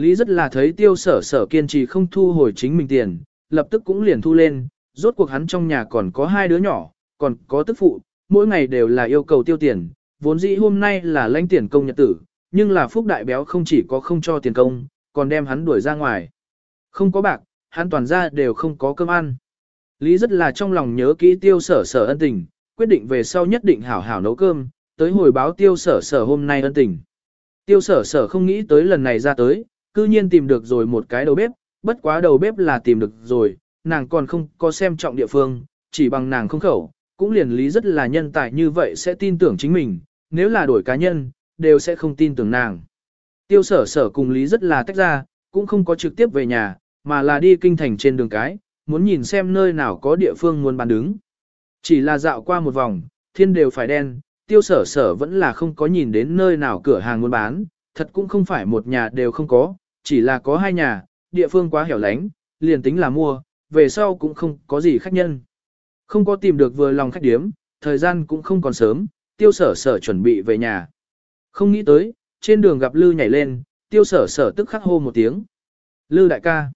Lý rất là thấy tiêu sở sở kiên trì không thu hồi chính mình tiền, lập tức cũng liền thu lên, rốt cuộc hắn trong nhà còn có hai đứa nhỏ, còn có tức phụ, mỗi ngày đều là yêu cầu tiêu tiền, vốn dĩ hôm nay là lãnh tiền công nhật tử, nhưng là phúc đại béo không chỉ có không cho tiền công, còn đem hắn đuổi ra ngoài. Không có bạc, hắn toàn ra đều không có cơm ăn. Lý rất là trong lòng nhớ kỹ tiêu sở sở ân tình, quyết định về sau nhất định hảo hảo nấu cơm, tới hồi báo tiêu sở sở hôm nay ân tình. Tiêu sở sở không nghĩ tới lần này ra tới, cư nhiên tìm được rồi một cái đầu bếp, bất quá đầu bếp là tìm được rồi, nàng còn không có xem trọng địa phương, chỉ bằng nàng không khẩu, cũng liền lý rất là nhân tài như vậy sẽ tin tưởng chính mình, nếu là đổi cá nhân, đều sẽ không tin tưởng nàng. Tiêu sở sở cùng lý rất là tách ra, cũng không có trực tiếp về nhà, mà là đi kinh thành trên đường cái, muốn nhìn xem nơi nào có địa phương muốn bán đứng. Chỉ là dạo qua một vòng, thiên đều phải đen, tiêu sở sở vẫn là không có nhìn đến nơi nào cửa hàng muốn bán, thật cũng không phải một nhà đều không có, chỉ là có hai nhà, địa phương quá hẻo lánh, liền tính là mua, về sau cũng không có gì khách nhân. Không có tìm được vừa lòng khách điếm, thời gian cũng không còn sớm, tiêu sở sở chuẩn bị về nhà. Không nghĩ tới, trên đường gặp Lư nhảy lên, tiêu sở sở tức khắc hô một tiếng. Lư đại ca.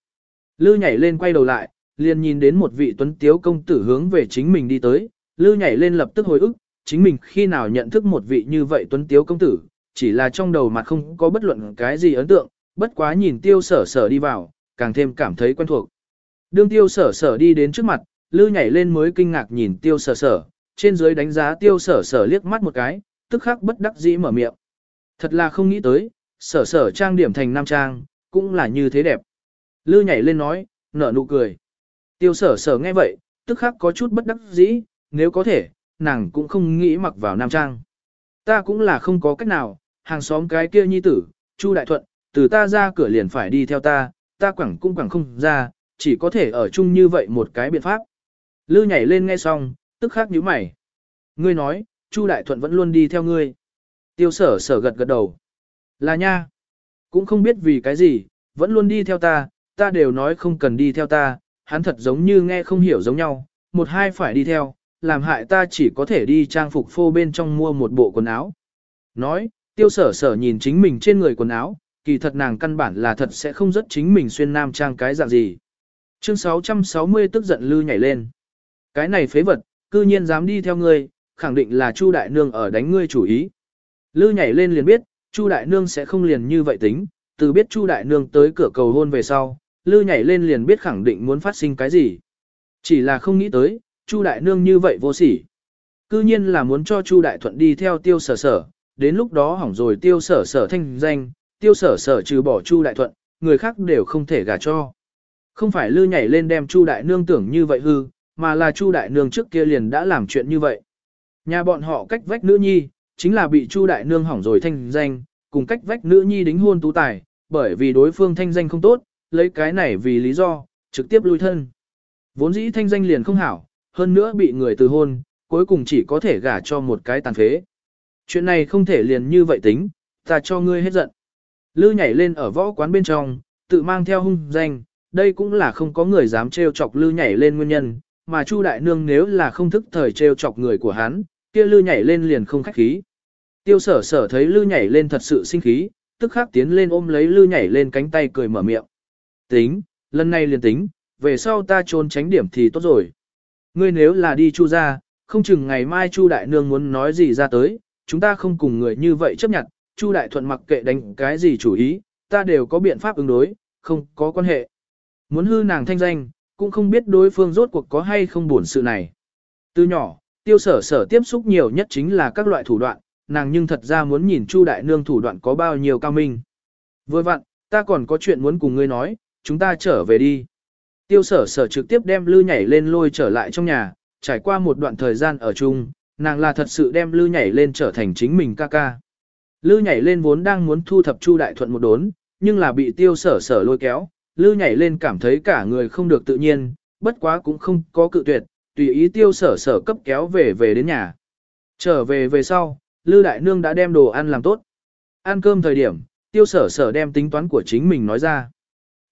Lư nhảy lên quay đầu lại, liền nhìn đến một vị tuấn tiếu công tử hướng về chính mình đi tới. Lư nhảy lên lập tức hồi ức, chính mình khi nào nhận thức một vị như vậy tuấn tiếu công tử, chỉ là trong đầu mặt không có bất luận cái gì ấn tượng, bất quá nhìn tiêu sở sở đi vào, càng thêm cảm thấy quen thuộc. Đương tiêu sở sở đi đến trước mặt, lư nhảy lên mới kinh ngạc nhìn tiêu sở sở, trên dưới đánh giá tiêu sở sở liếc mắt một cái, tức khắc bất đắc dĩ mở miệng. Thật là không nghĩ tới, sở sở trang điểm thành nam trang, cũng là như thế đẹp. Lư nhảy lên nói, nở nụ cười. Tiêu sở sở nghe vậy, tức khắc có chút bất đắc dĩ, nếu có thể, nàng cũng không nghĩ mặc vào nam trang. Ta cũng là không có cách nào, hàng xóm cái kia nhi tử, Chu Đại Thuận, từ ta ra cửa liền phải đi theo ta, ta quẳng cũng quẳng không ra, chỉ có thể ở chung như vậy một cái biện pháp. Lư nhảy lên nghe xong, tức khắc nhíu mày. Ngươi nói, Chu Đại Thuận vẫn luôn đi theo ngươi. Tiêu sở sở gật gật đầu. Là nha. Cũng không biết vì cái gì, vẫn luôn đi theo ta, ta đều nói không cần đi theo ta, hắn thật giống như nghe không hiểu giống nhau, một hai phải đi theo, làm hại ta chỉ có thể đi trang phục phô bên trong mua một bộ quần áo. Nói, tiêu sở sở nhìn chính mình trên người quần áo, kỳ thật nàng căn bản là thật sẽ không rất chính mình xuyên nam trang cái dạng gì. Chương 660 tức giận lư nhảy lên. Cái này phế vật, cư nhiên dám đi theo ngươi, khẳng định là Chu đại nương ở đánh ngươi chủ ý. Lư nhảy lên liền biết, Chu đại nương sẽ không liền như vậy tính, từ biết Chu đại nương tới cửa cầu hôn về sau, Lư nhảy lên liền biết khẳng định muốn phát sinh cái gì. Chỉ là không nghĩ tới, Chu đại nương như vậy vô sỉ. Cư nhiên là muốn cho Chu đại thuận đi theo tiêu sở sở, đến lúc đó hỏng rồi tiêu sở sở thanh danh, tiêu sở sở trừ bỏ Chu đại thuận, người khác đều không thể gả cho. Không phải lư nhảy lên đem Chu đại nương tưởng như vậy hư, mà là Chu đại nương trước kia liền đã làm chuyện như vậy. Nhà bọn họ cách vách nữ nhi, chính là bị Chu đại nương hỏng rồi thanh danh, cùng cách vách nữ nhi đính hôn tú tài, bởi vì đối phương thanh danh không tốt, lấy cái này vì lý do, trực tiếp lui thân. Vốn dĩ thanh danh liền không hảo, hơn nữa bị người từ hôn, cuối cùng chỉ có thể gả cho một cái tàn phế. Chuyện này không thể liền như vậy tính, ta cho ngươi hết giận. Lư nhảy lên ở võ quán bên trong, tự mang theo hung danh, đây cũng là không có người dám trêu chọc lư nhảy lên nguyên nhân, mà Chu đại nương nếu là không thức thời trêu chọc người của hắn, kia lư nhảy lên liền không khách khí. Tiêu sở sở thấy lư nhảy lên thật sự sinh khí, tức khắc tiến lên ôm lấy lư nhảy lên cánh tay cười mở miệng. Tính, lần này liền tính, về sau ta trốn tránh điểm thì tốt rồi. Ngươi nếu là đi chu gia, không chừng ngày mai chu đại nương muốn nói gì ra tới, chúng ta không cùng người như vậy chấp nhận, chu đại thuận mặc kệ đánh cái gì chủ ý, ta đều có biện pháp ứng đối, không có quan hệ. Muốn hư nàng thanh danh, cũng không biết đối phương rốt cuộc có hay không buồn sự này. Từ nhỏ, tiêu sở sở tiếp xúc nhiều nhất chính là các loại thủ đoạn, nàng nhưng thật ra muốn nhìn Chu đại nương thủ đoạn có bao nhiêu cao minh. Vừa vặn, ta còn có chuyện muốn cùng ngươi nói, chúng ta trở về đi. Tiêu sở sở trực tiếp đem lư nhảy lên lôi trở lại trong nhà, trải qua một đoạn thời gian ở chung, nàng là thật sự đem lư nhảy lên trở thành chính mình ca ca. Lư nhảy lên vốn đang muốn thu thập Chu đại thuận một đốn, nhưng là bị tiêu sở sở lôi kéo, lư nhảy lên cảm thấy cả người không được tự nhiên, bất quá cũng không có cự tuyệt, tùy ý tiêu sở sở cấp kéo về về đến nhà. Trở về về sau, lư đại nương đã đem đồ ăn làm tốt. Ăn cơm thời điểm, tiêu sở sở đem tính toán của chính mình nói ra.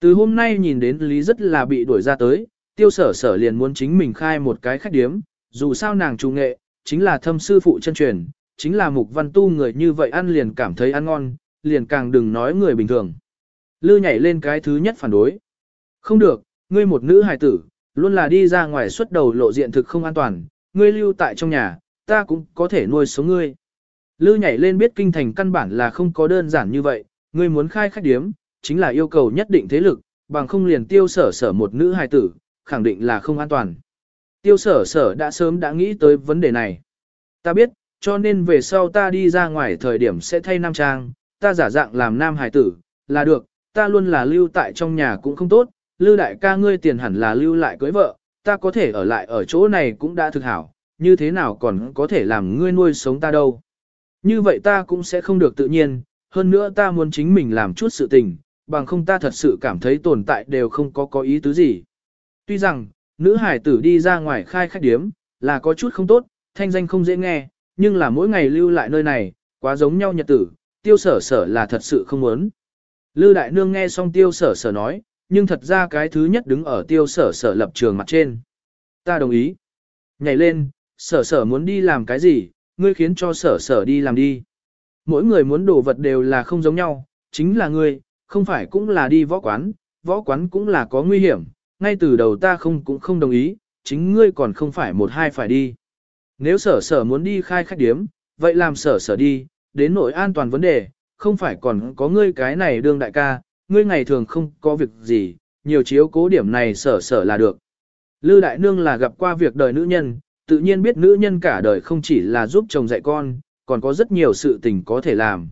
Từ hôm nay nhìn đến Lý rất là bị đuổi ra tới, tiêu sở sở liền muốn chính mình khai một cái khách điếm, dù sao nàng trung nghệ, chính là thâm sư phụ chân truyền, chính là mục văn tu người như vậy ăn liền cảm thấy ăn ngon, liền càng đừng nói người bình thường. Lư nhảy lên cái thứ nhất phản đối. Không được, ngươi một nữ hài tử, luôn là đi ra ngoài xuất đầu lộ diện thực không an toàn, ngươi lưu tại trong nhà, ta cũng có thể nuôi sống ngươi. Lư nhảy lên biết kinh thành căn bản là không có đơn giản như vậy, ngươi muốn khai khách điếm, chính là yêu cầu nhất định thế lực, bằng không liền tiêu sở sở một nữ hài tử, khẳng định là không an toàn. Tiêu sở sở đã sớm đã nghĩ tới vấn đề này. Ta biết, cho nên về sau ta đi ra ngoài thời điểm sẽ thay nam trang, ta giả dạng làm nam hài tử, là được, ta luôn là lưu tại trong nhà cũng không tốt, lưu đại ca ngươi tiền hẳn là lưu lại cưới vợ, ta có thể ở lại ở chỗ này cũng đã thực hảo, như thế nào còn có thể làm ngươi nuôi sống ta đâu. Như vậy ta cũng sẽ không được tự nhiên, hơn nữa ta muốn chính mình làm chút sự tình, bằng không ta thật sự cảm thấy tồn tại đều không có có ý tứ gì. Tuy rằng, nữ hải tử đi ra ngoài khai khách điếm, là có chút không tốt, thanh danh không dễ nghe, nhưng là mỗi ngày lưu lại nơi này, quá giống nhau nhật tử, tiêu sở sở là thật sự không muốn. Lư đại nương nghe xong tiêu sở sở nói, nhưng thật ra cái thứ nhất đứng ở tiêu sở sở lập trường mặt trên. Ta đồng ý. Nhảy lên, sở sở muốn đi làm cái gì, ngươi khiến cho sở sở đi làm đi. Mỗi người muốn đồ vật đều là không giống nhau, chính là ngươi, không phải cũng là đi võ quán, võ quán cũng là có nguy hiểm, ngay từ đầu ta không cũng không đồng ý, chính ngươi còn không phải một hai phải đi. Nếu sở sở muốn đi khai khách điếm, vậy làm sở sở đi, đến nội an toàn vấn đề, không phải còn có ngươi cái này đương đại ca, ngươi ngày thường không có việc gì, nhiều chiếu cố điểm này sở sở là được. Lư đại nương là gặp qua việc đời nữ nhân, tự nhiên biết nữ nhân cả đời không chỉ là giúp chồng dạy con, còn có rất nhiều sự tình có thể làm.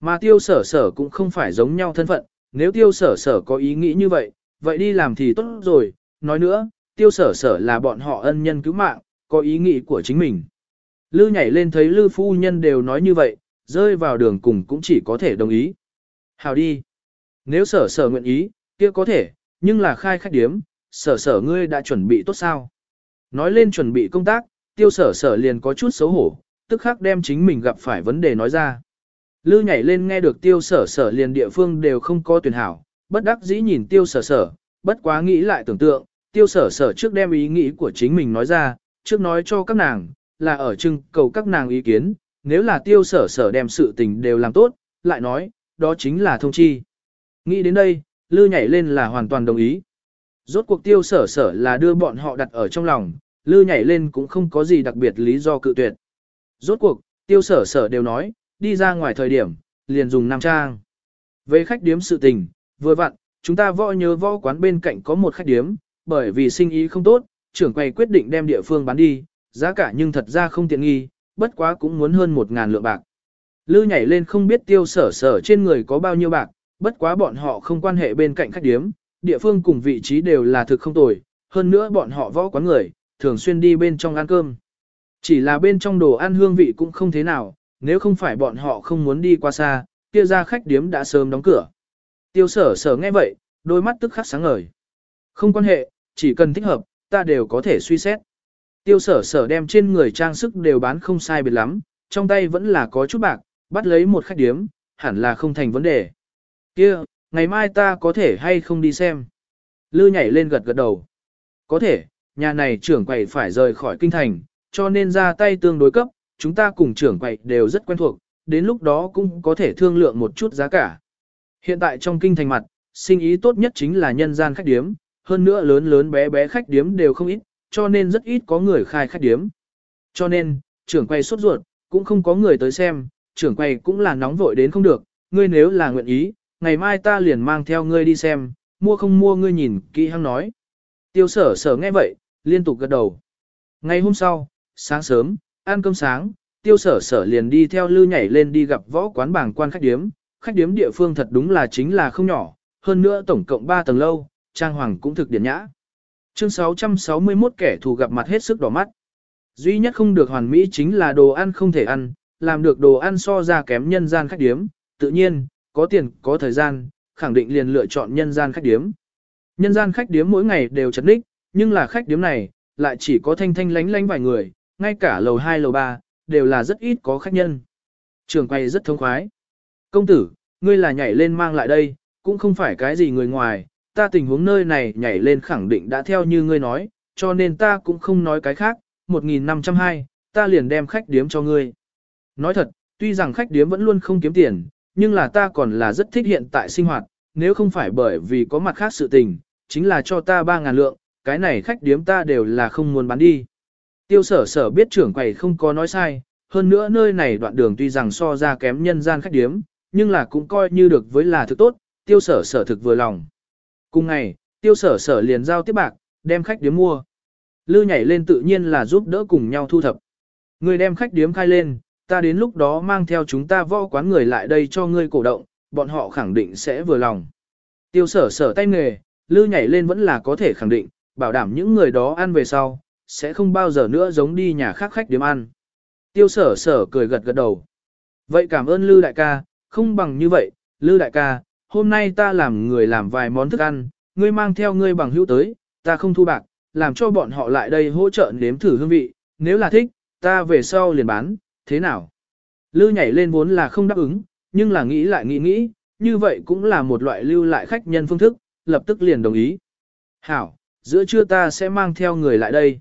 Mà tiêu sở sở cũng không phải giống nhau thân phận, nếu tiêu sở sở có ý nghĩ như vậy, vậy đi làm thì tốt rồi, nói nữa, tiêu sở sở là bọn họ ân nhân cứu mạng, có ý nghĩ của chính mình. Lư nhảy lên thấy Lư phu nhân đều nói như vậy, rơi vào đường cùng cũng chỉ có thể đồng ý. Hào đi. Nếu sở sở nguyện ý, kia có thể, nhưng là khai khách điếm, sở sở ngươi đã chuẩn bị tốt sao. Nói lên chuẩn bị công tác, tiêu sở sở liền có chút xấu hổ, tức khắc đem chính mình gặp phải vấn đề nói ra. Lư nhảy lên nghe được tiêu sở sở liền địa phương đều không có tuyển hảo, bất đắc dĩ nhìn tiêu sở sở, bất quá nghĩ lại tưởng tượng, tiêu sở sở trước đem ý nghĩ của chính mình nói ra, trước nói cho các nàng, là ở trưng cầu các nàng ý kiến, nếu là tiêu sở sở đem sự tình đều làm tốt, lại nói, đó chính là thông chi. Nghĩ đến đây, lư nhảy lên là hoàn toàn đồng ý. Rốt cuộc tiêu sở sở là đưa bọn họ đặt ở trong lòng, lư nhảy lên cũng không có gì đặc biệt lý do cự tuyệt. Rốt cuộc, tiêu sở sở đều nói, đi ra ngoài thời điểm, liền dùng nam trang. Về khách điếm sự tình, vừa vặn, chúng ta võ nhớ võ quán bên cạnh có một khách điếm, bởi vì sinh ý không tốt, trưởng quầy quyết định đem địa phương bán đi, giá cả nhưng thật ra không tiện nghi, bất quá cũng muốn hơn một ngàn lượng bạc. Lư nhảy lên không biết tiêu sở sở trên người có bao nhiêu bạc, bất quá bọn họ không quan hệ bên cạnh khách điếm, địa phương cùng vị trí đều là thực không tồi, hơn nữa bọn họ võ quán người, thường xuyên đi bên trong ăn cơm. Chỉ là bên trong đồ ăn hương vị cũng không thế nào, nếu không phải bọn họ không muốn đi qua xa, kia ra khách điếm đã sớm đóng cửa. Tiêu sở sở nghe vậy, đôi mắt tức khắc sáng ngời. Không quan hệ, chỉ cần thích hợp, ta đều có thể suy xét. Tiêu sở sở đem trên người trang sức đều bán không sai biệt lắm, trong tay vẫn là có chút bạc, bắt lấy một khách điếm, hẳn là không thành vấn đề. Kia, ngày mai ta có thể hay không đi xem. Lư nhảy lên gật gật đầu. Có thể, nhà này trưởng quầy phải rời khỏi kinh thành, cho nên ra tay tương đối cấp, chúng ta cùng trưởng quầy đều rất quen thuộc, đến lúc đó cũng có thể thương lượng một chút giá cả. Hiện tại trong kinh thành mặt, sinh ý tốt nhất chính là nhân gian khách điếm, hơn nữa lớn lớn bé bé khách điếm đều không ít, cho nên rất ít có người khai khách điếm. Cho nên, trưởng quầy sốt ruột, cũng không có người tới xem, trưởng quầy cũng là nóng vội đến không được, ngươi nếu là nguyện ý, ngày mai ta liền mang theo ngươi đi xem, mua không mua ngươi nhìn kỹ hăng nói. Tiêu sở sở nghe vậy, liên tục gật đầu. Ngày hôm sau, sáng sớm, ăn cơm sáng, tiêu sở sở liền đi theo lư nhảy lên đi gặp võ quán bảng quan khách điếm. Khách điếm địa phương thật đúng là chính là không nhỏ, hơn nữa tổng cộng 3 tầng lâu, trang hoàng cũng thực điển nhã. Chương 661 kẻ thù gặp mặt hết sức đỏ mắt. Duy nhất không được hoàn mỹ chính là đồ ăn không thể ăn, làm được đồ ăn so ra kém nhân gian khách điếm, tự nhiên, có tiền, có thời gian, khẳng định liền lựa chọn nhân gian khách điếm. Nhân gian khách điếm mỗi ngày đều chật ních, nhưng là khách điếm này, lại chỉ có thanh thanh lánh lánh vài người, ngay cả lầu 2 lầu 3, đều là rất ít có khách nhân. Trường quay rất thông khoái. Công tử, ngươi là nhảy lên mang lại đây, cũng không phải cái gì người ngoài, ta tình huống nơi này nhảy lên khẳng định đã theo như ngươi nói, cho nên ta cũng không nói cái khác, 1502, ta liền đem khách điếm cho ngươi. Nói thật, tuy rằng khách điếm vẫn luôn không kiếm tiền, nhưng là ta còn là rất thích hiện tại sinh hoạt, nếu không phải bởi vì có mặt khác sự tình, chính là cho ta 3.000 lượng, cái này khách điếm ta đều là không muốn bán đi. Tiêu sở sở biết trưởng quầy không có nói sai, hơn nữa nơi này đoạn đường tuy rằng so ra kém nhân gian khách điếm, nhưng là cũng coi như được với là thực tốt, tiêu sở sở thực vừa lòng. Cùng ngày, tiêu sở sở liền giao tiếp bạc, đem khách điếm mua. Lư nhảy lên tự nhiên là giúp đỡ cùng nhau thu thập. Người đem khách điếm khai lên, ta đến lúc đó mang theo chúng ta võ quán người lại đây cho ngươi cổ động, bọn họ khẳng định sẽ vừa lòng. Tiêu sở sở tay nghề, lư nhảy lên vẫn là có thể khẳng định, bảo đảm những người đó ăn về sau, sẽ không bao giờ nữa giống đi nhà khác khách điếm ăn. Tiêu sở sở cười gật gật đầu. Vậy cảm ơn lư đại ca, không bằng như vậy, lư đại ca, hôm nay ta làm người làm vài món thức ăn, ngươi mang theo ngươi bằng hữu tới, ta không thu bạc, làm cho bọn họ lại đây hỗ trợ nếm thử hương vị, nếu là thích, ta về sau liền bán, thế nào? Lư nhảy lên vốn là không đáp ứng, nhưng là nghĩ lại nghĩ nghĩ, như vậy cũng là một loại lưu lại khách nhân phương thức, lập tức liền đồng ý. Hảo, giữa trưa ta sẽ mang theo người lại đây.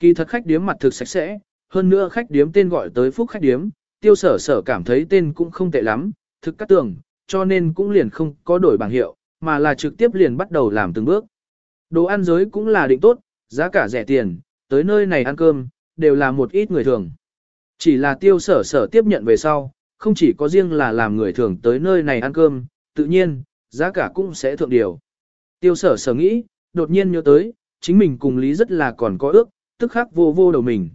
Kỳ thật khách điếm mặt thực sạch sẽ, hơn nữa khách điếm tên gọi tới phúc khách điếm, tiêu sở sở cảm thấy tên cũng không tệ lắm, thực cắt tường, cho nên cũng liền không có đổi bảng hiệu, mà là trực tiếp liền bắt đầu làm từng bước. Đồ ăn giới cũng là định tốt, giá cả rẻ tiền, tới nơi này ăn cơm, đều là một ít người thường. Chỉ là tiêu sở sở tiếp nhận về sau, không chỉ có riêng là làm người thường tới nơi này ăn cơm, tự nhiên, giá cả cũng sẽ thượng điều. Tiêu sở sở nghĩ, đột nhiên nhớ tới, chính mình cùng Lý rất là còn có ước, tức khắc vô vô đầu mình.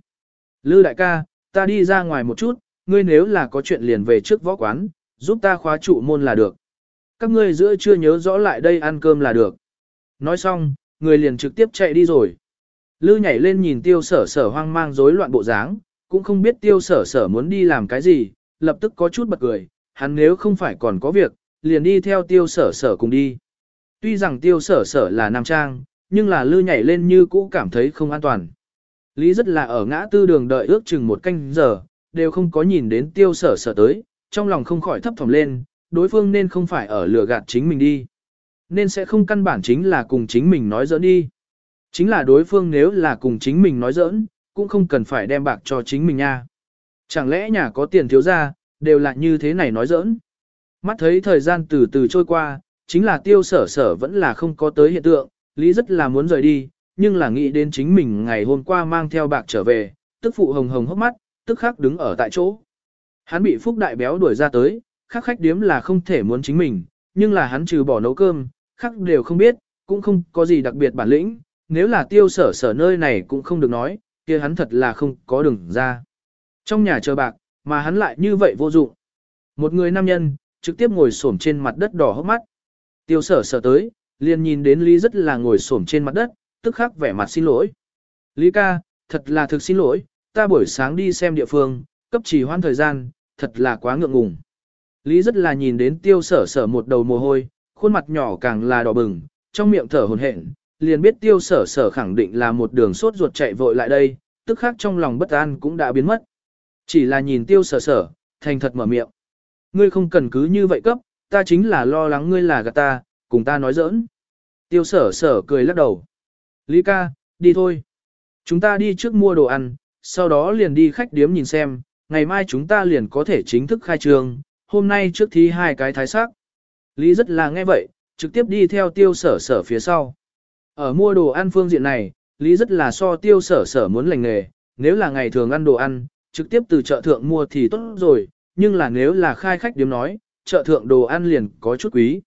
Lư đại ca, ta đi ra ngoài một chút, ngươi nếu là có chuyện liền về trước võ quán, giúp ta khóa trụ môn là được. Các ngươi giữa chưa nhớ rõ lại đây ăn cơm là được. Nói xong, người liền trực tiếp chạy đi rồi. Lư nhảy lên nhìn tiêu sở sở hoang mang rối loạn bộ dáng, cũng không biết tiêu sở sở muốn đi làm cái gì, lập tức có chút bật cười, hắn nếu không phải còn có việc, liền đi theo tiêu sở sở cùng đi. Tuy rằng tiêu sở sở là nam trang, nhưng là lư nhảy lên như cũ cảm thấy không an toàn. Lý rất là ở ngã tư đường đợi ước chừng một canh giờ, đều không có nhìn đến tiêu sở sở tới, trong lòng không khỏi thấp thỏm lên, đối phương nên không phải ở lừa gạt chính mình đi. Nên sẽ không căn bản chính là cùng chính mình nói giỡn đi. Chính là đối phương nếu là cùng chính mình nói giỡn, cũng không cần phải đem bạc cho chính mình nha. Chẳng lẽ nhà có tiền thiếu ra, đều là như thế này nói giỡn. Mắt thấy thời gian từ từ trôi qua, chính là tiêu sở sở vẫn là không có tới hiện tượng, Lý rất là muốn rời đi, nhưng là nghĩ đến chính mình ngày hôm qua mang theo bạc trở về, tức phụ hồng hồng hốc mắt, tức khắc đứng ở tại chỗ. Hắn bị phúc đại béo đuổi ra tới, khắc khách điếm là không thể muốn chính mình, nhưng là hắn trừ bỏ nấu cơm, khác đều không biết, cũng không có gì đặc biệt bản lĩnh, nếu là tiêu sở sở nơi này cũng không được nói, kia hắn thật là không có đường ra. Trong nhà chờ bạc, mà hắn lại như vậy vô dụng. Một người nam nhân, trực tiếp ngồi xổm trên mặt đất đỏ hốc mắt. Tiêu sở sở tới, liền nhìn đến Lý rất là ngồi xổm trên mặt đất, tức khắc vẻ mặt xin lỗi. Lý ca, thật là thực xin lỗi, ta buổi sáng đi xem địa phương, cấp trì hoãn thời gian, thật là quá ngượng ngùng. Lý rất là nhìn đến tiêu sở sở một đầu mồ hôi, khuôn mặt nhỏ càng là đỏ bừng, trong miệng thở hồn hển, liền biết tiêu sở sở khẳng định là một đường sốt ruột chạy vội lại đây, tức khắc trong lòng bất an cũng đã biến mất. Chỉ là nhìn tiêu sở sở, thành thật mở miệng. Ngươi không cần cứ như vậy cấp, ta chính là lo lắng ngươi là gạt ta, cùng ta nói giỡn. Tiêu sở sở cười lắc đầu. Lý ca, đi thôi. Chúng ta đi trước mua đồ ăn, sau đó liền đi khách điếm nhìn xem, ngày mai chúng ta liền có thể chính thức khai trường, hôm nay trước thi hai cái thái sắc. Lý rất là nghe vậy, trực tiếp đi theo tiêu sở sở phía sau. Ở mua đồ ăn phương diện này, Lý rất là so tiêu sở sở muốn lành nghề, nếu là ngày thường ăn đồ ăn, trực tiếp từ chợ thượng mua thì tốt rồi, nhưng là nếu là khai khách điếm nói, chợ thượng đồ ăn liền có chút quý.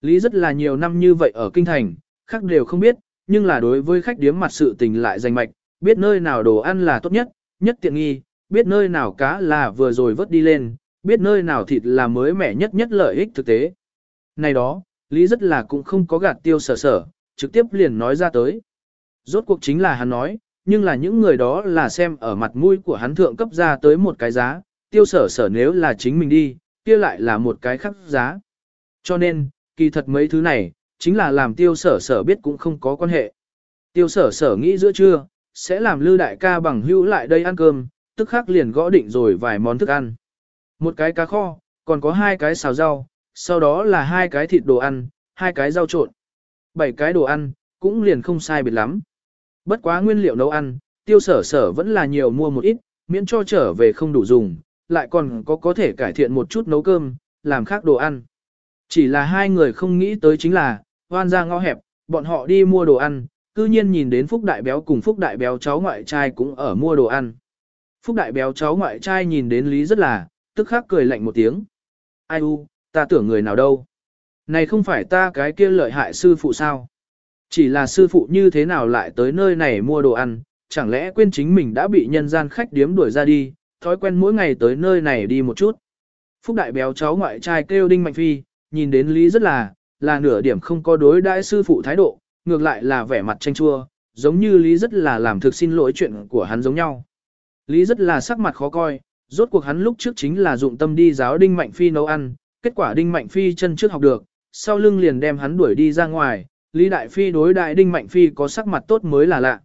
Lý rất là nhiều năm như vậy ở kinh thành, khác đều không biết, nhưng là đối với khách điếm mặt sự tình lại danh mạch, biết nơi nào đồ ăn là tốt nhất, nhất tiện nghi, biết nơi nào cá là vừa rồi vớt đi lên, biết nơi nào thịt là mới mẻ nhất nhất lợi ích thực tế. Này đó, Lý rất là cũng không có gạt tiêu sở sở, trực tiếp liền nói ra tới. Rốt cuộc chính là hắn nói, nhưng là những người đó là xem ở mặt mũi của hắn thượng cấp ra tới một cái giá, tiêu sở sở nếu là chính mình đi, kia lại là một cái khác giá. Cho nên, kỳ thật mấy thứ này, chính là làm tiêu sở sở biết cũng không có quan hệ. Tiêu sở sở nghĩ giữa trưa, sẽ làm lưu đại ca bằng hữu lại đây ăn cơm, tức khắc liền gõ định rồi vài món thức ăn. Một cái cá kho, còn có hai cái xào rau, sau đó là hai cái thịt đồ ăn, hai cái rau trộn. Bảy cái đồ ăn, cũng liền không sai biệt lắm. Bất quá nguyên liệu nấu ăn, tiêu sở sở vẫn là nhiều mua một ít, miễn cho trở về không đủ dùng, lại còn có có thể cải thiện một chút nấu cơm, làm khác đồ ăn. Chỉ là hai người không nghĩ tới chính là, hoan ra ngõ hẹp, bọn họ đi mua đồ ăn, cư nhiên nhìn đến Phúc Đại Béo cùng Phúc Đại Béo cháu ngoại trai cũng ở mua đồ ăn. Phúc Đại Béo cháu ngoại trai nhìn đến Lý rất là, tức khắc cười lạnh một tiếng. Ai u, ta tưởng người nào đâu. Này không phải ta cái kia lợi hại sư phụ sao? Chỉ là sư phụ như thế nào lại tới nơi này mua đồ ăn, chẳng lẽ quên chính mình đã bị nhân gian khách điếm đuổi ra đi, thói quen mỗi ngày tới nơi này đi một chút. Phúc Đại Béo cháu ngoại trai kêu Đinh Mạnh Phi, nhìn đến Lý rất là, là nửa điểm không có đối đãi sư phụ thái độ, ngược lại là vẻ mặt tranh chua, giống như Lý rất là làm thực xin lỗi chuyện của hắn giống nhau. Lý rất là sắc mặt khó coi, rốt cuộc hắn lúc trước chính là dụng tâm đi giáo Đinh Mạnh Phi nấu ăn, kết quả Đinh Mạnh Phi chân trước học được, sau lưng liền đem hắn đuổi đi ra ngoài, Lý Đại Phi đối đại Đinh Mạnh Phi có sắc mặt tốt mới là lạ.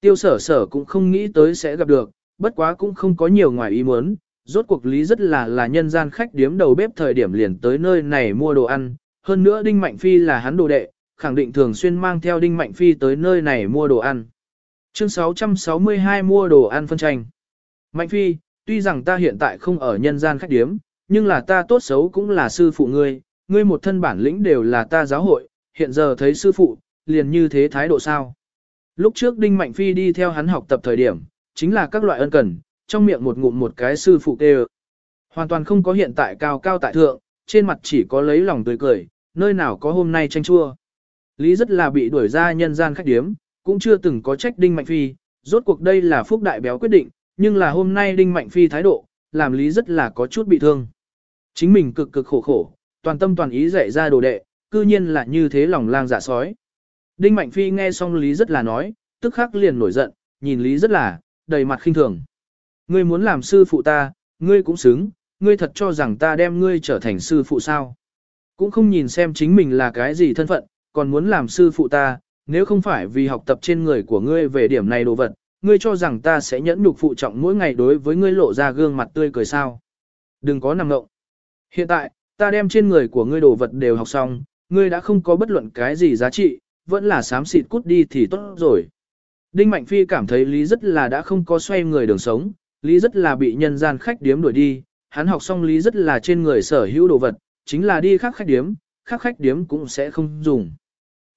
Tiêu sở sở cũng không nghĩ tới sẽ gặp được, bất quá cũng không có nhiều ngoài ý muốn, rốt cuộc Lý rất là là nhân gian khách điếm đầu bếp thời điểm liền tới nơi này mua đồ ăn, hơn nữa Đinh Mạnh Phi là hắn đồ đệ, khẳng định thường xuyên mang theo Đinh Mạnh Phi tới nơi này mua đồ ăn. Chương 662 mua đồ ăn phân tranh. Mạnh Phi, tuy rằng ta hiện tại không ở nhân gian khách điếm, nhưng là ta tốt xấu cũng là sư phụ ngươi, ngươi một thân bản lĩnh đều là ta giáo hội, hiện giờ thấy sư phụ, liền như thế thái độ sao. Lúc trước Đinh Mạnh Phi đi theo hắn học tập thời điểm, chính là các loại ân cần, trong miệng một ngụm một cái sư phụ kêu. Hoàn toàn không có hiện tại cao cao tại thượng, trên mặt chỉ có lấy lòng tươi cười, nơi nào có hôm nay tranh chua. Lý rất là bị đuổi ra nhân gian khách điếm, cũng chưa từng có trách Đinh Mạnh Phi, rốt cuộc đây là phúc đại béo quyết định, nhưng là hôm nay Đinh Mạnh Phi thái độ, làm Lý rất là có chút bị thương. Chính mình cực cực khổ khổ, toàn tâm toàn ý dạy ra đồ đệ, cư nhiên là như thế lòng lang dạ sói. Đinh Mạnh Phi nghe xong Lý rất là nói, tức khắc liền nổi giận, nhìn Lý rất là, đầy mặt khinh thường. Ngươi muốn làm sư phụ ta, ngươi cũng xứng, ngươi thật cho rằng ta đem ngươi trở thành sư phụ sao. Cũng không nhìn xem chính mình là cái gì thân phận, còn muốn làm sư phụ ta, nếu không phải vì học tập trên người của ngươi về điểm này đồ vật, ngươi cho rằng ta sẽ nhẫn nhục phụ trọng mỗi ngày đối với ngươi lộ ra gương mặt tươi cười sao. Đừng có nằm ngộng. Hiện tại, ta đem trên người của ngươi đồ vật đều học xong, ngươi đã không có bất luận cái gì giá trị, vẫn là sám xịt cút đi thì tốt rồi. Đinh Mạnh Phi cảm thấy Lý rất là đã không có xoay người đường sống, Lý rất là bị nhân gian khách điếm đuổi đi, hắn học xong Lý rất là trên người sở hữu đồ vật, chính là đi khác khách điếm, khác khách điếm cũng sẽ không dùng.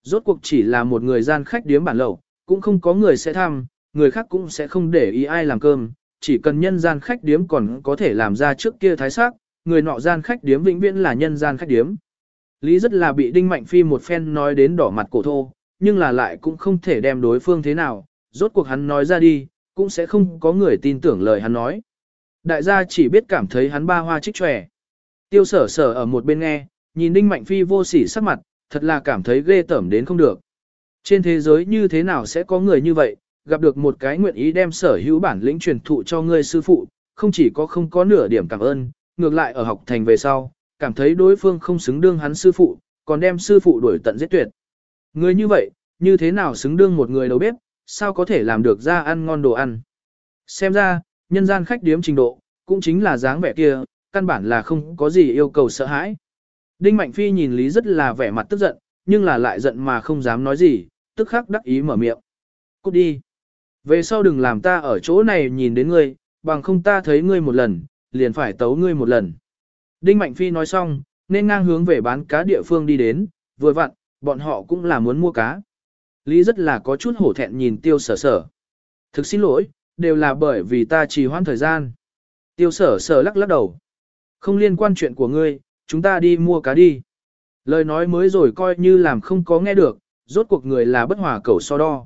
Rốt cuộc chỉ là một người gian khách điếm bản lậu, cũng không có người sẽ thăm, người khác cũng sẽ không để ý ai làm cơm, chỉ cần nhân gian khách điếm còn có thể làm ra trước kia thái sắc, người nọ gian khách điếm vĩnh viễn là nhân gian khách điếm. Lý rất là bị Đinh Mạnh Phi một phen nói đến đỏ mặt cổ thô, nhưng là lại cũng không thể đem đối phương thế nào, rốt cuộc hắn nói ra đi, cũng sẽ không có người tin tưởng lời hắn nói. Đại gia chỉ biết cảm thấy hắn ba hoa trích tròe. Tiêu sở sở ở một bên nghe, nhìn Đinh Mạnh Phi vô sỉ sắc mặt, thật là cảm thấy ghê tởm đến không được. Trên thế giới như thế nào sẽ có người như vậy, gặp được một cái nguyện ý đem sở hữu bản lĩnh truyền thụ cho ngươi sư phụ, không chỉ có không có nửa điểm cảm ơn, ngược lại ở học thành về sau, cảm thấy đối phương không xứng đương hắn sư phụ, còn đem sư phụ đuổi tận giết tuyệt. Người như vậy, như thế nào xứng đương một người đầu bếp, sao có thể làm được ra ăn ngon đồ ăn. Xem ra, nhân gian khách điếm trình độ, cũng chính là dáng vẻ kia, căn bản là không có gì yêu cầu sợ hãi. Đinh Mạnh Phi nhìn Lý rất là vẻ mặt tức giận, nhưng là lại giận mà không dám nói gì, tức khắc đắc ý mở miệng. Cút đi. Về sau đừng làm ta ở chỗ này nhìn đến ngươi, bằng không ta thấy ngươi một lần, liền phải tấu ngươi một lần. Đinh Mạnh Phi nói xong, nên ngang hướng về bán cá địa phương đi đến, vừa vặn, bọn họ cũng là muốn mua cá. Lý rất là có chút hổ thẹn nhìn tiêu sở sở. Thực xin lỗi, đều là bởi vì ta trì hoãn thời gian. Tiêu sở sở lắc lắc đầu. Không liên quan chuyện của ngươi, chúng ta đi mua cá đi. Lời nói mới rồi coi như làm không có nghe được, rốt cuộc người là bất hòa cầu so đo.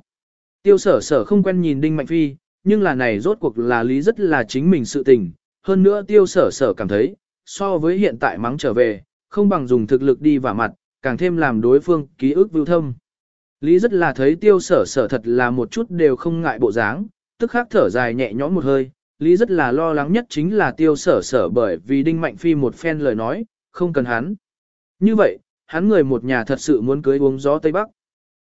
Tiêu sở sở không quen nhìn Đinh Mạnh Phi, nhưng là này rốt cuộc là lý rất là chính mình sự tình. Hơn nữa tiêu sở sở cảm thấy, so với hiện tại mắng trở về, không bằng dùng thực lực đi vào mặt, càng thêm làm đối phương ký ức vưu thâm. Lý rất là thấy tiêu sở sở thật là một chút đều không ngại bộ dáng, tức khắc thở dài nhẹ nhõm một hơi, Lý rất là lo lắng nhất chính là tiêu sở sở bởi vì Đinh Mạnh Phi một phen lời nói, không cần hắn. Như vậy, hắn người một nhà thật sự muốn cưới uống gió Tây Bắc.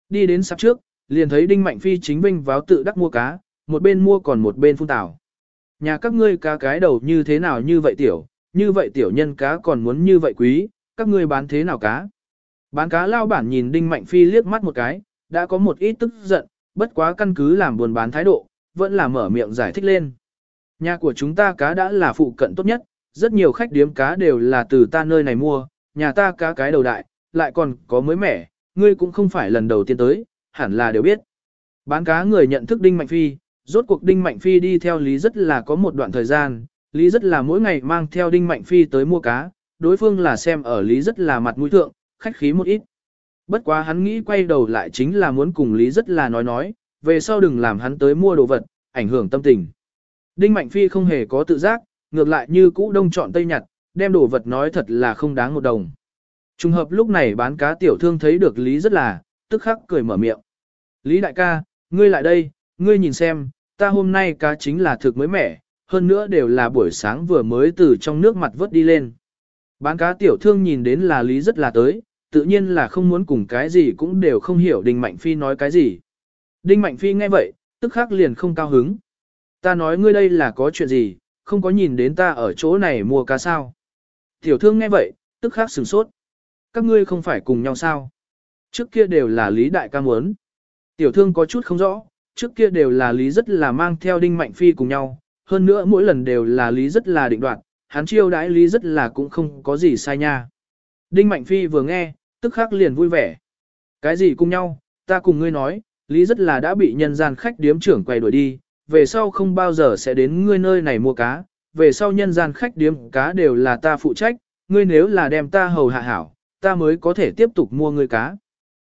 Đi đến sắp trước, liền thấy Đinh Mạnh Phi chính vinh vào tự đắc mua cá, một bên mua còn một bên phun tảo. Nhà các ngươi cá cái đầu như thế nào như vậy tiểu, như vậy tiểu nhân cá còn muốn như vậy quý, các ngươi bán thế nào cá. Bán cá lao bản nhìn Đinh Mạnh Phi liếc mắt một cái, đã có một ít tức giận, bất quá căn cứ làm buồn bán thái độ, vẫn là mở miệng giải thích lên. Nhà của chúng ta cá đã là phụ cận tốt nhất, rất nhiều khách điếm cá đều là từ ta nơi này mua, nhà ta cá cái đầu đại, lại còn có mới mẻ, ngươi cũng không phải lần đầu tiên tới, hẳn là đều biết. Bán cá người nhận thức Đinh Mạnh Phi, rốt cuộc Đinh Mạnh Phi đi theo Lý rất là có một đoạn thời gian, Lý rất là mỗi ngày mang theo Đinh Mạnh Phi tới mua cá, đối phương là xem ở Lý rất là mặt mũi thượng, khách khí một ít. Bất quá hắn nghĩ quay đầu lại chính là muốn cùng Lý rất là nói nói, về sau đừng làm hắn tới mua đồ vật, ảnh hưởng tâm tình. Đinh Mạnh Phi không hề có tự giác, ngược lại như cũ đông chọn tây nhặt, đem đồ vật nói thật là không đáng một đồng. Trùng hợp lúc này bán cá tiểu thương thấy được Lý rất là, tức khắc cười mở miệng. Lý đại ca, ngươi lại đây, ngươi nhìn xem, ta hôm nay cá chính là thực mới mẻ, hơn nữa đều là buổi sáng vừa mới từ trong nước mặt vớt đi lên. Bán cá tiểu thương nhìn đến là Lý rất là tới, tự nhiên là không muốn cùng cái gì cũng đều không hiểu Đinh Mạnh Phi nói cái gì. Đinh Mạnh Phi nghe vậy, tức khắc liền không cao hứng. Ta nói ngươi đây là có chuyện gì, không có nhìn đến ta ở chỗ này mua cá sao. Tiểu thương nghe vậy, tức khắc sửng sốt. Các ngươi không phải cùng nhau sao? Trước kia đều là Lý Đại ca muốn. Tiểu thương có chút không rõ, trước kia đều là Lý rất là mang theo Đinh Mạnh Phi cùng nhau, hơn nữa mỗi lần đều là Lý rất là định đoạt, hắn chiêu đãi Lý rất là cũng không có gì sai nha. Đinh Mạnh Phi vừa nghe, tức khắc liền vui vẻ. Cái gì cùng nhau, ta cùng ngươi nói, Lý rất là đã bị nhân gian khách điếm trưởng quay đuổi đi, về sau không bao giờ sẽ đến ngươi nơi này mua cá, về sau nhân gian khách điếm cá đều là ta phụ trách, ngươi nếu là đem ta hầu hạ hảo, ta mới có thể tiếp tục mua ngươi cá.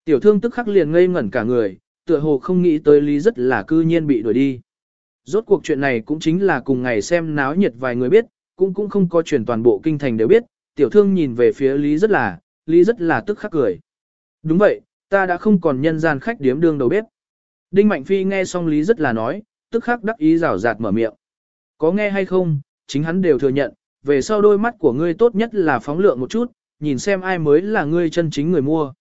Tiểu thương tức khắc liền ngây ngẩn cả người, tựa hồ không nghĩ tới Lý rất là cư nhiên bị đuổi đi. Rốt cuộc chuyện này cũng chính là cùng ngày xem náo nhiệt vài người biết, cũng cũng không có truyền toàn bộ kinh thành đều biết, tiểu thương nhìn về phía Lý rất là, Lý rất là tức khắc cười. Đúng vậy, ta đã không còn nhân gian khách điếm đương đầu bếp. Đinh Mạnh Phi nghe xong Lý rất là nói, tức khắc đắc ý rào rạt mở miệng. Có nghe hay không, chính hắn đều thừa nhận, về sau đôi mắt của ngươi tốt nhất là phóng lượng một chút, nhìn xem ai mới là ngươi chân chính người mua.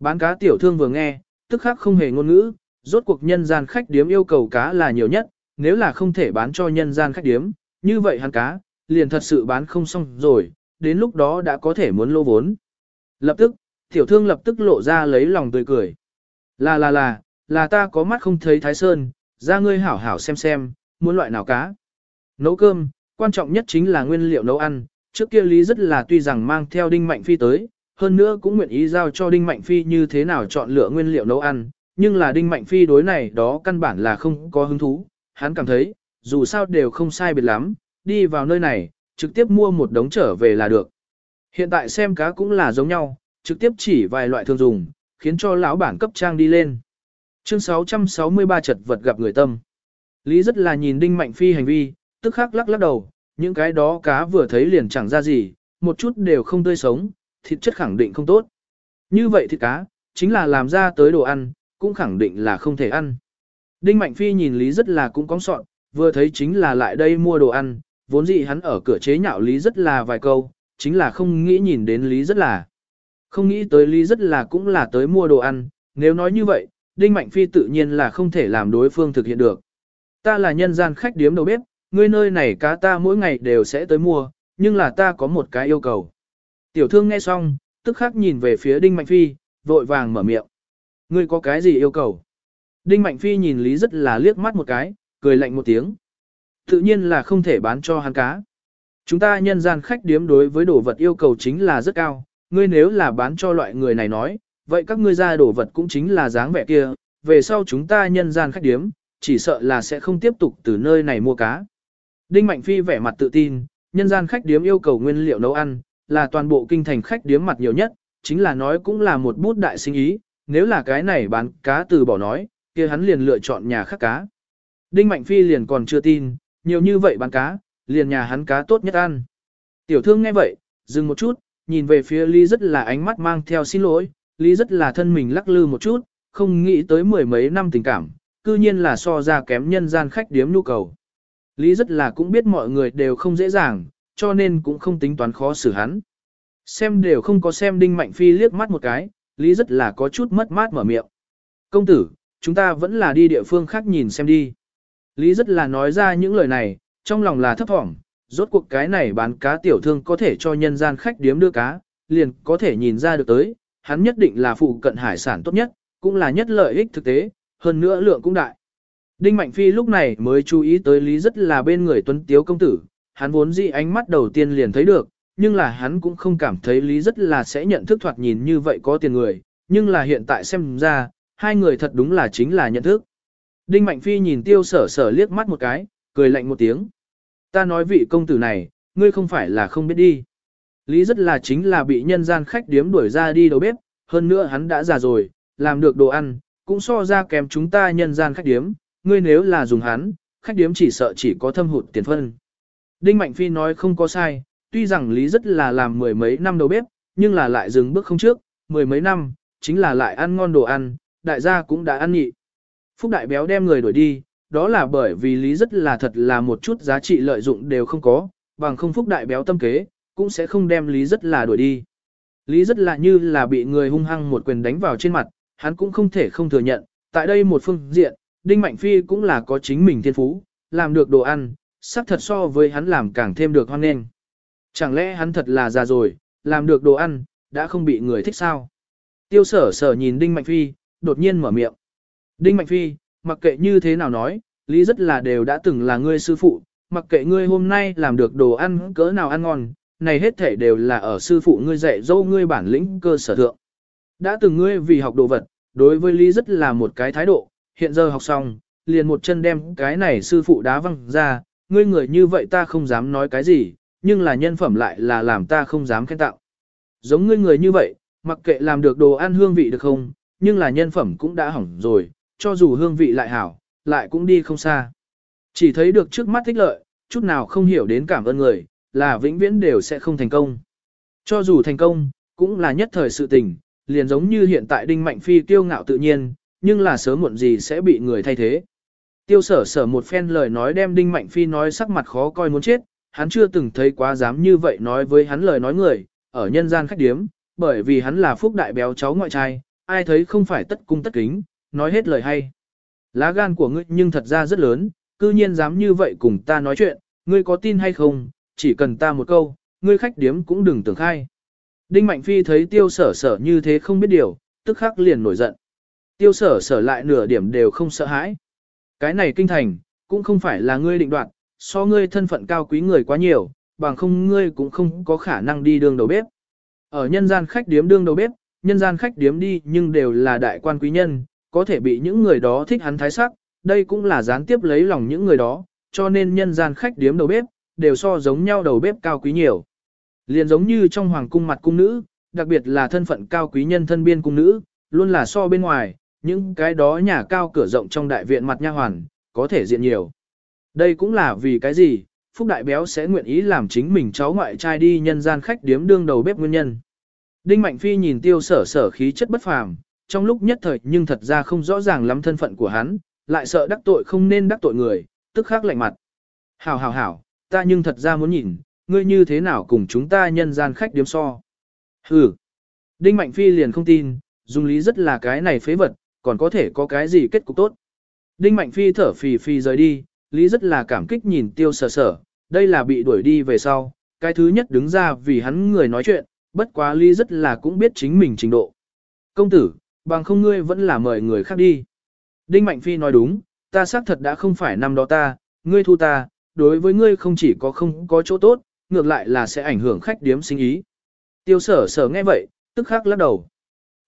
Bán cá tiểu thương vừa nghe, tức khắc không hề ngôn ngữ, rốt cuộc nhân gian khách điếm yêu cầu cá là nhiều nhất, nếu là không thể bán cho nhân gian khách điếm, như vậy hắn cá, liền thật sự bán không xong rồi, đến lúc đó đã có thể muốn lô vốn. Lập tức, tiểu thương lập tức lộ ra lấy lòng tươi cười. Là là là, là ta có mắt không thấy thái sơn, ra ngươi hảo hảo xem xem, muốn loại nào cá. Nấu cơm, quan trọng nhất chính là nguyên liệu nấu ăn, trước kia Lý rất là tuy rằng mang theo Đinh Mạnh Phi tới, hơn nữa cũng nguyện ý giao cho Đinh Mạnh Phi như thế nào chọn lựa nguyên liệu nấu ăn, nhưng là Đinh Mạnh Phi đối này đó căn bản là không có hứng thú, hắn cảm thấy, dù sao đều không sai biệt lắm, đi vào nơi này, trực tiếp mua một đống trở về là được. Hiện tại xem cá cũng là giống nhau, trực tiếp chỉ vài loại thường dùng, khiến cho lão bản cấp trang đi lên. Chương 663 chật vật gặp người tâm. Lý rất là nhìn Đinh Mạnh Phi hành vi, tức khắc lắc lắc đầu, những cái đó cá vừa thấy liền chẳng ra gì, một chút đều không tươi sống, thịt chất khẳng định không tốt. Như vậy thịt cá, chính là làm ra tới đồ ăn, cũng khẳng định là không thể ăn. Đinh Mạnh Phi nhìn Lý rất là cũng cóng sọn, vừa thấy chính là lại đây mua đồ ăn, vốn dĩ hắn ở cửa chế nhạo Lý rất là vài câu, chính là không nghĩ nhìn đến Lý rất là. Không nghĩ tới Lý rất là cũng là tới mua đồ ăn, nếu nói như vậy, Đinh Mạnh Phi tự nhiên là không thể làm đối phương thực hiện được. Ta là nhân gian khách điếm đầu bếp, ngươi nơi này cá ta mỗi ngày đều sẽ tới mua, nhưng là ta có một cái yêu cầu. Tiểu thương nghe xong, tức khắc nhìn về phía Đinh Mạnh Phi, vội vàng mở miệng. Ngươi có cái gì yêu cầu? Đinh Mạnh Phi nhìn Lý rất là liếc mắt một cái, cười lạnh một tiếng. Tự nhiên là không thể bán cho hắn cá. Chúng ta nhân gian khách điếm đối với đồ vật yêu cầu chính là rất cao, ngươi nếu là bán cho loại người này nói, vậy các ngươi ra đồ vật cũng chính là dáng vẻ kia, về sau chúng ta nhân gian khách điếm, chỉ sợ là sẽ không tiếp tục từ nơi này mua cá. Đinh Mạnh Phi vẻ mặt tự tin, nhân gian khách điếm yêu cầu nguyên liệu nấu ăn, là toàn bộ kinh thành khách điếm mặt nhiều nhất, chính là nói cũng là một bút đại sinh ý, nếu là cái này bán cá từ bỏ nói, kia hắn liền lựa chọn nhà khác cá. Đinh Mạnh Phi liền còn chưa tin, nhiều như vậy bán cá, liền nhà hắn cá tốt nhất ăn. Tiểu thương nghe vậy, dừng một chút, nhìn về phía Lý rất là ánh mắt mang theo xin lỗi, Lý rất là thân mình lắc lư một chút, không nghĩ tới mười mấy năm tình cảm, cư nhiên là so ra kém nhân gian khách điếm nhu cầu. Lý rất là cũng biết mọi người đều không dễ dàng, cho nên cũng không tính toán khó xử hắn. Xem đều không có xem Đinh Mạnh Phi liếc mắt một cái, Lý rất là có chút mất mát mở miệng. Công tử, chúng ta vẫn là đi địa phương khác nhìn xem đi. Lý rất là nói ra những lời này, trong lòng là thấp thỏm, rốt cuộc cái này bán cá tiểu thương có thể cho nhân gian khách điếm đưa cá, liền có thể nhìn ra được tới, hắn nhất định là phụ cận hải sản tốt nhất, cũng là nhất lợi ích thực tế, hơn nữa lượng cũng đại. Đinh Mạnh Phi lúc này mới chú ý tới Lý rất là bên người tuấn tiếu công tử, hắn vốn dĩ ánh mắt đầu tiên liền thấy được, nhưng là hắn cũng không cảm thấy Lý rất là sẽ nhận thức thoạt nhìn như vậy có tiền người, nhưng là hiện tại xem ra, hai người thật đúng là chính là nhận thức. Đinh Mạnh Phi nhìn tiêu sở sở liếc mắt một cái, cười lạnh một tiếng. Ta nói vị công tử này, ngươi không phải là không biết đi. Lý rất là chính là bị nhân gian khách điếm đuổi ra đi đầu bếp, hơn nữa hắn đã già rồi, làm được đồ ăn, cũng so ra kém chúng ta nhân gian khách điếm, ngươi nếu là dùng hắn, khách điếm chỉ sợ chỉ có thâm hụt tiền phân. Đinh Mạnh Phi nói không có sai, tuy rằng Lý rất là làm mười mấy năm đầu bếp, nhưng là lại dừng bước không trước, mười mấy năm, chính là lại ăn ngon đồ ăn, đại gia cũng đã ăn nhị. Phúc Đại Béo đem người đuổi đi, đó là bởi vì Lý rất là thật là một chút giá trị lợi dụng đều không có, bằng không Phúc Đại Béo tâm kế, cũng sẽ không đem Lý rất là đuổi đi. Lý rất là như là bị người hung hăng một quyền đánh vào trên mặt, hắn cũng không thể không thừa nhận, tại đây một phương diện, Đinh Mạnh Phi cũng là có chính mình thiên phú, làm được đồ ăn, sắc thật so với hắn làm càng thêm được hoan nghênh. Chẳng lẽ hắn thật là già rồi, làm được đồ ăn, đã không bị người thích sao? Tiêu sở sở nhìn Đinh Mạnh Phi, đột nhiên mở miệng. Đinh Mạnh Phi, mặc kệ như thế nào nói, Lý rất là đều đã từng là ngươi sư phụ, mặc kệ ngươi hôm nay làm được đồ ăn cỡ nào ăn ngon, này hết thể đều là ở sư phụ ngươi dạy dỗ ngươi bản lĩnh cơ sở thượng. Đã từng ngươi vì học đồ vật, đối với Lý rất là một cái thái độ, hiện giờ học xong, liền một chân đem cái này sư phụ đá văng ra, ngươi người như vậy ta không dám nói cái gì, nhưng là nhân phẩm lại là làm ta không dám khen tạo. Giống ngươi người như vậy, mặc kệ làm được đồ ăn hương vị được không, nhưng là nhân phẩm cũng đã hỏng rồi, cho dù hương vị lại hảo, lại cũng đi không xa. Chỉ thấy được trước mắt thích lợi, chút nào không hiểu đến cảm ơn người, là vĩnh viễn đều sẽ không thành công. Cho dù thành công, cũng là nhất thời sự tình, liền giống như hiện tại Đinh Mạnh Phi kiêu ngạo tự nhiên, nhưng là sớm muộn gì sẽ bị người thay thế. Tiêu sở sở một phen lời nói đem Đinh Mạnh Phi nói sắc mặt khó coi muốn chết, hắn chưa từng thấy quá dám như vậy nói với hắn lời nói người, ở nhân gian khách điếm, bởi vì hắn là phúc đại béo cháu ngoại trai, ai thấy không phải tất cung tất kính, nói hết lời hay. Lá gan của ngươi nhưng thật ra rất lớn, cư nhiên dám như vậy cùng ta nói chuyện, ngươi có tin hay không, chỉ cần ta một câu, ngươi khách điếm cũng đừng tưởng khai. Đinh Mạnh Phi thấy tiêu sở sở như thế không biết điều, tức khắc liền nổi giận. Tiêu sở sở lại nửa điểm đều không sợ hãi. Cái này kinh thành, cũng không phải là ngươi định đoạt, so ngươi thân phận cao quý người quá nhiều, bằng không ngươi cũng không có khả năng đi đường đầu bếp. Ở nhân gian khách điếm đương đầu bếp, nhân gian khách điếm đi nhưng đều là đại quan quý nhân, có thể bị những người đó thích hắn thái sắc, đây cũng là gián tiếp lấy lòng những người đó, cho nên nhân gian khách điếm đầu bếp, đều so giống nhau đầu bếp cao quý nhiều. Liền giống như trong hoàng cung mặt cung nữ, đặc biệt là thân phận cao quý nhân thân biên cung nữ, luôn là so bên ngoài, những cái đó nhà cao cửa rộng trong đại viện mặt nha hoàn, có thể diện nhiều. Đây cũng là vì cái gì, Phúc Đại Béo sẽ nguyện ý làm chính mình cháu ngoại trai đi nhân gian khách điếm đương đầu bếp nguyên nhân. Đinh Mạnh Phi nhìn tiêu sở sở khí chất bất phàm, trong lúc nhất thời nhưng thật ra không rõ ràng lắm thân phận của hắn, lại sợ đắc tội không nên đắc tội người, tức khắc lạnh mặt. Hảo hảo hảo, ta nhưng thật ra muốn nhìn, ngươi như thế nào cùng chúng ta nhân gian khách điếm so. Hừ. Đinh Mạnh Phi liền không tin, dung lý rất là cái này phế vật, còn có thể có cái gì kết cục tốt. Đinh Mạnh Phi thở phì phì rời đi, lý rất là cảm kích nhìn tiêu sở sở, đây là bị đuổi đi về sau, cái thứ nhất đứng ra vì hắn người nói chuyện, bất quá lý rất là cũng biết chính mình trình độ. Công tử, bằng không ngươi vẫn là mời người khác đi. Đinh Mạnh Phi nói đúng, ta xác thật đã không phải năm đó ta, ngươi thu ta, đối với ngươi không chỉ có không có chỗ tốt, ngược lại là sẽ ảnh hưởng khách điếm sinh ý. Tiêu sở sở nghe vậy, tức khắc lắc đầu.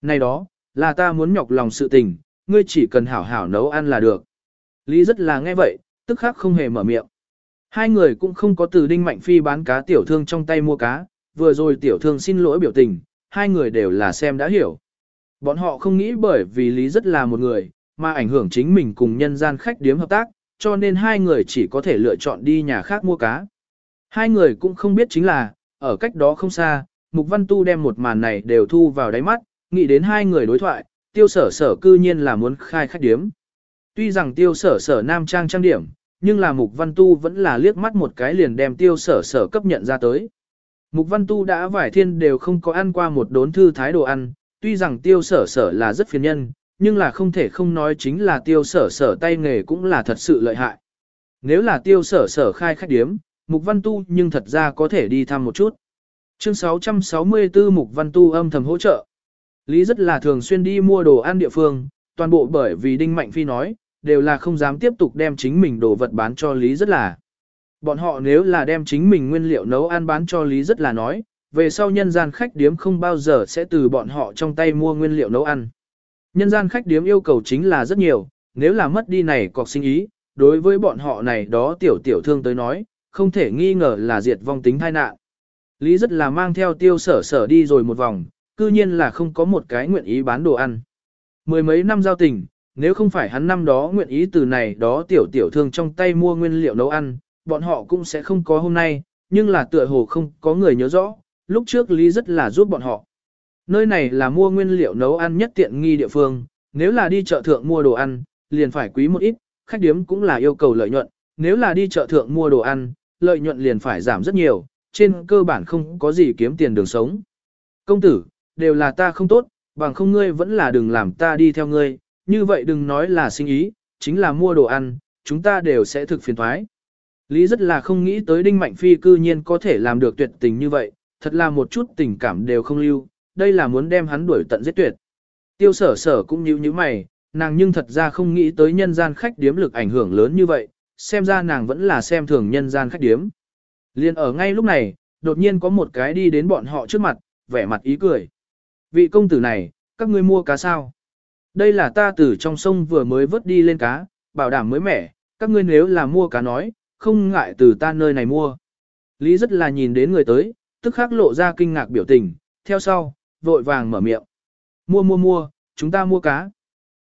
Này đó, là ta muốn nhọc lòng sự tình, ngươi chỉ cần hảo hảo nấu ăn là được. Lý rất là nghe vậy, tức khắc không hề mở miệng. Hai người cũng không có từ đinh mạnh phi bán cá tiểu thương trong tay mua cá, vừa rồi tiểu thương xin lỗi biểu tình, hai người đều là xem đã hiểu. Bọn họ không nghĩ bởi vì Lý rất là một người, mà ảnh hưởng chính mình cùng nhân gian khách điếm hợp tác, cho nên hai người chỉ có thể lựa chọn đi nhà khác mua cá. Hai người cũng không biết chính là, ở cách đó không xa, Mục Văn Tu đem một màn này đều thu vào đáy mắt, nghĩ đến hai người đối thoại, tiêu sở sở cư nhiên là muốn khai khách điếm. Tuy rằng tiêu sở sở nam trang trang điểm, nhưng là Mục Văn Tu vẫn là liếc mắt một cái liền đem tiêu sở sở cấp nhận ra tới. Mục Văn Tu đã vải thiên đều không có ăn qua một đốn thư thái đồ ăn, tuy rằng tiêu sở sở là rất phiền nhân, nhưng là không thể không nói chính là tiêu sở sở tay nghề cũng là thật sự lợi hại. Nếu là tiêu sở sở khai khách điếm, Mục Văn Tu nhưng thật ra có thể đi thăm một chút. Chương 664 Mục Văn Tu âm thầm hỗ trợ. Lý rất là thường xuyên đi mua đồ ăn địa phương, toàn bộ bởi vì Đinh Mạnh Phi nói, đều là không dám tiếp tục đem chính mình đồ vật bán cho Lý rất là. Bọn họ nếu là đem chính mình nguyên liệu nấu ăn bán cho Lý rất là nói, về sau nhân gian khách điếm không bao giờ sẽ từ bọn họ trong tay mua nguyên liệu nấu ăn. Nhân gian khách điếm yêu cầu chính là rất nhiều, nếu là mất đi này cọc sinh ý, đối với bọn họ này đó tiểu tiểu thương tới nói, không thể nghi ngờ là diệt vong tính tai nạn. Lý rất là mang theo tiêu sở sở đi rồi một vòng, cư nhiên là không có một cái nguyện ý bán đồ ăn. Mười mấy năm giao tình, nếu không phải hắn năm đó nguyện ý từ này đó tiểu tiểu thương trong tay mua nguyên liệu nấu ăn, bọn họ cũng sẽ không có hôm nay, nhưng là tựa hồ không có người nhớ rõ, lúc trước Lý rất là giúp bọn họ. Nơi này là mua nguyên liệu nấu ăn nhất tiện nghi địa phương, nếu là đi chợ thượng mua đồ ăn, liền phải quý một ít, khách điếm cũng là yêu cầu lợi nhuận, nếu là đi chợ thượng mua đồ ăn, lợi nhuận liền phải giảm rất nhiều, trên cơ bản không có gì kiếm tiền đường sống. Công tử, đều là ta không tốt, bằng không ngươi vẫn là đừng làm ta đi theo ngươi, như vậy đừng nói là sinh ý, chính là mua đồ ăn, chúng ta đều sẽ thực phiền thoái. Lý rất là không nghĩ tới Đinh Mạnh Phi cư nhiên có thể làm được tuyệt tình như vậy, thật là một chút tình cảm đều không lưu, đây là muốn đem hắn đuổi tận giết tuyệt. Tiêu sở sở cũng như như mày, nàng nhưng thật ra không nghĩ tới nhân gian khách điếm lực ảnh hưởng lớn như vậy, xem ra nàng vẫn là xem thường nhân gian khách điếm. Liên ở ngay lúc này, đột nhiên có một cái đi đến bọn họ trước mặt, vẻ mặt ý cười. Vị công tử này, các ngươi mua cá sao? Đây là ta từ trong sông vừa mới vớt đi lên cá, bảo đảm mới mẻ, các ngươi nếu là mua cá nói, không ngại từ ta nơi này mua. Lý rất là nhìn đến người tới, tức khắc lộ ra kinh ngạc biểu tình, theo sau, vội vàng mở miệng. Mua mua mua, chúng ta mua cá.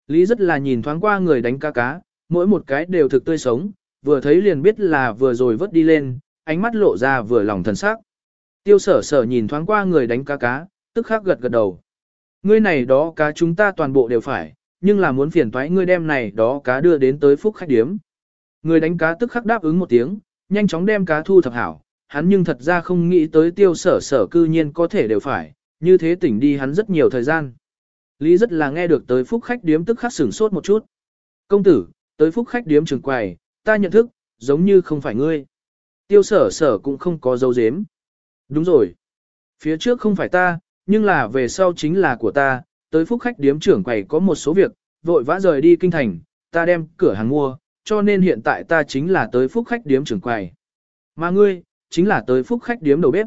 Lý rất là nhìn thoáng qua người đánh cá cá, mỗi một cái đều thực tươi sống, vừa thấy liền biết là vừa rồi vớt đi lên, ánh mắt lộ ra vừa lòng thần sắc. Tiêu sở sở nhìn thoáng qua người đánh cá cá, tức khắc gật gật đầu. Ngươi này đó cá chúng ta toàn bộ đều phải, nhưng là muốn phiền toái ngươi đem này đó cá đưa đến tới phúc khách điếm. Người đánh cá tức khắc đáp ứng một tiếng, nhanh chóng đem cá thu thập hảo, hắn nhưng thật ra không nghĩ tới tiêu sở sở cư nhiên có thể đều phải, như thế tỉnh đi hắn rất nhiều thời gian. Lý rất là nghe được tới phúc khách điếm tức khắc sửng sốt một chút. Công tử, tới phúc khách điếm trường quầy, ta nhận thức, giống như không phải ngươi. Tiêu sở sở cũng không có dấu dếm. Đúng rồi. Phía trước không phải ta, nhưng là về sau chính là của ta, tới phúc khách điếm trưởng quầy có một số việc, vội vã rời đi kinh thành, ta đem cửa hàng mua, cho nên hiện tại ta chính là tới phúc khách điếm trưởng quầy. Mà ngươi, chính là tới phúc khách điếm đầu bếp.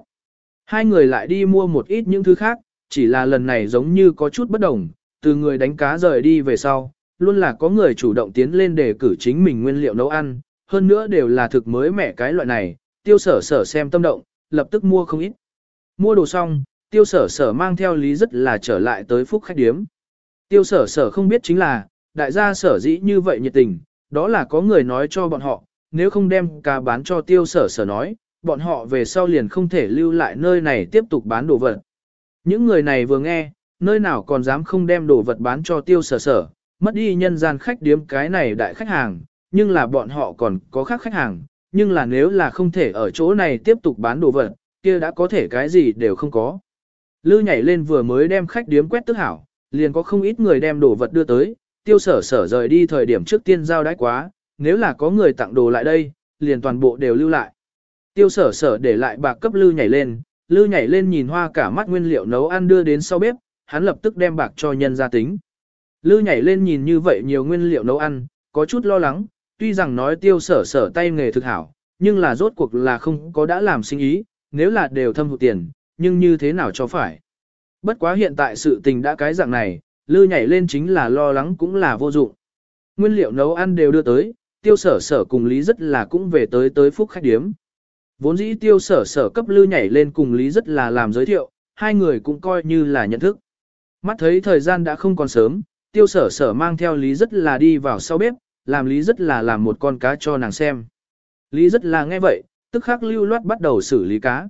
Hai người lại đi mua một ít những thứ khác, chỉ là lần này giống như có chút bất đồng, từ người đánh cá rời đi về sau, luôn là có người chủ động tiến lên để cử chính mình nguyên liệu nấu ăn, hơn nữa đều là thực mới mẻ cái loại này, tiêu sở sở xem tâm động, lập tức mua không ít. Mua đồ xong, tiêu sở sở mang theo lý rất là trở lại tới phúc khách điếm. Tiêu sở sở không biết chính là, đại gia sở dĩ như vậy nhiệt tình, đó là có người nói cho bọn họ, nếu không đem cá bán cho tiêu sở sở nói, bọn họ về sau liền không thể lưu lại nơi này tiếp tục bán đồ vật. Những người này vừa nghe, nơi nào còn dám không đem đồ vật bán cho tiêu sở sở, mất đi nhân gian khách điếm cái này đại khách hàng, nhưng là bọn họ còn có khác khách hàng, nhưng là nếu là không thể ở chỗ này tiếp tục bán đồ vật, kia đã có thể cái gì đều không có. Lư nhảy lên vừa mới đem khách điếm quét tức hảo, liền có không ít người đem đồ vật đưa tới, tiêu sở sở rời đi thời điểm trước tiên giao đãi quá, nếu là có người tặng đồ lại đây, liền toàn bộ đều lưu lại. Tiêu sở sở để lại bạc cấp lư nhảy lên, lư nhảy lên nhìn hoa cả mắt nguyên liệu nấu ăn đưa đến sau bếp, hắn lập tức đem bạc cho nhân gia tính. Lư nhảy lên nhìn như vậy nhiều nguyên liệu nấu ăn, có chút lo lắng, tuy rằng nói tiêu sở sở tay nghề thực hảo, nhưng là rốt cuộc là không có đã làm sinh ý, nếu là đều thâm hụt tiền, nhưng như thế nào cho phải. Bất quá hiện tại sự tình đã cái dạng này, lư nhảy lên chính là lo lắng cũng là vô dụng. Nguyên liệu nấu ăn đều đưa tới, tiêu sở sở cùng Lý rất là cũng về tới tới phúc khách điếm. Vốn dĩ tiêu sở sở cấp lư nhảy lên cùng Lý rất là làm giới thiệu, hai người cũng coi như là nhận thức. Mắt thấy thời gian đã không còn sớm, tiêu sở sở mang theo Lý rất là đi vào sau bếp, làm Lý rất là làm một con cá cho nàng xem. Lý rất là nghe vậy, tức khắc lưu loát bắt đầu xử lý cá.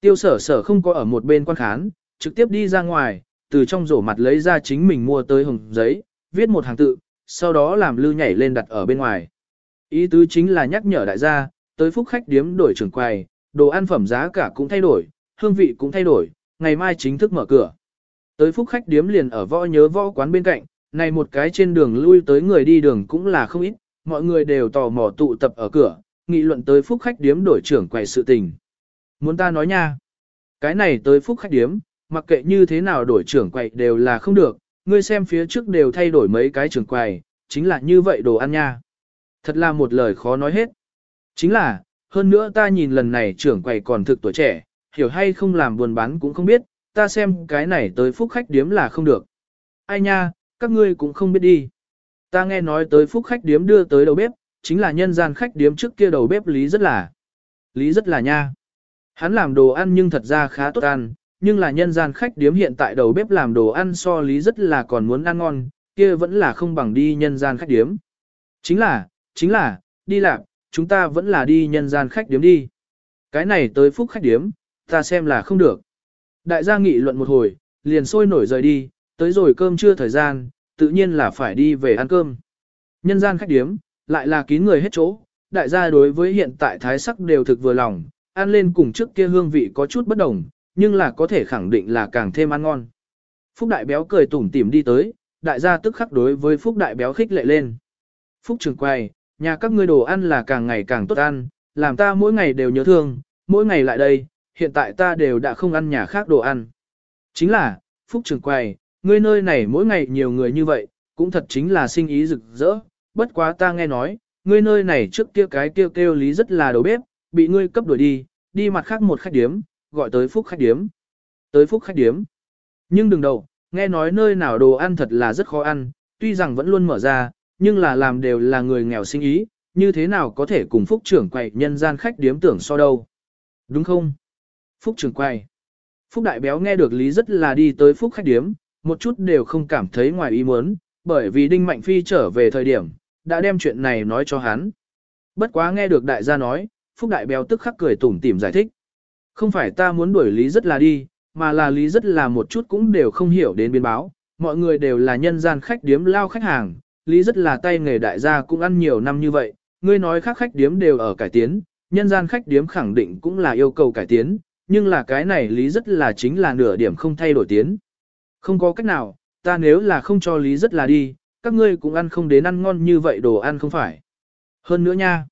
Tiêu sở sở không có ở một bên quan khán, trực tiếp đi ra ngoài, từ trong rổ mặt lấy ra chính mình mua tới hồng giấy, viết một hàng tự, sau đó làm lưu nhảy lên đặt ở bên ngoài. Ý tứ chính là nhắc nhở đại gia, tới phúc khách điếm đổi trưởng quầy, đồ ăn phẩm giá cả cũng thay đổi, hương vị cũng thay đổi, ngày mai chính thức mở cửa. Tới phúc khách điếm liền ở võ nhớ võ quán bên cạnh, này một cái trên đường lui tới người đi đường cũng là không ít, mọi người đều tò mò tụ tập ở cửa, nghị luận tới phúc khách điếm đổi trưởng quầy sự tình. Muốn ta nói nha, cái này tới phúc khách điếm, mặc kệ như thế nào đổi trưởng quầy đều là không được, ngươi xem phía trước đều thay đổi mấy cái trưởng quầy, chính là như vậy đồ ăn nha. Thật là một lời khó nói hết. Chính là, hơn nữa ta nhìn lần này trưởng quầy còn thực tuổi trẻ, hiểu hay không làm buồn bán cũng không biết, ta xem cái này tới phúc khách điếm là không được. Ai nha, các ngươi cũng không biết đi. Ta nghe nói tới phúc khách điếm đưa tới đầu bếp, chính là nhân gian khách điếm trước kia đầu bếp lý rất là. Lý rất là nha. Hắn làm đồ ăn nhưng thật ra khá tốt ăn, nhưng là nhân gian khách điếm hiện tại đầu bếp làm đồ ăn so lý rất là còn muốn ăn ngon, kia vẫn là không bằng đi nhân gian khách điếm. Chính là, chính là, đi làm, chúng ta vẫn là đi nhân gian khách điếm đi. Cái này tới phúc khách điếm, ta xem là không được. Đại gia nghị luận một hồi, liền sôi nổi rời đi, tới rồi cơm trưa thời gian, tự nhiên là phải đi về ăn cơm. Nhân gian khách điếm, lại là kín người hết chỗ, đại gia đối với hiện tại thái sắc đều thực vừa lòng, ăn lên cùng trước kia hương vị có chút bất đồng, nhưng là có thể khẳng định là càng thêm ăn ngon. Phúc đại béo cười tủm tỉm đi tới, đại gia tức khắc đối với Phúc đại béo khích lệ lên. Phúc trường quay, nhà các ngươi đồ ăn là càng ngày càng tốt ăn, làm ta mỗi ngày đều nhớ thương, mỗi ngày lại đây, hiện tại ta đều đã không ăn nhà khác đồ ăn. Chính là, Phúc trường quay, ngươi nơi này mỗi ngày nhiều người như vậy, cũng thật chính là sinh ý rực rỡ, bất quá ta nghe nói, ngươi nơi này trước kia cái kêu kêu lý rất là đầu bếp, bị ngươi cấp đuổi đi, đi mặt khác một khách điếm, gọi tới phúc khách điếm. Tới phúc khách điếm. Nhưng đừng đầu, nghe nói nơi nào đồ ăn thật là rất khó ăn, tuy rằng vẫn luôn mở ra, nhưng là làm đều là người nghèo sinh ý, như thế nào có thể cùng phúc trưởng quầy nhân gian khách điếm tưởng so đâu. Đúng không? Phúc trưởng quầy. Phúc đại béo nghe được lý rất là đi tới phúc khách điếm, một chút đều không cảm thấy ngoài ý muốn, bởi vì Đinh Mạnh Phi trở về thời điểm, đã đem chuyện này nói cho hắn. Bất quá nghe được đại gia nói, Phúc Đại Béo tức khắc cười tủm tỉm giải thích. Không phải ta muốn đuổi Lý rất là đi, mà là Lý rất là một chút cũng đều không hiểu đến biến báo, mọi người đều là nhân gian khách điếm lao khách hàng, Lý rất là tay nghề đại gia cũng ăn nhiều năm như vậy, ngươi nói khác khách điếm đều ở cải tiến, nhân gian khách điếm khẳng định cũng là yêu cầu cải tiến, nhưng là cái này Lý rất là chính là nửa điểm không thay đổi tiến. Không có cách nào, ta nếu là không cho Lý rất là đi, các ngươi cũng ăn không đến ăn ngon như vậy đồ ăn không phải. Hơn nữa nha,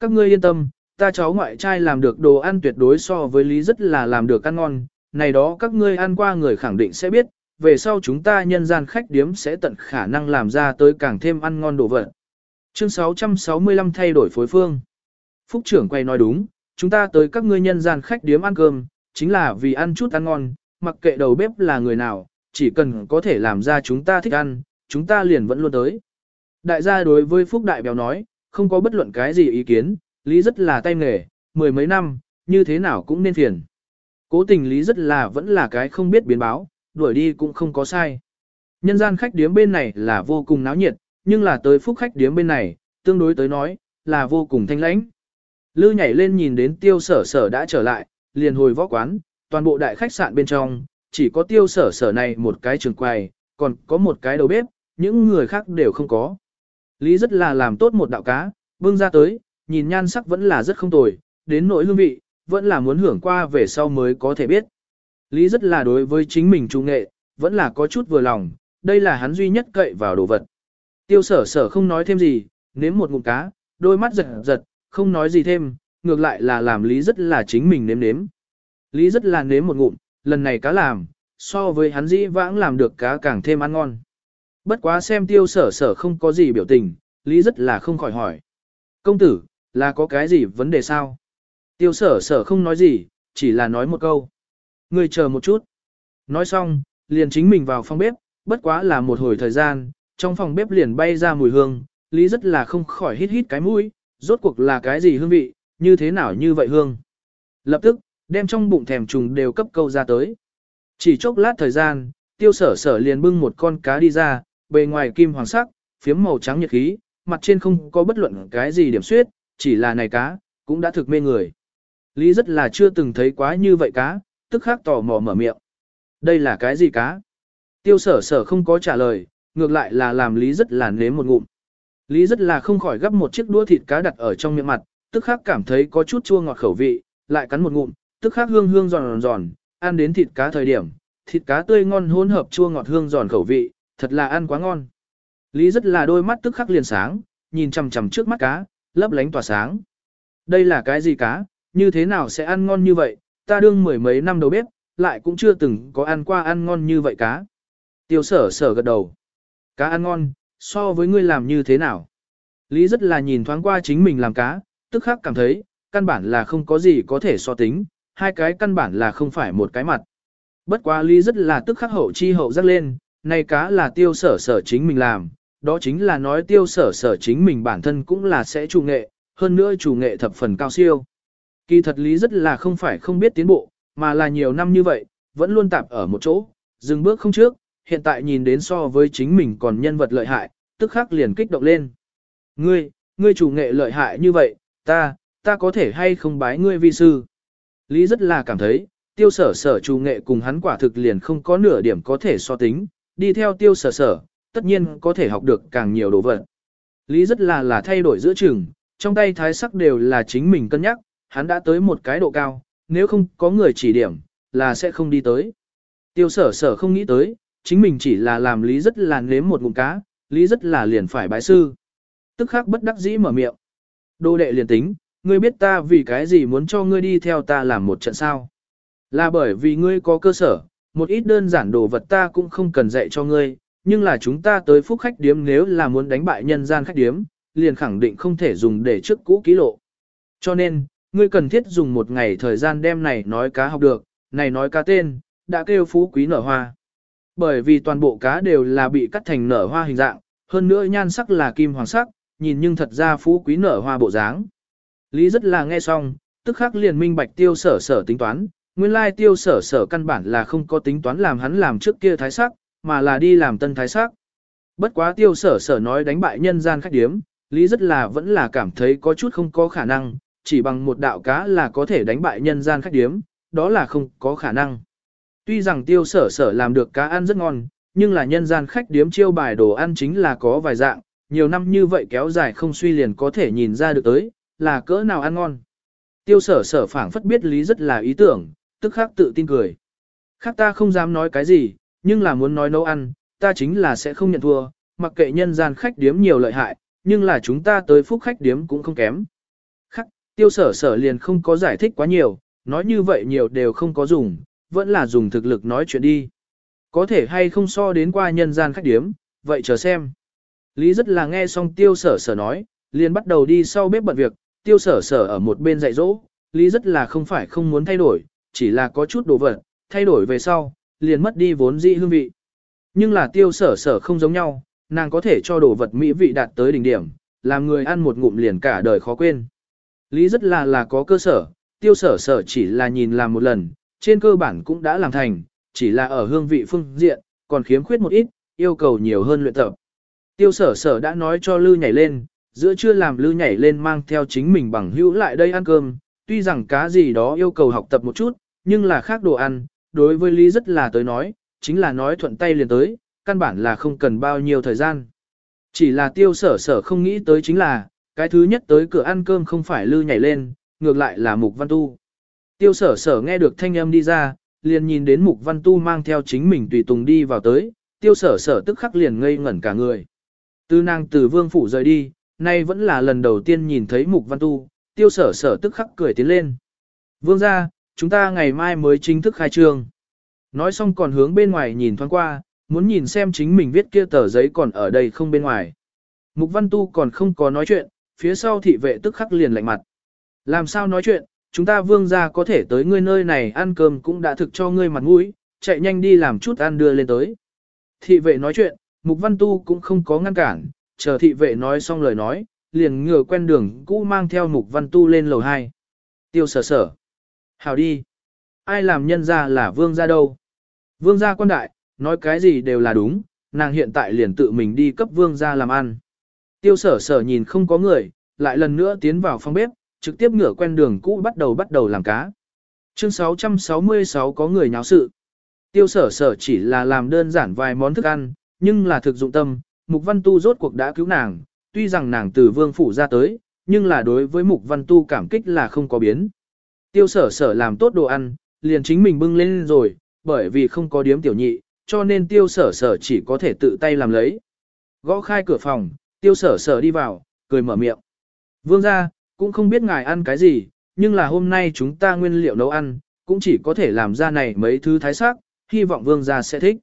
các ngươi yên tâm, ta cháu ngoại trai làm được đồ ăn tuyệt đối so với Lý rất là làm được ăn ngon, này đó các ngươi ăn qua người khẳng định sẽ biết, về sau chúng ta nhân gian khách điếm sẽ tận khả năng làm ra tới càng thêm ăn ngon đồ vật. Chương 665 thay đổi phối phương. Phúc trưởng quay nói đúng, chúng ta tới các ngươi nhân gian khách điếm ăn cơm, chính là vì ăn chút ăn ngon, mặc kệ đầu bếp là người nào, chỉ cần có thể làm ra chúng ta thích ăn, chúng ta liền vẫn luôn tới. Đại gia đối với Phúc Đại Béo nói, không có bất luận cái gì ý kiến, Lý rất là tay nghề, mười mấy năm, như thế nào cũng nên phiền. Cố tình Lý rất là vẫn là cái không biết biến báo, đuổi đi cũng không có sai. Nhân gian khách điếm bên này là vô cùng náo nhiệt, nhưng là tới phúc khách điếm bên này, tương đối tới nói, là vô cùng thanh lãnh. Lư nhảy lên nhìn đến tiêu sở sở đã trở lại, liền hồi võ quán, toàn bộ đại khách sạn bên trong, chỉ có tiêu sở sở này một cái trường quầy, còn có một cái đầu bếp, những người khác đều không có. Lý rất là làm tốt một đạo cá, bưng ra tới, nhìn nhan sắc vẫn là rất không tồi, đến nỗi hương vị, vẫn là muốn hưởng qua về sau mới có thể biết. Lý rất là đối với chính mình trung nghệ, vẫn là có chút vừa lòng, đây là hắn duy nhất cậy vào đồ vật. Tiêu sở sở không nói thêm gì, nếm một ngụm cá, đôi mắt giật giật, không nói gì thêm, ngược lại là làm Lý rất là chính mình nếm nếm. Lý rất là nếm một ngụm, lần này cá làm, so với hắn dĩ vãng làm được cá càng thêm ăn ngon. Bất quá xem tiêu sở sở không có gì biểu tình, Lý rất là không khỏi hỏi. Công tử, là có cái gì vấn đề sao? Tiêu sở sở không nói gì, chỉ là nói một câu. Người chờ một chút. Nói xong, liền chính mình vào phòng bếp, bất quá là một hồi thời gian, trong phòng bếp liền bay ra mùi hương, Lý rất là không khỏi hít hít cái mũi, rốt cuộc là cái gì hương vị, như thế nào như vậy hương. Lập tức, đem trong bụng thèm trùng đều cấp câu ra tới. Chỉ chốc lát thời gian, tiêu sở sở liền bưng một con cá đi ra, bề ngoài kim hoàng sắc, phiếm màu trắng nhiệt khí, mặt trên không có bất luận cái gì điểm suyết, chỉ là này cá, cũng đã thực mê người. Lý rất là chưa từng thấy quá như vậy cá, tức khắc tò mò mở miệng. Đây là cái gì cá? Tiêu sở sở không có trả lời, ngược lại là làm Lý rất là nếm một ngụm. Lý rất là không khỏi gấp một chiếc đũa thịt cá đặt ở trong miệng mặt, tức khắc cảm thấy có chút chua ngọt khẩu vị, lại cắn một ngụm, tức khắc hương hương giòn giòn, ăn đến thịt cá thời điểm, thịt cá tươi ngon hỗn hợp chua ngọt hương giòn khẩu vị, thật là ăn quá ngon. Lý rất là đôi mắt tức khắc liền sáng, nhìn chằm chằm trước mắt cá, lấp lánh tỏa sáng. Đây là cái gì cá, như thế nào sẽ ăn ngon như vậy, ta đương mười mấy năm đầu bếp, lại cũng chưa từng có ăn qua ăn ngon như vậy cá. Tiêu sở sở gật đầu. Cá ăn ngon, so với ngươi làm như thế nào? Lý rất là nhìn thoáng qua chính mình làm cá, tức khắc cảm thấy, căn bản là không có gì có thể so tính, hai cái căn bản là không phải một cái mặt. Bất quá Lý rất là tức khắc hậu chi hậu rắc lên, này cá là tiêu sở sở chính mình làm, đó chính là nói tiêu sở sở chính mình bản thân cũng là sẽ chủ nghệ, hơn nữa chủ nghệ thập phần cao siêu. Kỳ thật Lý rất là không phải không biết tiến bộ, mà là nhiều năm như vậy, vẫn luôn tạp ở một chỗ, dừng bước không trước, hiện tại nhìn đến so với chính mình còn nhân vật lợi hại, tức khắc liền kích động lên. Ngươi, ngươi chủ nghệ lợi hại như vậy, ta, ta có thể hay không bái ngươi vi sư. Lý rất là cảm thấy, tiêu sở sở chủ nghệ cùng hắn quả thực liền không có nửa điểm có thể so tính, đi theo tiêu sở sở, tất nhiên có thể học được càng nhiều đồ vật. Lý rất là là thay đổi giữa trường, trong tay thái sắc đều là chính mình cân nhắc, hắn đã tới một cái độ cao, nếu không có người chỉ điểm, là sẽ không đi tới. Tiêu sở sở không nghĩ tới, chính mình chỉ là làm lý rất là nếm một ngụm cá, lý rất là liền phải bái sư. Tức khắc bất đắc dĩ mở miệng. Đô đệ liền tính, ngươi biết ta vì cái gì muốn cho ngươi đi theo ta làm một trận sao. Là bởi vì ngươi có cơ sở, một ít đơn giản đồ vật ta cũng không cần dạy cho ngươi, nhưng là chúng ta tới phúc khách điếm nếu là muốn đánh bại nhân gian khách điếm, liền khẳng định không thể dùng để trước cũ ký lộ. Cho nên, ngươi cần thiết dùng một ngày thời gian đem này nói cá học được, này nói cá tên, đã kêu phú quý nở hoa. Bởi vì toàn bộ cá đều là bị cắt thành nở hoa hình dạng, hơn nữa nhan sắc là kim hoàng sắc, nhìn nhưng thật ra phú quý nở hoa bộ dáng. Lý rất là nghe xong, tức khắc liền minh bạch tiêu sở sở tính toán, nguyên lai tiêu sở sở căn bản là không có tính toán làm hắn làm trước kia thái sắc, mà là đi làm tân thái sắc. Bất quá tiêu sở sở nói đánh bại nhân gian khách điếm, Lý rất là vẫn là cảm thấy có chút không có khả năng, chỉ bằng một đạo cá là có thể đánh bại nhân gian khách điếm, đó là không có khả năng. Tuy rằng tiêu sở sở làm được cá ăn rất ngon, nhưng là nhân gian khách điếm chiêu bài đồ ăn chính là có vài dạng, nhiều năm như vậy kéo dài không suy liền có thể nhìn ra được tới, là cỡ nào ăn ngon. Tiêu sở sở phảng phất biết lý rất là ý tưởng, tức khắc tự tin cười. Khác ta không dám nói cái gì, nhưng là muốn nói nấu ăn, ta chính là sẽ không nhận thua, mặc kệ nhân gian khách điếm nhiều lợi hại, nhưng là chúng ta tới phúc khách điếm cũng không kém. Khắc, tiêu sở sở liền không có giải thích quá nhiều, nói như vậy nhiều đều không có dùng, vẫn là dùng thực lực nói chuyện đi. Có thể hay không so đến qua nhân gian khách điếm, vậy chờ xem. Lý rất là nghe xong tiêu sở sở nói, liền bắt đầu đi sau bếp bận việc, tiêu sở sở ở một bên dạy dỗ, Lý rất là không phải không muốn thay đổi, chỉ là có chút đồ vật, thay đổi về sau, liền mất đi vốn dĩ hương vị. Nhưng là tiêu sở sở không giống nhau, nàng có thể cho đồ vật mỹ vị đạt tới đỉnh điểm, làm người ăn một ngụm liền cả đời khó quên. Lý rất là là có cơ sở, tiêu sở sở chỉ là nhìn làm một lần, trên cơ bản cũng đã làm thành, chỉ là ở hương vị phương diện, còn khiếm khuyết một ít, yêu cầu nhiều hơn luyện tập. Tiêu sở sở đã nói cho Lư nhảy lên, giữa trưa làm Lư nhảy lên mang theo chính mình bằng hữu lại đây ăn cơm, tuy rằng cá gì đó yêu cầu học tập một chút, nhưng là khác đồ ăn, đối với Lý rất là tới nói, chính là nói thuận tay liền tới, căn bản là không cần bao nhiêu thời gian. Chỉ là tiêu sở sở không nghĩ tới chính là, cái thứ nhất tới cửa ăn cơm không phải Lư nhảy lên, ngược lại là Mục Văn Tu. Tiêu sở sở nghe được thanh âm đi ra, liền nhìn đến Mục Văn Tu mang theo chính mình tùy tùng đi vào tới, tiêu sở sở tức khắc liền ngây ngẩn cả người. Tư nàng từ vương phủ rời đi, nay vẫn là lần đầu tiên nhìn thấy Mục Văn Tu, tiêu sở sở tức khắc cười tiến lên. Vương ra, chúng ta ngày mai mới chính thức khai trương. Nói xong còn hướng bên ngoài nhìn thoáng qua, muốn nhìn xem chính mình viết kia tờ giấy còn ở đây không bên ngoài. Mục Văn Tu còn không có nói chuyện, phía sau thị vệ tức khắc liền lạnh mặt. Làm sao nói chuyện, chúng ta vương gia có thể tới ngươi nơi này ăn cơm cũng đã thực cho ngươi mặt mũi, chạy nhanh đi làm chút ăn đưa lên tới. Thị vệ nói chuyện, Mục Văn Tu cũng không có ngăn cản, chờ thị vệ nói xong lời nói, liền ngừa quen đường cũ mang theo Mục Văn Tu lên lầu 2. Tiêu sở sở. Hảo đi. Ai làm nhân ra là vương gia đâu? Vương gia quan đại, nói cái gì đều là đúng, nàng hiện tại liền tự mình đi cấp vương gia làm ăn. Tiêu sở sở nhìn không có người, lại lần nữa tiến vào phòng bếp, trực tiếp ngửa quen đường cũ bắt đầu bắt đầu làm cá. Chương 666 có người nháo sự. Tiêu sở sở chỉ là làm đơn giản vài món thức ăn, nhưng là thực dụng tâm, Mục Văn Tu rốt cuộc đã cứu nàng, tuy rằng nàng từ vương phủ ra tới, nhưng là đối với Mục Văn Tu cảm kích là không có biến. Tiêu sở sở làm tốt đồ ăn, liền chính mình bưng lên rồi, bởi vì không có điếm tiểu nhị, cho nên tiêu sở sở chỉ có thể tự tay làm lấy. Gõ khai cửa phòng, tiêu sở sở đi vào, cười mở miệng. Vương ra, cũng không biết ngài ăn cái gì, nhưng là hôm nay chúng ta nguyên liệu nấu ăn, cũng chỉ có thể làm ra này mấy thứ thái sắc, hy vọng vương gia sẽ thích.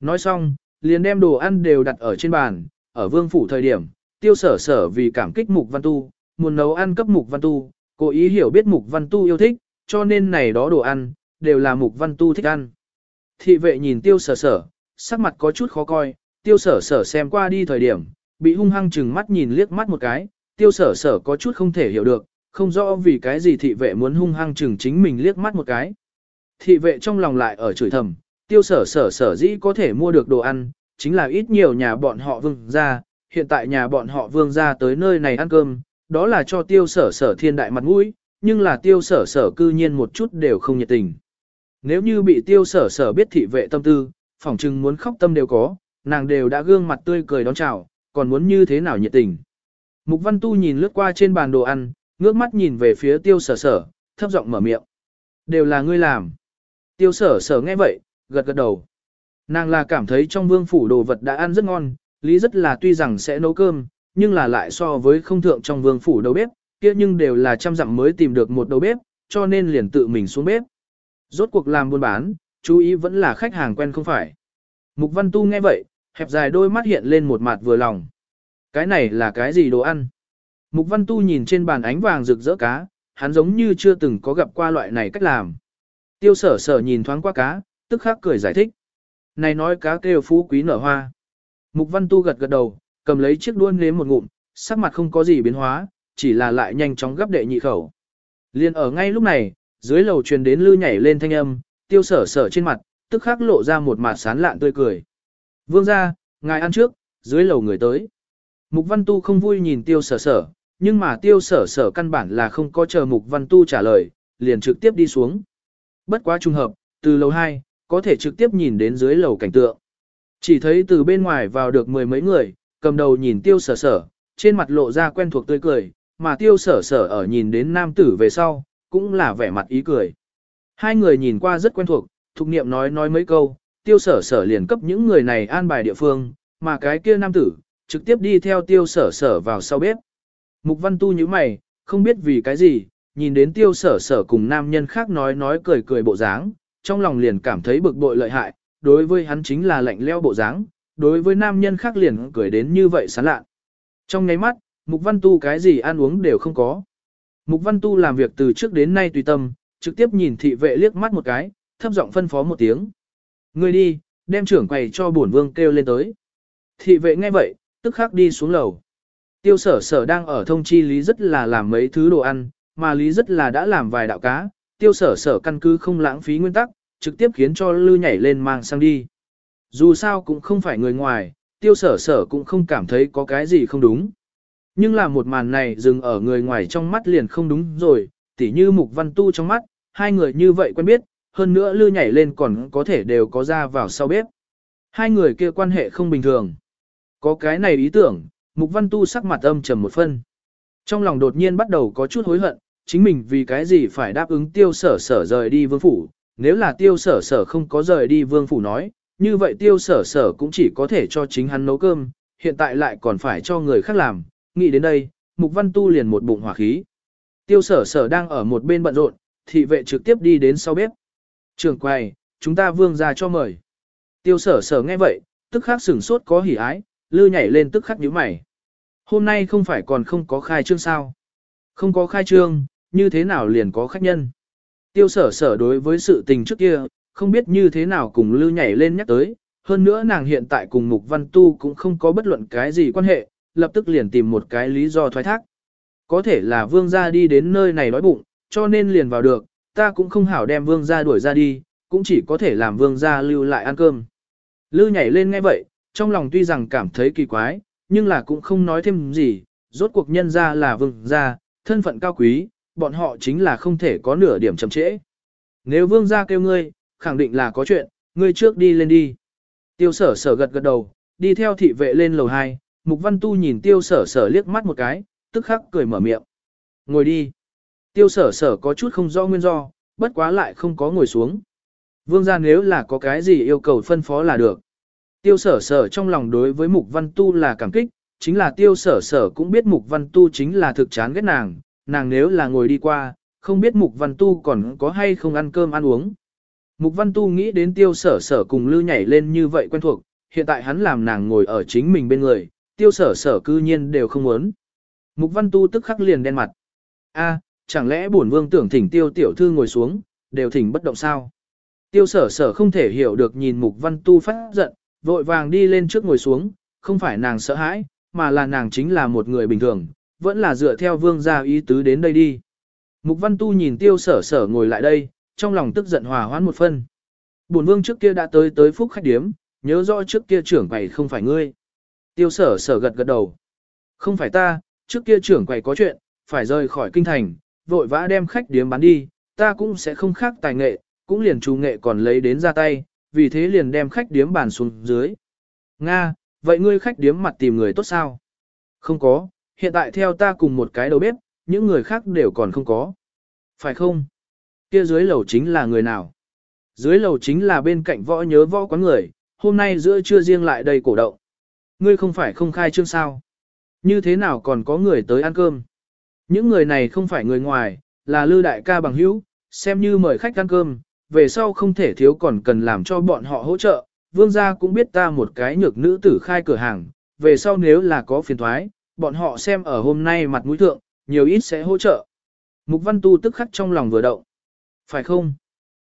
Nói xong, liền đem đồ ăn đều đặt ở trên bàn, ở vương phủ thời điểm, tiêu sở sở vì cảm kích mục văn tu, muốn nấu ăn cấp mục văn tu, cố ý hiểu biết Mục Văn Tu yêu thích, cho nên này đó đồ ăn, đều là Mục Văn Tu thích ăn. Thị vệ nhìn tiêu sở sở, sắc mặt có chút khó coi, tiêu sở sở xem qua đi thời điểm, bị hung hăng chừng mắt nhìn liếc mắt một cái, tiêu sở sở có chút không thể hiểu được, không rõ vì cái gì thị vệ muốn hung hăng chừng chính mình liếc mắt một cái. Thị vệ trong lòng lại ở chửi thầm, tiêu sở sở sở dĩ có thể mua được đồ ăn, chính là ít nhiều nhà bọn họ vương ra, hiện tại nhà bọn họ vương ra tới nơi này ăn cơm, đó là cho tiêu sở sở thiên đại mặt mũi, nhưng là tiêu sở sở cư nhiên một chút đều không nhiệt tình. Nếu như bị tiêu sở sở biết thị vệ tâm tư, phỏng chừng muốn khóc tâm đều có, nàng đều đã gương mặt tươi cười đón chào, còn muốn như thế nào nhiệt tình. Mục văn tu nhìn lướt qua trên bàn đồ ăn, ngước mắt nhìn về phía tiêu sở sở, thấp giọng mở miệng. Đều là ngươi làm. Tiêu sở sở nghe vậy, gật gật đầu. Nàng là cảm thấy trong vương phủ đồ vật đã ăn rất ngon, lý rất là tuy rằng sẽ nấu cơm, nhưng là lại so với không thượng trong vương phủ đầu bếp, kia nhưng đều là trăm dặm mới tìm được một đầu bếp, cho nên liền tự mình xuống bếp. Rốt cuộc làm buôn bán, chú ý vẫn là khách hàng quen không phải. Mục Văn Tu nghe vậy, hẹp dài đôi mắt hiện lên một mặt vừa lòng. Cái này là cái gì đồ ăn? Mục Văn Tu nhìn trên bàn ánh vàng rực rỡ cá, hắn giống như chưa từng có gặp qua loại này cách làm. Tiêu sở sở nhìn thoáng qua cá, tức khắc cười giải thích. Này nói cá kêu phú quý nở hoa. Mục Văn Tu gật gật đầu, cầm lấy chiếc đuôn nếm một ngụm, sắc mặt không có gì biến hóa, chỉ là lại nhanh chóng gấp đệ nhị khẩu. Liên ở ngay lúc này, dưới lầu truyền đến lư nhảy lên thanh âm, tiêu sở sở trên mặt, tức khắc lộ ra một mặt sán lạn tươi cười. Vương ra, ngài ăn trước, dưới lầu người tới. Mục Văn Tu không vui nhìn tiêu sở sở, nhưng mà tiêu sở sở căn bản là không có chờ Mục Văn Tu trả lời, liền trực tiếp đi xuống. Bất quá trùng hợp, từ lầu 2, có thể trực tiếp nhìn đến dưới lầu cảnh tượng. Chỉ thấy từ bên ngoài vào được mười mấy người, cầm đầu nhìn tiêu sở sở, trên mặt lộ ra quen thuộc tươi cười, mà tiêu sở sở ở nhìn đến nam tử về sau, cũng là vẻ mặt ý cười. Hai người nhìn qua rất quen thuộc, thục niệm nói nói mấy câu, tiêu sở sở liền cấp những người này an bài địa phương, mà cái kia nam tử, trực tiếp đi theo tiêu sở sở vào sau bếp. Mục văn tu như mày, không biết vì cái gì, nhìn đến tiêu sở sở cùng nam nhân khác nói nói cười cười bộ dáng, trong lòng liền cảm thấy bực bội lợi hại, đối với hắn chính là lạnh leo bộ dáng, đối với nam nhân khác liền cười đến như vậy sán lạ. Trong nháy mắt, Mục Văn Tu cái gì ăn uống đều không có. Mục Văn Tu làm việc từ trước đến nay tùy tâm, trực tiếp nhìn thị vệ liếc mắt một cái, thấp giọng phân phó một tiếng. Người đi, đem trưởng quầy cho bổn vương kêu lên tới. Thị vệ nghe vậy, tức khắc đi xuống lầu. Tiêu sở sở đang ở thông chi lý rất là làm mấy thứ đồ ăn, mà lý rất là đã làm vài đạo cá. Tiêu sở sở căn cứ không lãng phí nguyên tắc, trực tiếp khiến cho lư nhảy lên mang sang đi. Dù sao cũng không phải người ngoài, tiêu sở sở cũng không cảm thấy có cái gì không đúng. Nhưng là một màn này dừng ở người ngoài trong mắt liền không đúng rồi, tỉ như mục văn tu trong mắt, hai người như vậy quen biết, hơn nữa lư nhảy lên còn có thể đều có ra vào sau bếp. Hai người kia quan hệ không bình thường. Có cái này ý tưởng, mục văn tu sắc mặt âm trầm một phân. Trong lòng đột nhiên bắt đầu có chút hối hận, chính mình vì cái gì phải đáp ứng tiêu sở sở rời đi vương phủ, nếu là tiêu sở sở không có rời đi vương phủ nói, như vậy tiêu sở sở cũng chỉ có thể cho chính hắn nấu cơm, hiện tại lại còn phải cho người khác làm, nghĩ đến đây, mục văn tu liền một bụng hỏa khí. Tiêu sở sở đang ở một bên bận rộn, thị vệ trực tiếp đi đến sau bếp. Trường quầy chúng ta vương ra cho mời. Tiêu sở sở nghe vậy, tức khắc sửng sốt có hỉ ái, lư nhảy lên tức khắc nhíu mày. Hôm nay không phải còn không có khai trương sao? Không có khai trương, như thế nào liền có khách nhân? Tiêu sở sở đối với sự tình trước kia, không biết như thế nào cùng lư nhảy lên nhắc tới, hơn nữa nàng hiện tại cùng mục văn tu cũng không có bất luận cái gì quan hệ, lập tức liền tìm một cái lý do thoái thác. Có thể là vương gia đi đến nơi này đói bụng, cho nên liền vào được, ta cũng không hảo đem vương gia đuổi ra đi, cũng chỉ có thể làm vương gia lưu lại ăn cơm. Lư nhảy lên ngay vậy, trong lòng tuy rằng cảm thấy kỳ quái, nhưng là cũng không nói thêm gì, rốt cuộc nhân gia là vương gia, thân phận cao quý, bọn họ chính là không thể có nửa điểm chậm trễ. Nếu vương gia kêu ngươi, khẳng định là có chuyện, ngươi trước đi lên đi. Tiêu sở sở gật gật đầu, đi theo thị vệ lên lầu 2, Mục Văn Tu nhìn tiêu sở sở liếc mắt một cái, tức khắc cười mở miệng. Ngồi đi. Tiêu sở sở có chút không do nguyên do, bất quá lại không có ngồi xuống. Vương gia nếu là có cái gì yêu cầu phân phó là được. Tiêu sở sở trong lòng đối với Mục Văn Tu là cảm kích, chính là tiêu sở sở cũng biết Mục Văn Tu chính là thực chán ghét nàng, nàng nếu là ngồi đi qua, không biết Mục Văn Tu còn có hay không ăn cơm ăn uống. Mục Văn Tu nghĩ đến tiêu sở sở cùng lư nhảy lên như vậy quen thuộc, hiện tại hắn làm nàng ngồi ở chính mình bên người, tiêu sở sở cư nhiên đều không muốn. Mục Văn Tu tức khắc liền đen mặt. A, chẳng lẽ bổn vương tưởng thỉnh tiêu tiểu thư ngồi xuống, đều thỉnh bất động sao. Tiêu sở sở không thể hiểu được nhìn mục văn tu phát giận, vội vàng đi lên trước ngồi xuống, không phải nàng sợ hãi, mà là nàng chính là một người bình thường, vẫn là dựa theo vương gia ý tứ đến đây đi. Mục văn tu nhìn tiêu sở sở ngồi lại đây, trong lòng tức giận hòa hoãn một phân. Bổn vương trước kia đã tới tới phúc khách điếm, nhớ rõ trước kia trưởng quầy không phải ngươi. Tiêu sở sở gật gật đầu. Không phải ta, trước kia trưởng quầy có chuyện, phải rời khỏi kinh thành, vội vã đem khách điếm bán đi, ta cũng sẽ không khác tài nghệ, cũng liền chú nghệ còn lấy đến ra tay, vì thế liền đem khách điếm bàn xuống dưới. Nga, vậy ngươi khách điếm mặt tìm người tốt sao? Không có, hiện tại theo ta cùng một cái đầu bếp, những người khác đều còn không có. Phải không? Kia dưới lầu chính là người nào? Dưới lầu chính là bên cạnh võ nhớ võ quán người, hôm nay giữa trưa riêng lại đầy cổ động. Ngươi không phải không khai trương sao? Như thế nào còn có người tới ăn cơm? Những người này không phải người ngoài, là lư đại ca bằng hữu, xem như mời khách ăn cơm, về sau không thể thiếu còn cần làm cho bọn họ hỗ trợ. Vương gia cũng biết ta một cái nhược nữ tử khai cửa hàng, về sau nếu là có phiền thoái, bọn họ xem ở hôm nay mặt mũi thượng, nhiều ít sẽ hỗ trợ. Mục văn tu tức khắc trong lòng vừa động. Phải không?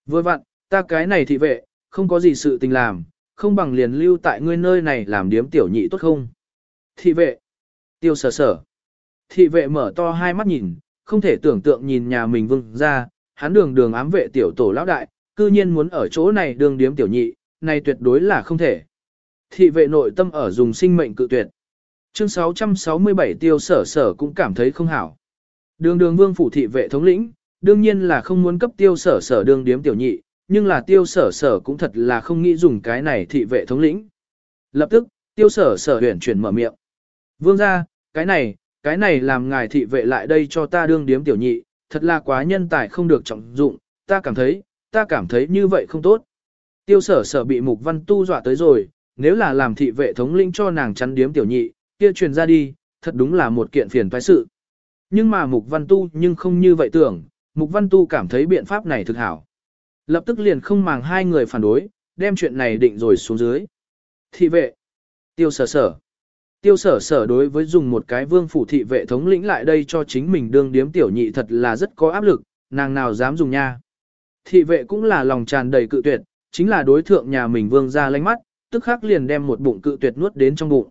Vừa vặn, ta cái này thị vệ, không có gì sự tình làm, không bằng liền lưu tại ngươi nơi này làm điếm tiểu nhị tốt không? Thị vệ. Tiêu sở sở. Thị vệ mở to hai mắt nhìn, không thể tưởng tượng nhìn nhà mình vương ra, hắn đường đường ám vệ tiểu tổ lão đại, cư nhiên muốn ở chỗ này đường điếm tiểu nhị, này tuyệt đối là không thể. Thị vệ nội tâm ở dùng sinh mệnh cự tuyệt. Chương 667 tiêu sở sở cũng cảm thấy không hảo. Đường đường vương phủ thị vệ thống lĩnh, đương nhiên là không muốn cấp tiêu sở sở đương điếm tiểu nhị, nhưng là tiêu sở sở cũng thật là không nghĩ dùng cái này thị vệ thống lĩnh. Lập tức, tiêu sở sở huyển chuyển mở miệng. Vương ra, cái này, cái này làm ngài thị vệ lại đây cho ta đương điếm tiểu nhị, thật là quá nhân tài không được trọng dụng, ta cảm thấy, ta cảm thấy như vậy không tốt. Tiêu sở sở bị mục văn tu dọa tới rồi, nếu là làm thị vệ thống lĩnh cho nàng chắn điếm tiểu nhị, kia truyền ra đi, thật đúng là một kiện phiền toái sự. Nhưng mà mục văn tu nhưng không như vậy tưởng, mục văn tu cảm thấy biện pháp này thực hảo. Lập tức liền không màng hai người phản đối, đem chuyện này định rồi xuống dưới. Thị vệ, tiêu sở sở. Tiêu sở sở đối với dùng một cái vương phủ thị vệ thống lĩnh lại đây cho chính mình đương điếm tiểu nhị thật là rất có áp lực, nàng nào dám dùng nha. Thị vệ cũng là lòng tràn đầy cự tuyệt, chính là đối thượng nhà mình vương ra lánh mắt, tức khắc liền đem một bụng cự tuyệt nuốt đến trong bụng.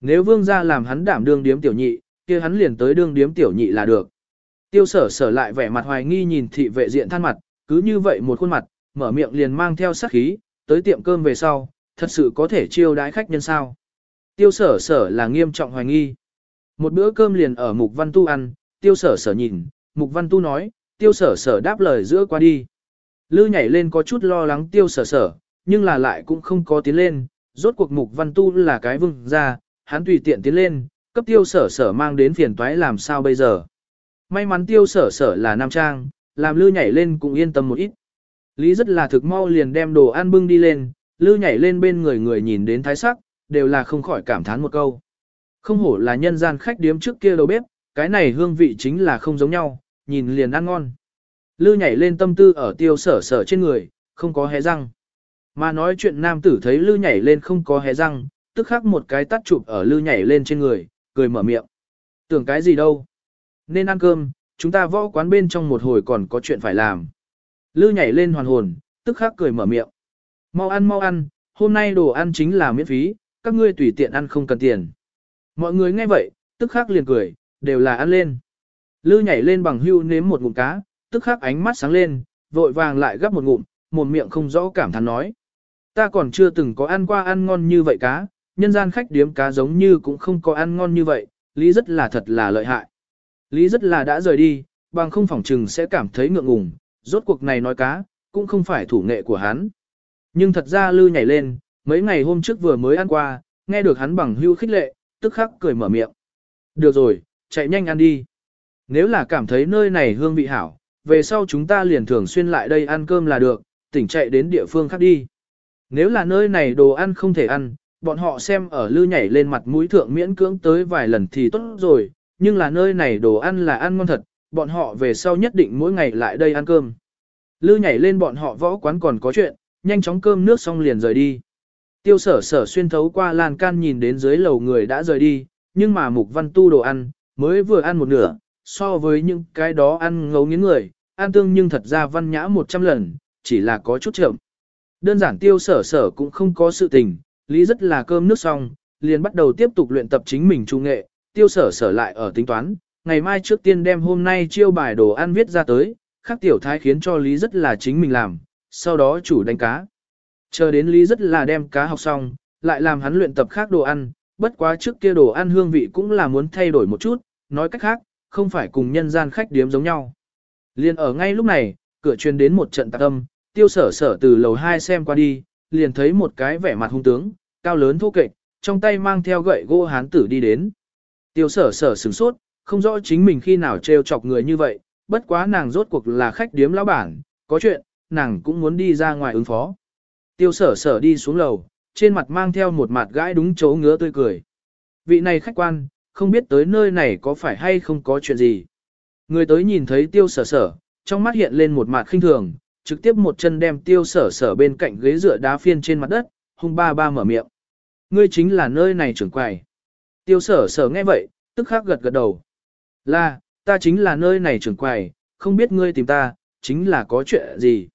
Nếu vương ra làm hắn đảm đương điếm tiểu nhị, kia hắn liền tới đương điếm tiểu nhị là được. Tiêu sở sở lại vẻ mặt hoài nghi nhìn thị vệ diện than mặt, cứ như vậy một khuôn mặt, mở miệng liền mang theo sát khí, tới tiệm cơm về sau, thật sự có thể chiêu đãi khách nhân sao. Tiêu sở sở là nghiêm trọng hoài nghi. Một bữa cơm liền ở Mục Văn Tu ăn, tiêu sở sở nhìn, Mục Văn Tu nói, tiêu sở sở đáp lời giữa qua đi. Lư nhảy lên có chút lo lắng tiêu sở sở, nhưng là lại cũng không có tiến lên, rốt cuộc Mục Văn Tu là cái vương ra, hắn tùy tiện tiến lên, cấp tiêu sở sở mang đến phiền toái làm sao bây giờ. May mắn tiêu sở sở là nam trang, làm lư nhảy lên cũng yên tâm một ít. Lý rất là thực mau liền đem đồ ăn bưng đi lên, lư nhảy lên bên người người nhìn đến thái sắc, đều là không khỏi cảm thán một câu. Không hổ là nhân gian khách điếm trước kia đầu bếp, cái này hương vị chính là không giống nhau, nhìn liền ăn ngon. Lư nhảy lên tâm tư ở tiêu sở sở trên người, không có hé răng. Mà nói chuyện nam tử thấy lư nhảy lên không có hé răng, tức khắc một cái tắt chụp ở lư nhảy lên trên người, cười mở miệng. Tưởng cái gì đâu? Nên ăn cơm, chúng ta võ quán bên trong một hồi còn có chuyện phải làm. Lư nhảy lên hoàn hồn, tức khắc cười mở miệng. Mau ăn mau ăn, hôm nay đồ ăn chính là miễn phí, các ngươi tùy tiện ăn không cần tiền. Mọi người nghe vậy, tức khắc liền cười, đều là ăn lên. Lư nhảy lên bằng hưu nếm một ngụm cá, tức khắc ánh mắt sáng lên, vội vàng lại gấp một ngụm, một miệng không rõ cảm thán nói. Ta còn chưa từng có ăn qua ăn ngon như vậy cá, nhân gian khách điếm cá giống như cũng không có ăn ngon như vậy, lý rất là thật là lợi hại. Lý rất là đã rời đi, bằng không phỏng trừng sẽ cảm thấy ngượng ngùng, rốt cuộc này nói cá, cũng không phải thủ nghệ của hắn. Nhưng thật ra lư nhảy lên, mấy ngày hôm trước vừa mới ăn qua, nghe được hắn bằng hưu khích lệ, tức khắc cười mở miệng. Được rồi, chạy nhanh ăn đi. Nếu là cảm thấy nơi này hương vị hảo, về sau chúng ta liền thường xuyên lại đây ăn cơm là được, tỉnh chạy đến địa phương khác đi. Nếu là nơi này đồ ăn không thể ăn, bọn họ xem ở lư nhảy lên mặt mũi thượng miễn cưỡng tới vài lần thì tốt rồi, nhưng là nơi này đồ ăn là ăn ngon thật, bọn họ về sau nhất định mỗi ngày lại đây ăn cơm. Lư nhảy lên bọn họ võ quán còn có chuyện, nhanh chóng cơm nước xong liền rời đi. Tiêu sở sở xuyên thấu qua lan can nhìn đến dưới lầu người đã rời đi, nhưng mà mục văn tu đồ ăn, mới vừa ăn một nửa, so với những cái đó ăn ngấu nghiến người, ăn tương nhưng thật ra văn nhã 100 lần, chỉ là có chút chậm. Đơn giản tiêu sở sở cũng không có sự tình, lý rất là cơm nước xong, liền bắt đầu tiếp tục luyện tập chính mình trung nghệ, tiêu sở sở lại ở tính toán, ngày mai trước tiên đem hôm nay chiêu bài đồ ăn viết ra tới, khác tiểu thái khiến cho lý rất là chính mình làm, sau đó chủ đánh cá. Chờ đến lý rất là đem cá học xong, lại làm hắn luyện tập khác đồ ăn, bất quá trước kia đồ ăn hương vị cũng là muốn thay đổi một chút, nói cách khác, không phải cùng nhân gian khách điếm giống nhau. Liền ở ngay lúc này, cửa truyền đến một trận tạc âm, tiêu sở sở từ lầu 2 xem qua đi, liền thấy một cái vẻ mặt hung tướng, cao lớn thô kệch, trong tay mang theo gậy gỗ hán tử đi đến. Tiêu sở sở sửng sốt, không rõ chính mình khi nào trêu chọc người như vậy, bất quá nàng rốt cuộc là khách điếm lão bản, có chuyện, nàng cũng muốn đi ra ngoài ứng phó. Tiêu sở sở đi xuống lầu, trên mặt mang theo một mặt gãi đúng chỗ ngứa tươi cười. Vị này khách quan, không biết tới nơi này có phải hay không có chuyện gì. Người tới nhìn thấy tiêu sở sở, trong mắt hiện lên một mặt khinh thường, trực tiếp một chân đem tiêu sở sở bên cạnh ghế dựa đá phiên trên mặt đất, hung ba ba mở miệng. Ngươi chính là nơi này trưởng quầy. Tiêu sở sở nghe vậy, tức khắc gật gật đầu. Là, ta chính là nơi này trưởng quầy, không biết ngươi tìm ta, chính là có chuyện gì.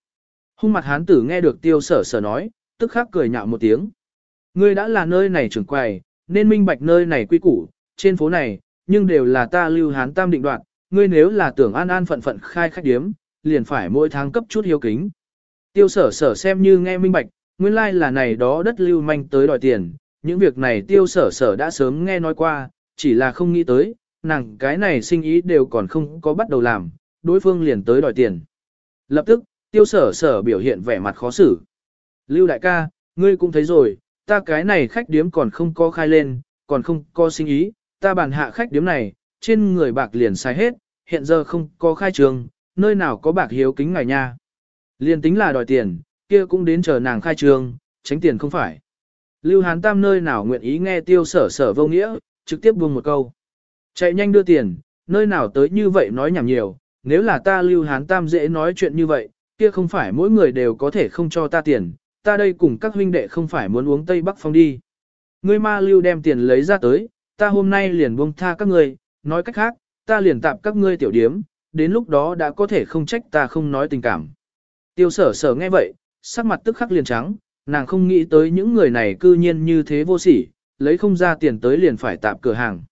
Hung mặt hán tử nghe được tiêu sở sở nói, tức khắc cười nhạo một tiếng. Ngươi đã là nơi này trưởng quầy, nên minh bạch nơi này quy củ, trên phố này, nhưng đều là ta lưu hán tam định đoạt, ngươi nếu là tưởng an an phận phận khai khách điếm, liền phải mỗi tháng cấp chút hiếu kính. Tiêu sở sở xem như nghe minh bạch, nguyên lai like là này đó đất lưu manh tới đòi tiền, những việc này tiêu sở sở đã sớm nghe nói qua, chỉ là không nghĩ tới, nàng cái này sinh ý đều còn không có bắt đầu làm, đối phương liền tới đòi tiền. Lập tức, tiêu sở sở biểu hiện vẻ mặt khó xử. Lưu đại ca, ngươi cũng thấy rồi, ta cái này khách điếm còn không có khai lên, còn không có sinh ý, ta bàn hạ khách điếm này, trên người bạc liền sai hết, hiện giờ không có khai trường, nơi nào có bạc hiếu kính ngài nha. Liên tính là đòi tiền, kia cũng đến chờ nàng khai trường, tránh tiền không phải. Lưu Hán Tam nơi nào nguyện ý nghe tiêu sở sở vô nghĩa, trực tiếp buông một câu. Chạy nhanh đưa tiền, nơi nào tới như vậy nói nhảm nhiều, nếu là ta Lưu Hán Tam dễ nói chuyện như vậy, kia không phải mỗi người đều có thể không cho ta tiền, ta đây cùng các huynh đệ không phải muốn uống Tây Bắc Phong đi. Ngươi ma Lưu đem tiền lấy ra tới, ta hôm nay liền buông tha các ngươi, nói cách khác, ta liền tạm các ngươi tiểu điếm, đến lúc đó đã có thể không trách ta không nói tình cảm. Tiêu sở sở nghe vậy, sắc mặt tức khắc liền trắng, nàng không nghĩ tới những người này cư nhiên như thế vô sỉ, lấy không ra tiền tới liền phải tạm cửa hàng.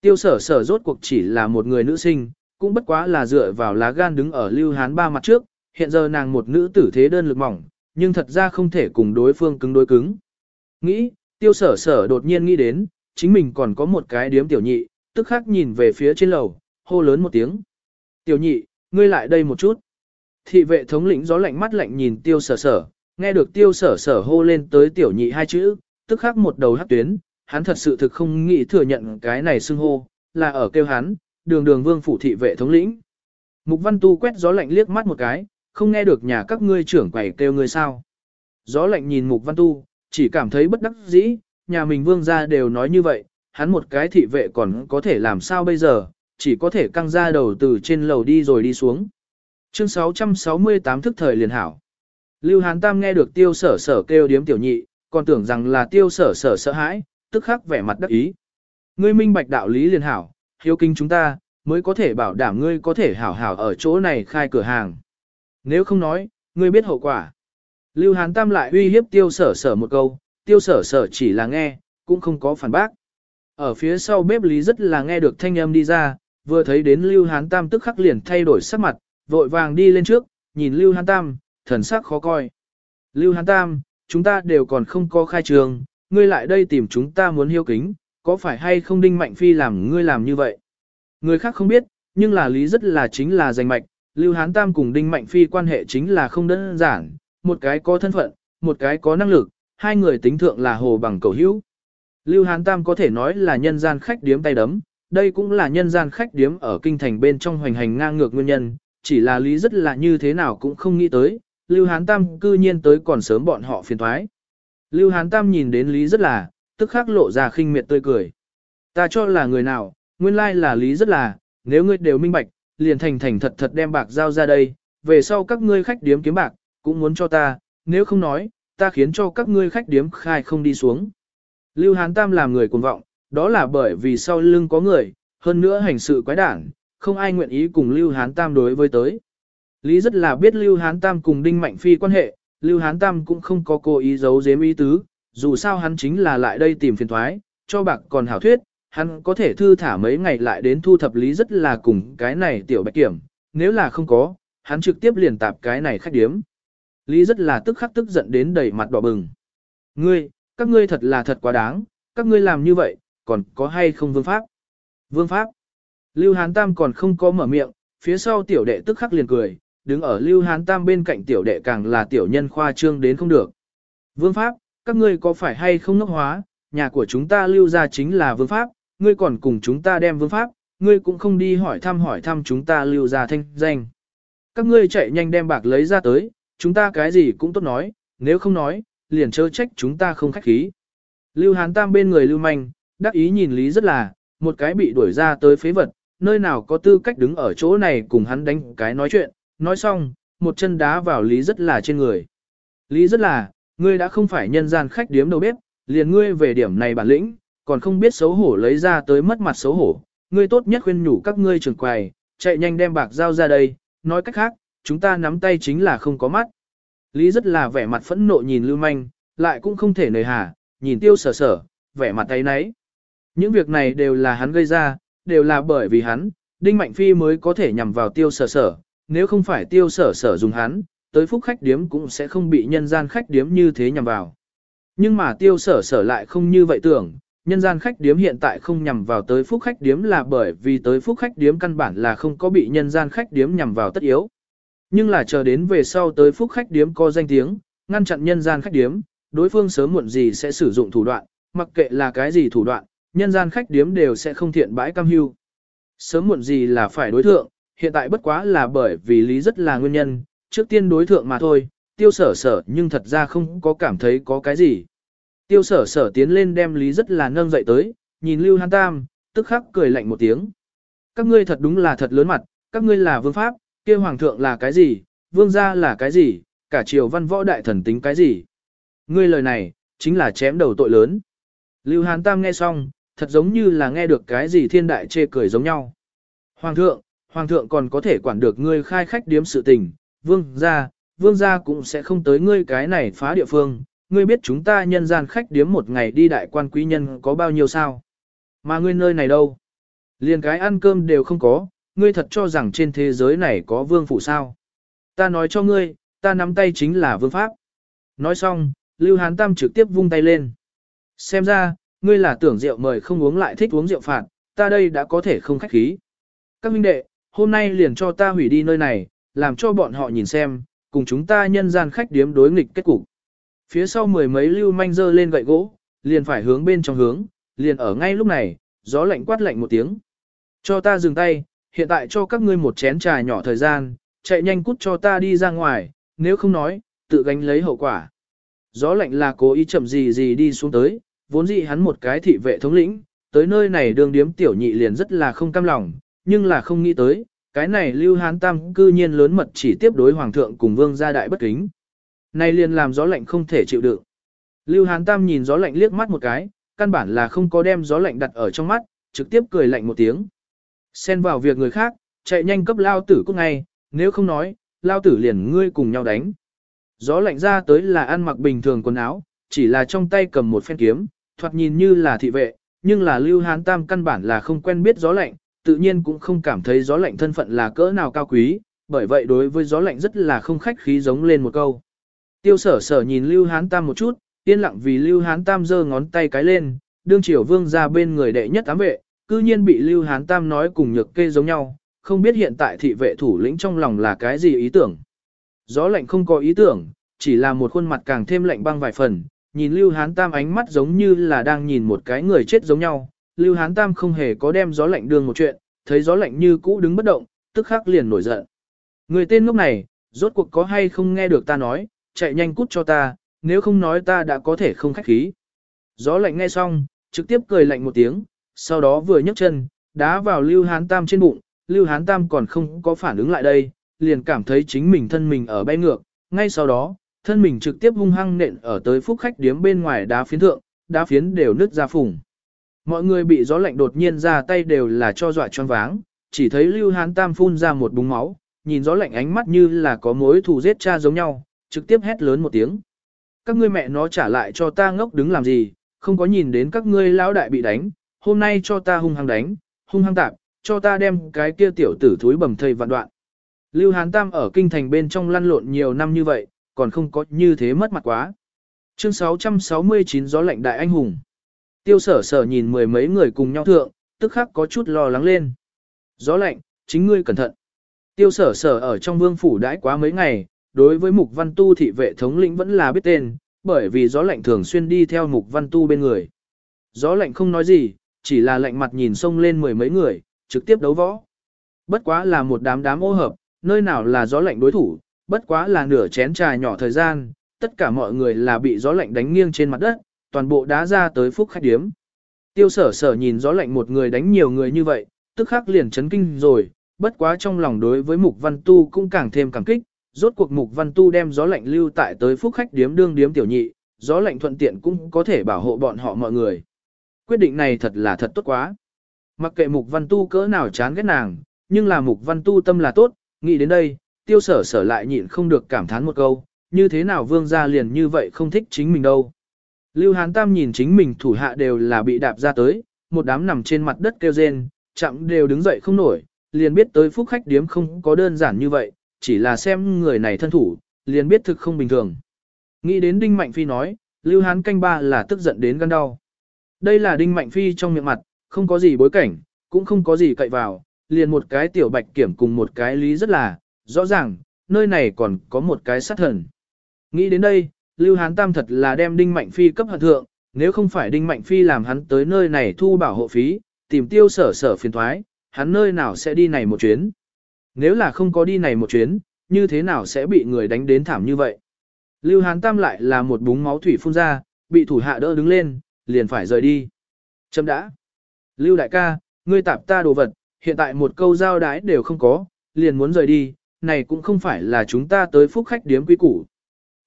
Tiêu sở sở rốt cuộc chỉ là một người nữ sinh, cũng bất quá là dựa vào lá gan đứng ở lưu hán ba mặt trước, hiện giờ nàng một nữ tử thế đơn lực mỏng, nhưng thật ra không thể cùng đối phương cứng đối cứng. Nghĩ, tiêu sở sở đột nhiên nghĩ đến, chính mình còn có một cái điếm tiểu nhị, tức khắc nhìn về phía trên lầu, hô lớn một tiếng. Tiểu nhị, ngươi lại đây một chút. Thị vệ thống lĩnh gió lạnh mắt lạnh nhìn tiêu sở sở, nghe được tiêu sở sở hô lên tới tiểu nhị hai chữ, tức khắc một đầu hắc tuyến, hắn thật sự thực không nghĩ thừa nhận cái này xưng hô, là ở kêu hắn, đường đường vương phủ thị vệ thống lĩnh. Mục văn tu quét gió lạnh liếc mắt một cái, không nghe được nhà các ngươi trưởng quầy kêu ngươi sao. Gió lạnh nhìn mục văn tu, chỉ cảm thấy bất đắc dĩ, nhà mình vương gia đều nói như vậy, hắn một cái thị vệ còn có thể làm sao bây giờ, chỉ có thể căng ra đầu từ trên lầu đi rồi đi xuống. Chương 668 thức thời liền hảo. Lưu Hán Tam nghe được tiêu sở sở kêu điếm tiểu nhị, còn tưởng rằng là tiêu sở sở sợ hãi, tức khắc vẻ mặt đắc ý. Ngươi minh bạch đạo lý liền hảo, hiếu kinh chúng ta, mới có thể bảo đảm ngươi có thể hảo hảo ở chỗ này khai cửa hàng. Nếu không nói, ngươi biết hậu quả. Lưu Hán Tam lại uy hiếp tiêu sở sở một câu, tiêu sở sở chỉ là nghe, cũng không có phản bác. Ở phía sau bếp lý rất là nghe được thanh âm đi ra, vừa thấy đến Lưu Hán Tam tức khắc liền thay đổi sắc mặt, vội vàng đi lên trước, nhìn Lưu Hán Tam, thần sắc khó coi. Lưu Hán Tam, chúng ta đều còn không có khai trường, ngươi lại đây tìm chúng ta muốn hiếu kính, có phải hay không Đinh Mạnh Phi làm ngươi làm như vậy? Người khác không biết, nhưng là lý rất là chính là danh mạch, Lưu Hán Tam cùng Đinh Mạnh Phi quan hệ chính là không đơn giản, một cái có thân phận, một cái có năng lực, hai người tính thượng là hồ bằng cầu hữu. Lưu Hán Tam có thể nói là nhân gian khách điếm tay đấm, đây cũng là nhân gian khách điếm ở kinh thành bên trong hoành hành ngang ngược nguyên nhân, chỉ là lý rất là như thế nào cũng không nghĩ tới, Lưu Hán Tam cư nhiên tới còn sớm bọn họ phiền thoái. Lưu Hán Tam nhìn đến lý rất là, tức khắc lộ ra khinh miệt tươi cười. Ta cho là người nào, nguyên lai là lý rất là, nếu ngươi đều minh bạch, liền thành thành thật thật đem bạc giao ra đây, về sau các ngươi khách điếm kiếm bạc, cũng muốn cho ta, nếu không nói, ta khiến cho các ngươi khách điếm khai không đi xuống. Lưu Hán Tam làm người cuồng vọng, đó là bởi vì sau lưng có người, hơn nữa hành sự quái đản, không ai nguyện ý cùng Lưu Hán Tam đối với tới. Lý rất là biết Lưu Hán Tam cùng Đinh Mạnh Phi quan hệ, Lưu Hán Tam cũng không có cố ý giấu giếm ý tứ, dù sao hắn chính là lại đây tìm phiền thoái, cho bạc còn hảo thuyết, hắn có thể thư thả mấy ngày lại đến thu thập Lý rất là cùng cái này tiểu bạch kiểm, nếu là không có, hắn trực tiếp liền tạp cái này khách điếm. Lý rất là tức khắc tức giận đến đầy mặt đỏ bừng. Ngươi, các ngươi thật là thật quá đáng, các ngươi làm như vậy, còn có hay không vương pháp? Vương pháp. Lưu Hán Tam còn không có mở miệng, phía sau tiểu đệ tức khắc liền cười, đứng ở Lưu Hán Tam bên cạnh tiểu đệ càng là tiểu nhân khoa trương đến không được. Vương pháp, các ngươi có phải hay không ngốc hóa, nhà của chúng ta lưu ra chính là vương pháp, ngươi còn cùng chúng ta đem vương pháp, ngươi cũng không đi hỏi thăm hỏi thăm chúng ta lưu ra thanh danh. Các ngươi chạy nhanh đem bạc lấy ra tới, chúng ta cái gì cũng tốt nói, nếu không nói, liền chớ trách chúng ta không khách khí. Lưu Hán Tam bên người Lưu Manh, đắc ý nhìn Lý rất là, một cái bị đuổi ra tới phế vật, nơi nào có tư cách đứng ở chỗ này cùng hắn đánh cái nói chuyện, nói xong, một chân đá vào Lý rất là trên người. Lý rất là, ngươi đã không phải nhân gian khách điếm đầu bếp, liền ngươi về điểm này bản lĩnh, còn không biết xấu hổ lấy ra tới mất mặt xấu hổ, ngươi tốt nhất khuyên nhủ các ngươi trường quầy, chạy nhanh đem bạc giao ra đây, nói cách khác, chúng ta nắm tay chính là không có mắt. Lý rất là vẻ mặt phẫn nộ nhìn Lưu Manh, lại cũng không thể nời hà, nhìn tiêu sở sở, vẻ mặt tay nấy. Những việc này đều là hắn gây ra, đều là bởi vì hắn, Đinh Mạnh Phi mới có thể nhằm vào tiêu sở sở, nếu không phải tiêu sở sở dùng hắn, tới phúc khách điếm cũng sẽ không bị nhân gian khách điếm như thế nhằm vào. Nhưng mà tiêu sở sở lại không như vậy tưởng, nhân gian khách điếm hiện tại không nhằm vào tới phúc khách điếm là bởi vì tới phúc khách điếm căn bản là không có bị nhân gian khách điếm nhằm vào tất yếu. Nhưng là chờ đến về sau tới phúc khách điếm có danh tiếng, ngăn chặn nhân gian khách điếm, đối phương sớm muộn gì sẽ sử dụng thủ đoạn, mặc kệ là cái gì thủ đoạn, nhân gian khách điếm đều sẽ không thiện bãi cam hưu. Sớm muộn gì là phải đối thượng, hiện tại bất quá là bởi vì lý rất là nguyên nhân, trước tiên đối thượng mà thôi, tiêu sở sở nhưng thật ra không có cảm thấy có cái gì. Tiêu sở sở tiến lên đem lý rất là nâng dậy tới, nhìn Lưu Hán Tam, tức khắc cười lạnh một tiếng. Các ngươi thật đúng là thật lớn mặt, các ngươi là vương pháp, kia hoàng thượng là cái gì, vương gia là cái gì, cả triều văn võ đại thần tính cái gì. Ngươi lời này, chính là chém đầu tội lớn. Lưu Hán Tam nghe xong, thật giống như là nghe được cái gì thiên đại chê cười giống nhau. Hoàng thượng, hoàng thượng còn có thể quản được ngươi khai khách điếm sự tình, vương gia, vương gia cũng sẽ không tới ngươi cái này phá địa phương, ngươi biết chúng ta nhân gian khách điếm một ngày đi đại quan quý nhân có bao nhiêu sao? Mà ngươi nơi này đâu? Liền cái ăn cơm đều không có, ngươi thật cho rằng trên thế giới này có vương phủ sao? Ta nói cho ngươi, ta nắm tay chính là vương pháp. Nói xong, Lưu Hán Tam trực tiếp vung tay lên. Xem ra, ngươi là tưởng rượu mời không uống lại thích uống rượu phạt, ta đây đã có thể không khách khí. Các huynh đệ, hôm nay liền cho ta hủy đi nơi này, làm cho bọn họ nhìn xem, cùng chúng ta nhân gian khách điếm đối nghịch kết cục. Phía sau mười mấy lưu manh dơ lên gậy gỗ, liền phải hướng bên trong hướng, liền ở ngay lúc này, gió lạnh quát lạnh một tiếng. Cho ta dừng tay, hiện tại cho các ngươi một chén trà nhỏ thời gian, chạy nhanh cút cho ta đi ra ngoài, nếu không nói, tự gánh lấy hậu quả. Gió lạnh là cố ý chậm gì gì đi xuống tới, vốn dĩ hắn một cái thị vệ thống lĩnh, tới nơi này đường điếm tiểu nhị liền rất là không cam lòng, nhưng là không nghĩ tới, cái này lưu hán tam cư nhiên lớn mật chỉ tiếp đối hoàng thượng cùng vương gia đại bất kính. Này liền làm gió lạnh không thể chịu đựng. Lưu hán tam nhìn gió lạnh liếc mắt một cái, căn bản là không có đem gió lạnh đặt ở trong mắt, trực tiếp cười lạnh một tiếng. Xen vào việc người khác, chạy nhanh cấp lao tử cút ngay, nếu không nói, lao tử liền ngươi cùng nhau đánh. Gió lạnh ra tới là ăn mặc bình thường quần áo, chỉ là trong tay cầm một phen kiếm, thoạt nhìn như là thị vệ, nhưng là Lưu Hán Tam căn bản là không quen biết gió lạnh, tự nhiên cũng không cảm thấy gió lạnh thân phận là cỡ nào cao quý, bởi vậy đối với gió lạnh rất là không khách khí giống lên một câu. Tiêu sở sở nhìn Lưu Hán Tam một chút, yên lặng vì Lưu Hán Tam giơ ngón tay cái lên, đương triều vương ra bên người đệ nhất ám vệ, cư nhiên bị Lưu Hán Tam nói cùng nhược kê giống nhau, không biết hiện tại thị vệ thủ lĩnh trong lòng là cái gì ý tưởng. Gió lạnh không có ý tưởng, chỉ là một khuôn mặt càng thêm lạnh băng vài phần, nhìn Lưu Hán Tam ánh mắt giống như là đang nhìn một cái người chết giống nhau. Lưu Hán Tam không hề có đem gió lạnh đường một chuyện, thấy gió lạnh như cũ đứng bất động, tức khắc liền nổi giận. Người tên lúc này, rốt cuộc có hay không nghe được ta nói, chạy nhanh cút cho ta, nếu không nói ta đã có thể không khách khí. Gió lạnh nghe xong, trực tiếp cười lạnh một tiếng, sau đó vừa nhấc chân, đá vào Lưu Hán Tam trên bụng, Lưu Hán Tam còn không có phản ứng lại đây, liền cảm thấy chính mình thân mình ở bay ngược, ngay sau đó, thân mình trực tiếp hung hăng nện ở tới phúc khách điếm bên ngoài đá phiến thượng, đá phiến đều nứt ra phùng. Mọi người bị gió lạnh đột nhiên ra tay đều là cho dọa choáng váng, chỉ thấy Lưu Hán Tam phun ra một búng máu, nhìn gió lạnh ánh mắt như là có mối thù giết cha giống nhau, trực tiếp hét lớn một tiếng. Các ngươi mẹ nó trả lại cho ta ngốc đứng làm gì, không có nhìn đến các ngươi lão đại bị đánh, hôm nay cho ta hung hăng đánh, hung hăng tạp, cho ta đem cái kia tiểu tử thúi bầm thây vạn đoạn. Lưu Hán Tam ở kinh thành bên trong lăn lộn nhiều năm như vậy, còn không có như thế mất mặt quá. Chương 669 Gió lạnh đại anh hùng. Tiêu sở sở nhìn mười mấy người cùng nhau thượng, tức khắc có chút lo lắng lên. Gió lạnh, chính ngươi cẩn thận. Tiêu sở sở ở trong vương phủ đãi quá mấy ngày, đối với mục văn tu thị vệ thống lĩnh vẫn là biết tên, bởi vì gió lạnh thường xuyên đi theo mục văn tu bên người. Gió lạnh không nói gì, chỉ là lạnh mặt nhìn xông lên mười mấy người, trực tiếp đấu võ. Bất quá là một đám đám ô hợp, nơi nào là gió lạnh đối thủ, bất quá là nửa chén trà nhỏ thời gian, tất cả mọi người là bị gió lạnh đánh nghiêng trên mặt đất, toàn bộ đá ra tới phúc khách điếm. Tiêu sở sở nhìn gió lạnh một người đánh nhiều người như vậy, tức khắc liền chấn kinh rồi, bất quá trong lòng đối với mục văn tu cũng càng thêm cảm kích, rốt cuộc mục văn tu đem gió lạnh lưu tại tới phúc khách điếm đương điếm tiểu nhị, gió lạnh thuận tiện cũng có thể bảo hộ bọn họ mọi người. Quyết định này thật là thật tốt quá. Mặc kệ mục văn tu cỡ nào chán ghét nàng, nhưng là mục văn tu tâm là tốt, nghĩ đến đây, tiêu sở sở lại nhịn không được cảm thán một câu, như thế nào vương gia liền như vậy không thích chính mình đâu. Lưu Hán Tam nhìn chính mình thủ hạ đều là bị đạp ra tới, một đám nằm trên mặt đất kêu rên, chậm đều đứng dậy không nổi, liền biết tới phúc khách điếm không có đơn giản như vậy, chỉ là xem người này thân thủ, liền biết thực không bình thường. Nghĩ đến Đinh Mạnh Phi nói, Lưu Hán canh ba là tức giận đến gan đau. Đây là Đinh Mạnh Phi trong miệng mặt, không có gì bối cảnh, cũng không có gì cậy vào, liền một cái tiểu bạch kiểm cùng một cái lý rất là, rõ ràng, nơi này còn có một cái sát thần. Nghĩ đến đây, Lưu Hán Tam thật là đem Đinh Mạnh Phi cấp hận thượng, nếu không phải Đinh Mạnh Phi làm hắn tới nơi này thu bảo hộ phí, tìm tiêu sở sở phiền thoái, hắn nơi nào sẽ đi này một chuyến. Nếu là không có đi này một chuyến, như thế nào sẽ bị người đánh đến thảm như vậy. Lưu Hán Tam lại là một búng máu thủy phun ra, bị thủ hạ đỡ đứng lên, liền phải rời đi. Chấm đã. Lưu đại ca, ngươi tạp ta đồ vật, hiện tại một câu giao đái đều không có, liền muốn rời đi, này cũng không phải là chúng ta tới phúc khách điếm quý củ.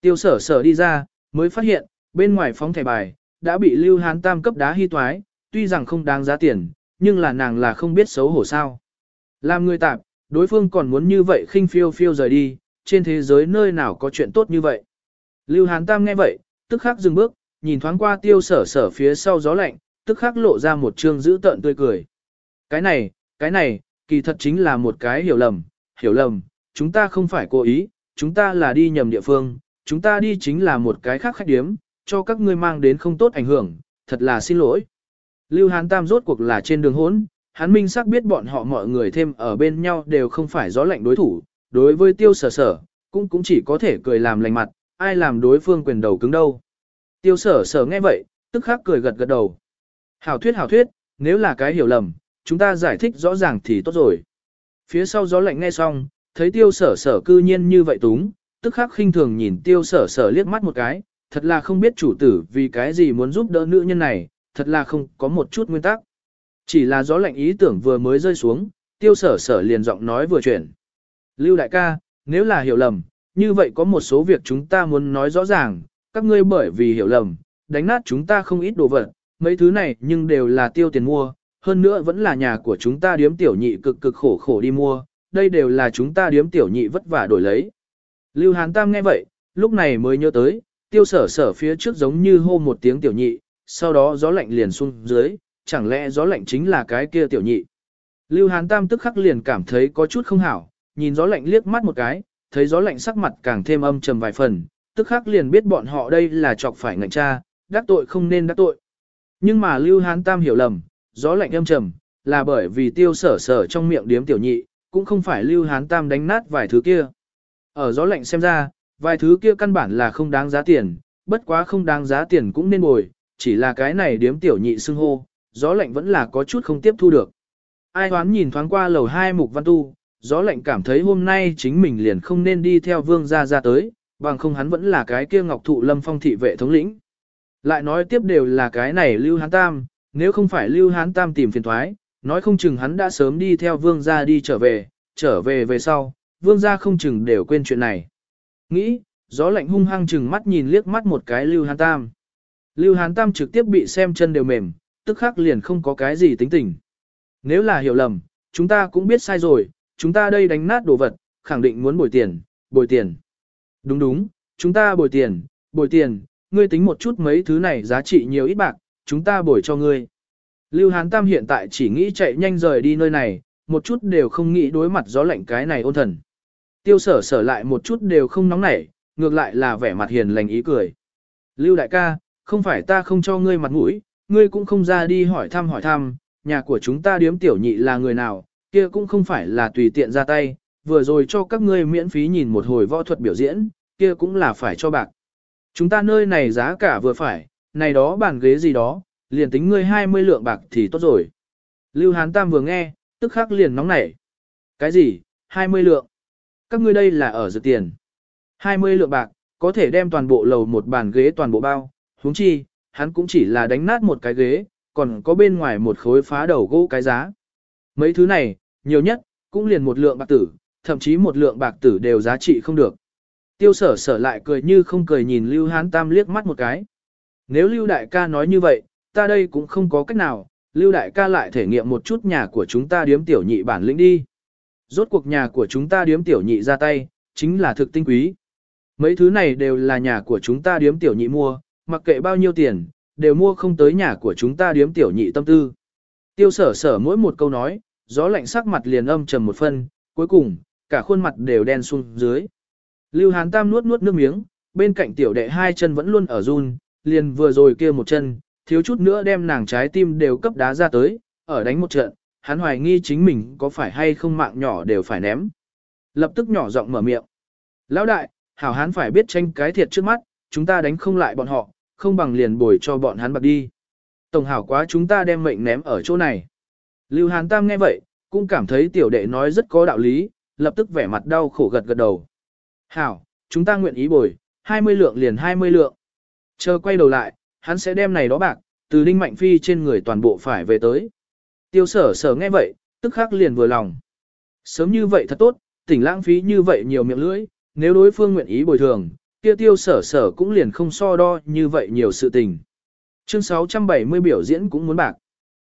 Tiêu sở sở đi ra, mới phát hiện, bên ngoài phóng thẻ bài, đã bị Lưu Hán Tam cấp đá hy toái, tuy rằng không đáng giá tiền, nhưng là nàng là không biết xấu hổ sao. Làm người tạp, đối phương còn muốn như vậy khinh phiêu phiêu rời đi, trên thế giới nơi nào có chuyện tốt như vậy. Lưu Hán Tam nghe vậy, tức khắc dừng bước, nhìn thoáng qua tiêu sở sở phía sau gió lạnh, tức khắc lộ ra một trương dữ tợn tươi cười. Cái này, cái này, kỳ thật chính là một cái hiểu lầm, hiểu lầm, chúng ta không phải cố ý, chúng ta là đi nhầm địa phương, chúng ta đi chính là một cái khác khách điếm, cho các ngươi mang đến không tốt ảnh hưởng, thật là xin lỗi. Lưu Hán Tam rốt cuộc là trên đường hốn, hắn minh xác biết bọn họ mọi người thêm ở bên nhau đều không phải gió lạnh đối thủ, đối với tiêu sở sở, cũng cũng chỉ có thể cười làm lành mặt, ai làm đối phương quyền đầu cứng đâu. Tiêu sở sở nghe vậy, tức khắc cười gật gật đầu. Hảo thuyết hảo thuyết, nếu là cái hiểu lầm, chúng ta giải thích rõ ràng thì tốt rồi. Phía sau gió lạnh nghe xong, thấy tiêu sở sở cư nhiên như vậy túng, tức khắc khinh thường nhìn tiêu sở sở liếc mắt một cái, thật là không biết chủ tử vì cái gì muốn giúp đỡ nữ nhân này, thật là không có một chút nguyên tắc. Chỉ là gió lạnh ý tưởng vừa mới rơi xuống, tiêu sở sở liền giọng nói vừa chuyển. Lưu đại ca, nếu là hiểu lầm, như vậy có một số việc chúng ta muốn nói rõ ràng, các ngươi bởi vì hiểu lầm, đánh nát chúng ta không ít đồ vật, mấy thứ này nhưng đều là tiêu tiền mua, hơn nữa vẫn là nhà của chúng ta điếm tiểu nhị cực cực khổ khổ đi mua, đây đều là chúng ta điếm tiểu nhị vất vả đổi lấy. Lưu Hán Tam nghe vậy, lúc này mới nhớ tới, tiêu sở sở phía trước giống như hô một tiếng tiểu nhị, sau đó gió lạnh liền xuống dưới, chẳng lẽ gió lạnh chính là cái kia tiểu nhị. Lưu Hán Tam tức khắc liền cảm thấy có chút không hảo, nhìn gió lạnh liếc mắt một cái, thấy gió lạnh sắc mặt càng thêm âm trầm vài phần, tức khắc liền biết bọn họ đây là chọc phải ngạnh cha, đắc tội không nên đắc tội. Nhưng mà Lưu Hán Tam hiểu lầm, gió lạnh âm trầm, là bởi vì tiêu sở sở trong miệng điếm tiểu nhị, cũng không phải Lưu Hán Tam đánh nát vài thứ kia. Ở gió lạnh xem ra, vài thứ kia căn bản là không đáng giá tiền, bất quá không đáng giá tiền cũng nên bồi, chỉ là cái này điếm tiểu nhị xưng hô, gió lạnh vẫn là có chút không tiếp thu được. Ai hoán nhìn thoáng qua lầu hai mục văn tu, gió lạnh cảm thấy hôm nay chính mình liền không nên đi theo vương gia ra tới, bằng không hắn vẫn là cái kia ngọc thụ lâm phong thị vệ thống lĩnh. Lại nói tiếp đều là cái này Lưu Hán Tam, nếu không phải Lưu Hán Tam tìm phiền thoái, nói không chừng hắn đã sớm đi theo vương gia đi trở về, trở về về sau, vương gia không chừng đều quên chuyện này. Nghĩ, gió lạnh hung hăng chừng mắt nhìn liếc mắt một cái Lưu Hán Tam. Lưu Hán Tam trực tiếp bị xem chân đều mềm, tức khắc liền không có cái gì tính tình. Nếu là hiểu lầm, chúng ta cũng biết sai rồi, chúng ta đây đánh nát đồ vật, khẳng định muốn bồi tiền, bồi tiền. Đúng đúng, chúng ta bồi tiền, bồi tiền, ngươi tính một chút mấy thứ này giá trị nhiều ít bạc, chúng ta bồi cho ngươi. Lưu Hán Tam hiện tại chỉ nghĩ chạy nhanh rời đi nơi này, một chút đều không nghĩ đối mặt gió lạnh cái này ôn thần. Tiêu sở sở lại một chút đều không nóng nảy, ngược lại là vẻ mặt hiền lành ý cười. Lưu đại ca, không phải ta không cho ngươi mặt mũi, ngươi cũng không ra đi hỏi thăm hỏi thăm, nhà của chúng ta điếm tiểu nhị là người nào, kia cũng không phải là tùy tiện ra tay, vừa rồi cho các ngươi miễn phí nhìn một hồi võ thuật biểu diễn, kia cũng là phải cho bạc. Chúng ta nơi này giá cả vừa phải, này đó bàn ghế gì đó, liền tính ngươi 20 lượng bạc thì tốt rồi. Lưu Hán Tam vừa nghe, tức khắc liền nóng nảy. Cái gì, 20 lượng? Các ngươi đây là ở dự tiền. 20 lượng bạc, có thể đem toàn bộ lầu một bàn ghế toàn bộ bao, huống chi, hắn cũng chỉ là đánh nát một cái ghế, còn có bên ngoài một khối phá đầu gỗ cái giá. Mấy thứ này, nhiều nhất, cũng liền một lượng bạc tử, thậm chí một lượng bạc tử đều giá trị không được. Tiêu sở sở lại cười như không cười nhìn Lưu Hán Tam liếc mắt một cái. Nếu Lưu Đại ca nói như vậy, ta đây cũng không có cách nào, Lưu Đại ca lại thể nghiệm một chút nhà của chúng ta điếm tiểu nhị bản lĩnh đi. Rốt cuộc nhà của chúng ta điếm tiểu nhị ra tay, chính là thực tinh quý. Mấy thứ này đều là nhà của chúng ta điếm tiểu nhị mua, mặc kệ bao nhiêu tiền, đều mua không tới nhà của chúng ta điếm tiểu nhị tâm tư. Tiêu sở sở mỗi một câu nói, gió lạnh sắc mặt liền âm trầm một phân, cuối cùng, cả khuôn mặt đều đen xuống dưới. Lưu Hán Tam nuốt nuốt nước miếng, bên cạnh tiểu đệ hai chân vẫn luôn ở run, liền vừa rồi kia một chân, thiếu chút nữa đem nàng trái tim đều cấp đá ra tới, ở đánh một trận, hắn hoài nghi chính mình có phải hay không mạng nhỏ đều phải ném. Lập tức nhỏ giọng mở miệng. Lão đại, hảo hán phải biết tranh cái thiệt trước mắt, chúng ta đánh không lại bọn họ, không bằng liền bồi cho bọn hắn bạc đi. Tổng hảo quá chúng ta đem mệnh ném ở chỗ này. Lưu Hán Tam nghe vậy, cũng cảm thấy tiểu đệ nói rất có đạo lý, lập tức vẻ mặt đau khổ gật gật đầu. Hảo, chúng ta nguyện ý bồi, 20 lượng liền 20 lượng. Chờ quay đầu lại, hắn sẽ đem này đó bạc, từ Đinh Mạnh Phi trên người toàn bộ phải về tới. Tiêu sở sở nghe vậy, tức khắc liền vừa lòng. Sớm như vậy thật tốt, tỉnh lãng phí như vậy nhiều miệng lưỡi, nếu đối phương nguyện ý bồi thường, kia tiêu sở sở cũng liền không so đo như vậy nhiều sự tình. Chương 670 biểu diễn cũng muốn bạc.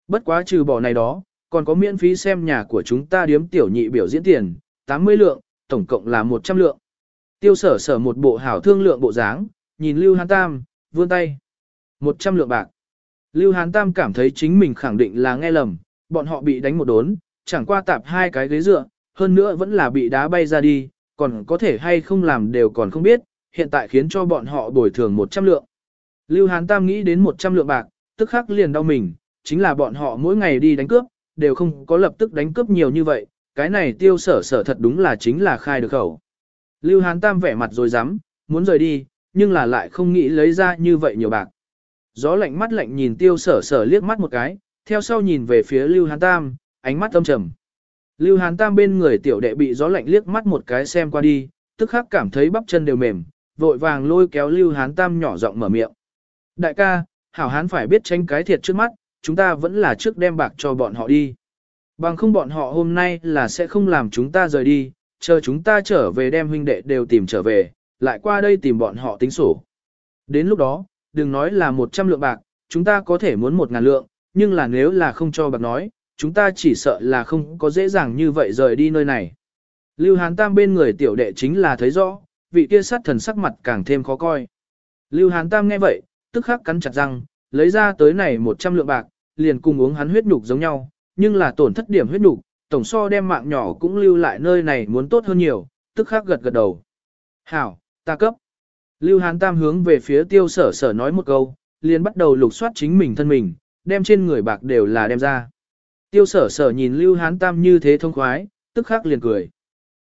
Bất quá trừ bỏ này đó, còn có miễn phí xem nhà của chúng ta điếm tiểu nhị biểu diễn tiền, 80 lượng, tổng cộng là 100 lượng. Tiêu sở sở một bộ hảo thương lượng bộ dáng, nhìn Lưu Hán Tam, vươn tay. 100 lượng bạc. Lưu Hán Tam cảm thấy chính mình khẳng định là nghe lầm, bọn họ bị đánh một đốn, chẳng qua tạp hai cái ghế dựa, hơn nữa vẫn là bị đá bay ra đi, còn có thể hay không làm đều còn không biết, hiện tại khiến cho bọn họ bồi thường 100 lượng. Lưu Hán Tam nghĩ đến 100 lượng bạc, tức khắc liền đau mình, chính là bọn họ mỗi ngày đi đánh cướp, đều không có lập tức đánh cướp nhiều như vậy, cái này tiêu sở sở thật đúng là chính là khai được khẩu. Lưu Hán Tam vẻ mặt rồi dám, muốn rời đi, nhưng là lại không nghĩ lấy ra như vậy nhiều bạc. Gió lạnh mắt lạnh nhìn tiêu sở sở liếc mắt một cái, theo sau nhìn về phía Lưu Hán Tam, ánh mắt âm trầm. Lưu Hán Tam bên người tiểu đệ bị gió lạnh liếc mắt một cái xem qua đi, tức khắc cảm thấy bắp chân đều mềm, vội vàng lôi kéo Lưu Hán Tam nhỏ giọng mở miệng. Đại ca, hảo hán phải biết tranh cái thiệt trước mắt, chúng ta vẫn là trước đem bạc cho bọn họ đi. Bằng không bọn họ hôm nay là sẽ không làm chúng ta rời đi, chờ chúng ta trở về đem huynh đệ đều tìm trở về, lại qua đây tìm bọn họ tính sổ. Đến lúc đó, đừng nói là 100 lượng bạc, chúng ta có thể muốn 1 ngàn lượng, nhưng là nếu là không cho bạc nói, chúng ta chỉ sợ là không có dễ dàng như vậy rời đi nơi này. Lưu Hán Tam bên người tiểu đệ chính là thấy rõ, vị kia sát thần sắc mặt càng thêm khó coi. Lưu Hán Tam nghe vậy, tức khắc cắn chặt răng, lấy ra tới này 100 lượng bạc, liền cùng uống hắn huyết nhục giống nhau, nhưng là tổn thất điểm huyết nhục, tổng so đem mạng nhỏ cũng lưu lại nơi này muốn tốt hơn nhiều, tức khắc gật gật đầu. Hảo, ta cấp. Lưu Hán Tam hướng về phía tiêu sở sở nói một câu, liền bắt đầu lục soát chính mình thân mình, đem trên người bạc đều là đem ra. Tiêu sở sở nhìn Lưu Hán Tam như thế thông khoái, tức khắc liền cười.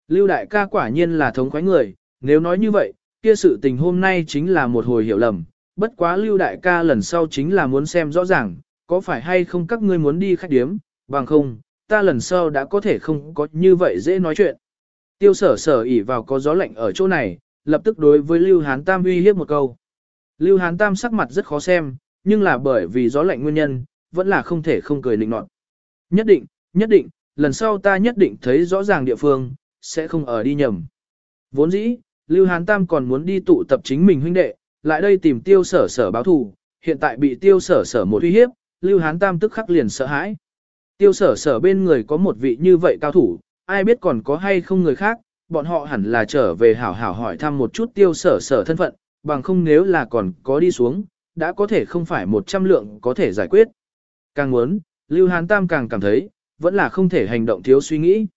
Lưu đại ca quả nhiên là thống khoái người, nếu nói như vậy, kia sự tình hôm nay chính là một hồi hiểu lầm, bất quá Lưu đại ca lần sau chính là muốn xem rõ ràng, có phải hay không các ngươi muốn đi khách điếm, bằng không, ta lần sau đã có thể không có như vậy dễ nói chuyện. Tiêu sở sở ỉ vào có gió lạnh ở chỗ này, lập tức đối với Lưu Hán Tam uy hiếp một câu. Lưu Hán Tam sắc mặt rất khó xem, nhưng là bởi vì gió lạnh nguyên nhân, vẫn là không thể không cười nịnh nọt. Nhất định, nhất định, lần sau ta nhất định thấy rõ ràng địa phương, sẽ không ở đi nhầm. Vốn dĩ, Lưu Hán Tam còn muốn đi tụ tập chính mình huynh đệ, lại đây tìm tiêu sở sở báo thù, hiện tại bị tiêu sở sở một uy hiếp, Lưu Hán Tam tức khắc liền sợ hãi. Tiêu sở sở bên người có một vị như vậy cao thủ, ai biết còn có hay không người khác, bọn họ hẳn là trở về hảo hảo hỏi thăm một chút tiêu sở sở thân phận, bằng không nếu là còn có đi xuống, đã có thể không phải một trăm lượng có thể giải quyết. Càng muốn, Lưu Hán Tam càng cảm thấy, vẫn là không thể hành động thiếu suy nghĩ.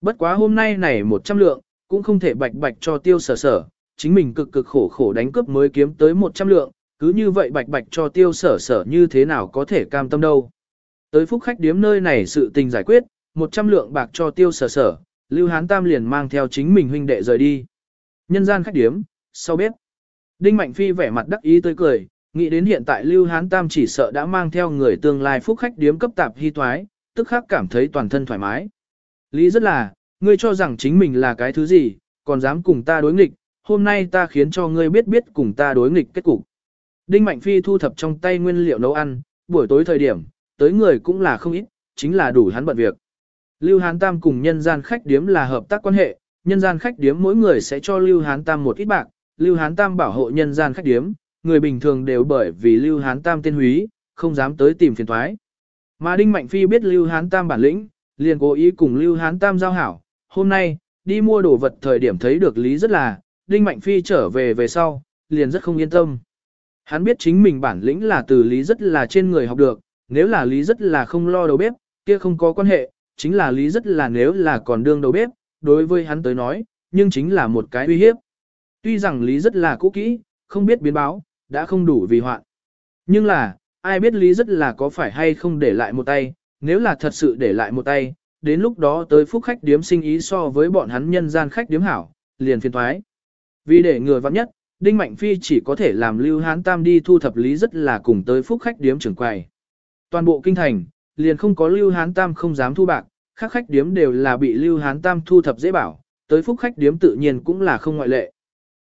Bất quá hôm nay này một trăm lượng, cũng không thể bạch bạch cho tiêu sở sở, chính mình cực cực khổ khổ đánh cướp mới kiếm tới một trăm lượng, cứ như vậy bạch bạch cho tiêu sở sở như thế nào có thể cam tâm đâu. Tới phúc khách điếm nơi này sự tình giải quyết, một trăm lượng bạc cho tiêu sở sở, Lưu Hán Tam liền mang theo chính mình huynh đệ rời đi. Nhân gian khách điếm, sau bếp. Đinh Mạnh Phi vẻ mặt đắc ý tươi cười, nghĩ đến hiện tại Lưu Hán Tam chỉ sợ đã mang theo người tương lai phúc khách điếm cấp tạp hy thoái, tức khắc cảm thấy toàn thân thoải mái. Lý rất là, ngươi cho rằng chính mình là cái thứ gì, còn dám cùng ta đối nghịch, hôm nay ta khiến cho ngươi biết biết cùng ta đối nghịch kết cục. Đinh Mạnh Phi thu thập trong tay nguyên liệu nấu ăn, buổi tối thời điểm, tới người cũng là không ít, chính là đủ hắn bận việc. Lưu Hán Tam cùng nhân gian khách điếm là hợp tác quan hệ, nhân gian khách điếm mỗi người sẽ cho Lưu Hán Tam một ít bạc, Lưu Hán Tam bảo hộ nhân gian khách điếm, người bình thường đều bởi vì Lưu Hán Tam tên húy, không dám tới tìm phiền thoái. Mà Đinh Mạnh Phi biết Lưu Hán Tam bản lĩnh, liền cố ý cùng Lưu Hán Tam giao hảo, hôm nay, đi mua đồ vật thời điểm thấy được Lý rất là, Đinh Mạnh Phi trở về về sau, liền rất không yên tâm. Hắn biết chính mình bản lĩnh là từ Lý rất là trên người học được, nếu là Lý rất là không lo đầu bếp, kia không có quan hệ, chính là Lý rất là nếu là còn đương đầu bếp, đối với hắn tới nói, nhưng chính là một cái uy hiếp. Tuy rằng Lý rất là cũ kỹ, không biết biến báo, đã không đủ vì hoạn. Nhưng là, ai biết Lý rất là có phải hay không để lại một tay, nếu là thật sự để lại một tay, đến lúc đó tới phúc khách điếm sinh ý so với bọn hắn nhân gian khách điếm hảo, liền phiền thoái. Vì để người vắng nhất, Đinh Mạnh Phi chỉ có thể làm Lưu Hán Tam đi thu thập lý rất là cùng tới phúc khách điếm trưởng quầy. Toàn bộ kinh thành, liền không có Lưu Hán Tam không dám thu bạc, khác khách điếm đều là bị Lưu Hán Tam thu thập dễ bảo, tới phúc khách điếm tự nhiên cũng là không ngoại lệ.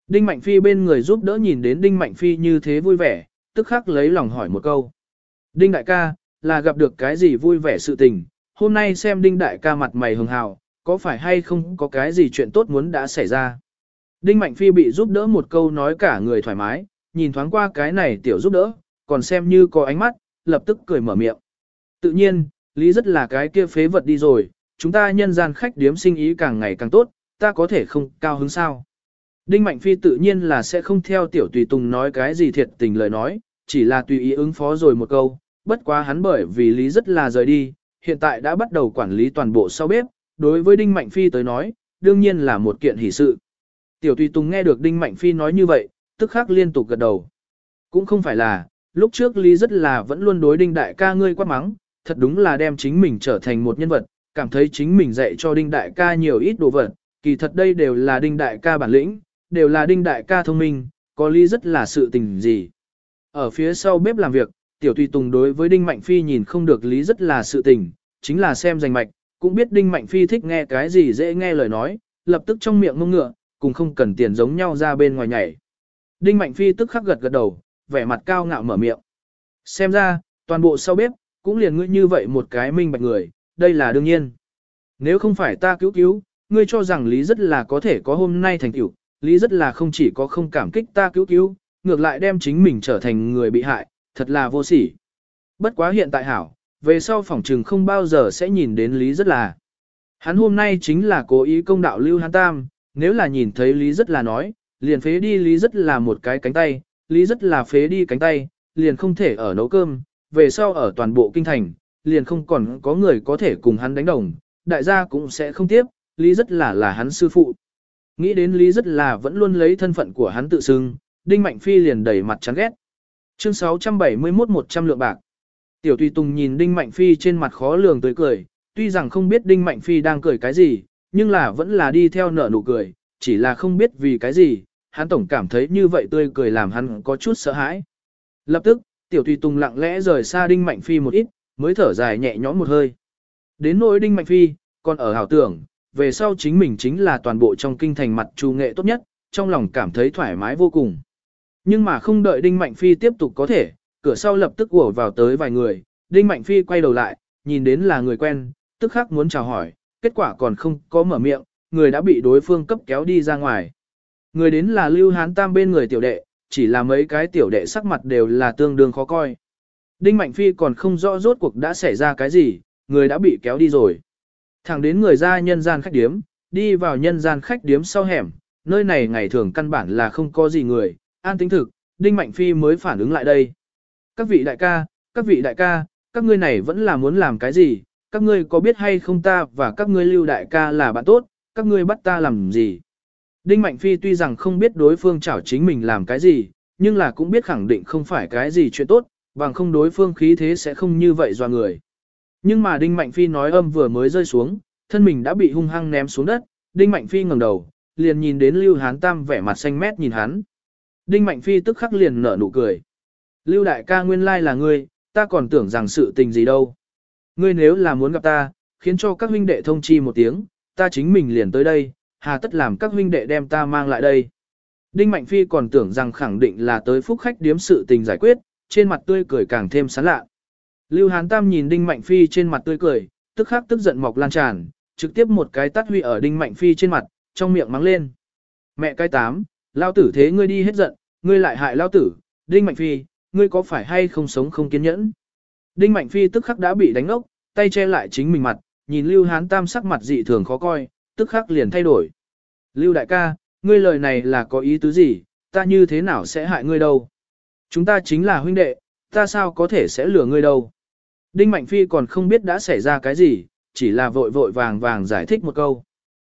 Đinh Mạnh Phi bên người giúp đỡ nhìn đến Đinh Mạnh Phi như thế vui vẻ, tức khắc lấy lòng hỏi một câu. Đinh đại ca, là gặp được cái gì vui vẻ sự tình, hôm nay xem Đinh đại ca mặt mày hường hào, có phải hay không có cái gì chuyện tốt muốn đã xảy ra. Đinh Mạnh Phi bị giúp đỡ một câu nói cả người thoải mái, nhìn thoáng qua cái này tiểu giúp đỡ, còn xem như có ánh mắt, lập tức cười mở miệng. Tự nhiên, lý rất là cái kia phế vật đi rồi, chúng ta nhân gian khách điếm sinh ý càng ngày càng tốt, ta có thể không cao hứng sao. Đinh Mạnh Phi tự nhiên là sẽ không theo tiểu tùy tùng nói cái gì thiệt tình lời nói, chỉ là tùy ý ứng phó rồi một câu, bất quá hắn bởi vì lý rất là rời đi, hiện tại đã bắt đầu quản lý toàn bộ sau bếp, đối với Đinh Mạnh Phi tới nói, đương nhiên là một kiện hỷ sự. Tiểu tùy tùng nghe được Đinh Mạnh Phi nói như vậy, tức khắc liên tục gật đầu. Cũng không phải là, lúc trước Lý rất là vẫn luôn đối Đinh Đại ca ngươi quát mắng, thật đúng là đem chính mình trở thành một nhân vật, cảm thấy chính mình dạy cho Đinh Đại ca nhiều ít đồ vật, kỳ thật đây đều là Đinh Đại ca bản lĩnh, đều là Đinh Đại ca thông minh, có Lý rất là sự tình gì. Ở phía sau bếp làm việc, Tiểu Tùy Tùng đối với Đinh Mạnh Phi nhìn không được Lý rất là sự tình, chính là xem danh mạch, cũng biết Đinh Mạnh Phi thích nghe cái gì dễ nghe lời nói, lập tức trong miệng ngông ngựa, cùng không cần tiền giống nhau ra bên ngoài nhảy. Đinh Mạnh Phi tức khắc gật gật đầu, vẻ mặt cao ngạo mở miệng. Xem ra, toàn bộ sau bếp, cũng liền ngươi như vậy một cái minh bạch người, đây là đương nhiên. Nếu không phải ta cứu cứu, ngươi cho rằng Lý rất là có thể có hôm nay thành tựu, Lý rất là không chỉ có không cảm kích ta cứu cứu, ngược lại đem chính mình trở thành người bị hại, thật là vô sỉ. Bất quá hiện tại hảo, về sau phỏng trừng không bao giờ sẽ nhìn đến Lý rất là. Hắn hôm nay chính là cố ý công đạo Lưu Hán Tam, nếu là nhìn thấy Lý rất là nói, liền phế đi Lý rất là một cái cánh tay, Lý rất là phế đi cánh tay, liền không thể ở nấu cơm, về sau ở toàn bộ kinh thành, liền không còn có người có thể cùng hắn đánh đồng, đại gia cũng sẽ không tiếp, Lý rất là là hắn sư phụ. Nghĩ đến Lý rất là vẫn luôn lấy thân phận của hắn tự xưng, Đinh Mạnh Phi liền đẩy mặt chán ghét. Chương 671 100 lượng bạc. Tiểu Tùy Tùng nhìn Đinh Mạnh Phi trên mặt khó lường tới cười, tuy rằng không biết Đinh Mạnh Phi đang cười cái gì, nhưng là vẫn là đi theo nở nụ cười, chỉ là không biết vì cái gì, hắn tổng cảm thấy như vậy tươi cười làm hắn có chút sợ hãi. Lập tức, Tiểu Tùy Tùng lặng lẽ rời xa Đinh Mạnh Phi một ít, mới thở dài nhẹ nhõm một hơi. Đến nỗi Đinh Mạnh Phi, còn ở hảo tưởng, về sau chính mình chính là toàn bộ trong kinh thành mặt trù nghệ tốt nhất, trong lòng cảm thấy thoải mái vô cùng. Nhưng mà không đợi Đinh Mạnh Phi tiếp tục có thể, cửa sau lập tức ùa vào tới vài người, Đinh Mạnh Phi quay đầu lại, nhìn đến là người quen, tức khắc muốn chào hỏi, kết quả còn không có mở miệng, người đã bị đối phương cấp kéo đi ra ngoài. Người đến là Lưu Hán Tam bên người tiểu đệ, chỉ là mấy cái tiểu đệ sắc mặt đều là tương đương khó coi. Đinh Mạnh Phi còn không rõ rốt cuộc đã xảy ra cái gì, người đã bị kéo đi rồi. Thẳng đến người ra nhân gian khách điếm, đi vào nhân gian khách điếm sau hẻm, nơi này ngày thường căn bản là không có gì người, an tính thực, Đinh Mạnh Phi mới phản ứng lại đây. Các vị đại ca, các vị đại ca, các ngươi này vẫn là muốn làm cái gì, các ngươi có biết hay không ta và các ngươi lưu đại ca là bạn tốt, các ngươi bắt ta làm gì. Đinh Mạnh Phi tuy rằng không biết đối phương chảo chính mình làm cái gì, nhưng là cũng biết khẳng định không phải cái gì chuyện tốt, bằng không đối phương khí thế sẽ không như vậy dò người. Nhưng mà Đinh Mạnh Phi nói âm vừa mới rơi xuống, thân mình đã bị hung hăng ném xuống đất, Đinh Mạnh Phi ngẩng đầu, liền nhìn đến Lưu Hán Tam vẻ mặt xanh mét nhìn hắn. Đinh Mạnh Phi tức khắc liền nở nụ cười. Lưu đại ca nguyên lai là ngươi, ta còn tưởng rằng sự tình gì đâu. Ngươi nếu là muốn gặp ta, khiến cho các huynh đệ thông chi một tiếng, ta chính mình liền tới đây, hà tất làm các huynh đệ đem ta mang lại đây. Đinh Mạnh Phi còn tưởng rằng khẳng định là tới phúc khách điếm sự tình giải quyết, trên mặt tươi cười càng thêm sán lạ. Lưu Hán Tam nhìn Đinh Mạnh Phi trên mặt tươi cười, tức khắc tức giận mọc lan tràn, trực tiếp một cái tát huy ở Đinh Mạnh Phi trên mặt, trong miệng mắng lên. Mẹ cái tám, lao tử thế ngươi đi hết giận, ngươi lại hại lao tử, Đinh Mạnh Phi, ngươi có phải hay không sống không kiên nhẫn. Đinh Mạnh Phi tức khắc đã bị đánh ngốc, tay che lại chính mình mặt, nhìn Lưu Hán Tam sắc mặt dị thường khó coi, tức khắc liền thay đổi. Lưu đại ca, ngươi lời này là có ý tứ gì, ta như thế nào sẽ hại ngươi đâu? Chúng ta chính là huynh đệ, ta sao có thể sẽ lừa ngươi đâu? Đinh Mạnh Phi còn không biết đã xảy ra cái gì, chỉ là vội vội vàng vàng giải thích một câu.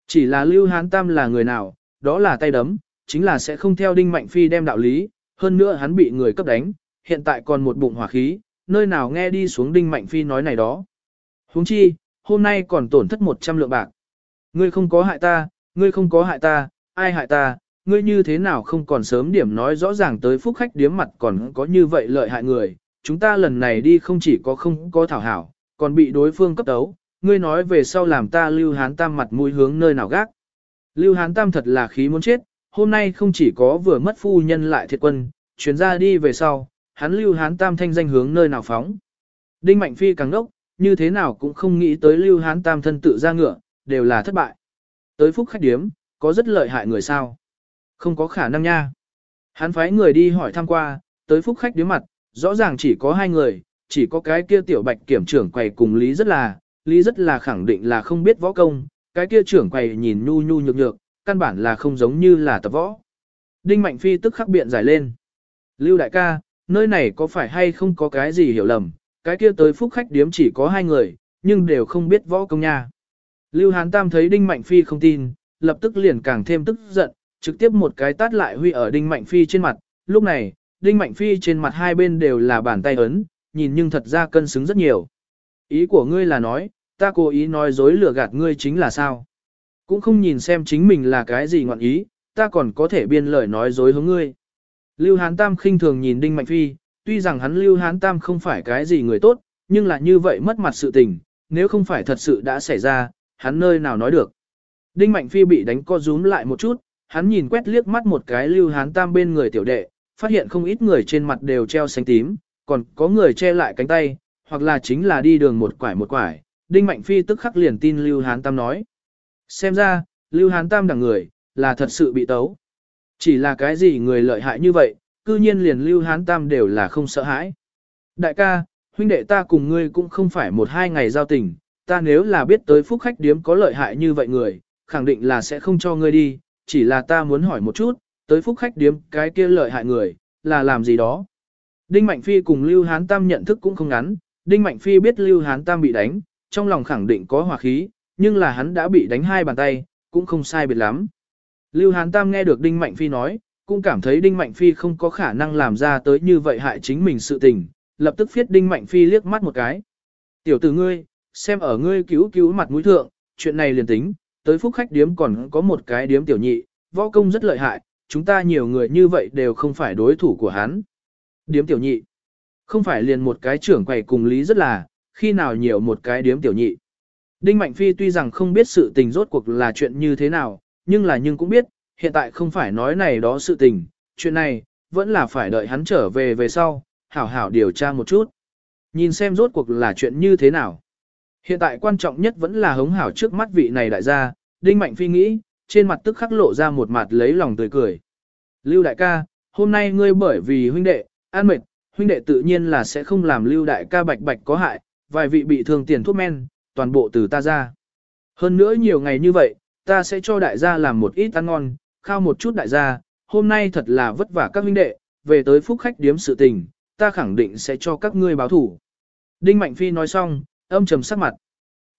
Chỉ là Lưu Hán Tam là người nào, đó là tay đấm, chính là sẽ không theo Đinh Mạnh Phi đem đạo lý, hơn nữa hắn bị người cấp đánh, hiện tại còn một bụng hỏa khí, nơi nào nghe đi xuống Đinh Mạnh Phi nói này đó. huống chi, hôm nay còn tổn thất 100 lượng bạc. Ngươi không có hại ta, ngươi không có hại ta, ai hại ta, ngươi như thế nào không còn sớm điểm nói rõ ràng tới phúc khách điếm mặt còn có như vậy lợi hại người. Chúng ta lần này đi không chỉ có không có thảo hảo, còn bị đối phương cấp tấu. ngươi nói về sau làm ta Lưu Hán Tam mặt mũi hướng nơi nào gác. Lưu Hán Tam thật là khí muốn chết, hôm nay không chỉ có vừa mất phu nhân lại thiệt quân, chuyến ra đi về sau, hắn Lưu Hán Tam thanh danh hướng nơi nào phóng. Đinh Mạnh Phi càng đốc, như thế nào cũng không nghĩ tới Lưu Hán Tam thân tự ra ngựa, đều là thất bại. Tới phúc khách điếm, có rất lợi hại người sao? Không có khả năng nha. Hắn phái người đi hỏi thăm qua, tới phúc khách điếm mặt, rõ ràng chỉ có hai người, chỉ có cái kia tiểu bạch kiểm trưởng quầy cùng Lý rất là, Lý rất là khẳng định là không biết võ công, cái kia trưởng quầy nhìn nhu nhu nhược nhược, căn bản là không giống như là tập võ. Đinh Mạnh Phi tức khắc biện giải lên. Lưu đại ca, nơi này có phải hay không có cái gì hiểu lầm, cái kia tới phúc khách điếm chỉ có hai người, nhưng đều không biết võ công nha. Lưu Hán Tam thấy Đinh Mạnh Phi không tin, lập tức liền càng thêm tức giận, trực tiếp một cái tát lại huy ở Đinh Mạnh Phi trên mặt. Lúc này, Đinh Mạnh Phi trên mặt hai bên đều là bàn tay ấn, nhìn nhưng thật ra cân xứng rất nhiều. Ý của ngươi là nói, ta cố ý nói dối lừa gạt ngươi chính là sao? Cũng không nhìn xem chính mình là cái gì ngoạn ý, ta còn có thể biên lời nói dối hướng ngươi. Lưu Hán Tam khinh thường nhìn Đinh Mạnh Phi, tuy rằng hắn Lưu Hán Tam không phải cái gì người tốt, nhưng là như vậy mất mặt sự tình, nếu không phải thật sự đã xảy ra, hắn nơi nào nói được. Đinh Mạnh Phi bị đánh co rúm lại một chút, hắn nhìn quét liếc mắt một cái Lưu Hán Tam bên người tiểu đệ, phát hiện không ít người trên mặt đều treo xanh tím, còn có người che lại cánh tay, hoặc là chính là đi đường một quải một quải. Đinh Mạnh Phi tức khắc liền tin Lưu Hán Tam nói. Xem ra, Lưu Hán Tam đằng người, là thật sự bị tấu. Chỉ là cái gì người lợi hại như vậy, cư nhiên liền Lưu Hán Tam đều là không sợ hãi. Đại ca, huynh đệ ta cùng ngươi cũng không phải một hai ngày giao tình, ta nếu là biết tới phúc khách điếm có lợi hại như vậy người, khẳng định là sẽ không cho ngươi đi, chỉ là ta muốn hỏi một chút, tới phúc khách điếm cái kia lợi hại người, là làm gì đó. Đinh Mạnh Phi cùng Lưu Hán Tam nhận thức cũng không ngắn, Đinh Mạnh Phi biết Lưu Hán Tam bị đánh, trong lòng khẳng định có hòa khí, nhưng là hắn đã bị đánh hai bàn tay, cũng không sai biệt lắm. Lưu Hán Tam nghe được Đinh Mạnh Phi nói, cũng cảm thấy Đinh Mạnh Phi không có khả năng làm ra tới như vậy hại chính mình sự tình, lập tức phiết Đinh Mạnh Phi liếc mắt một cái. Tiểu tử ngươi, xem ở ngươi cứu cứu mặt mũi thượng, chuyện này liền tính, tới phúc khách điếm còn có một cái điếm tiểu nhị, võ công rất lợi hại, chúng ta nhiều người như vậy đều không phải đối thủ của hắn. Điếm tiểu nhị, không phải liền một cái trưởng quầy cùng lý rất là, khi nào nhiều một cái điếm tiểu nhị. Đinh Mạnh Phi tuy rằng không biết sự tình rốt cuộc là chuyện như thế nào, nhưng là nhưng cũng biết, hiện tại không phải nói này đó sự tình, chuyện này, vẫn là phải đợi hắn trở về về sau, hảo hảo điều tra một chút. Nhìn xem rốt cuộc là chuyện như thế nào. Hiện tại quan trọng nhất vẫn là hống hảo trước mắt vị này đại gia, Đinh Mạnh Phi nghĩ, trên mặt tức khắc lộ ra một mặt lấy lòng tươi cười. Lưu đại ca, hôm nay ngươi bởi vì huynh đệ, an mệt, huynh đệ tự nhiên là sẽ không làm Lưu đại ca bạch bạch có hại, vài vị bị thương tiền thuốc men, toàn bộ từ ta ra. Hơn nữa nhiều ngày như vậy, ta sẽ cho đại gia làm một ít ăn ngon, khao một chút đại gia, hôm nay thật là vất vả các huynh đệ, về tới phúc khách điếm sự tình, ta khẳng định sẽ cho các ngươi báo thủ. Đinh Mạnh Phi nói xong, âm trầm sắc mặt.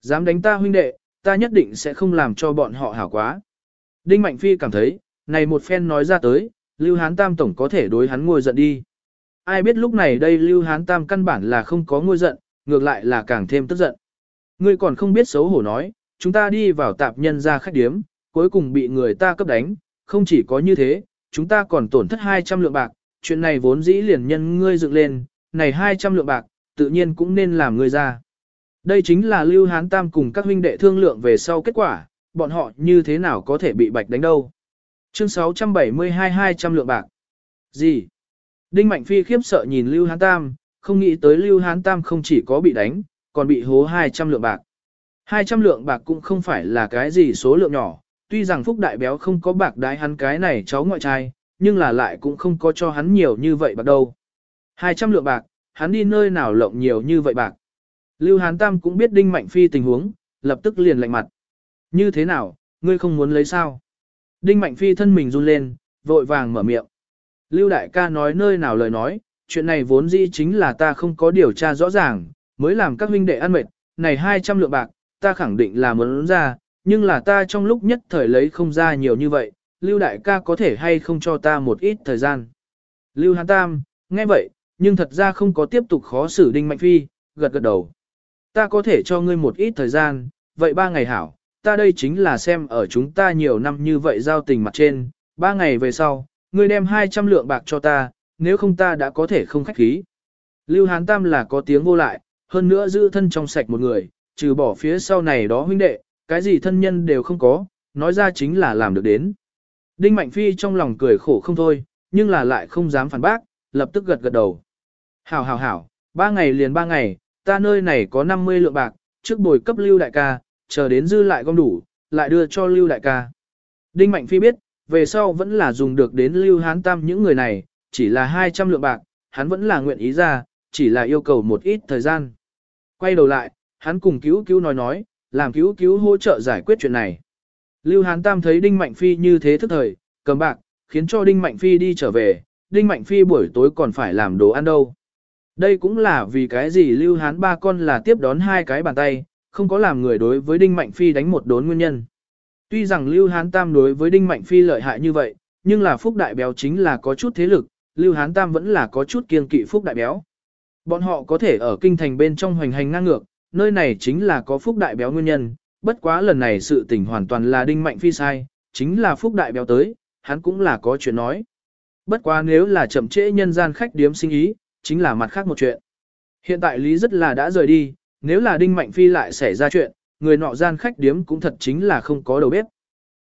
Dám đánh ta huynh đệ, ta nhất định sẽ không làm cho bọn họ hảo quá. Đinh Mạnh Phi cảm thấy, này một phen nói ra tới, Lưu Hán Tam Tổng có thể đối hắn ngồi giận đi. Ai biết lúc này đây Lưu Hán Tam căn bản là không có ngôi giận, ngược lại là càng thêm tức giận. Ngươi còn không biết xấu hổ nói, chúng ta đi vào tạp nhân ra khách điếm, cuối cùng bị người ta cấp đánh, không chỉ có như thế, chúng ta còn tổn thất 200 lượng bạc, chuyện này vốn dĩ liền nhân ngươi dựng lên, này 200 lượng bạc, tự nhiên cũng nên làm ngươi ra. Đây chính là Lưu Hán Tam cùng các huynh đệ thương lượng về sau kết quả, bọn họ như thế nào có thể bị bạch đánh đâu. Chương 672 200 lượng bạc. Gì? Đinh Mạnh Phi khiếp sợ nhìn Lưu Hán Tam, không nghĩ tới Lưu Hán Tam không chỉ có bị đánh, còn bị hố 200 lượng bạc. 200 lượng bạc cũng không phải là cái gì số lượng nhỏ, tuy rằng Phúc Đại Béo không có bạc đái hắn cái này cháu ngoại trai, nhưng là lại cũng không có cho hắn nhiều như vậy bạc đâu. 200 lượng bạc, hắn đi nơi nào lộng nhiều như vậy bạc. Lưu Hán Tam cũng biết Đinh Mạnh Phi tình huống, lập tức liền lạnh mặt. Như thế nào, ngươi không muốn lấy sao? Đinh Mạnh Phi thân mình run lên, vội vàng mở miệng. Lưu Đại ca nói nơi nào lời nói, chuyện này vốn dĩ chính là ta không có điều tra rõ ràng, mới làm các huynh đệ ăn mệt, này 200 lượng bạc, ta khẳng định là muốn ra, nhưng là ta trong lúc nhất thời lấy không ra nhiều như vậy, Lưu Đại ca có thể hay không cho ta một ít thời gian. Lưu Hán Tam, nghe vậy, nhưng thật ra không có tiếp tục khó xử Đinh Mạnh Phi, gật gật đầu. Ta có thể cho ngươi một ít thời gian, vậy ba ngày hảo, ta đây chính là xem ở chúng ta nhiều năm như vậy giao tình mặt trên, ba ngày về sau, ngươi đem 200 lượng bạc cho ta, nếu không ta đã có thể không khách khí. Lưu Hán Tam là có tiếng vô lại, hơn nữa giữ thân trong sạch một người, trừ bỏ phía sau này đó huynh đệ, cái gì thân nhân đều không có, nói ra chính là làm được đến. Đinh Mạnh Phi trong lòng cười khổ không thôi, nhưng là lại không dám phản bác, lập tức gật gật đầu. Hảo hảo hảo, ba ngày liền ba ngày, ta nơi này có 50 lượng bạc, trước bồi cấp lưu đại ca, chờ đến dư lại gom đủ, lại đưa cho lưu đại ca. Đinh Mạnh Phi biết, về sau vẫn là dùng được đến lưu hán tam những người này, chỉ là 200 lượng bạc, hắn vẫn là nguyện ý ra, chỉ là yêu cầu một ít thời gian. Quay đầu lại, hắn cùng cứu cứu nói nói, làm cứu cứu hỗ trợ giải quyết chuyện này. Lưu Hán Tam thấy Đinh Mạnh Phi như thế thức thời, cầm bạc, khiến cho Đinh Mạnh Phi đi trở về, Đinh Mạnh Phi buổi tối còn phải làm đồ ăn đâu. Đây cũng là vì cái gì Lưu Hán ba con là tiếp đón hai cái bàn tay, không có làm người đối với Đinh Mạnh Phi đánh một đốn nguyên nhân. Tuy rằng Lưu Hán Tam đối với Đinh Mạnh Phi lợi hại như vậy, nhưng là Phúc Đại Béo chính là có chút thế lực, Lưu Hán Tam vẫn là có chút kiên kỵ Phúc Đại Béo. Bọn họ có thể ở kinh thành bên trong hoành hành ngang ngược, nơi này chính là có Phúc Đại Béo nguyên nhân, bất quá lần này sự tình hoàn toàn là Đinh Mạnh Phi sai, chính là Phúc Đại Béo tới, hắn cũng là có chuyện nói. Bất quá nếu là chậm trễ nhân gian khách điếm sinh ý, chính là mặt khác một chuyện. Hiện tại Lý rất là đã rời đi, nếu là Đinh Mạnh Phi lại xảy ra chuyện, người nọ gian khách điếm cũng thật chính là không có đầu bếp.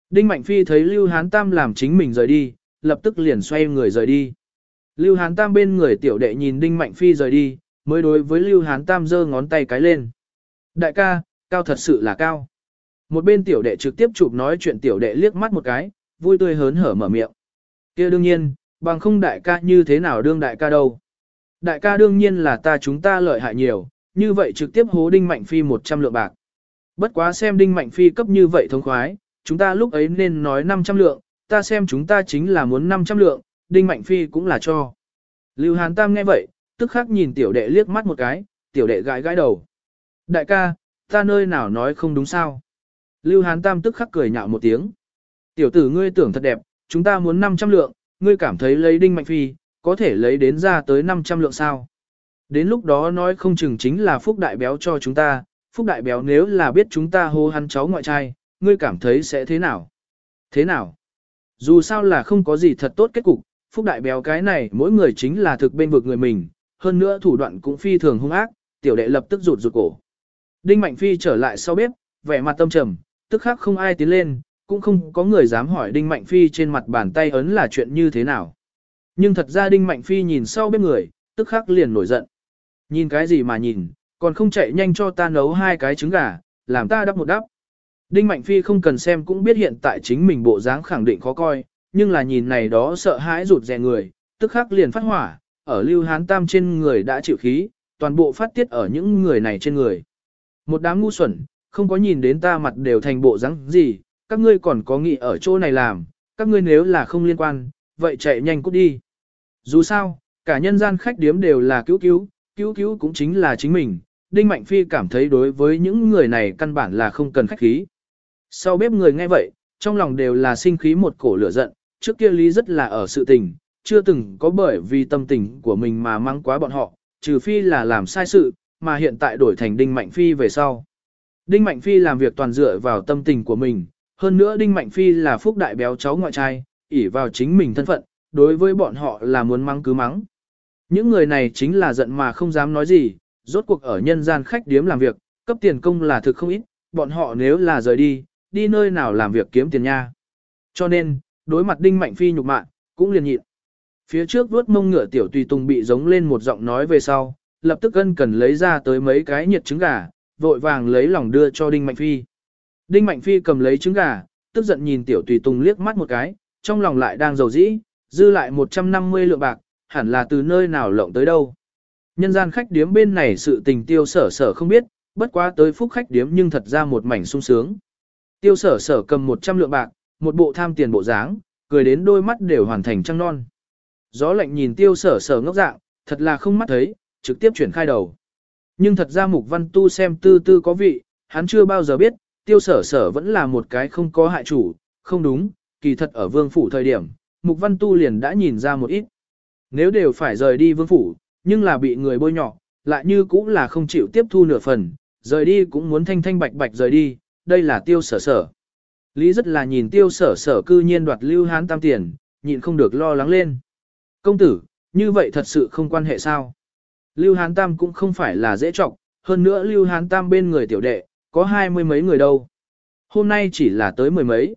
Đinh Mạnh Phi thấy Lưu Hán Tam làm chính mình rời đi, lập tức liền xoay người rời đi. Lưu Hán Tam bên người tiểu đệ nhìn Đinh Mạnh Phi rời đi, mới đối với Lưu Hán Tam giơ ngón tay cái lên. Đại ca, cao thật sự là cao. Một bên tiểu đệ trực tiếp chụp nói chuyện tiểu đệ liếc mắt một cái, vui tươi hớn hở mở miệng. kia đương nhiên, bằng không đại ca như thế nào đương đại ca đâu. Đại ca đương nhiên là ta chúng ta lợi hại nhiều, như vậy trực tiếp hố Đinh Mạnh Phi 100 lượng bạc. Bất quá xem Đinh Mạnh Phi cấp như vậy thông khoái, chúng ta lúc ấy nên nói 500 lượng, ta xem chúng ta chính là muốn 500 lượng, Đinh Mạnh Phi cũng là cho. Lưu Hán Tam nghe vậy, tức khắc nhìn tiểu đệ liếc mắt một cái, tiểu đệ gãi gãi đầu. Đại ca, ta nơi nào nói không đúng sao? Lưu Hán Tam tức khắc cười nhạo một tiếng. Tiểu tử ngươi tưởng thật đẹp, chúng ta muốn 500 lượng, ngươi cảm thấy lấy Đinh Mạnh Phi, có thể lấy đến ra tới 500 lượng sao? Đến lúc đó nói không chừng chính là Phúc Đại Béo cho chúng ta, Phúc Đại Béo nếu là biết chúng ta hô hắn cháu ngoại trai, ngươi cảm thấy sẽ thế nào? Thế nào? Dù sao là không có gì thật tốt kết cục, Phúc Đại Béo cái này mỗi người chính là thực bên vực người mình, hơn nữa thủ đoạn cũng phi thường hung ác, tiểu đệ lập tức rụt rụt cổ. Đinh Mạnh Phi trở lại sau bếp, vẻ mặt tâm trầm, tức khắc không ai tiến lên, cũng không có người dám hỏi Đinh Mạnh Phi trên mặt bàn tay ấn là chuyện như thế nào. Nhưng thật ra Đinh Mạnh Phi nhìn sau bếp người, tức khắc liền nổi giận. Nhìn cái gì mà nhìn, còn không chạy nhanh cho ta nấu hai cái trứng gà, làm ta đắp một đắp. Đinh Mạnh Phi không cần xem cũng biết hiện tại chính mình bộ dáng khẳng định khó coi, nhưng là nhìn này đó sợ hãi rụt rè người, tức khắc liền phát hỏa, ở Lưu Hán Tam trên người đã chịu khí, toàn bộ phát tiết ở những người này trên người. Một đám ngu xuẩn, không có nhìn đến ta mặt đều thành bộ dáng gì, các ngươi còn có nghĩ ở chỗ này làm, các ngươi nếu là không liên quan, vậy chạy nhanh cút đi. Dù sao, cả nhân gian khách điếm đều là cứu cứu, cứu cứu cũng chính là chính mình, Đinh Mạnh Phi cảm thấy đối với những người này căn bản là không cần khách khí. Sau bếp người nghe vậy, trong lòng đều là sinh khí một cổ lửa giận, trước kia Lý rất là ở sự tình, chưa từng có bởi vì tâm tình của mình mà mang quá bọn họ, trừ phi là làm sai sự, mà hiện tại đổi thành Đinh Mạnh Phi về sau. Đinh Mạnh Phi làm việc toàn dựa vào tâm tình của mình, hơn nữa Đinh Mạnh Phi là phúc đại béo cháu ngoại trai, ỷ vào chính mình thân phận, đối với bọn họ là muốn mắng cứ mắng. Những người này chính là giận mà không dám nói gì, rốt cuộc ở nhân gian khách điếm làm việc, cấp tiền công là thực không ít, bọn họ nếu là rời đi, đi nơi nào làm việc kiếm tiền nha. Cho nên, đối mặt Đinh Mạnh Phi nhục mạ, cũng liền nhịn. Phía trước vuốt mông ngựa tiểu tùy tùng bị giống lên một giọng nói về sau, lập tức ân cần lấy ra tới mấy cái nhiệt trứng gà, vội vàng lấy lòng đưa cho Đinh Mạnh Phi. Đinh Mạnh Phi cầm lấy trứng gà, tức giận nhìn tiểu tùy tùng liếc mắt một cái, trong lòng lại đang dầu dĩ, dư lại 150 lượng bạc, hẳn là từ nơi nào lộng tới đâu. Nhân gian khách điếm bên này sự tình tiêu sở sở không biết, bất quá tới phúc khách điếm nhưng thật ra một mảnh sung sướng. Tiêu sở sở cầm 100 lượng bạc, một bộ tham tiền bộ dáng, cười đến đôi mắt đều hoàn thành trăng non. Gió lạnh nhìn tiêu sở sở ngốc dạng, thật là không mắt thấy, trực tiếp chuyển khai đầu. Nhưng thật ra mục văn tu xem tư tư có vị, hắn chưa bao giờ biết, tiêu sở sở vẫn là một cái không có hại chủ, không đúng, kỳ thật ở vương phủ thời điểm, mục văn tu liền đã nhìn ra một ít. Nếu đều phải rời đi vương phủ, nhưng là bị người bôi nhọ, lại như cũng là không chịu tiếp thu nửa phần, rời đi cũng muốn thanh thanh bạch bạch rời đi, đây là tiêu sở sở. Lý rất là nhìn tiêu sở sở cư nhiên đoạt lưu hán tam tiền, nhịn không được lo lắng lên. Công tử, như vậy thật sự không quan hệ sao? Lưu hán tam cũng không phải là dễ trọng, hơn nữa lưu hán tam bên người tiểu đệ, có hai mươi mấy người đâu. Hôm nay chỉ là tới mười mấy.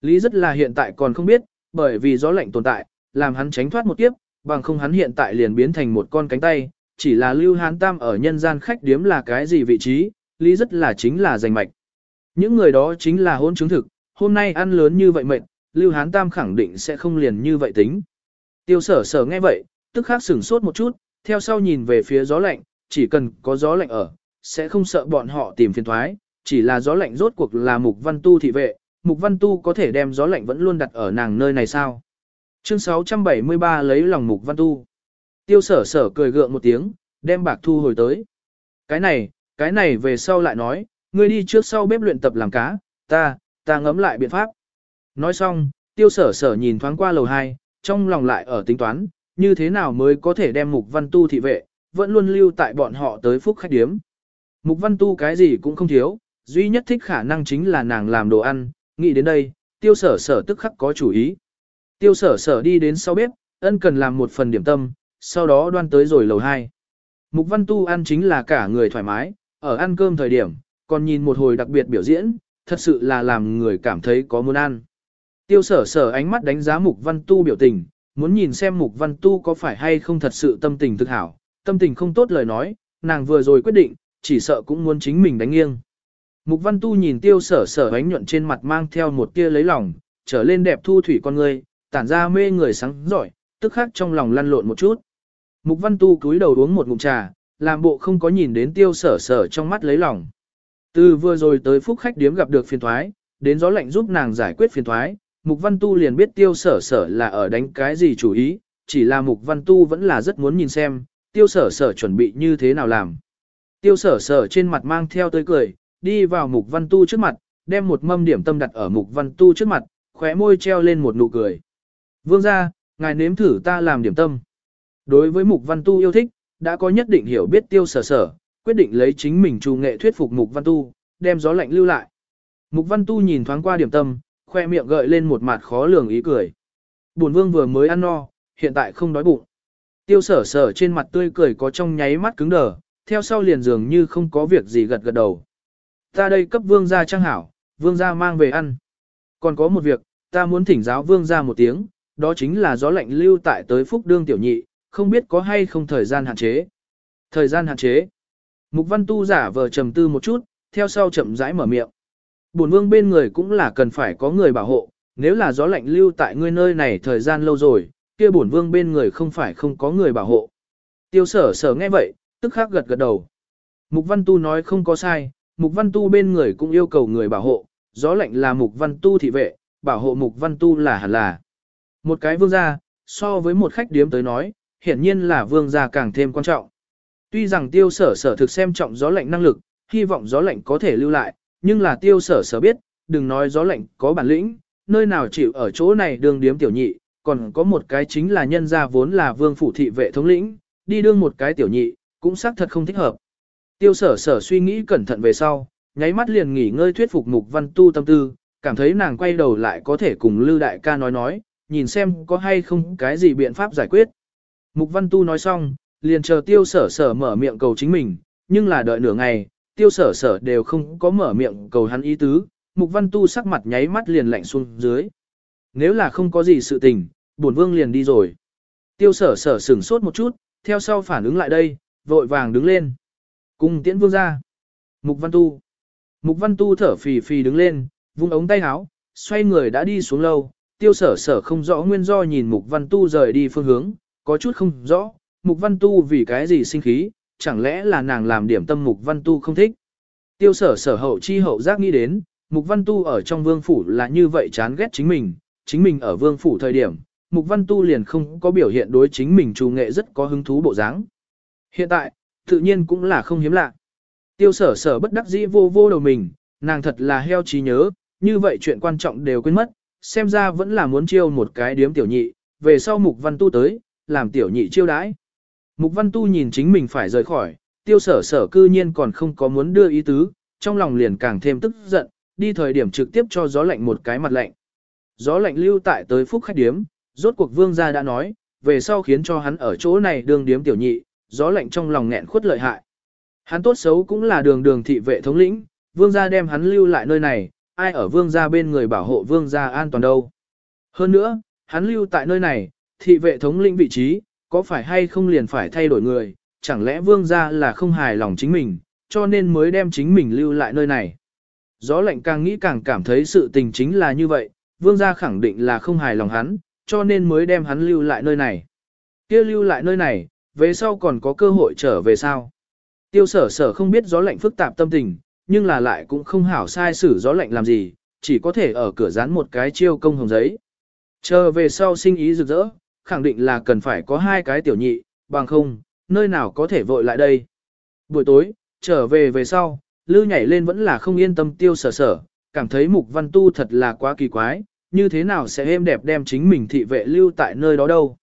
Lý rất là hiện tại còn không biết, bởi vì gió lạnh tồn tại, làm hắn tránh thoát một kiếp, bằng không hắn hiện tại liền biến thành một con cánh tay, chỉ là Lưu Hán Tam ở nhân gian khách điếm là cái gì vị trí, lý rất là chính là giành mạch. Những người đó chính là hôn chứng thực, hôm nay ăn lớn như vậy mệnh, Lưu Hán Tam khẳng định sẽ không liền như vậy tính. Tiêu sở sở nghe vậy, tức khắc sửng sốt một chút, theo sau nhìn về phía gió lạnh, chỉ cần có gió lạnh ở, sẽ không sợ bọn họ tìm phiền thoái, chỉ là gió lạnh rốt cuộc là mục văn tu thị vệ, mục văn tu có thể đem gió lạnh vẫn luôn đặt ở nàng nơi này sao. Chương 673 lấy lòng mục văn tu. Tiêu sở sở cười gượng một tiếng, đem bạc thu hồi tới. Cái này, cái này về sau lại nói, ngươi đi trước sau bếp luyện tập làm cá, ta, ta ngấm lại biện pháp. Nói xong, tiêu sở sở nhìn thoáng qua lầu 2, trong lòng lại ở tính toán, như thế nào mới có thể đem mục văn tu thị vệ, vẫn luôn lưu tại bọn họ tới phúc khách điếm. Mục văn tu cái gì cũng không thiếu, duy nhất thích khả năng chính là nàng làm đồ ăn, nghĩ đến đây, tiêu sở sở tức khắc có chủ ý. Tiêu sở sở đi đến sau bếp, ân cần làm một phần điểm tâm, sau đó đoan tới rồi lầu 2. Mục văn tu ăn chính là cả người thoải mái, ở ăn cơm thời điểm, còn nhìn một hồi đặc biệt biểu diễn, thật sự là làm người cảm thấy có muốn ăn. Tiêu sở sở ánh mắt đánh giá mục văn tu biểu tình, muốn nhìn xem mục văn tu có phải hay không thật sự tâm tình thực hảo, tâm tình không tốt lời nói, nàng vừa rồi quyết định, chỉ sợ cũng muốn chính mình đánh nghiêng. Mục văn tu nhìn tiêu sở sở ánh nhuận trên mặt mang theo một tia lấy lòng, trở lên đẹp thu thủy con người, tản ra mê người sáng giỏi, tức khắc trong lòng lăn lộn một chút. Mục văn tu cúi đầu uống một ngụm trà, làm bộ không có nhìn đến tiêu sở sở trong mắt lấy lòng. Từ vừa rồi tới phúc khách điếm gặp được phiền thoái, đến gió lạnh giúp nàng giải quyết phiền thoái, mục văn tu liền biết tiêu sở sở là ở đánh cái gì chủ ý, chỉ là mục văn tu vẫn là rất muốn nhìn xem, tiêu sở sở chuẩn bị như thế nào làm. Tiêu sở sở trên mặt mang theo tươi cười, đi vào mục văn tu trước mặt, đem một mâm điểm tâm đặt ở mục văn tu trước mặt, khóe môi treo lên một nụ cười. Vương gia, ngài nếm thử ta làm điểm tâm. Đối với mục văn tu yêu thích, đã có nhất định hiểu biết tiêu sở sở, quyết định lấy chính mình trù nghệ thuyết phục mục văn tu, đem gió lạnh lưu lại. Mục văn tu nhìn thoáng qua điểm tâm, khoe miệng gợi lên một mặt khó lường ý cười. Bổn vương vừa mới ăn no, hiện tại không đói bụng. Tiêu sở sở trên mặt tươi cười có trong nháy mắt cứng đờ, theo sau liền dường như không có việc gì gật gật đầu. Ta đây cấp vương gia trang hảo, vương gia mang về ăn. Còn có một việc, ta muốn thỉnh giáo vương gia một tiếng, đó chính là gió lạnh lưu tại tới phúc đương tiểu nhị, không biết có hay không thời gian hạn chế. Thời gian hạn chế. Mục văn tu giả vờ trầm tư một chút, theo sau chậm rãi mở miệng. Bổn vương bên người cũng là cần phải có người bảo hộ, nếu là gió lạnh lưu tại ngươi nơi này thời gian lâu rồi, kia bổn vương bên người không phải không có người bảo hộ. Tiêu sở sở nghe vậy, tức khắc gật gật đầu. Mục Văn Tu nói không có sai, Mục Văn Tu bên người cũng yêu cầu người bảo hộ, gió lạnh là Mục Văn Tu thị vệ, bảo hộ Mục Văn Tu là hẳn là. Một cái vương gia, so với một khách điếm tới nói, hiển nhiên là vương gia càng thêm quan trọng. Tuy rằng tiêu sở sở thực xem trọng gió lạnh năng lực, hy vọng gió lạnh có thể lưu lại, nhưng là tiêu sở sở biết, đừng nói gió lạnh có bản lĩnh, nơi nào chịu ở chỗ này đường điếm tiểu nhị, còn có một cái chính là nhân gia vốn là vương phủ thị vệ thống lĩnh, đi đương một cái tiểu nhị, cũng xác thật không thích hợp. Tiêu sở sở suy nghĩ cẩn thận về sau, nháy mắt liền nghỉ ngơi thuyết phục mục văn tu tâm tư, cảm thấy nàng quay đầu lại có thể cùng Lư Đại ca nói nói, nhìn xem có hay không cái gì biện pháp giải quyết. Mục văn tu nói xong, liền chờ tiêu sở sở mở miệng cầu chính mình, nhưng là đợi nửa ngày, tiêu sở sở đều không có mở miệng cầu hắn ý tứ, mục văn tu sắc mặt nháy mắt liền lạnh xuống dưới. Nếu là không có gì sự tình, bổn vương liền đi rồi. Tiêu sở sở sửng sốt một chút, theo sau phản ứng lại đây, vội vàng đứng lên. Cùng tiễn vương ra. Mục văn tu. Mục văn tu thở phì phì đứng lên, vung ống tay áo, xoay người đã đi xuống lâu. Tiêu sở sở không rõ nguyên do nhìn mục văn tu rời đi phương hướng, có chút không rõ. Mục văn tu vì cái gì sinh khí, chẳng lẽ là nàng làm điểm tâm mục văn tu không thích. Tiêu sở sở hậu chi hậu giác nghĩ đến, mục văn tu ở trong vương phủ là như vậy chán ghét chính mình, chính mình ở vương phủ thời điểm, Mục Văn Tu liền không có biểu hiện đối chính mình trù nghệ rất có hứng thú bộ dáng. Hiện tại, tự nhiên cũng là không hiếm lạ. Tiêu sở sở bất đắc dĩ vô vô đầu mình, nàng thật là heo trí nhớ, như vậy chuyện quan trọng đều quên mất, xem ra vẫn là muốn chiêu một cái điếm tiểu nhị, về sau Mục Văn Tu tới, làm tiểu nhị chiêu đãi. Mục Văn Tu nhìn chính mình phải rời khỏi, tiêu sở sở cư nhiên còn không có muốn đưa ý tứ, trong lòng liền càng thêm tức giận, đi thời điểm trực tiếp cho gió lạnh một cái mặt lạnh. Gió lạnh lưu tại tới phúc khách điếm, rốt cuộc vương gia đã nói, về sau khiến cho hắn ở chỗ này đường điếm tiểu nhị, gió lạnh trong lòng nghẹn khuất lợi hại. Hắn tốt xấu cũng là đường đường thị vệ thống lĩnh, vương gia đem hắn lưu lại nơi này, ai ở vương gia bên người bảo hộ vương gia an toàn đâu. Hơn nữa, hắn lưu tại nơi này, thị vệ thống lĩnh vị trí, có phải hay không liền phải thay đổi người, chẳng lẽ vương gia là không hài lòng chính mình, cho nên mới đem chính mình lưu lại nơi này. Gió lạnh càng nghĩ càng cảm thấy sự tình chính là như vậy, vương gia khẳng định là không hài lòng hắn, cho nên mới đem hắn lưu lại nơi này. Kia lưu lại nơi này, về sau còn có cơ hội trở về sao. Tiêu sở sở không biết gió lạnh phức tạp tâm tình, nhưng là lại cũng không hảo sai xử gió lạnh làm gì, chỉ có thể ở cửa dán một cái chiêu công hồng giấy. Chờ về sau sinh ý rực rỡ, khẳng định là cần phải có hai cái tiểu nhị, bằng không, nơi nào có thể vội lại đây. Buổi tối, trở về về sau, lư nhảy lên vẫn là không yên tâm tiêu sở sở, cảm thấy mục văn tu thật là quá kỳ quái, như thế nào sẽ êm đẹp đem chính mình thị vệ lưu tại nơi đó đâu.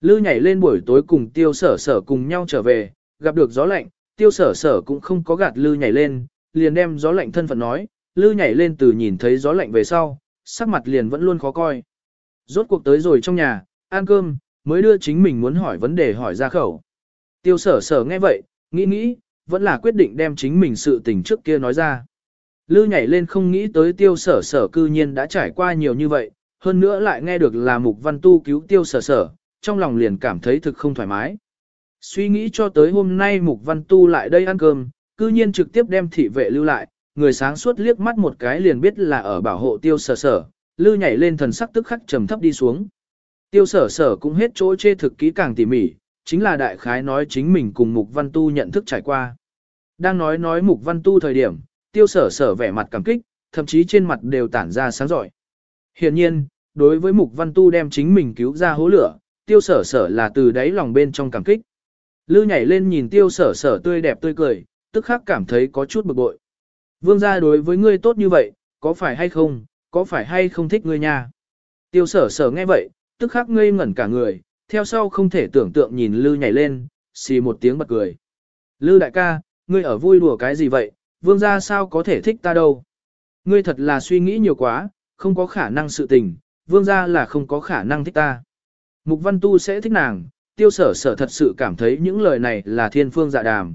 Lư nhảy lên buổi tối cùng tiêu sở sở cùng nhau trở về, gặp được gió lạnh, tiêu sở sở cũng không có gạt lư nhảy lên, liền đem gió lạnh thân phận nói, lư nhảy lên từ nhìn thấy gió lạnh về sau, sắc mặt liền vẫn luôn khó coi. Rốt cuộc tới rồi trong nhà, ăn cơm, mới đưa chính mình muốn hỏi vấn đề hỏi ra khẩu. Tiêu sở sở nghe vậy, nghĩ nghĩ, vẫn là quyết định đem chính mình sự tình trước kia nói ra. Lư nhảy lên không nghĩ tới tiêu sở sở cư nhiên đã trải qua nhiều như vậy, hơn nữa lại nghe được là mục văn tu cứu tiêu sở sở, trong lòng liền cảm thấy thực không thoải mái. Suy nghĩ cho tới hôm nay mục văn tu lại đây ăn cơm, cư nhiên trực tiếp đem thị vệ lưu lại, người sáng suốt liếc mắt một cái liền biết là ở bảo hộ tiêu sở sở, lư nhảy lên thần sắc tức khắc trầm thấp đi xuống. Tiêu sở sở cũng hết chỗ chê thực kỹ càng tỉ mỉ, chính là đại khái nói chính mình cùng mục văn tu nhận thức trải qua. Đang nói nói mục văn tu thời điểm, tiêu sở sở vẻ mặt cảm kích, thậm chí trên mặt đều tản ra sáng giỏi. Hiện nhiên, đối với mục văn tu đem chính mình cứu ra hố lửa, tiêu sở sở là từ đáy lòng bên trong cảm kích. Lư nhảy lên nhìn tiêu sở sở tươi đẹp tươi cười, tức khắc cảm thấy có chút bực bội. Vương gia đối với ngươi tốt như vậy, có phải hay không, có phải hay không thích ngươi nha? Tiêu sở sở nghe vậy, tức khắc ngây ngẩn cả người, theo sau không thể tưởng tượng nhìn Lư nhảy lên, xì một tiếng bật cười. Lư đại ca, ngươi ở vui đùa cái gì vậy, vương gia sao có thể thích ta đâu. Ngươi thật là suy nghĩ nhiều quá, không có khả năng sự tình, vương gia là không có khả năng thích ta. Mục văn tu sẽ thích nàng, tiêu sở sở thật sự cảm thấy những lời này là thiên phương dạ đàm.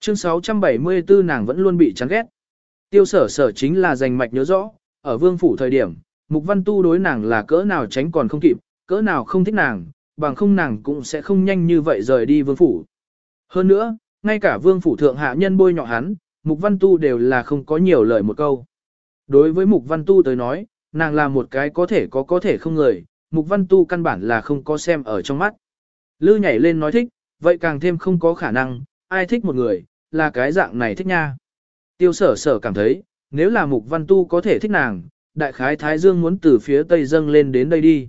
Chương 674 nàng vẫn luôn bị chán ghét. Tiêu sở sở chính là giành mạch nhớ rõ, ở vương phủ thời điểm, mục văn tu đối nàng là cỡ nào tránh còn không kịp, cỡ nào không thích nàng, bằng không nàng cũng sẽ không nhanh như vậy rời đi vương phủ. Hơn nữa, ngay cả vương phủ thượng hạ nhân bôi nhọ hắn, Mục Văn Tu đều là không có nhiều lời một câu. Đối với Mục Văn Tu tới nói, nàng là một cái có thể có có thể không người, Mục Văn Tu căn bản là không có xem ở trong mắt. Lư nhảy lên nói thích, vậy càng thêm không có khả năng, ai thích một người, là cái dạng này thích nha. Tiêu sở sở cảm thấy, nếu là mục văn tu có thể thích nàng, đại khái Thái Dương muốn từ phía tây dâng lên đến đây đi.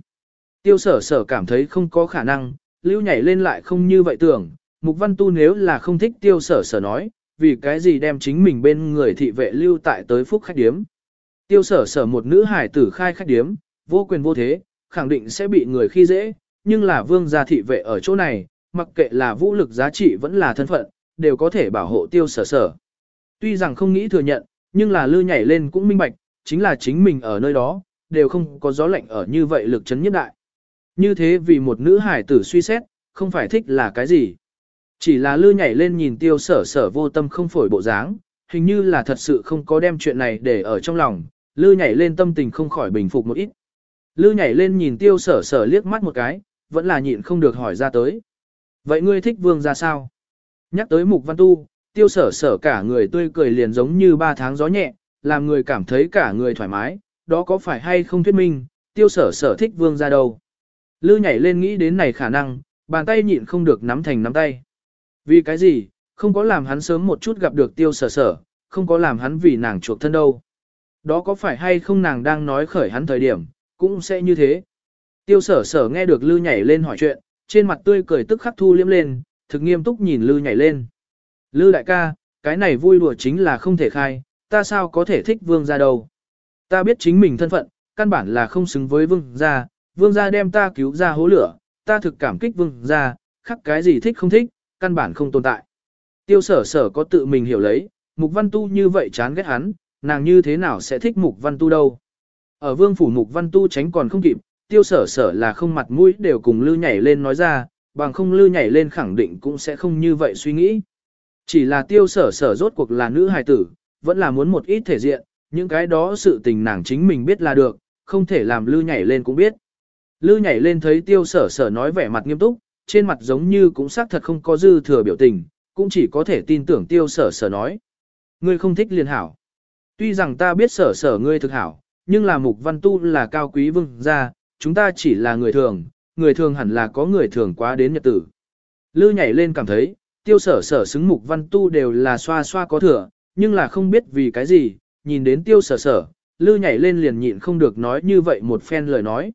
Tiêu sở sở cảm thấy không có khả năng, lưu nhảy lên lại không như vậy tưởng, mục văn tu nếu là không thích tiêu sở sở nói, vì cái gì đem chính mình bên người thị vệ lưu tại tới phúc khách điếm. Tiêu sở sở một nữ hải tử khai khách điếm, vô quyền vô thế, khẳng định sẽ bị người khi dễ, nhưng là vương gia thị vệ ở chỗ này, mặc kệ là vũ lực giá trị vẫn là thân phận, đều có thể bảo hộ tiêu sở sở. Tuy rằng không nghĩ thừa nhận, nhưng là lư nhảy lên cũng minh bạch, chính là chính mình ở nơi đó, đều không có gió lạnh ở như vậy lực chấn nhất đại. Như thế vì một nữ hải tử suy xét, không phải thích là cái gì. Chỉ là lư nhảy lên nhìn tiêu sở sở vô tâm không phổi bộ dáng, hình như là thật sự không có đem chuyện này để ở trong lòng, lư nhảy lên tâm tình không khỏi bình phục một ít. Lư nhảy lên nhìn tiêu sở sở liếc mắt một cái, vẫn là nhịn không được hỏi ra tới. Vậy ngươi thích vương ra sao? Nhắc tới mục văn tu, tiêu sở sở cả người tươi cười liền giống như ba tháng gió nhẹ, làm người cảm thấy cả người thoải mái, đó có phải hay không thuyết minh, tiêu sở sở thích vương ra đâu. Lư nhảy lên nghĩ đến này khả năng, bàn tay nhịn không được nắm thành nắm tay. Vì cái gì, không có làm hắn sớm một chút gặp được tiêu sở sở, không có làm hắn vì nàng chuộc thân đâu. Đó có phải hay không nàng đang nói khởi hắn thời điểm, cũng sẽ như thế. Tiêu sở sở nghe được Lư nhảy lên hỏi chuyện, trên mặt tươi cười tức khắc thu liếm lên, thực nghiêm túc nhìn Lư nhảy lên. Lư đại ca, cái này vui đùa chính là không thể khai, ta sao có thể thích vương gia đâu. Ta biết chính mình thân phận, căn bản là không xứng với vương gia, vương gia đem ta cứu ra hố lửa, ta thực cảm kích vương gia, khắc cái gì thích không thích, căn bản không tồn tại. Tiêu sở sở có tự mình hiểu lấy, mục văn tu như vậy chán ghét hắn, nàng như thế nào sẽ thích mục văn tu đâu. Ở vương phủ mục văn tu tránh còn không kịp, tiêu sở sở là không mặt mũi đều cùng lư nhảy lên nói ra, bằng không lư nhảy lên khẳng định cũng sẽ không như vậy suy nghĩ. Chỉ là tiêu sở sở rốt cuộc là nữ hài tử, vẫn là muốn một ít thể diện, những cái đó sự tình nàng chính mình biết là được, không thể làm lư nhảy lên cũng biết. Lư nhảy lên thấy tiêu sở sở nói vẻ mặt nghiêm túc, trên mặt giống như cũng xác thật không có dư thừa biểu tình, cũng chỉ có thể tin tưởng tiêu sở sở nói. Ngươi không thích liền hảo. Tuy rằng ta biết sở sở ngươi thực hảo, nhưng là mục văn tu là cao quý vương gia, chúng ta chỉ là người thường, người thường hẳn là có người thường quá đến nhật tử. Lư nhảy lên cảm thấy, tiêu sở sở xứng mục văn tu đều là xoa xoa có thừa, nhưng là không biết vì cái gì, nhìn đến tiêu sở sở, lư nhảy lên liền nhịn không được nói như vậy một phen lời nói.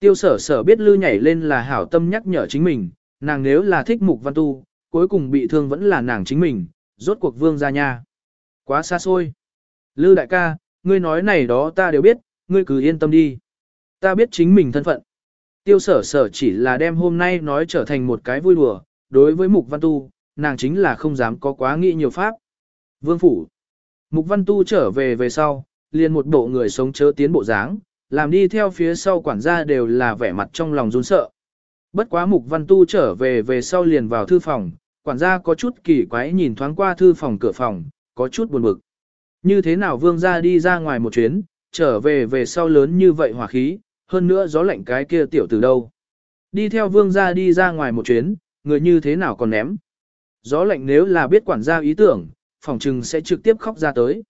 Tiêu sở sở biết lư nhảy lên là hảo tâm nhắc nhở chính mình, nàng nếu là thích mục văn tu, cuối cùng bị thương vẫn là nàng chính mình, rốt cuộc vương ra nha. Quá xa xôi. Lư đại ca, ngươi nói này đó ta đều biết, ngươi cứ yên tâm đi. Ta biết chính mình thân phận. Tiêu sở sở chỉ là đem hôm nay nói trở thành một cái vui đùa, đối với mục văn tu, nàng chính là không dám có quá nghĩ nhiều pháp. Vương phủ. Mục văn tu trở về về sau, liền một bộ người sống chớ tiến bộ dáng, làm đi theo phía sau quản gia đều là vẻ mặt trong lòng run sợ. Bất quá mục văn tu trở về về sau liền vào thư phòng, quản gia có chút kỳ quái nhìn thoáng qua thư phòng cửa phòng, có chút buồn bực. Như thế nào vương gia đi ra ngoài một chuyến, trở về về sau lớn như vậy hỏa khí, hơn nữa gió lạnh cái kia tiểu từ đâu. Đi theo vương gia đi ra ngoài một chuyến, người như thế nào còn ném. Gió lạnh nếu là biết quản gia ý tưởng, phòng trừng sẽ trực tiếp khóc ra tới.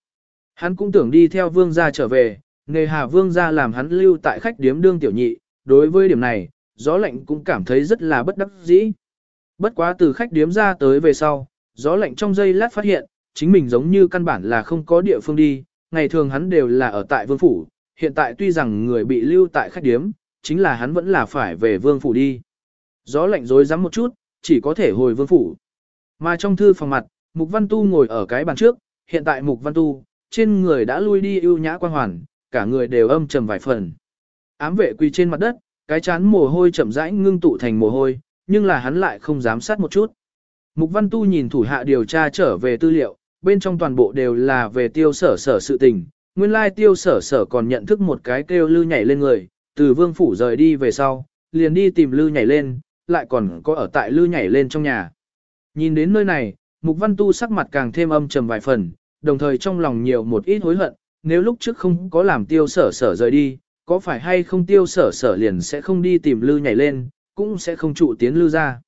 Hắn cũng tưởng đi theo vương gia trở về, nghề hà vương gia làm hắn lưu tại khách điếm đương tiểu nhị, đối với điểm này, gió lạnh cũng cảm thấy rất là bất đắc dĩ. Bất quá từ khách điếm ra tới về sau, gió lạnh trong giây lát phát hiện, chính mình giống như căn bản là không có địa phương đi, ngày thường hắn đều là ở tại vương phủ, hiện tại tuy rằng người bị lưu tại khách điếm, chính là hắn vẫn là phải về vương phủ đi. Gió lạnh rối rắm một chút, chỉ có thể hồi vương phủ. Mà trong thư phòng mặt, Mục Văn Tu ngồi ở cái bàn trước, hiện tại Mục Văn Tu, trên người đã lui đi ưu nhã quan hoàn, cả người đều âm trầm vài phần. Ám vệ quỳ trên mặt đất, cái chán mồ hôi chậm rãi ngưng tụ thành mồ hôi, nhưng là hắn lại không dám sát một chút. Mục Văn Tu nhìn thủ hạ điều tra trở về tư liệu, bên trong toàn bộ đều là về tiêu sở sở sự tình. Nguyên lai tiêu sở sở còn nhận thức một cái kêu lư nhảy lên người, từ vương phủ rời đi về sau, liền đi tìm lư nhảy lên, lại còn có ở tại lư nhảy lên trong nhà. Nhìn đến nơi này, Mục Văn Tu sắc mặt càng thêm âm trầm vài phần, đồng thời trong lòng nhiều một ít hối hận, nếu lúc trước không có làm tiêu sở sở rời đi, có phải hay không tiêu sở sở liền sẽ không đi tìm lư nhảy lên, cũng sẽ không trụ tiến lư ra.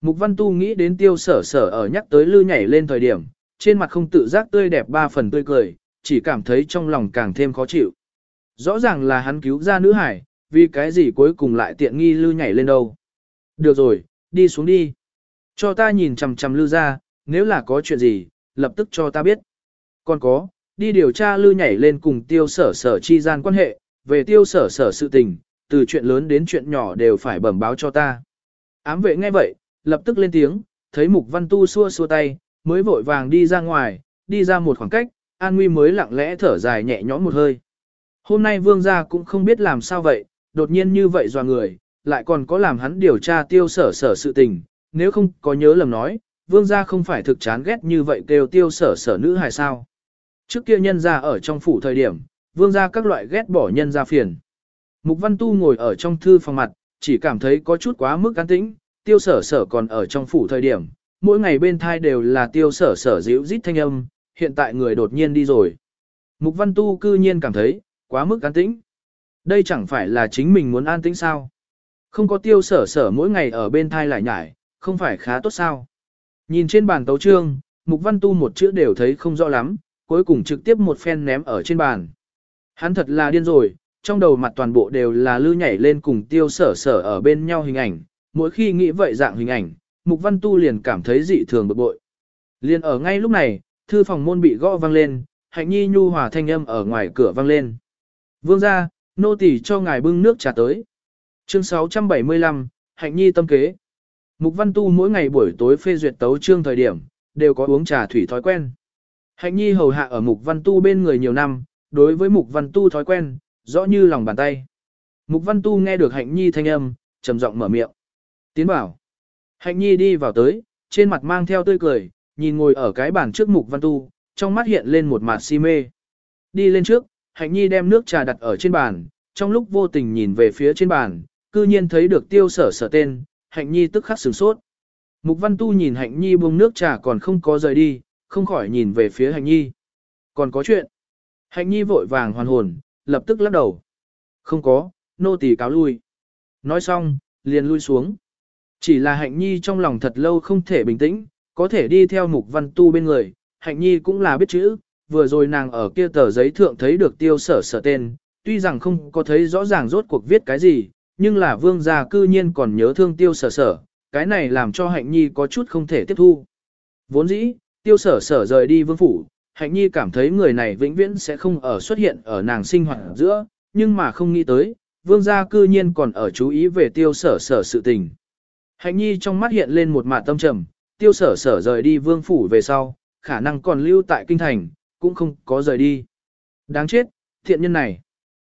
Mục Văn Tu nghĩ đến tiêu sở sở ở nhắc tới lư nhảy lên thời điểm, trên mặt không tự giác tươi đẹp ba phần tươi cười, chỉ cảm thấy trong lòng càng thêm khó chịu. Rõ ràng là hắn cứu ra nữ hải, vì cái gì cuối cùng lại tiện nghi lư nhảy lên đâu. Được rồi, đi xuống đi. Cho ta nhìn chằm chằm lư ra, nếu là có chuyện gì, lập tức cho ta biết. Còn có, đi điều tra lư nhảy lên cùng tiêu sở sở chi gian quan hệ, về tiêu sở sở sự tình, từ chuyện lớn đến chuyện nhỏ đều phải bẩm báo cho ta. Ám vệ nghe vậy, lập tức lên tiếng, thấy mục văn tu xua xua tay, mới vội vàng đi ra ngoài, đi ra một khoảng cách, an nguy mới lặng lẽ thở dài nhẹ nhõm một hơi. Hôm nay vương gia cũng không biết làm sao vậy, đột nhiên như vậy dò người, lại còn có làm hắn điều tra tiêu sở sở sự tình, nếu không có nhớ lầm nói, vương gia không phải thực chán ghét như vậy kêu tiêu sở sở nữ hài sao. Trước kia nhân gia ở trong phủ thời điểm, vương gia các loại ghét bỏ nhân gia phiền. Mục văn tu ngồi ở trong thư phòng mặt, chỉ cảm thấy có chút quá mức an tĩnh, tiêu sở sở còn ở trong phủ thời điểm, mỗi ngày bên thai đều là tiêu sở sở dịu rít thanh âm, hiện tại người đột nhiên đi rồi. Mục văn tu cư nhiên cảm thấy, quá mức an tĩnh. Đây chẳng phải là chính mình muốn an tĩnh sao. Không có tiêu sở sở mỗi ngày ở bên thai lại nhải, không phải khá tốt sao. Nhìn trên bàn tấu trương, mục văn tu một chữ đều thấy không rõ lắm, cuối cùng trực tiếp một phen ném ở trên bàn. Hắn thật là điên rồi, trong đầu mặt toàn bộ đều là lư nhảy lên cùng tiêu sở sở ở bên nhau hình ảnh, mỗi khi nghĩ vậy dạng hình ảnh, mục văn tu liền cảm thấy dị thường bực bội. Liền ở ngay lúc này, thư phòng môn bị gõ vang lên, hạnh nhi nhu hòa thanh âm ở ngoài cửa vang lên. Vương ra, nô tỳ cho ngài bưng nước trà tới. Chương 675, hạnh nhi tâm kế. Mục văn tu mỗi ngày buổi tối phê duyệt tấu trương thời điểm, đều có uống trà thủy thói quen. Hạnh nhi hầu hạ ở mục văn tu bên người nhiều năm, đối với mục văn tu thói quen, rõ như lòng bàn tay. Mục văn tu nghe được hạnh nhi thanh âm, trầm giọng mở miệng. Tiến bảo. Hạnh nhi đi vào tới, trên mặt mang theo tươi cười, nhìn ngồi ở cái bàn trước mục văn tu, trong mắt hiện lên một mặt si mê. Đi lên trước, hạnh nhi đem nước trà đặt ở trên bàn, trong lúc vô tình nhìn về phía trên bàn, cư nhiên thấy được tiêu sở sở tên, hạnh nhi tức khắc sửng sốt. Mục văn tu nhìn hạnh nhi buông nước trà còn không có rời đi, không khỏi nhìn về phía hạnh nhi. Còn có chuyện. Hạnh nhi vội vàng hoàn hồn, lập tức lắc đầu. Không có, nô tỳ cáo lui. Nói xong, liền lui xuống. Chỉ là hạnh nhi trong lòng thật lâu không thể bình tĩnh, có thể đi theo mục văn tu bên người, hạnh nhi cũng là biết chữ, vừa rồi nàng ở kia tờ giấy thượng thấy được tiêu sở sở tên, tuy rằng không có thấy rõ ràng rốt cuộc viết cái gì, nhưng là vương gia cư nhiên còn nhớ thương tiêu sở sở, cái này làm cho hạnh nhi có chút không thể tiếp thu. Vốn dĩ, tiêu sở sở rời đi vương phủ, hạnh nhi cảm thấy người này vĩnh viễn sẽ không ở xuất hiện ở nàng sinh hoạt giữa, nhưng mà không nghĩ tới, vương gia cư nhiên còn ở chú ý về tiêu sở sở sự tình. Hạnh nhi trong mắt hiện lên một mạt tâm trầm, tiêu sở sở rời đi vương phủ về sau, khả năng còn lưu tại kinh thành, cũng không có rời đi. Đáng chết, thiện nhân này.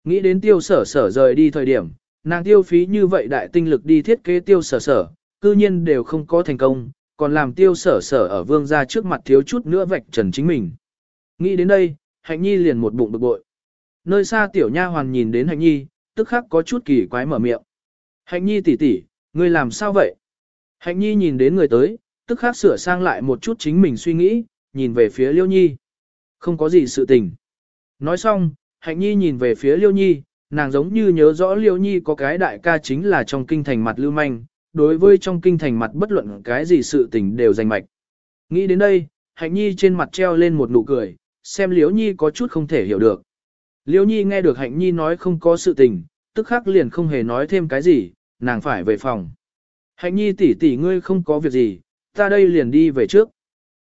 Nghĩ đến tiêu sở sở rời đi thời điểm, nàng tiêu phí như vậy đại tinh lực đi thiết kế tiêu sở sở, cư nhiên đều không có thành công, còn làm tiêu sở sở ở vương gia trước mặt thiếu chút nữa vạch trần chính mình. Nghĩ đến đây, hạnh nhi liền một bụng bực bội. Nơi xa tiểu nha hoàn nhìn đến hạnh nhi, tức khắc có chút kỳ quái mở miệng. Hạnh nhi tỷ tỷ, ngươi làm sao vậy? Hạnh nhi nhìn đến người tới, tức khắc sửa sang lại một chút chính mình suy nghĩ, nhìn về phía liêu nhi. Không có gì sự tình. Nói xong, hạnh nhi nhìn về phía liêu nhi, nàng giống như nhớ rõ liêu nhi có cái đại ca chính là trong kinh thành mặt lưu manh, đối với trong kinh thành mặt bất luận cái gì sự tình đều danh mạch. Nghĩ đến đây, hạnh nhi trên mặt treo lên một nụ cười, xem liêu nhi có chút không thể hiểu được. Liêu nhi nghe được hạnh nhi nói không có sự tình, tức khắc liền không hề nói thêm cái gì, nàng phải về phòng. Hạnh nhi tỷ tỷ ngươi không có việc gì, ta đây liền đi về trước.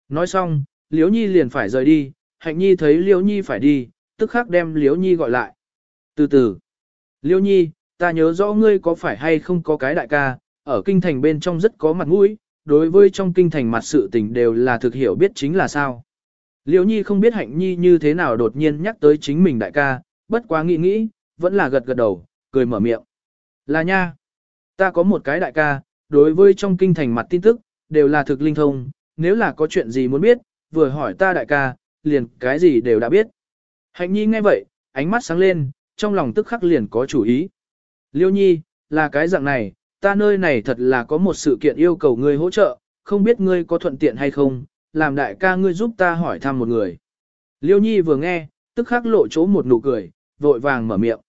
Nói xong, Liễu nhi liền phải rời đi, hạnh nhi thấy Liễu nhi phải đi, tức khắc đem Liễu nhi gọi lại. Từ từ, Liễu nhi, ta nhớ rõ ngươi có phải hay không có cái đại ca, ở kinh thành bên trong rất có mặt mũi, đối với trong kinh thành mặt sự tình đều là thực hiểu biết chính là sao. Liễu Nhi không biết Hạnh Nhi như thế nào đột nhiên nhắc tới chính mình đại ca, bất quá nghĩ nghĩ, vẫn là gật gật đầu, cười mở miệng. Là nha, ta có một cái đại ca, đối với trong kinh thành mặt tin tức, đều là thực linh thông, nếu là có chuyện gì muốn biết, vừa hỏi ta đại ca, liền cái gì đều đã biết. Hạnh Nhi nghe vậy, ánh mắt sáng lên, trong lòng tức khắc liền có chủ ý. Liêu Nhi, là cái dạng này, ta nơi này thật là có một sự kiện yêu cầu ngươi hỗ trợ, không biết ngươi có thuận tiện hay không, làm đại ca ngươi giúp ta hỏi thăm một người. Liêu Nhi vừa nghe, tức khắc lộ chỗ một nụ cười, vội vàng mở miệng.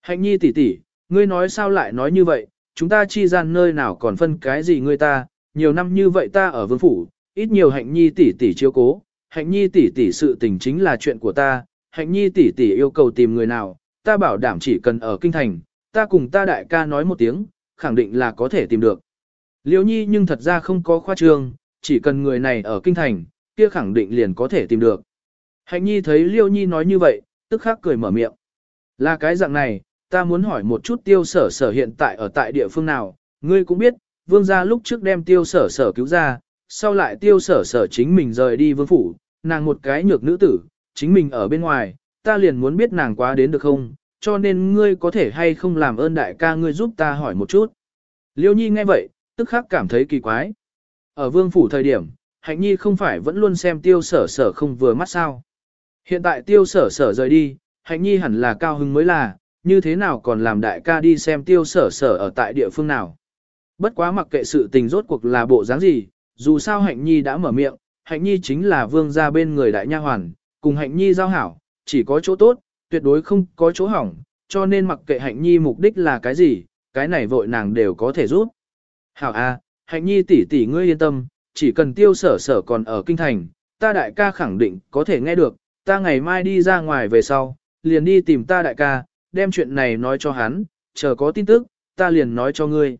Hạnh Nhi tỷ tỷ, ngươi nói sao lại nói như vậy, chúng ta chi gian nơi nào còn phân cái gì ngươi ta, nhiều năm như vậy ta ở vương phủ, ít nhiều Hạnh Nhi tỷ tỷ chiếu cố, Hạnh Nhi tỷ tỷ sự tình chính là chuyện của ta, Hạnh Nhi tỷ tỷ yêu cầu tìm người nào, ta bảo đảm chỉ cần ở kinh thành, ta cùng ta đại ca nói một tiếng, khẳng định là có thể tìm được. Liêu Nhi nhưng thật ra không có khoa trương, chỉ cần người này ở kinh thành, kia khẳng định liền có thể tìm được. Hạnh nhi thấy liêu nhi nói như vậy, tức khắc cười mở miệng. Là cái dạng này, ta muốn hỏi một chút tiêu sở sở hiện tại ở tại địa phương nào, ngươi cũng biết, vương gia lúc trước đem tiêu sở sở cứu ra, sau lại tiêu sở sở chính mình rời đi vương phủ, nàng một cái nhược nữ tử, chính mình ở bên ngoài, ta liền muốn biết nàng quá đến được không, cho nên ngươi có thể hay không làm ơn đại ca ngươi giúp ta hỏi một chút. Liêu nhi nghe vậy, tức khắc cảm thấy kỳ quái. Ở vương phủ thời điểm, hạnh nhi không phải vẫn luôn xem tiêu sở sở không vừa mắt sao. Hiện tại tiêu sở sở rời đi, hạnh nhi hẳn là cao hứng mới là, như thế nào còn làm đại ca đi xem tiêu sở sở ở tại địa phương nào. Bất quá mặc kệ sự tình rốt cuộc là bộ dáng gì, dù sao hạnh nhi đã mở miệng, hạnh nhi chính là vương gia bên người đại nha hoàn, cùng hạnh nhi giao hảo, chỉ có chỗ tốt, tuyệt đối không có chỗ hỏng, cho nên mặc kệ hạnh nhi mục đích là cái gì, cái này vội nàng đều có thể giúp. Hảo a, hạnh nhi tỷ tỷ ngươi yên tâm, chỉ cần tiêu sở sở còn ở kinh thành, ta đại ca khẳng định có thể nghe được, ta ngày mai đi ra ngoài về sau, liền đi tìm ta đại ca, đem chuyện này nói cho hắn, chờ có tin tức, ta liền nói cho ngươi.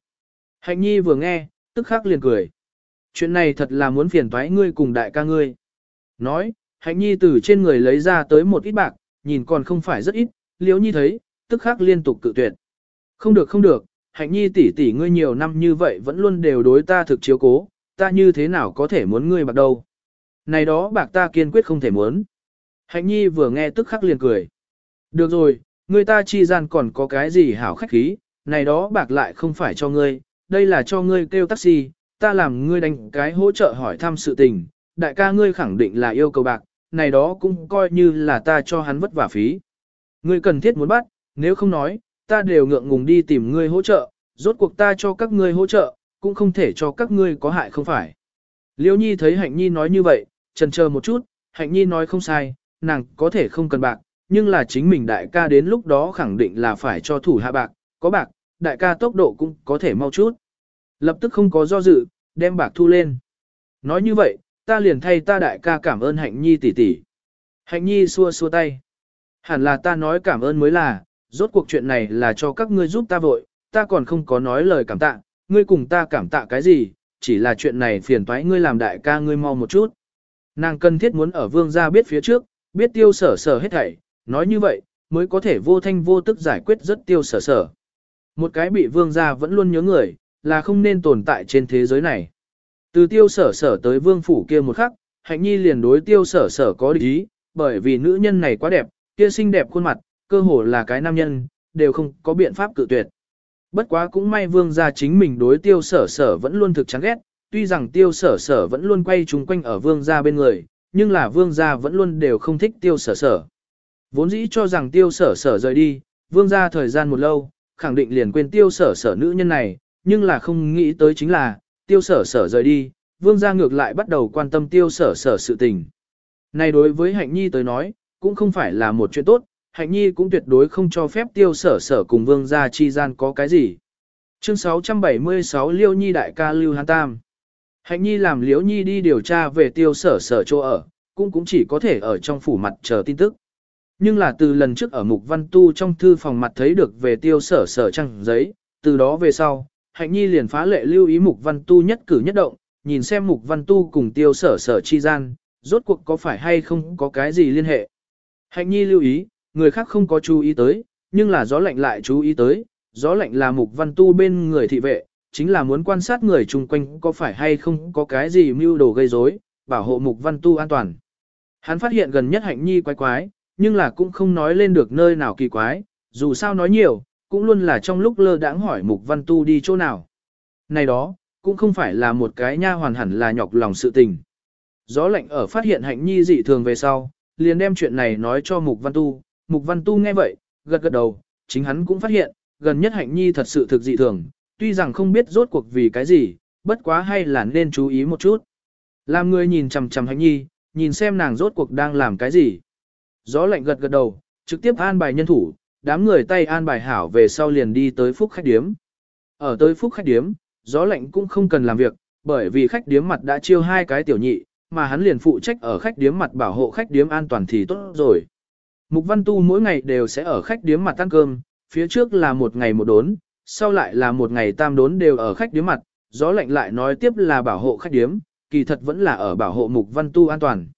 Hạnh nhi vừa nghe, tức khắc liền cười. Chuyện này thật là muốn phiền toái ngươi cùng đại ca ngươi. Nói, hạnh nhi từ trên người lấy ra tới một ít bạc, nhìn còn không phải rất ít, liếu nhi thấy, tức khắc liên tục cự tuyệt. Không được không được, hạnh nhi tỷ tỷ ngươi nhiều năm như vậy vẫn luôn đều đối ta thực chiếu cố, ta như thế nào có thể muốn ngươi bạc đâu. Này đó bạc ta kiên quyết không thể muốn. Hạnh nhi vừa nghe tức khắc liền cười. Được rồi, người ta chi gian còn có cái gì hảo khách khí, này đó bạc lại không phải cho ngươi, đây là cho ngươi kêu taxi, ta làm ngươi đánh cái hỗ trợ hỏi thăm sự tình, đại ca ngươi khẳng định là yêu cầu bạc, này đó cũng coi như là ta cho hắn vất vả phí. Ngươi cần thiết muốn bắt, nếu không nói, ta đều ngượng ngùng đi tìm ngươi hỗ trợ, rốt cuộc ta cho các ngươi hỗ trợ, cũng không thể cho các ngươi có hại không phải. Liêu Nhi thấy Hạnh Nhi nói như vậy, chần chờ một chút, Hạnh Nhi nói không sai, nàng có thể không cần bạc, nhưng là chính mình đại ca đến lúc đó khẳng định là phải cho thủ hạ bạc, có bạc, đại ca tốc độ cũng có thể mau chút. Lập tức không có do dự, đem bạc thu lên. Nói như vậy, ta liền thay ta đại ca cảm ơn Hạnh Nhi tỷ tỷ. Hạnh Nhi xua xua tay. Hẳn là ta nói cảm ơn mới là, rốt cuộc chuyện này là cho các ngươi giúp ta vội, ta còn không có nói lời cảm tạ, ngươi cùng ta cảm tạ cái gì, chỉ là chuyện này phiền toái ngươi làm đại ca ngươi mau một chút. Nàng cần thiết muốn ở vương gia biết phía trước, biết tiêu sở sở hết thảy, nói như vậy, mới có thể vô thanh vô tức giải quyết rất tiêu sở sở. Một cái bị vương gia vẫn luôn nhớ người, là không nên tồn tại trên thế giới này. Từ tiêu sở sở tới vương phủ kia một khắc, hạnh nhi liền đối tiêu sở sở có địch ý, bởi vì nữ nhân này quá đẹp, kia xinh đẹp khuôn mặt, cơ hồ là cái nam nhân, đều không có biện pháp cự tuyệt. Bất quá cũng may vương gia chính mình đối tiêu sở sở vẫn luôn thực chán ghét, tuy rằng tiêu sở sở vẫn luôn quay chung quanh ở vương gia bên người, nhưng là vương gia vẫn luôn đều không thích tiêu sở sở. Vốn dĩ cho rằng tiêu sở sở rời đi, vương gia thời gian một lâu, khẳng định liền quên tiêu sở sở nữ nhân này, nhưng là không nghĩ tới chính là, tiêu sở sở rời đi, vương gia ngược lại bắt đầu quan tâm tiêu sở sở sự tình. Này đối với hạnh nhi tới nói, cũng không phải là một chuyện tốt, hạnh nhi cũng tuyệt đối không cho phép tiêu sở sở cùng vương gia chi gian có cái gì. Chương 676 Liêu Nhi đại ca Lưu Hán Tam Hạnh nhi làm Liễu Nhi đi điều tra về tiêu sở sở chỗ ở, cũng cũng chỉ có thể ở trong phủ mặt chờ tin tức. Nhưng là từ lần trước ở Mục Văn Tu trong thư phòng mặt thấy được về tiêu sở sở trăng giấy, từ đó về sau, Hạnh Nhi liền phá lệ lưu ý Mục Văn Tu nhất cử nhất động, nhìn xem Mục Văn Tu cùng tiêu sở sở chi gian, rốt cuộc có phải hay không có cái gì liên hệ. Hạnh Nhi lưu ý, người khác không có chú ý tới, nhưng là gió lạnh lại chú ý tới, gió lạnh là Mục Văn Tu bên người thị vệ, chính là muốn quan sát người chung quanh có phải hay không có cái gì mưu đồ gây rối, bảo hộ Mục Văn Tu an toàn. Hắn phát hiện gần nhất Hạnh Nhi quái quái, nhưng là cũng không nói lên được nơi nào kỳ quái, dù sao nói nhiều, cũng luôn là trong lúc lơ đãng hỏi Mục Văn Tu đi chỗ nào. Này đó, cũng không phải là một cái nha hoàn hẳn là nhọc lòng sự tình. Gió lạnh ở phát hiện hạnh nhi dị thường về sau, liền đem chuyện này nói cho Mục Văn Tu. Mục Văn Tu nghe vậy, gật gật đầu, chính hắn cũng phát hiện, gần nhất hạnh nhi thật sự thực dị thường, tuy rằng không biết rốt cuộc vì cái gì, bất quá hay là nên chú ý một chút. Làm người nhìn chằm chằm hạnh nhi, nhìn xem nàng rốt cuộc đang làm cái gì. Gió lạnh gật gật đầu, trực tiếp an bài nhân thủ, đám người tay an bài hảo về sau liền đi tới phúc khách điếm. Ở tới phúc khách điếm, gió lạnh cũng không cần làm việc, bởi vì khách điếm mặt đã chiêu hai cái tiểu nhị, mà hắn liền phụ trách ở khách điếm mặt bảo hộ khách điếm an toàn thì tốt rồi. Mục Văn Tu mỗi ngày đều sẽ ở khách điếm mặt ăn cơm, phía trước là một ngày một đốn, sau lại là một ngày tam đốn đều ở khách điếm mặt, gió lạnh lại nói tiếp là bảo hộ khách điếm, kỳ thật vẫn là ở bảo hộ mục văn tu an toàn.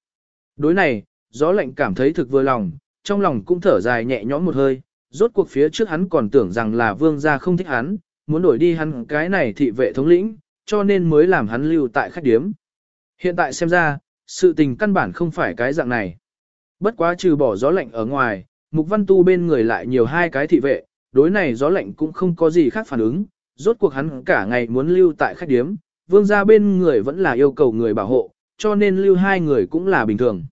Đối này, gió lạnh cảm thấy thực vừa lòng, trong lòng cũng thở dài nhẹ nhõm một hơi, rốt cuộc phía trước hắn còn tưởng rằng là vương gia không thích hắn, muốn đổi đi hắn cái này thị vệ thống lĩnh, cho nên mới làm hắn lưu tại khách điếm. Hiện tại xem ra, sự tình căn bản không phải cái dạng này. Bất quá trừ bỏ gió lạnh ở ngoài, mục văn tu bên người lại nhiều hai cái thị vệ, đối này gió lạnh cũng không có gì khác phản ứng, rốt cuộc hắn cả ngày muốn lưu tại khách điếm, vương gia bên người vẫn là yêu cầu người bảo hộ, cho nên lưu hai người cũng là bình thường.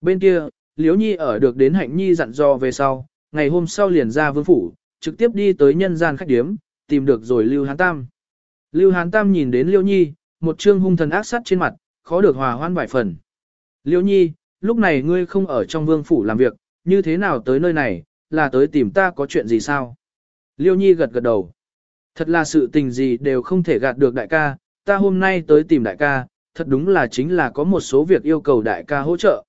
Bên kia, Liễu Nhi ở được đến Hạnh Nhi dặn dò về sau, ngày hôm sau liền ra vương phủ, trực tiếp đi tới nhân gian khách điếm, tìm được rồi Lưu Hán Tam. Lưu Hán Tam nhìn đến Liễu Nhi, một trương hung thần ác sát trên mặt, khó được hòa hoan vài phần. Liễu Nhi, lúc này ngươi không ở trong vương phủ làm việc, như thế nào tới nơi này, là tới tìm ta có chuyện gì sao? Liễu Nhi gật gật đầu. Thật là sự tình gì đều không thể gạt được đại ca, ta hôm nay tới tìm đại ca, thật đúng là chính là có một số việc yêu cầu đại ca hỗ trợ.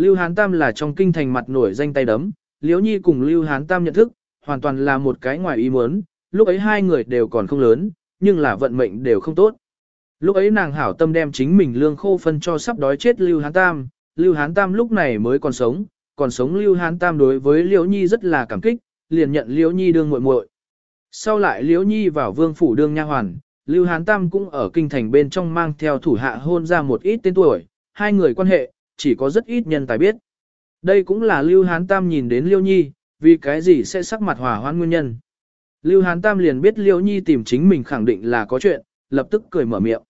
Lưu Hán Tam là trong kinh thành mặt nổi danh tay đấm, Liễu Nhi cùng Lưu Hán Tam nhận thức, hoàn toàn là một cái ngoài ý muốn, lúc ấy hai người đều còn không lớn, nhưng là vận mệnh đều không tốt. Lúc ấy nàng hảo tâm đem chính mình lương khô phân cho sắp đói chết Lưu Hán Tam, Lưu Hán Tam lúc này mới còn sống, còn sống Lưu Hán Tam đối với Liễu Nhi rất là cảm kích, liền nhận Liễu Nhi đương muội muội. Sau lại Liễu Nhi vào vương phủ đương nha hoàn, Lưu Hán Tam cũng ở kinh thành bên trong mang theo thủ hạ hôn ra một ít tên tuổi, hai người quan hệ, chỉ có rất ít nhân tài biết. Đây cũng là Lưu Hán Tam nhìn đến Liêu Nhi, vì cái gì sẽ sắc mặt hòa hoan nguyên nhân. Lưu Hán Tam liền biết Liêu Nhi tìm chính mình khẳng định là có chuyện, lập tức cười mở miệng.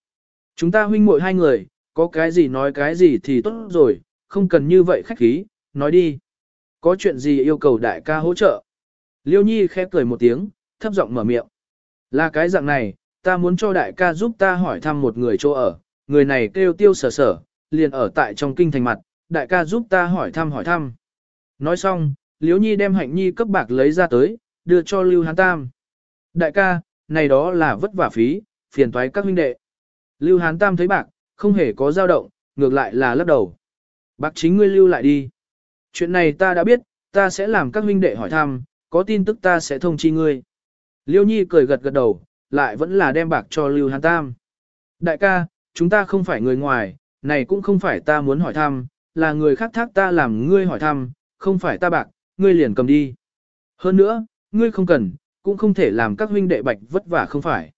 Chúng ta huynh muội hai người, có cái gì nói cái gì thì tốt rồi, không cần như vậy khách khí, nói đi. Có chuyện gì yêu cầu đại ca hỗ trợ? Liêu Nhi khẽ cười một tiếng, thấp giọng mở miệng. Là cái dạng này, ta muốn cho đại ca giúp ta hỏi thăm một người chỗ ở, người này kêu tiêu sở sở, liền ở tại trong kinh thành mặt, đại ca giúp ta hỏi thăm hỏi thăm. Nói xong, Liễu Nhi đem hạnh nhi cấp bạc lấy ra tới, đưa cho Lưu Hán Tam. Đại ca, này đó là vất vả phí, phiền toái các huynh đệ. Lưu Hán Tam thấy bạc, không hề có dao động, ngược lại là lắc đầu. Bạc chính ngươi lưu lại đi. Chuyện này ta đã biết, ta sẽ làm các huynh đệ hỏi thăm, có tin tức ta sẽ thông chi ngươi. Liêu Nhi cười gật gật đầu, lại vẫn là đem bạc cho Lưu Hán Tam. Đại ca, chúng ta không phải người ngoài, này cũng không phải ta muốn hỏi thăm, là người khác thác ta làm ngươi hỏi thăm, không phải ta bạc, ngươi liền cầm đi. Hơn nữa, ngươi không cần, cũng không thể làm các huynh đệ bạch vất vả không phải.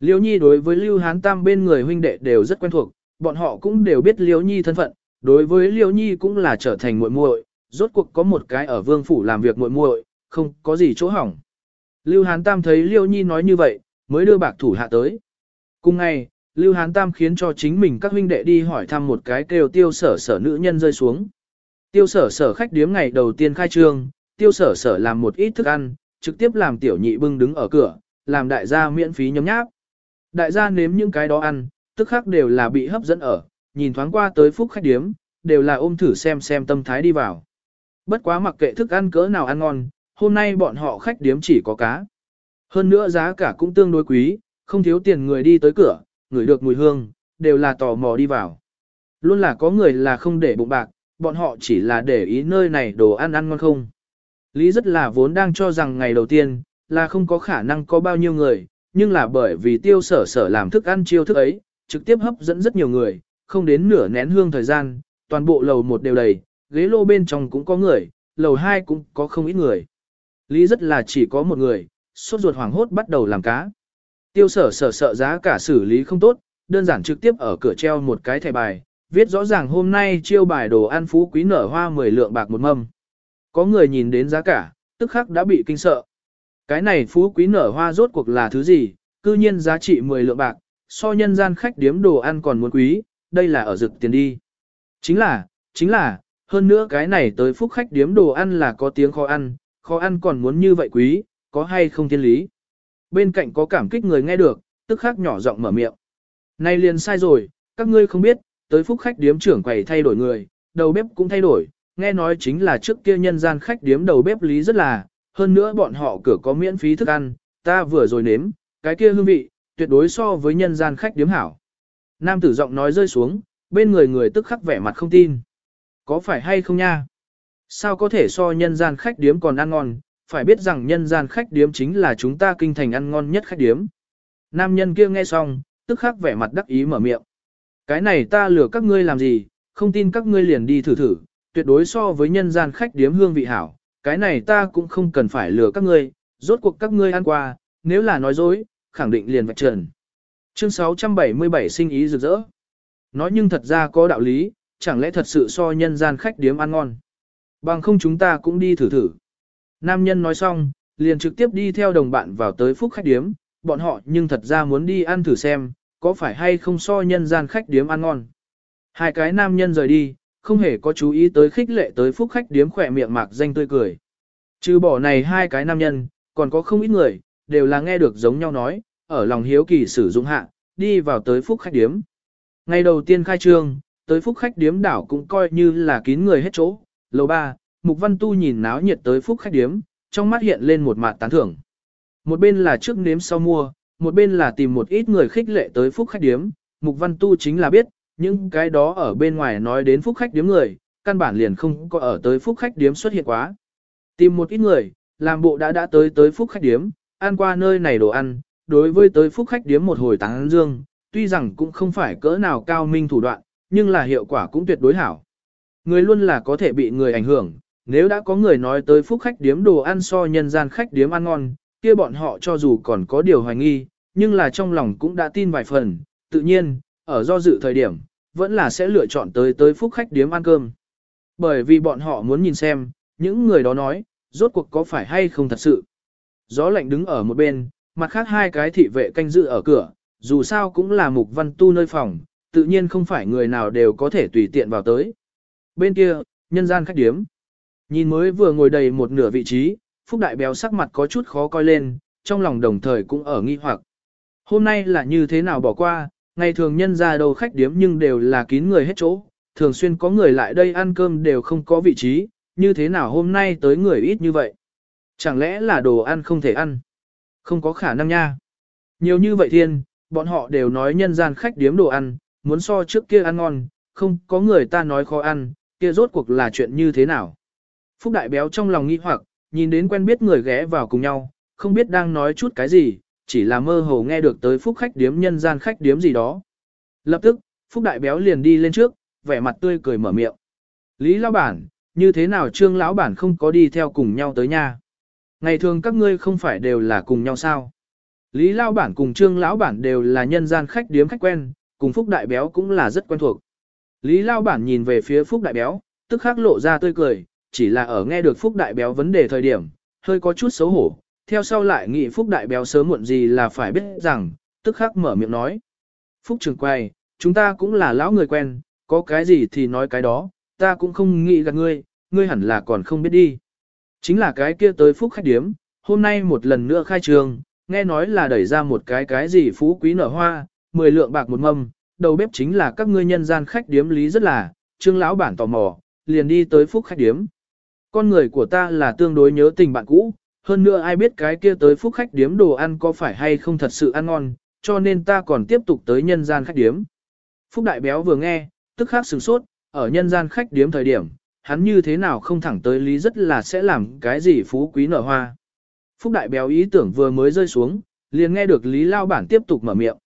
Liêu Nhi đối với Lưu Hán Tam bên người huynh đệ đều rất quen thuộc, bọn họ cũng đều biết Liêu Nhi thân phận, đối với Liêu Nhi cũng là trở thành muội muội, rốt cuộc có một cái ở vương phủ làm việc muội muội, không có gì chỗ hỏng. Lưu Hán Tam thấy Liêu Nhi nói như vậy, mới đưa bạc thủ hạ tới. Cùng ngày, Lưu Hán Tam khiến cho chính mình các huynh đệ đi hỏi thăm một cái kêu tiêu sở sở nữ nhân rơi xuống. Tiêu sở sở khách điếm ngày đầu tiên khai trương, tiêu sở sở làm một ít thức ăn, trực tiếp làm tiểu nhị bưng đứng ở cửa, làm đại gia miễn phí nhấm nháp. Đại gia nếm những cái đó ăn, tức khác đều là bị hấp dẫn ở, nhìn thoáng qua tới phúc khách điếm, đều là ôm thử xem xem tâm thái đi vào. Bất quá mặc kệ thức ăn cỡ nào ăn ngon, hôm nay bọn họ khách điếm chỉ có cá. Hơn nữa giá cả cũng tương đối quý, không thiếu tiền người đi tới cửa, ngửi được mùi hương, đều là tò mò đi vào. Luôn là có người là không để bụng bạc, bọn họ chỉ là để ý nơi này đồ ăn ăn ngon không. Lý rất là vốn đang cho rằng ngày đầu tiên, là không có khả năng có bao nhiêu người, nhưng là bởi vì tiêu sở sở làm thức ăn chiêu thức ấy, trực tiếp hấp dẫn rất nhiều người, không đến nửa nén hương thời gian, toàn bộ lầu một đều đầy, ghế lô bên trong cũng có người, lầu hai cũng có không ít người. Lý rất là chỉ có một người, sốt ruột hoảng hốt bắt đầu làm cá. Tiêu sở sở sợ giá cả xử lý không tốt, đơn giản trực tiếp ở cửa treo một cái thẻ bài, viết rõ ràng hôm nay chiêu bài đồ ăn phú quý nở hoa 10 lượng bạc một mâm. Có người nhìn đến giá cả, tức khắc đã bị kinh sợ. Cái này phú quý nở hoa rốt cuộc là thứ gì, cư nhiên giá trị 10 lượng bạc, so nhân gian khách điếm đồ ăn còn muốn quý, đây là ở rực tiền đi. Chính là, chính là, hơn nữa cái này tới phúc khách điếm đồ ăn là có tiếng khó ăn, khó ăn còn muốn như vậy quý, có hay không thiên lý. Bên cạnh có cảm kích người nghe được, tức khắc nhỏ giọng mở miệng. Này liền sai rồi, các ngươi không biết, tới phúc khách điếm trưởng quầy thay đổi người, đầu bếp cũng thay đổi, nghe nói chính là trước kia nhân gian khách điếm đầu bếp lý rất là, hơn nữa bọn họ cửa có miễn phí thức ăn, ta vừa rồi nếm, cái kia hương vị, tuyệt đối so với nhân gian khách điếm hảo. Nam tử giọng nói rơi xuống, bên người người tức khắc vẻ mặt không tin. Có phải hay không nha? Sao có thể so nhân gian khách điếm còn ăn ngon, phải biết rằng nhân gian khách điếm chính là chúng ta kinh thành ăn ngon nhất khách điếm. Nam nhân kia nghe xong, tức khắc vẻ mặt đắc ý mở miệng. Cái này ta lừa các ngươi làm gì, không tin các ngươi liền đi thử thử, tuyệt đối so với nhân gian khách điếm hương vị hảo, cái này ta cũng không cần phải lừa các ngươi, rốt cuộc các ngươi ăn qua, nếu là nói dối, khẳng định liền vạch trần. Chương 677 sinh ý rực rỡ. Nói nhưng thật ra có đạo lý, chẳng lẽ thật sự so nhân gian khách điếm ăn ngon. Bằng không chúng ta cũng đi thử thử. Nam nhân nói xong, liền trực tiếp đi theo đồng bạn vào tới phúc khách điếm, bọn họ nhưng thật ra muốn đi ăn thử xem, có phải hay không so nhân gian khách điếm ăn ngon. Hai cái nam nhân rời đi, không hề có chú ý tới khích lệ tới phúc khách điếm khỏe miệng mạc danh tươi cười. Trừ bỏ này hai cái nam nhân, còn có không ít người, đều là nghe được giống nhau nói, ở lòng hiếu kỳ sử dụng hạ, đi vào tới phúc khách điếm. Ngày đầu tiên khai trương, tới phúc khách điếm đảo cũng coi như là kín người hết chỗ. Lầu ba, Mục Văn Tu nhìn náo nhiệt tới phúc khách điếm, trong mắt hiện lên một mặt tán thưởng. Một bên là trước nếm sau mua, một bên là tìm một ít người khích lệ tới phúc khách điếm. Mục Văn Tu chính là biết, những cái đó ở bên ngoài nói đến phúc khách điếm người, căn bản liền không có ở tới phúc khách điếm xuất hiện quá. Tìm một ít người, làm bộ đã đã tới tới phúc khách điếm, ăn qua nơi này đồ ăn, đối với tới phúc khách điếm một hồi táng dương, tuy rằng cũng không phải cỡ nào cao minh thủ đoạn, nhưng là hiệu quả cũng tuyệt đối hảo. Người luôn là có thể bị người ảnh hưởng, nếu đã có người nói tới phúc khách điếm đồ ăn so nhân gian khách điếm ăn ngon, kia bọn họ cho dù còn có điều hoài nghi, nhưng là trong lòng cũng đã tin vài phần, tự nhiên, ở do dự thời điểm, vẫn là sẽ lựa chọn tới tới phúc khách điếm ăn cơm. Bởi vì bọn họ muốn nhìn xem, những người đó nói, rốt cuộc có phải hay không thật sự. Gió lạnh đứng ở một bên, mặt khác hai cái thị vệ canh giữ ở cửa, dù sao cũng là mục văn tu nơi phòng, tự nhiên không phải người nào đều có thể tùy tiện vào tới. Bên kia, nhân gian khách điếm. Nhìn mới vừa ngồi đầy một nửa vị trí, Phúc Đại Béo sắc mặt có chút khó coi lên, trong lòng đồng thời cũng ở nghi hoặc. Hôm nay là như thế nào bỏ qua, ngày thường nhân ra đầu khách điếm nhưng đều là kín người hết chỗ, thường xuyên có người lại đây ăn cơm đều không có vị trí, như thế nào hôm nay tới người ít như vậy. Chẳng lẽ là đồ ăn không thể ăn? Không có khả năng nha. Nhiều như vậy thiên, bọn họ đều nói nhân gian khách điếm đồ ăn, muốn so trước kia ăn ngon, không có người ta nói khó ăn, kia rốt cuộc là chuyện như thế nào. Phúc Đại Béo trong lòng nghi hoặc, nhìn đến quen biết người ghé vào cùng nhau, không biết đang nói chút cái gì, chỉ là mơ hồ nghe được tới Phúc khách điếm nhân gian khách điếm gì đó. Lập tức, Phúc Đại Béo liền đi lên trước, vẻ mặt tươi cười mở miệng. Lý Lão Bản, như thế nào Trương Lão Bản không có đi theo cùng nhau tới nhà? Ngày thường các ngươi không phải đều là cùng nhau sao? Lý Lão Bản cùng Trương Lão Bản đều là nhân gian khách điếm khách quen, cùng Phúc Đại Béo cũng là rất quen thuộc. Lý Lão Bản nhìn về phía Phúc Đại Béo, tức khắc lộ ra tươi cười, chỉ là ở nghe được Phúc Đại Béo vấn đề thời điểm, hơi có chút xấu hổ, theo sau lại nghĩ Phúc Đại Béo sớm muộn gì là phải biết rằng, tức khắc mở miệng nói. Phúc Trường Quay, chúng ta cũng là lão người quen, có cái gì thì nói cái đó, ta cũng không nghĩ gạt ngươi, ngươi hẳn là còn không biết đi. Chính là cái kia tới Phúc Khách Điếm, hôm nay một lần nữa khai trường, nghe nói là đẩy ra một cái cái gì phú quý nở hoa, 10 lượng bạc một mâm, đầu bếp chính là các ngươi nhân gian khách điếm lý rất là, trương lão bản tò mò, liền đi tới Phúc Khách Điếm. Con người của ta là tương đối nhớ tình bạn cũ, hơn nữa ai biết cái kia tới phúc khách điếm đồ ăn có phải hay không thật sự ăn ngon, cho nên ta còn tiếp tục tới nhân gian khách điếm. Phúc đại béo vừa nghe, tức khắc sửng sốt, ở nhân gian khách điếm thời điểm, hắn như thế nào không thẳng tới lý rất là sẽ làm cái gì phú quý nở hoa. Phúc đại béo ý tưởng vừa mới rơi xuống, liền nghe được lý lao bản tiếp tục mở miệng.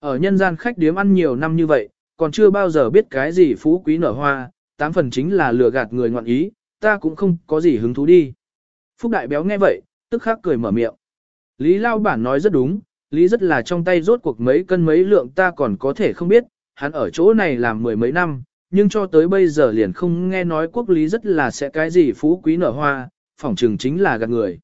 Ở nhân gian khách điếm ăn nhiều năm như vậy, còn chưa bao giờ biết cái gì phú quý nở hoa, tám phần chính là lừa gạt người ngoạn ý, ta cũng không có gì hứng thú đi. Phúc đại béo nghe vậy, tức khắc cười mở miệng. Lý Lao Bản nói rất đúng, Lý rất là trong tay rốt cuộc mấy cân mấy lượng ta còn có thể không biết, hắn ở chỗ này làm mười mấy năm, nhưng cho tới bây giờ liền không nghe nói quốc Lý rất là sẽ cái gì phú quý nở hoa, phỏng trừng chính là gạt người.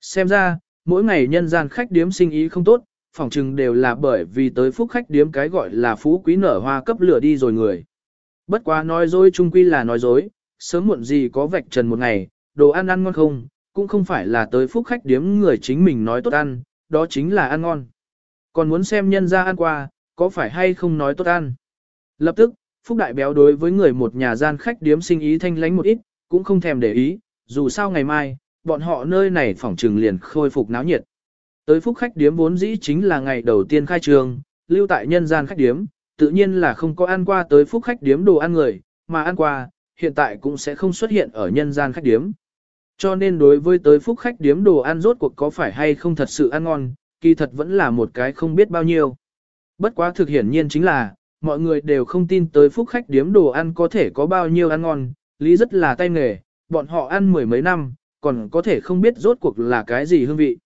Xem ra, mỗi ngày nhân gian khách điếm sinh ý không tốt, phỏng trừng đều là bởi vì tới phúc khách điếm cái gọi là phú quý nở hoa cấp lửa đi rồi người. Bất quá nói dối chung quy là nói dối, sớm muộn gì có vạch trần một ngày, đồ ăn ăn ngon không, cũng không phải là tới phúc khách điếm người chính mình nói tốt ăn, đó chính là ăn ngon. Còn muốn xem nhân ra ăn qua, có phải hay không nói tốt ăn. Lập tức, Phúc Đại Béo đối với người một nhà gian khách điếm sinh ý thanh lánh một ít, cũng không thèm để ý, dù sao ngày mai, bọn họ nơi này phỏng trừng liền khôi phục náo nhiệt. Tới Phúc khách điếm vốn dĩ chính là ngày đầu tiên khai trường, lưu tại nhân gian khách điếm, tự nhiên là không có ăn qua tới Phúc khách điếm đồ ăn người, mà ăn qua, hiện tại cũng sẽ không xuất hiện ở nhân gian khách điếm. Cho nên đối với tới phúc khách điếm đồ ăn rốt cuộc có phải hay không thật sự ăn ngon, kỳ thật vẫn là một cái không biết bao nhiêu. Bất quá thực hiển nhiên chính là, mọi người đều không tin tới phúc khách điếm đồ ăn có thể có bao nhiêu ăn ngon, lý rất là tay nghề, bọn họ ăn mười mấy năm, còn có thể không biết rốt cuộc là cái gì hương vị.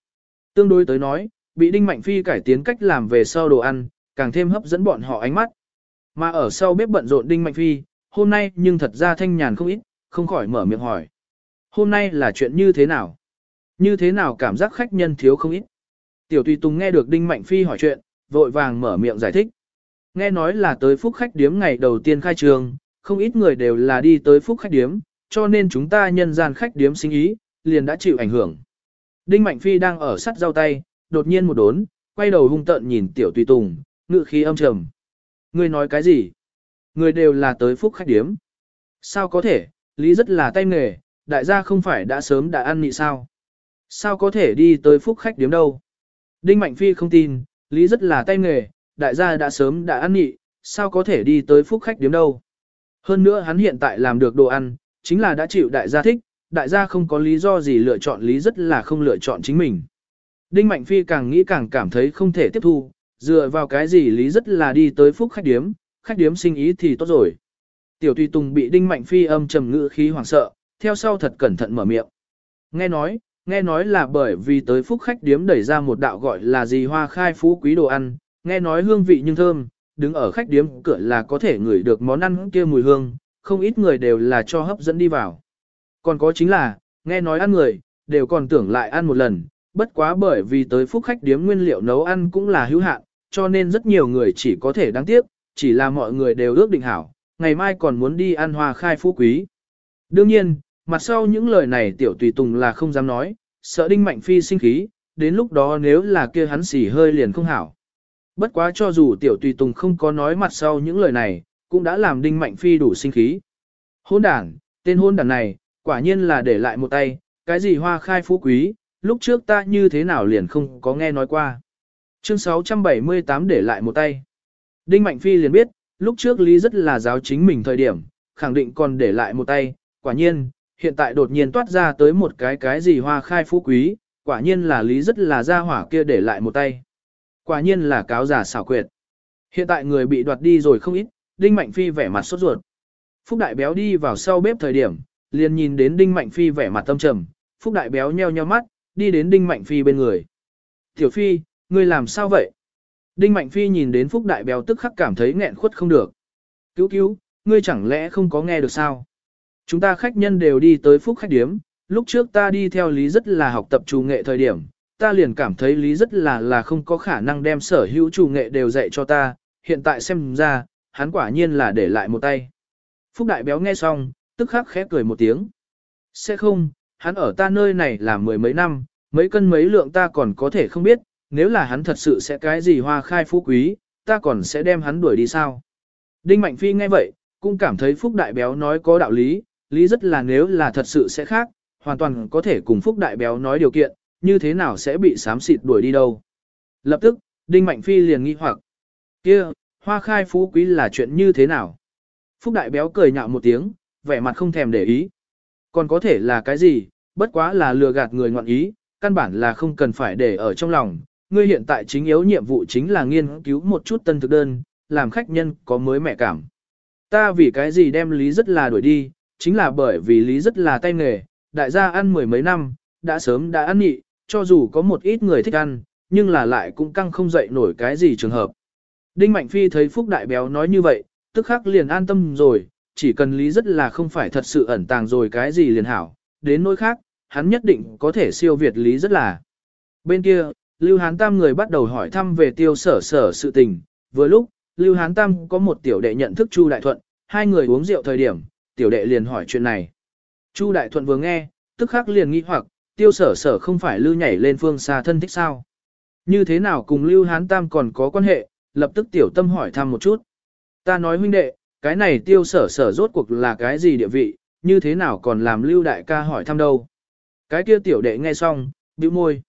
Tương đối tới nói, bị Đinh Mạnh Phi cải tiến cách làm về sau đồ ăn, càng thêm hấp dẫn bọn họ ánh mắt. Mà ở sau bếp bận rộn Đinh Mạnh Phi, hôm nay nhưng thật ra thanh nhàn không ít, không khỏi mở miệng hỏi. Hôm nay là chuyện như thế nào? Như thế nào cảm giác khách nhân thiếu không ít? Tiểu Tùy Tùng nghe được Đinh Mạnh Phi hỏi chuyện, vội vàng mở miệng giải thích. Nghe nói là tới phúc khách điếm ngày đầu tiên khai trường, không ít người đều là đi tới phúc khách điếm, cho nên chúng ta nhân gian khách điếm sinh ý, liền đã chịu ảnh hưởng. Đinh Mạnh Phi đang ở sắt rau tay, đột nhiên một đốn, quay đầu hung tợn nhìn Tiểu Tùy Tùng, ngự khí âm trầm. Người nói cái gì? Người đều là tới phúc khách điếm. Sao có thể, lý rất là tay nghề, đại gia không phải đã sớm đã ăn nị sao? Sao có thể đi tới phúc khách điếm đâu? Đinh Mạnh Phi không tin, lý rất là tay nghề, đại gia đã sớm đã ăn nị, sao có thể đi tới phúc khách điếm đâu? Hơn nữa hắn hiện tại làm được đồ ăn, chính là đã chịu đại gia thích, đại gia không có lý do gì lựa chọn lý rất là không lựa chọn chính mình. Đinh Mạnh Phi càng nghĩ càng cảm thấy không thể tiếp thu, dựa vào cái gì lý rất là đi tới phúc khách điếm, khách điếm sinh ý thì tốt rồi. Tiểu Tùy Tùng bị Đinh Mạnh Phi âm trầm ngữ khí hoảng sợ, theo sau thật cẩn thận mở miệng. Nghe nói, nghe nói là bởi vì tới phúc khách điếm đẩy ra một đạo gọi là gì hoa khai phú quý đồ ăn, nghe nói hương vị nhưng thơm, đứng ở khách điếm cửa là có thể ngửi được món ăn kia mùi hương, không ít người đều là cho hấp dẫn đi vào. Còn có chính là, nghe nói ăn người, đều còn tưởng lại ăn một lần, bất quá bởi vì tới phúc khách điếm nguyên liệu nấu ăn cũng là hữu hạn, cho nên rất nhiều người chỉ có thể đáng tiếc, chỉ là mọi người đều ước định hảo, ngày mai còn muốn đi ăn hoa khai phú quý. Đương nhiên, mặt sau những lời này tiểu tùy tùng là không dám nói, sợ đinh mạnh phi sinh khí, đến lúc đó nếu là kia hắn xỉ hơi liền không hảo. Bất quá cho dù tiểu tùy tùng không có nói mặt sau những lời này, cũng đã làm đinh mạnh phi đủ sinh khí. Hôn đản, tên hôn đản này, quả nhiên là để lại một tay, cái gì hoa khai phú quý, lúc trước ta như thế nào liền không có nghe nói qua. Chương 678 để lại một tay. Đinh Mạnh Phi liền biết, lúc trước Lý rất là giáo chính mình thời điểm, khẳng định còn để lại một tay, quả nhiên, hiện tại đột nhiên toát ra tới một cái cái gì hoa khai phú quý, quả nhiên là Lý rất là ra hỏa kia để lại một tay. Quả nhiên là cáo giả xảo quyệt. Hiện tại người bị đoạt đi rồi không ít, Đinh Mạnh Phi vẻ mặt sốt ruột. Phúc Đại Béo đi vào sau bếp thời điểm, liền nhìn đến Đinh Mạnh Phi vẻ mặt tâm trầm, Phúc Đại Béo nheo nheo mắt, đi đến Đinh Mạnh Phi bên người. Tiểu Phi, ngươi làm sao vậy? Đinh Mạnh Phi nhìn đến Phúc Đại Béo tức khắc cảm thấy nghẹn khuất không được. Cứu cứu, ngươi chẳng lẽ không có nghe được sao? Chúng ta khách nhân đều đi tới Phúc khách điếm, lúc trước ta đi theo Lý rất là học tập trù nghệ thời điểm, ta liền cảm thấy Lý rất là là không có khả năng đem sở hữu trù nghệ đều dạy cho ta, hiện tại xem ra, hắn quả nhiên là để lại một tay. Phúc Đại Béo nghe xong, tức khắc khẽ cười một tiếng. Sẽ không, hắn ở ta nơi này là mười mấy năm, mấy cân mấy lượng ta còn có thể không biết, nếu là hắn thật sự sẽ cái gì hoa khai phú quý, ta còn sẽ đem hắn đuổi đi sao. Đinh Mạnh Phi nghe vậy, cũng cảm thấy Phúc Đại Béo nói có đạo lý, lý rất là nếu là thật sự sẽ khác, hoàn toàn có thể cùng Phúc Đại Béo nói điều kiện, như thế nào sẽ bị sám xịt đuổi đi đâu. Lập tức, Đinh Mạnh Phi liền nghi hoặc, kia, hoa khai phú quý là chuyện như thế nào? Phúc Đại Béo cười nhạo một tiếng, vẻ mặt không thèm để ý. Còn có thể là cái gì, bất quá là lừa gạt người ngoạn ý, căn bản là không cần phải để ở trong lòng. Ngươi hiện tại chính yếu nhiệm vụ chính là nghiên cứu một chút tân thực đơn, làm khách nhân có mới mẹ cảm. Ta vì cái gì đem lý rất là đuổi đi, chính là bởi vì lý rất là tay nghề, đại gia ăn mười mấy năm, đã sớm đã ăn nhị, cho dù có một ít người thích ăn, nhưng là lại cũng căng không dậy nổi cái gì trường hợp. Đinh Mạnh Phi thấy Phúc Đại Béo nói như vậy, tức khắc liền an tâm rồi, chỉ cần lý rất là không phải thật sự ẩn tàng rồi cái gì liền hảo, đến nỗi khác, hắn nhất định có thể siêu việt lý rất là. Bên kia, Lưu Hán Tam người bắt đầu hỏi thăm về tiêu sở sở sự tình, vừa lúc, Lưu Hán Tam có một tiểu đệ nhận thức Chu Đại Thuận, hai người uống rượu thời điểm, tiểu đệ liền hỏi chuyện này. Chu Đại Thuận vừa nghe, tức khắc liền nghi hoặc, tiêu sở sở không phải lưu nhảy lên phương xa thân thích sao. Như thế nào cùng Lưu Hán Tam còn có quan hệ, lập tức tiểu tâm hỏi thăm một chút. Ta nói huynh đệ, cái này tiêu sở sở rốt cuộc là cái gì địa vị, như thế nào còn làm lưu đại ca hỏi thăm đâu. Cái kia tiểu đệ nghe xong, bĩu môi.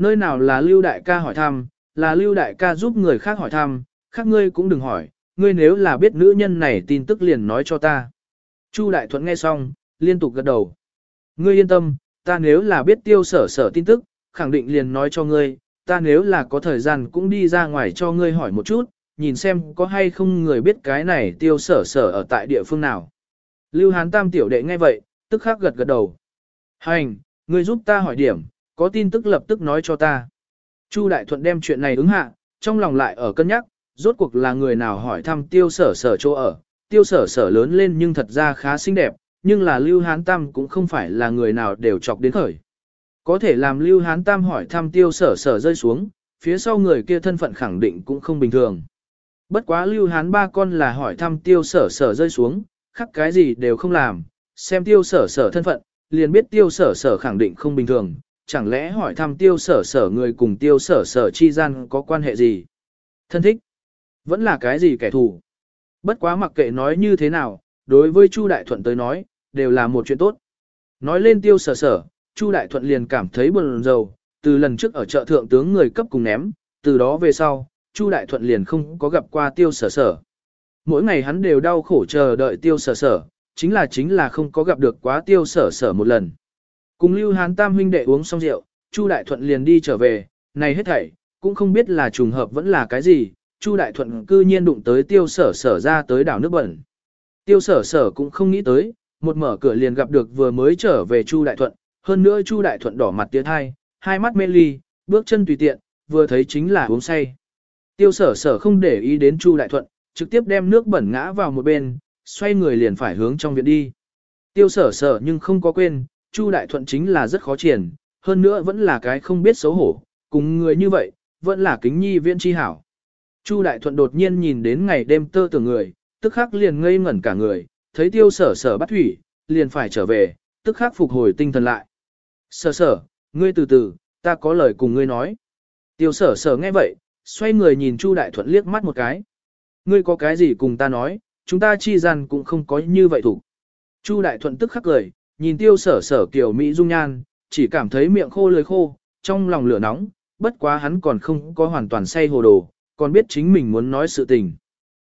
Nơi nào là lưu đại ca hỏi thăm, là lưu đại ca giúp người khác hỏi thăm, khác ngươi cũng đừng hỏi, ngươi nếu là biết nữ nhân này tin tức liền nói cho ta. Chu đại thuận nghe xong, liên tục gật đầu. Ngươi yên tâm, ta nếu là biết tiêu sở sở tin tức, khẳng định liền nói cho ngươi, ta nếu là có thời gian cũng đi ra ngoài cho ngươi hỏi một chút, nhìn xem có hay không người biết cái này tiêu sở sở ở tại địa phương nào. Lưu Hán Tam tiểu đệ nghe vậy, tức khắc gật gật đầu. Hành, ngươi giúp ta hỏi điểm, có tin tức lập tức nói cho ta. Chu Đại Thuận đem chuyện này ứng hạ, trong lòng lại ở cân nhắc, rốt cuộc là người nào hỏi thăm tiêu sở sở chỗ ở. Tiêu sở sở lớn lên nhưng thật ra khá xinh đẹp, nhưng là Lưu Hán Tam cũng không phải là người nào đều chọc đến khởi. Có thể làm Lưu Hán Tam hỏi thăm tiêu sở sở rơi xuống, phía sau người kia thân phận khẳng định cũng không bình thường. Bất quá Lưu Hán ba con là hỏi thăm tiêu sở sở rơi xuống, khắc cái gì đều không làm, xem tiêu sở sở thân phận, liền biết tiêu sở sở khẳng định không bình thường, chẳng lẽ hỏi thăm tiêu sở sở người cùng tiêu sở sở chi gian có quan hệ gì? Thân thích? Vẫn là cái gì kẻ thù? Bất quá mặc kệ nói như thế nào, đối với Chu Đại Thuận tới nói, đều là một chuyện tốt. Nói lên tiêu sở sở, Chu Đại Thuận liền cảm thấy buồn rầu, từ lần trước ở chợ thượng tướng người cấp cùng ném, từ đó về sau, Chu Đại Thuận liền không có gặp qua tiêu sở sở. Mỗi ngày hắn đều đau khổ chờ đợi tiêu sở sở, chính là chính là không có gặp được quá tiêu sở sở một lần. Cùng Lưu Hán Tam huynh đệ uống xong rượu, Chu Đại Thuận liền đi trở về, này hết thảy, cũng không biết là trùng hợp vẫn là cái gì, Chu Đại Thuận cư nhiên đụng tới tiêu sở sở ra tới đảo nước bẩn. Tiêu sở sở cũng không nghĩ tới, một mở cửa liền gặp được vừa mới trở về Chu Đại Thuận, hơn nữa Chu Đại Thuận đỏ mặt tiến hai, hai mắt mê ly, bước chân tùy tiện, vừa thấy chính là uống say. Tiêu sở sở không để ý đến Chu Đại Thuận, trực tiếp đem nước bẩn ngã vào một bên, xoay người liền phải hướng trong viện đi. Tiêu sở sở nhưng không có quên, Chu Đại Thuận chính là rất khó triển, hơn nữa vẫn là cái không biết xấu hổ, cùng người như vậy, vẫn là kính nhi viễn chi hảo. Chu Đại Thuận đột nhiên nhìn đến ngày đêm tơ tưởng người, tức khắc liền ngây ngẩn cả người, thấy tiêu sở sở bắt thủy, liền phải trở về, tức khắc phục hồi tinh thần lại. Sở sở, ngươi từ từ, ta có lời cùng ngươi nói. Tiêu sở sở nghe vậy, xoay người nhìn Chu Đại Thuận liếc mắt một cái. Ngươi có cái gì cùng ta nói, chúng ta chi gian cũng không có như vậy thủ. Chu Đại Thuận tức khắc cười, nhìn tiêu sở sở kiểu Mỹ dung nhan, chỉ cảm thấy miệng khô lưỡi khô, trong lòng lửa nóng, bất quá hắn còn không có hoàn toàn say hồ đồ, còn biết chính mình muốn nói sự tình.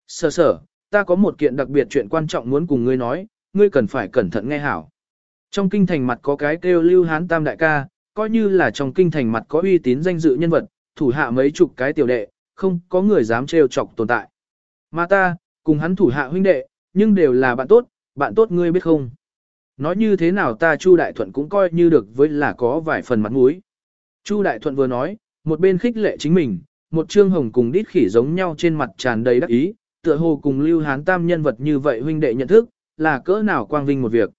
Sở sở, ta có một kiện đặc biệt chuyện quan trọng muốn cùng ngươi nói, ngươi cần phải cẩn thận nghe hảo. Trong kinh thành mặt có cái kêu lưu hán tam đại ca, coi như là trong kinh thành mặt có uy tín danh dự nhân vật, thủ hạ mấy chục cái tiểu đệ, không có người dám trêu chọc tồn tại. Mà ta, cùng hắn thủ hạ huynh đệ, nhưng đều là bạn tốt, bạn tốt ngươi biết không? Nói như thế nào ta Chu Đại Thuận cũng coi như được với là có vài phần mặt mũi. Chu Đại Thuận vừa nói, một bên khích lệ chính mình, một trương hồng cùng đít khỉ giống nhau trên mặt tràn đầy đắc ý, tựa hồ cùng Lưu Hán Tam nhân vật như vậy huynh đệ nhận thức, là cỡ nào quang vinh một việc.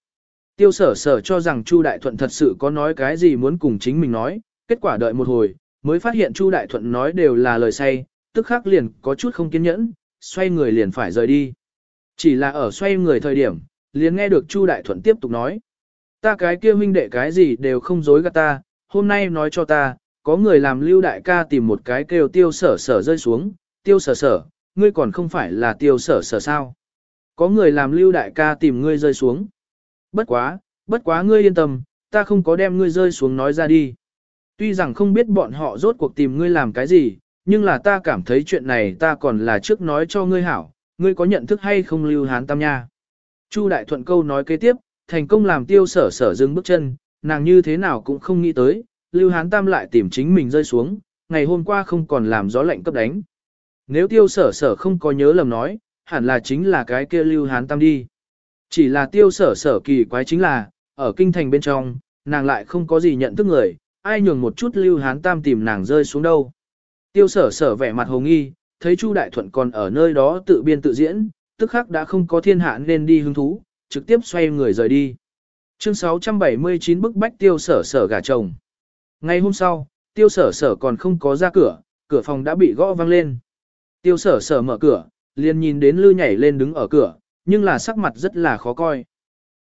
Tiêu sở sở cho rằng Chu Đại Thuận thật sự có nói cái gì muốn cùng chính mình nói, kết quả đợi một hồi, mới phát hiện Chu Đại Thuận nói đều là lời say, tức khắc liền có chút không kiên nhẫn, xoay người liền phải rời đi. Chỉ là ở xoay người thời điểm, liền nghe được Chu Đại Thuận tiếp tục nói. Ta cái kia huynh đệ cái gì đều không dối gạt ta, hôm nay nói cho ta, có người làm lưu đại ca tìm một cái kêu tiêu sở sở rơi xuống, tiêu sở sở, ngươi còn không phải là tiêu sở sở sao. Có người làm lưu đại ca tìm ngươi rơi xuống. Bất quá, bất quá ngươi yên tâm, ta không có đem ngươi rơi xuống nói ra đi. Tuy rằng không biết bọn họ rốt cuộc tìm ngươi làm cái gì, nhưng là ta cảm thấy chuyện này ta còn là trước nói cho ngươi hảo, ngươi có nhận thức hay không lưu hán tam nha. Chu Đại Thuận câu nói kế tiếp, thành công làm tiêu sở sở dừng bước chân, nàng như thế nào cũng không nghĩ tới, lưu hán tam lại tìm chính mình rơi xuống, ngày hôm qua không còn làm gió lạnh cấp đánh. Nếu tiêu sở sở không có nhớ lầm nói, hẳn là chính là cái kia lưu hán tam đi. Chỉ là tiêu sở sở kỳ quái chính là, ở kinh thành bên trong, nàng lại không có gì nhận thức người, ai nhường một chút lưu hán tam tìm nàng rơi xuống đâu. Tiêu sở sở vẻ mặt hồ nghi, thấy Chu Đại Thuận còn ở nơi đó tự biên tự diễn, tức khắc đã không có thiên hạ nên đi hứng thú, trực tiếp xoay người rời đi. Chương 679 bức bách tiêu sở sở gả chồng. Ngày hôm sau, tiêu sở sở còn không có ra cửa, cửa phòng đã bị gõ vang lên. Tiêu sở sở mở cửa, liền nhìn đến Lư nhảy lên đứng ở cửa, nhưng là sắc mặt rất là khó coi.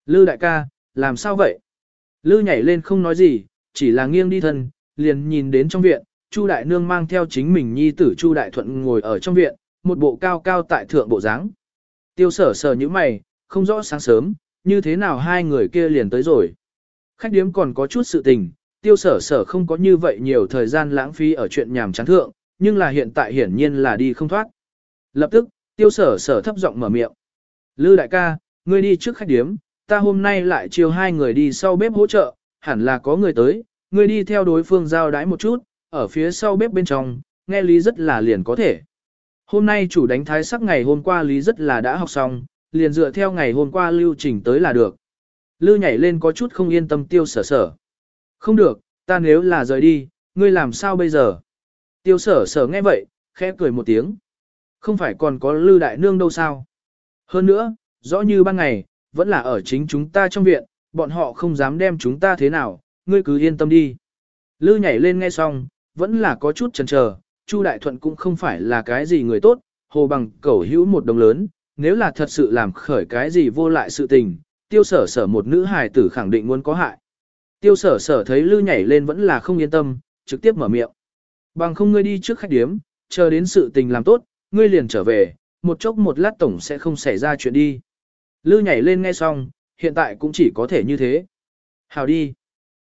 Lư đại ca, làm sao vậy? Lư nhảy lên không nói gì, chỉ là nghiêng đi thân, liền nhìn đến trong viện, Chu đại nương mang theo chính mình nhi tử Chu đại thuận ngồi ở trong viện, một bộ cao cao tại thượng bộ dáng. Tiêu sở sở như mày, không rõ sáng sớm, như thế nào hai người kia liền tới rồi. Khách điếm còn có chút sự tình, tiêu sở sở không có như vậy nhiều thời gian lãng phí ở chuyện nhàm chán thượng, nhưng là hiện tại hiển nhiên là đi không thoát. Lập tức, tiêu sở sở thấp giọng mở miệng. Lư đại ca, ngươi đi trước khách điếm, ta hôm nay lại chiều hai người đi sau bếp hỗ trợ, hẳn là có người tới, ngươi đi theo đối phương giao đái một chút, ở phía sau bếp bên trong, nghe lý rất là liền có thể. Hôm nay chủ đánh thái sắc ngày hôm qua lý rất là đã học xong, liền dựa theo ngày hôm qua lưu trình tới là được. Lưu nhảy lên có chút không yên tâm tiêu sở sở. Không được, ta nếu là rời đi, ngươi làm sao bây giờ? Tiêu sở sở nghe vậy, khẽ cười một tiếng. Không phải còn có Lưu đại nương đâu sao? Hơn nữa, rõ như ban ngày, vẫn là ở chính chúng ta trong viện, bọn họ không dám đem chúng ta thế nào, ngươi cứ yên tâm đi. Lư nhảy lên nghe xong, vẫn là có chút chần chờ, Chu Đại Thuận cũng không phải là cái gì người tốt, hồ bằng cẩu hữu một đồng lớn, nếu là thật sự làm khởi cái gì vô lại sự tình, tiêu sở sở một nữ hài tử khẳng định muốn có hại. Tiêu sở sở thấy Lư nhảy lên vẫn là không yên tâm, trực tiếp mở miệng. Bằng không ngươi đi trước khách điếm, chờ đến sự tình làm tốt, ngươi liền trở về, một chốc một lát tổng sẽ không xảy ra chuyện đi. Lư nhảy lên nghe xong, hiện tại cũng chỉ có thể như thế. Hào đi.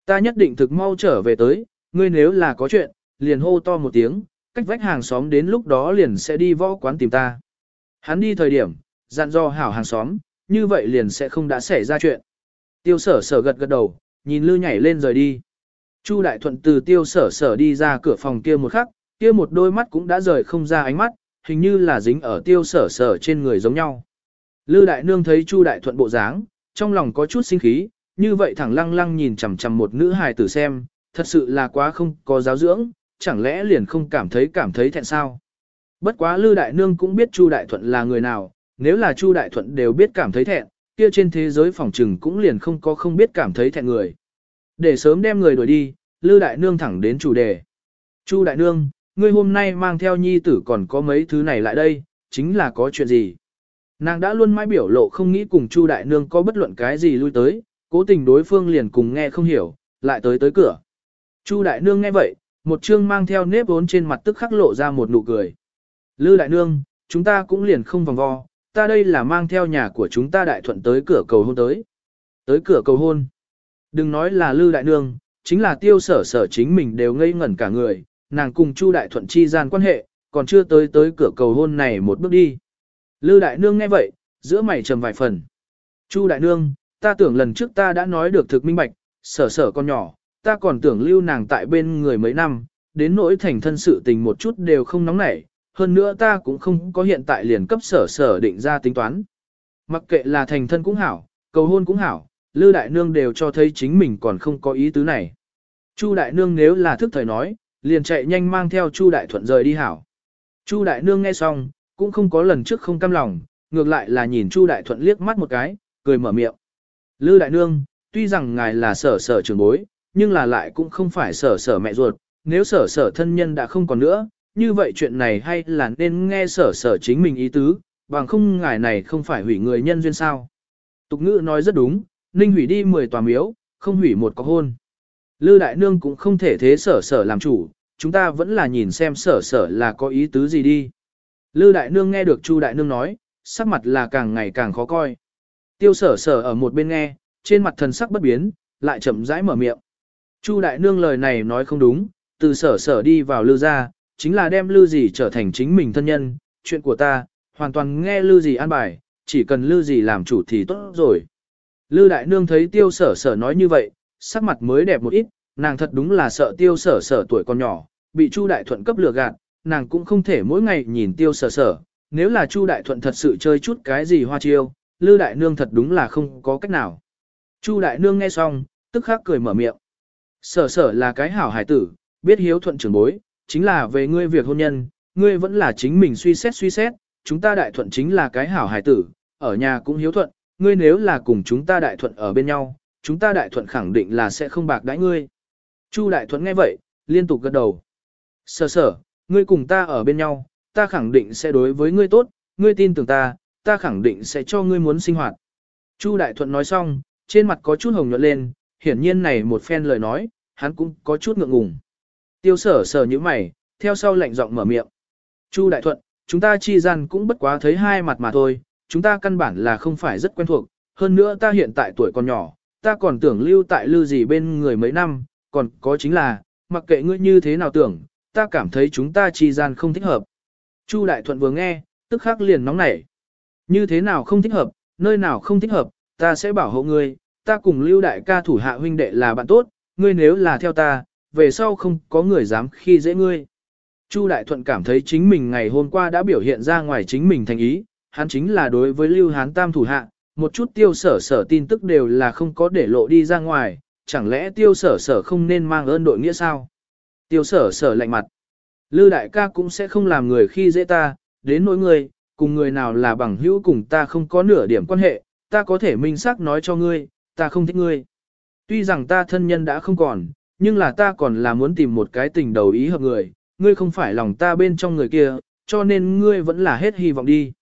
Ta nhất định thực mau trở về tới, ngươi nếu là có chuyện, liền hô to một tiếng, cách vách hàng xóm đến lúc đó liền sẽ đi võ quán tìm ta. Hắn đi thời điểm, dặn dò hảo hàng xóm, như vậy liền sẽ không đã xảy ra chuyện. Tiêu sở sở gật gật đầu, nhìn lư nhảy lên rời đi. Chu Đại Thuận từ tiêu sở sở đi ra cửa phòng kia một khắc, kia một đôi mắt cũng đã rời không ra ánh mắt, hình như là dính ở tiêu sở sở trên người giống nhau. Lư Đại Nương thấy Chu Đại Thuận bộ dáng, trong lòng có chút sinh khí, như vậy thẳng lăng lăng nhìn chằm chằm một nữ hài tử xem, thật sự là quá không có giáo dưỡng, chẳng lẽ liền không cảm thấy cảm thấy thẹn sao. Bất quá Lư Đại Nương cũng biết Chu Đại Thuận là người nào, nếu là Chu Đại Thuận đều biết cảm thấy thẹn, kia trên thế giới phòng trừng cũng liền không có không biết cảm thấy thẹn người. Để sớm đem người đuổi đi, Lư Đại Nương thẳng đến chủ đề. Chu Đại Nương, ngươi hôm nay mang theo nhi tử còn có mấy thứ này lại đây, chính là có chuyện gì? Nàng đã luôn mãi biểu lộ không nghĩ cùng Chu Đại Nương có bất luận cái gì lui tới, cố tình đối phương liền cùng nghe không hiểu, lại tới tới cửa. Chu Đại Nương nghe vậy, một chương mang theo nếp vốn trên mặt tức khắc lộ ra một nụ cười. Lư Đại Nương, chúng ta cũng liền không vòng vo, ta đây là mang theo nhà của chúng ta đại thuận tới cửa cầu hôn tới. Tới cửa cầu hôn. Đừng nói là Lư Đại Nương, chính là tiêu sở sở chính mình đều ngây ngẩn cả người, nàng cùng Chu Đại Thuận chi gian quan hệ, còn chưa tới tới cửa cầu hôn này một bước đi. Lư Đại Nương nghe vậy, giữa mày trầm vài phần. Chu Đại Nương, ta tưởng lần trước ta đã nói được thực minh bạch, sở sở con nhỏ, ta còn tưởng lưu nàng tại bên người mấy năm, đến nỗi thành thân sự tình một chút đều không nóng nảy, hơn nữa ta cũng không có hiện tại liền cấp sở sở định ra tính toán. Mặc kệ là thành thân cũng hảo, cầu hôn cũng hảo, Lư Đại Nương đều cho thấy chính mình còn không có ý tứ này. Chu Đại Nương nếu là thức thời nói, liền chạy nhanh mang theo Chu Đại Thuận rời đi hảo. Chu Đại Nương nghe xong, cũng không có lần trước không cam lòng, ngược lại là nhìn Chu Đại Thuận liếc mắt một cái, cười mở miệng. Lư Đại Nương, tuy rằng ngài là sở sở trưởng bối, nhưng là lại cũng không phải sở sở mẹ ruột, nếu sở sở thân nhân đã không còn nữa, như vậy chuyện này hay là nên nghe sở sở chính mình ý tứ, bằng không ngài này không phải hủy người nhân duyên sao. Tục ngữ nói rất đúng, ninh hủy đi 10 tòa miếu, không hủy một có hôn. Lư Đại Nương cũng không thể thế sở sở làm chủ, chúng ta vẫn là nhìn xem sở sở là có ý tứ gì đi. Lư Đại Nương nghe được Chu Đại Nương nói, sắc mặt là càng ngày càng khó coi. Tiêu sở sở ở một bên nghe, trên mặt thần sắc bất biến, lại chậm rãi mở miệng. Chu Đại Nương lời này nói không đúng, từ sở sở đi vào lư ra, chính là đem lư gì trở thành chính mình thân nhân, chuyện của ta, hoàn toàn nghe lư gì an bài, chỉ cần lư gì làm chủ thì tốt rồi. Lư Đại Nương thấy tiêu sở sở nói như vậy, sắc mặt mới đẹp một ít, nàng thật đúng là sợ tiêu sở sở tuổi còn nhỏ, bị Chu Đại Thuận cấp lừa gạt, nàng cũng không thể mỗi ngày nhìn tiêu sở sở, nếu là Chu Đại Thuận thật sự chơi chút cái gì hoa chiêu, Lư Đại Nương thật đúng là không có cách nào. Chu Đại Nương nghe xong, tức khắc cười mở miệng. Sở sở là cái hảo hải tử, biết hiếu thuận trưởng bối, chính là về ngươi việc hôn nhân, ngươi vẫn là chính mình suy xét suy xét, chúng ta đại thuận chính là cái hảo hải tử, ở nhà cũng hiếu thuận, ngươi nếu là cùng chúng ta đại thuận ở bên nhau, chúng ta đại thuận khẳng định là sẽ không bạc đãi ngươi. Chu đại thuận nghe vậy, liên tục gật đầu. Sở sở, ngươi cùng ta ở bên nhau, ta khẳng định sẽ đối với ngươi tốt, ngươi tin tưởng ta, ta khẳng định sẽ cho ngươi muốn sinh hoạt. Chu đại thuận nói xong, trên mặt có chút hồng nhuận lên, hiển nhiên này một phen lời nói, hắn cũng có chút ngượng ngùng. Tiêu sở sở như mày, theo sau lạnh giọng mở miệng. Chu đại thuận, chúng ta chi gian cũng bất quá thấy hai mặt mà thôi, chúng ta căn bản là không phải rất quen thuộc, hơn nữa ta hiện tại tuổi còn nhỏ, ta còn tưởng lưu tại lưu gì bên người mấy năm, còn có chính là, mặc kệ ngươi như thế nào tưởng, ta cảm thấy chúng ta chi gian không thích hợp. Chu Đại Thuận vừa nghe, tức khắc liền nóng nảy. Như thế nào không thích hợp, nơi nào không thích hợp, ta sẽ bảo hộ ngươi, ta cùng lưu đại ca thủ hạ huynh đệ là bạn tốt, ngươi nếu là theo ta, về sau không có người dám khi dễ ngươi. Chu Đại Thuận cảm thấy chính mình ngày hôm qua đã biểu hiện ra ngoài chính mình thành ý, hắn chính là đối với Lưu Hán Tam thủ hạ, một chút tiêu sở sở tin tức đều là không có để lộ đi ra ngoài, chẳng lẽ tiêu sở sở không nên mang ơn đội nghĩa sao? Tiêu sở sở lạnh mặt. Lư đại ca cũng sẽ không làm người khi dễ ta, đến nỗi người, cùng người nào là bằng hữu cùng ta không có nửa điểm quan hệ, ta có thể minh xác nói cho ngươi, ta không thích ngươi. Tuy rằng ta thân nhân đã không còn, nhưng là ta còn là muốn tìm một cái tình đầu ý hợp người, ngươi không phải lòng ta bên trong người kia, cho nên ngươi vẫn là hết hy vọng đi.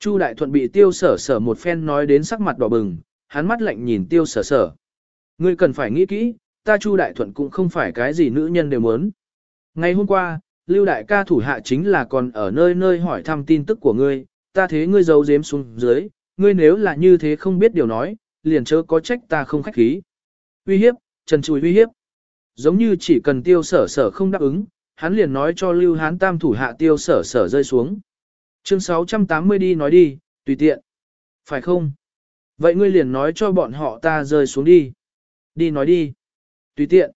Chu Đại Thuận bị tiêu sở sở một phen nói đến sắc mặt đỏ bừng, hắn mắt lạnh nhìn tiêu sở sở. Ngươi cần phải nghĩ kỹ, ta Chu Đại Thuận cũng không phải cái gì nữ nhân đều muốn. Ngày hôm qua, Lưu Đại ca thủ hạ chính là còn ở nơi nơi hỏi thăm tin tức của ngươi, ta thế ngươi giấu giếm xuống dưới, ngươi nếu là như thế không biết điều nói, liền chớ có trách ta không khách khí. Uy hiếp, trần trùi uy hiếp. Giống như chỉ cần tiêu sở sở không đáp ứng, hắn liền nói cho Lưu Hán Tam thủ hạ tiêu sở sở rơi xuống. Chương 680 đi nói đi, tùy tiện. Phải không? Vậy ngươi liền nói cho bọn họ ta rơi xuống đi. Đi nói đi. Tùy tiện.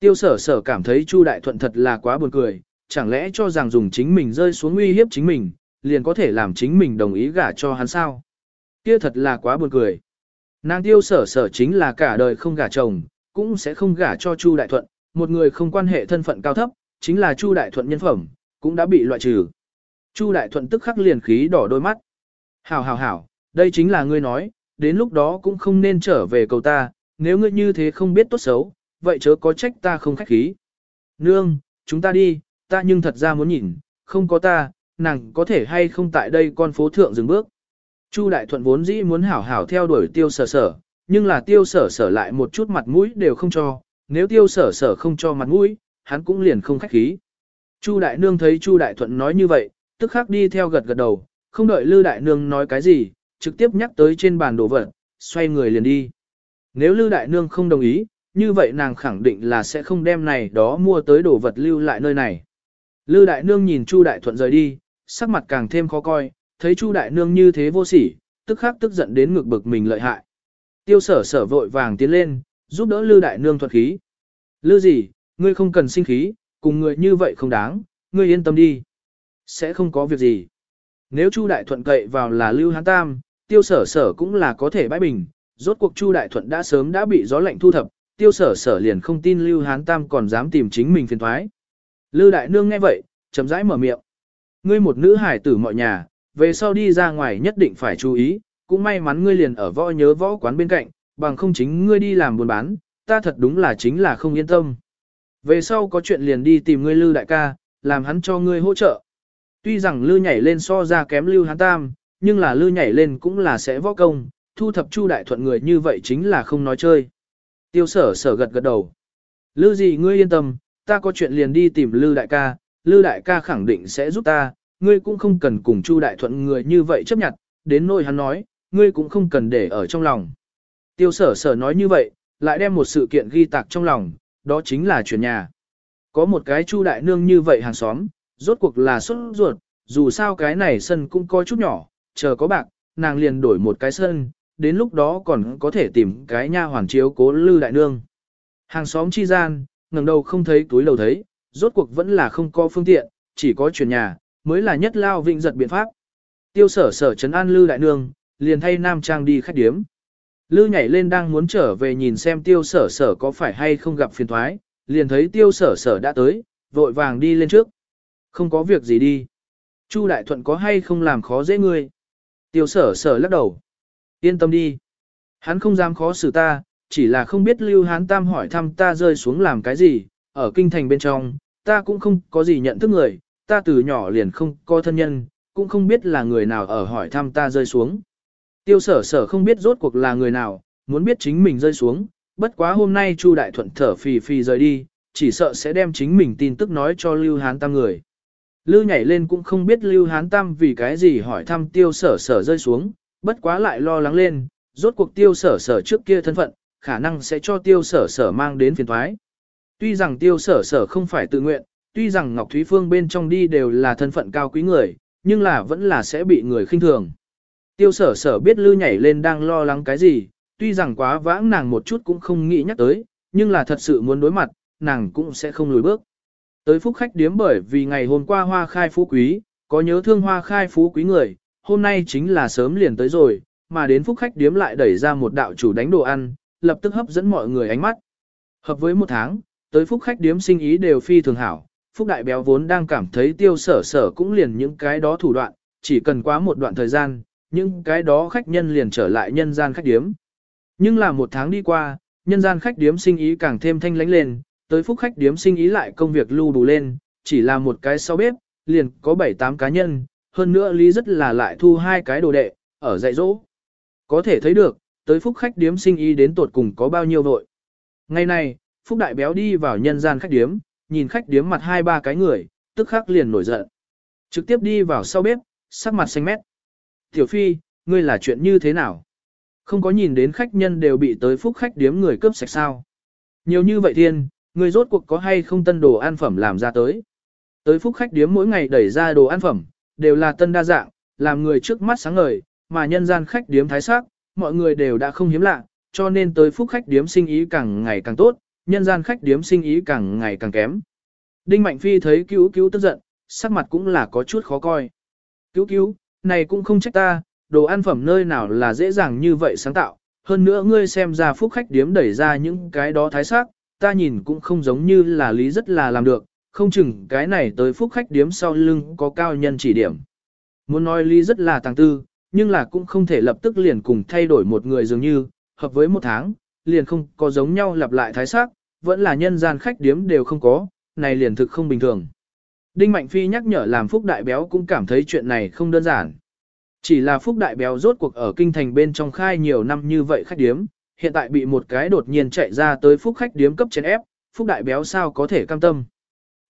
Tiêu sở sở cảm thấy Chu Đại Thuận thật là quá buồn cười, chẳng lẽ cho rằng dùng chính mình rơi xuống uy hiếp chính mình, liền có thể làm chính mình đồng ý gả cho hắn sao? Kia thật là quá buồn cười. Nàng tiêu sở sở chính là cả đời không gả chồng, cũng sẽ không gả cho Chu Đại Thuận, một người không quan hệ thân phận cao thấp, chính là Chu Đại Thuận nhân phẩm, cũng đã bị loại trừ. Chu Đại Thuận tức khắc liền khí đỏ đôi mắt. Hảo hảo hảo, đây chính là ngươi nói, đến lúc đó cũng không nên trở về cầu ta, nếu ngươi như thế không biết tốt xấu, vậy chớ có trách ta không khách khí. Nương, chúng ta đi, ta nhưng thật ra muốn nhìn, không có ta, nàng có thể hay không tại đây con phố thượng dừng bước. Chu Đại Thuận vốn dĩ muốn hảo hảo theo đuổi tiêu sở sở, nhưng là tiêu sở sở lại một chút mặt mũi đều không cho, nếu tiêu sở sở không cho mặt mũi, hắn cũng liền không khách khí. Chu Đại Nương thấy Chu Đại Thuận nói như vậy, tức khắc đi theo gật gật đầu, không đợi Lư Đại Nương nói cái gì, trực tiếp nhắc tới trên bàn đồ vật, xoay người liền đi. Nếu Lư Đại Nương không đồng ý, như vậy nàng khẳng định là sẽ không đem này đó mua tới đồ vật lưu lại nơi này. Lư Đại Nương nhìn Chu Đại Thuận rời đi, sắc mặt càng thêm khó coi, thấy Chu Đại Nương như thế vô sỉ, tức khắc tức giận đến ngực bực mình lợi hại. Tiêu sở sở vội vàng tiến lên, giúp đỡ Lư Đại Nương thuật khí. Lư gì, ngươi không cần sinh khí, cùng người như vậy không đáng, ngươi yên tâm đi. Sẽ không có việc gì. Nếu Chu Đại Thuận cậy vào là Lưu Hán Tam, tiêu sở sở cũng là có thể bãi bình. Rốt cuộc Chu Đại Thuận đã sớm đã bị gió lạnh thu thập, tiêu sở sở liền không tin Lưu Hán Tam còn dám tìm chính mình phiền thoái. Lưu Đại Nương nghe vậy, chấm rãi mở miệng. Ngươi một nữ hải tử mọi nhà, về sau đi ra ngoài nhất định phải chú ý, cũng may mắn ngươi liền ở võ nhớ võ quán bên cạnh, bằng không chính ngươi đi làm buôn bán, ta thật đúng là chính là không yên tâm. Về sau có chuyện liền đi tìm ngươi Lưu đại ca, làm hắn cho ngươi hỗ trợ. Tuy rằng Lưu nhảy lên so ra kém Lưu hắn tam, nhưng là Lưu nhảy lên cũng là sẽ võ công, thu thập chu đại thuận người như vậy chính là không nói chơi. Tiêu sở sở gật gật đầu. Lưu gì ngươi yên tâm, ta có chuyện liền đi tìm Lưu đại ca, Lưu đại ca khẳng định sẽ giúp ta, ngươi cũng không cần cùng Chu đại thuận người như vậy chấp nhận, đến nỗi hắn nói, ngươi cũng không cần để ở trong lòng. Tiêu sở sở nói như vậy, lại đem một sự kiện ghi tạc trong lòng, đó chính là chuyển nhà. Có một cái Chu đại nương như vậy hàng xóm, rốt cuộc là xuất ruột, dù sao cái này sân cũng có chút nhỏ, chờ có bạc, nàng liền đổi một cái sân, đến lúc đó còn có thể tìm cái nha hoàn chiếu cố lư đại nương. Hàng xóm chi gian, ngẩng đầu không thấy túi lầu thấy, rốt cuộc vẫn là không có phương tiện, chỉ có chuyển nhà, mới là nhất lao vịnh giật biện pháp. Tiêu sở sở trấn an lư đại nương, liền thay nam trang đi khách điếm. Lư nhảy lên đang muốn trở về nhìn xem tiêu sở sở có phải hay không gặp phiền thoái, liền thấy tiêu sở sở đã tới, vội vàng đi lên trước. Không có việc gì đi. Chu đại thuận có hay không làm khó dễ ngươi. Tiêu sở sở lắc đầu. Yên tâm đi. Hắn không dám khó xử ta, chỉ là không biết lưu hán tam hỏi thăm ta rơi xuống làm cái gì, ở kinh thành bên trong, ta cũng không có gì nhận thức người, ta từ nhỏ liền không có thân nhân, cũng không biết là người nào ở hỏi thăm ta rơi xuống. Tiêu sở sở không biết rốt cuộc là người nào, muốn biết chính mình rơi xuống, bất quá hôm nay Chu Đại Thuận thở phì phì rời đi, chỉ sợ sẽ đem chính mình tin tức nói cho Lưu Hán Tam người. Lưu nhảy lên cũng không biết Lưu Hán Tam vì cái gì hỏi thăm tiêu sở sở rơi xuống, bất quá lại lo lắng lên, rốt cuộc tiêu sở sở trước kia thân phận, khả năng sẽ cho tiêu sở sở mang đến phiền thoái. Tuy rằng tiêu sở sở không phải tự nguyện, tuy rằng Ngọc Thúy Phương bên trong đi đều là thân phận cao quý người, nhưng là vẫn là sẽ bị người khinh thường. Tiêu sở sở biết lư nhảy lên đang lo lắng cái gì, tuy rằng quá vãng nàng một chút cũng không nghĩ nhắc tới, nhưng là thật sự muốn đối mặt, nàng cũng sẽ không lùi bước. Tới phúc khách điếm bởi vì ngày hôm qua hoa khai phú quý, có nhớ thương hoa khai phú quý người, hôm nay chính là sớm liền tới rồi, mà đến phúc khách điếm lại đẩy ra một đạo chủ đánh đồ ăn, lập tức hấp dẫn mọi người ánh mắt. Hợp với một tháng, tới phúc khách điếm sinh ý đều phi thường hảo, phúc đại béo vốn đang cảm thấy tiêu sở sở cũng liền những cái đó thủ đoạn, chỉ cần quá một đoạn thời gian, những cái đó khách nhân liền trở lại nhân gian khách điếm. Nhưng là một tháng đi qua, nhân gian khách điếm sinh ý càng thêm thanh lánh lên, tới phúc khách điếm sinh ý lại công việc lưu đủ lên, chỉ là một cái sau bếp, liền có 7-8 cá nhân, hơn nữa lý rất là lại thu hai cái đồ đệ, ở dạy dỗ. Có thể thấy được, tới phúc khách điếm sinh ý đến tột cùng có bao nhiêu vội. Ngày này, phúc đại béo đi vào nhân gian khách điếm, nhìn khách điếm mặt hai ba cái người, tức khắc liền nổi giận. Trực tiếp đi vào sau bếp, sắc mặt xanh mét. Tiểu Phi, ngươi là chuyện như thế nào? Không có nhìn đến khách nhân đều bị tới phúc khách điếm người cướp sạch sao. Nhiều như vậy thiên, ngươi rốt cuộc có hay không tân đồ ăn phẩm làm ra tới. Tới phúc khách điếm mỗi ngày đẩy ra đồ ăn phẩm, đều là tân đa dạng, làm người trước mắt sáng ngời, mà nhân gian khách điếm thái sắc, mọi người đều đã không hiếm lạ, cho nên tới phúc khách điếm sinh ý càng ngày càng tốt, nhân gian khách điếm sinh ý càng ngày càng kém. Đinh Mạnh Phi thấy cứu cứu tức giận, sắc mặt cũng là có chút khó coi. Cứu cứu, này cũng không trách ta, đồ ăn phẩm nơi nào là dễ dàng như vậy sáng tạo, hơn nữa ngươi xem ra phúc khách điếm đẩy ra những cái đó thái sắc, ta nhìn cũng không giống như là lý rất là làm được, không chừng cái này tới phúc khách điếm sau lưng có cao nhân chỉ điểm. Muốn nói lý rất là tàng tư, nhưng là cũng không thể lập tức liền cùng thay đổi một người dường như, hợp với một tháng, liền không có giống nhau lặp lại thái sắc, vẫn là nhân gian khách điếm đều không có, này liền thực không bình thường. Đinh Mạnh Phi nhắc nhở làm Phúc Đại Béo cũng cảm thấy chuyện này không đơn giản. Chỉ là Phúc Đại Béo rốt cuộc ở kinh thành bên trong khai nhiều năm như vậy khách điếm, hiện tại bị một cái đột nhiên chạy ra tới Phúc khách điếm cấp chén ép, Phúc Đại Béo sao có thể cam tâm.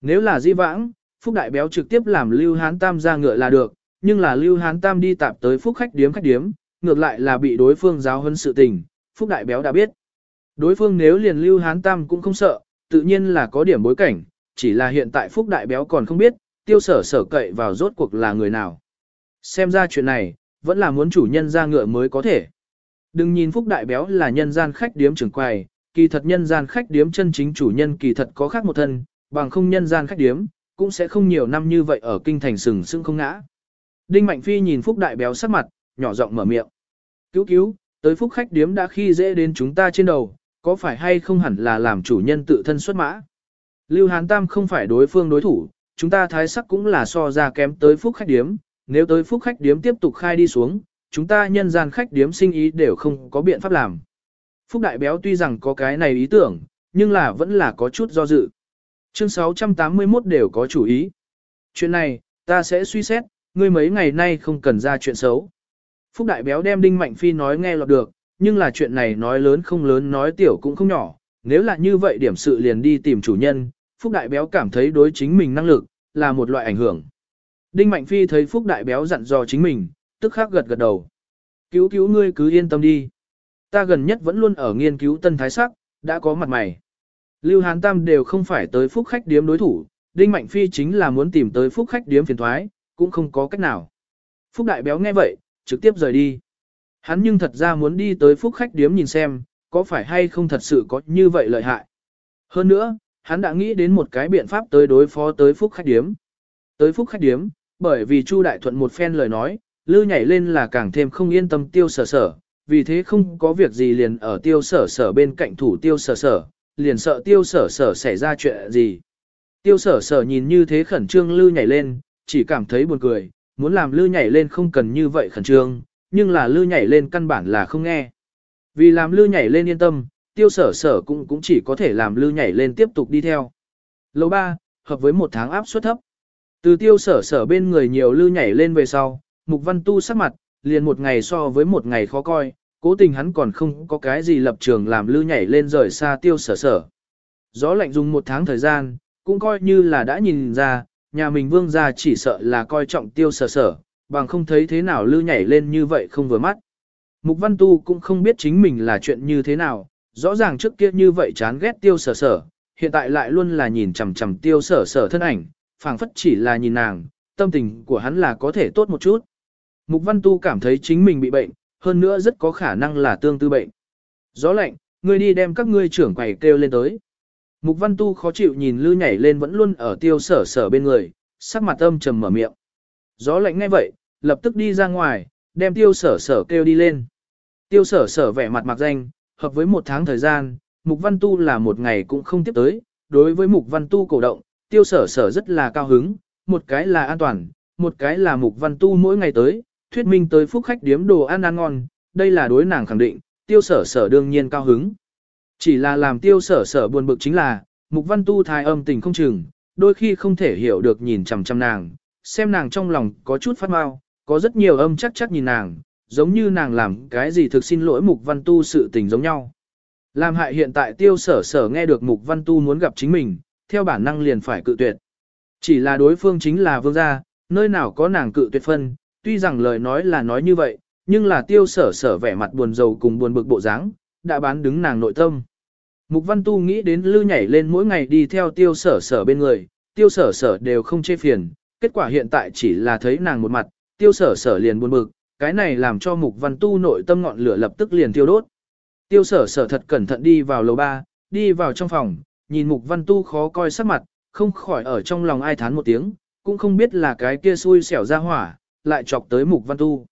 Nếu là di vãng, Phúc Đại Béo trực tiếp làm Lưu Hán Tam ra ngựa là được, nhưng là Lưu Hán Tam đi tạp tới Phúc khách điếm khách điếm, ngược lại là bị đối phương giáo huấn sự tình, Phúc Đại Béo đã biết. Đối phương nếu liền Lưu Hán Tam cũng không sợ, tự nhiên là có điểm bối cảnh, chỉ là hiện tại Phúc Đại Béo còn không biết, tiêu sở sở cậy vào rốt cuộc là người nào. Xem ra chuyện này, vẫn là muốn chủ nhân ra ngựa mới có thể. Đừng nhìn Phúc Đại Béo là nhân gian khách điếm trưởng quầy, kỳ thật nhân gian khách điếm chân chính chủ nhân kỳ thật có khác một thân, bằng không nhân gian khách điếm, cũng sẽ không nhiều năm như vậy ở kinh thành sừng sững không ngã. Đinh Mạnh Phi nhìn Phúc Đại Béo sắc mặt, nhỏ giọng mở miệng. Cứu cứu, tới Phúc khách điếm đã khi dễ đến chúng ta trên đầu, có phải hay không hẳn là làm chủ nhân tự thân xuất mã? Lưu Hán Tam không phải đối phương đối thủ, chúng ta thái sắc cũng là so ra kém tới Phúc khách điếm, nếu tới Phúc khách điếm tiếp tục khai đi xuống, chúng ta nhân gian khách điếm sinh ý đều không có biện pháp làm. Phúc Đại Béo tuy rằng có cái này ý tưởng, nhưng là vẫn là có chút do dự. Chương 681 đều có chủ ý. Chuyện này, ta sẽ suy xét, ngươi mấy ngày nay không cần ra chuyện xấu. Phúc Đại Béo đem Đinh Mạnh Phi nói nghe lọt được, nhưng là chuyện này nói lớn không lớn nói tiểu cũng không nhỏ, nếu là như vậy điểm sự liền đi tìm chủ nhân, Phúc Đại Béo cảm thấy đối chính mình năng lực, là một loại ảnh hưởng. Đinh Mạnh Phi thấy Phúc Đại Béo dặn dò chính mình, tức khắc gật gật đầu. Cứu cứu ngươi cứ yên tâm đi. Ta gần nhất vẫn luôn ở nghiên cứu tân thái sắc, đã có mặt mày. Lưu Hán Tam đều không phải tới Phúc khách điếm đối thủ, Đinh Mạnh Phi chính là muốn tìm tới Phúc khách điếm phiền thoái, cũng không có cách nào. Phúc Đại Béo nghe vậy, trực tiếp rời đi. Hắn nhưng thật ra muốn đi tới Phúc khách điếm nhìn xem, có phải hay không thật sự có như vậy lợi hại. Hơn nữa, hắn đã nghĩ đến một cái biện pháp tới đối phó tới Phúc khách điếm. Tới Phúc khách điếm, bởi vì Chu Đại Thuận một phen lời nói, lư nhảy lên là càng thêm không yên tâm tiêu sở sở, vì thế không có việc gì liền ở tiêu sở sở bên cạnh thủ tiêu sở sở, liền sợ tiêu sở sở xảy ra chuyện gì. Tiêu sở sở nhìn như thế khẩn trương lư nhảy lên, chỉ cảm thấy buồn cười, muốn làm lư nhảy lên không cần như vậy khẩn trương, nhưng là lư nhảy lên căn bản là không nghe. Vì làm lư nhảy lên yên tâm, tiêu sở sở cũng cũng chỉ có thể làm lư nhảy lên tiếp tục đi theo. Lầu 3, hợp với một tháng áp suất thấp. Từ tiêu sở sở bên người nhiều lư nhảy lên về sau, mục văn tu sắc mặt, liền một ngày so với một ngày khó coi, cố tình hắn còn không có cái gì lập trường làm lư nhảy lên rời xa tiêu sở sở. Gió lạnh dùng một tháng thời gian, cũng coi như là đã nhìn ra, nhà mình vương gia chỉ sợ là coi trọng tiêu sở sở, bằng không thấy thế nào lư nhảy lên như vậy không vừa mắt. Mục văn tu cũng không biết chính mình là chuyện như thế nào, rõ ràng trước kia như vậy chán ghét tiêu sở sở, hiện tại lại luôn là nhìn chằm chằm tiêu sở sở thân ảnh, phảng phất chỉ là nhìn nàng, tâm tình của hắn là có thể tốt một chút. Mục văn tu cảm thấy chính mình bị bệnh, hơn nữa rất có khả năng là tương tư bệnh. Gió lạnh, ngươi đi đem các ngươi trưởng quầy kêu lên tới. Mục văn tu khó chịu nhìn lư nhảy lên vẫn luôn ở tiêu sở sở bên người, sắc mặt âm trầm mở miệng. Gió lạnh ngay vậy, lập tức đi ra ngoài, đem tiêu sở sở kêu đi lên. Tiêu sở sở vẻ mặt mặc danh, hợp với một tháng thời gian, mục văn tu là một ngày cũng không tiếp tới, đối với mục văn tu cổ động, tiêu sở sở rất là cao hứng, một cái là an toàn, một cái là mục văn tu mỗi ngày tới, thuyết minh tới phúc khách điếm đồ ăn ăn ngon, đây là đối nàng khẳng định, tiêu sở sở đương nhiên cao hứng. Chỉ là làm tiêu sở sở buồn bực chính là, mục văn tu thái âm tình không chừng, đôi khi không thể hiểu được nhìn chằm chằm nàng, xem nàng trong lòng có chút phát mau, có rất nhiều âm chắc chắc nhìn nàng, giống như nàng làm cái gì thực xin lỗi mục văn tu sự tình giống nhau. Làm hại hiện tại tiêu sở sở nghe được mục văn tu muốn gặp chính mình, theo bản năng liền phải cự tuyệt. Chỉ là đối phương chính là vương gia, nơi nào có nàng cự tuyệt phân, tuy rằng lời nói là nói như vậy, nhưng là tiêu sở sở vẻ mặt buồn rầu cùng buồn bực bộ dáng, đã bán đứng nàng nội tâm. Mục văn tu nghĩ đến lư nhảy lên mỗi ngày đi theo tiêu sở sở bên người, tiêu sở sở đều không chê phiền, kết quả hiện tại chỉ là thấy nàng một mặt, tiêu sở sở liền buồn bực, cái này làm cho mục văn tu nội tâm ngọn lửa lập tức liền tiêu đốt. Tiêu sở sở thật cẩn thận đi vào lầu ba, đi vào trong phòng, nhìn mục văn tu khó coi sắc mặt, không khỏi ở trong lòng ai thán một tiếng, cũng không biết là cái kia xui xẻo ra hỏa, lại chọc tới mục văn tu.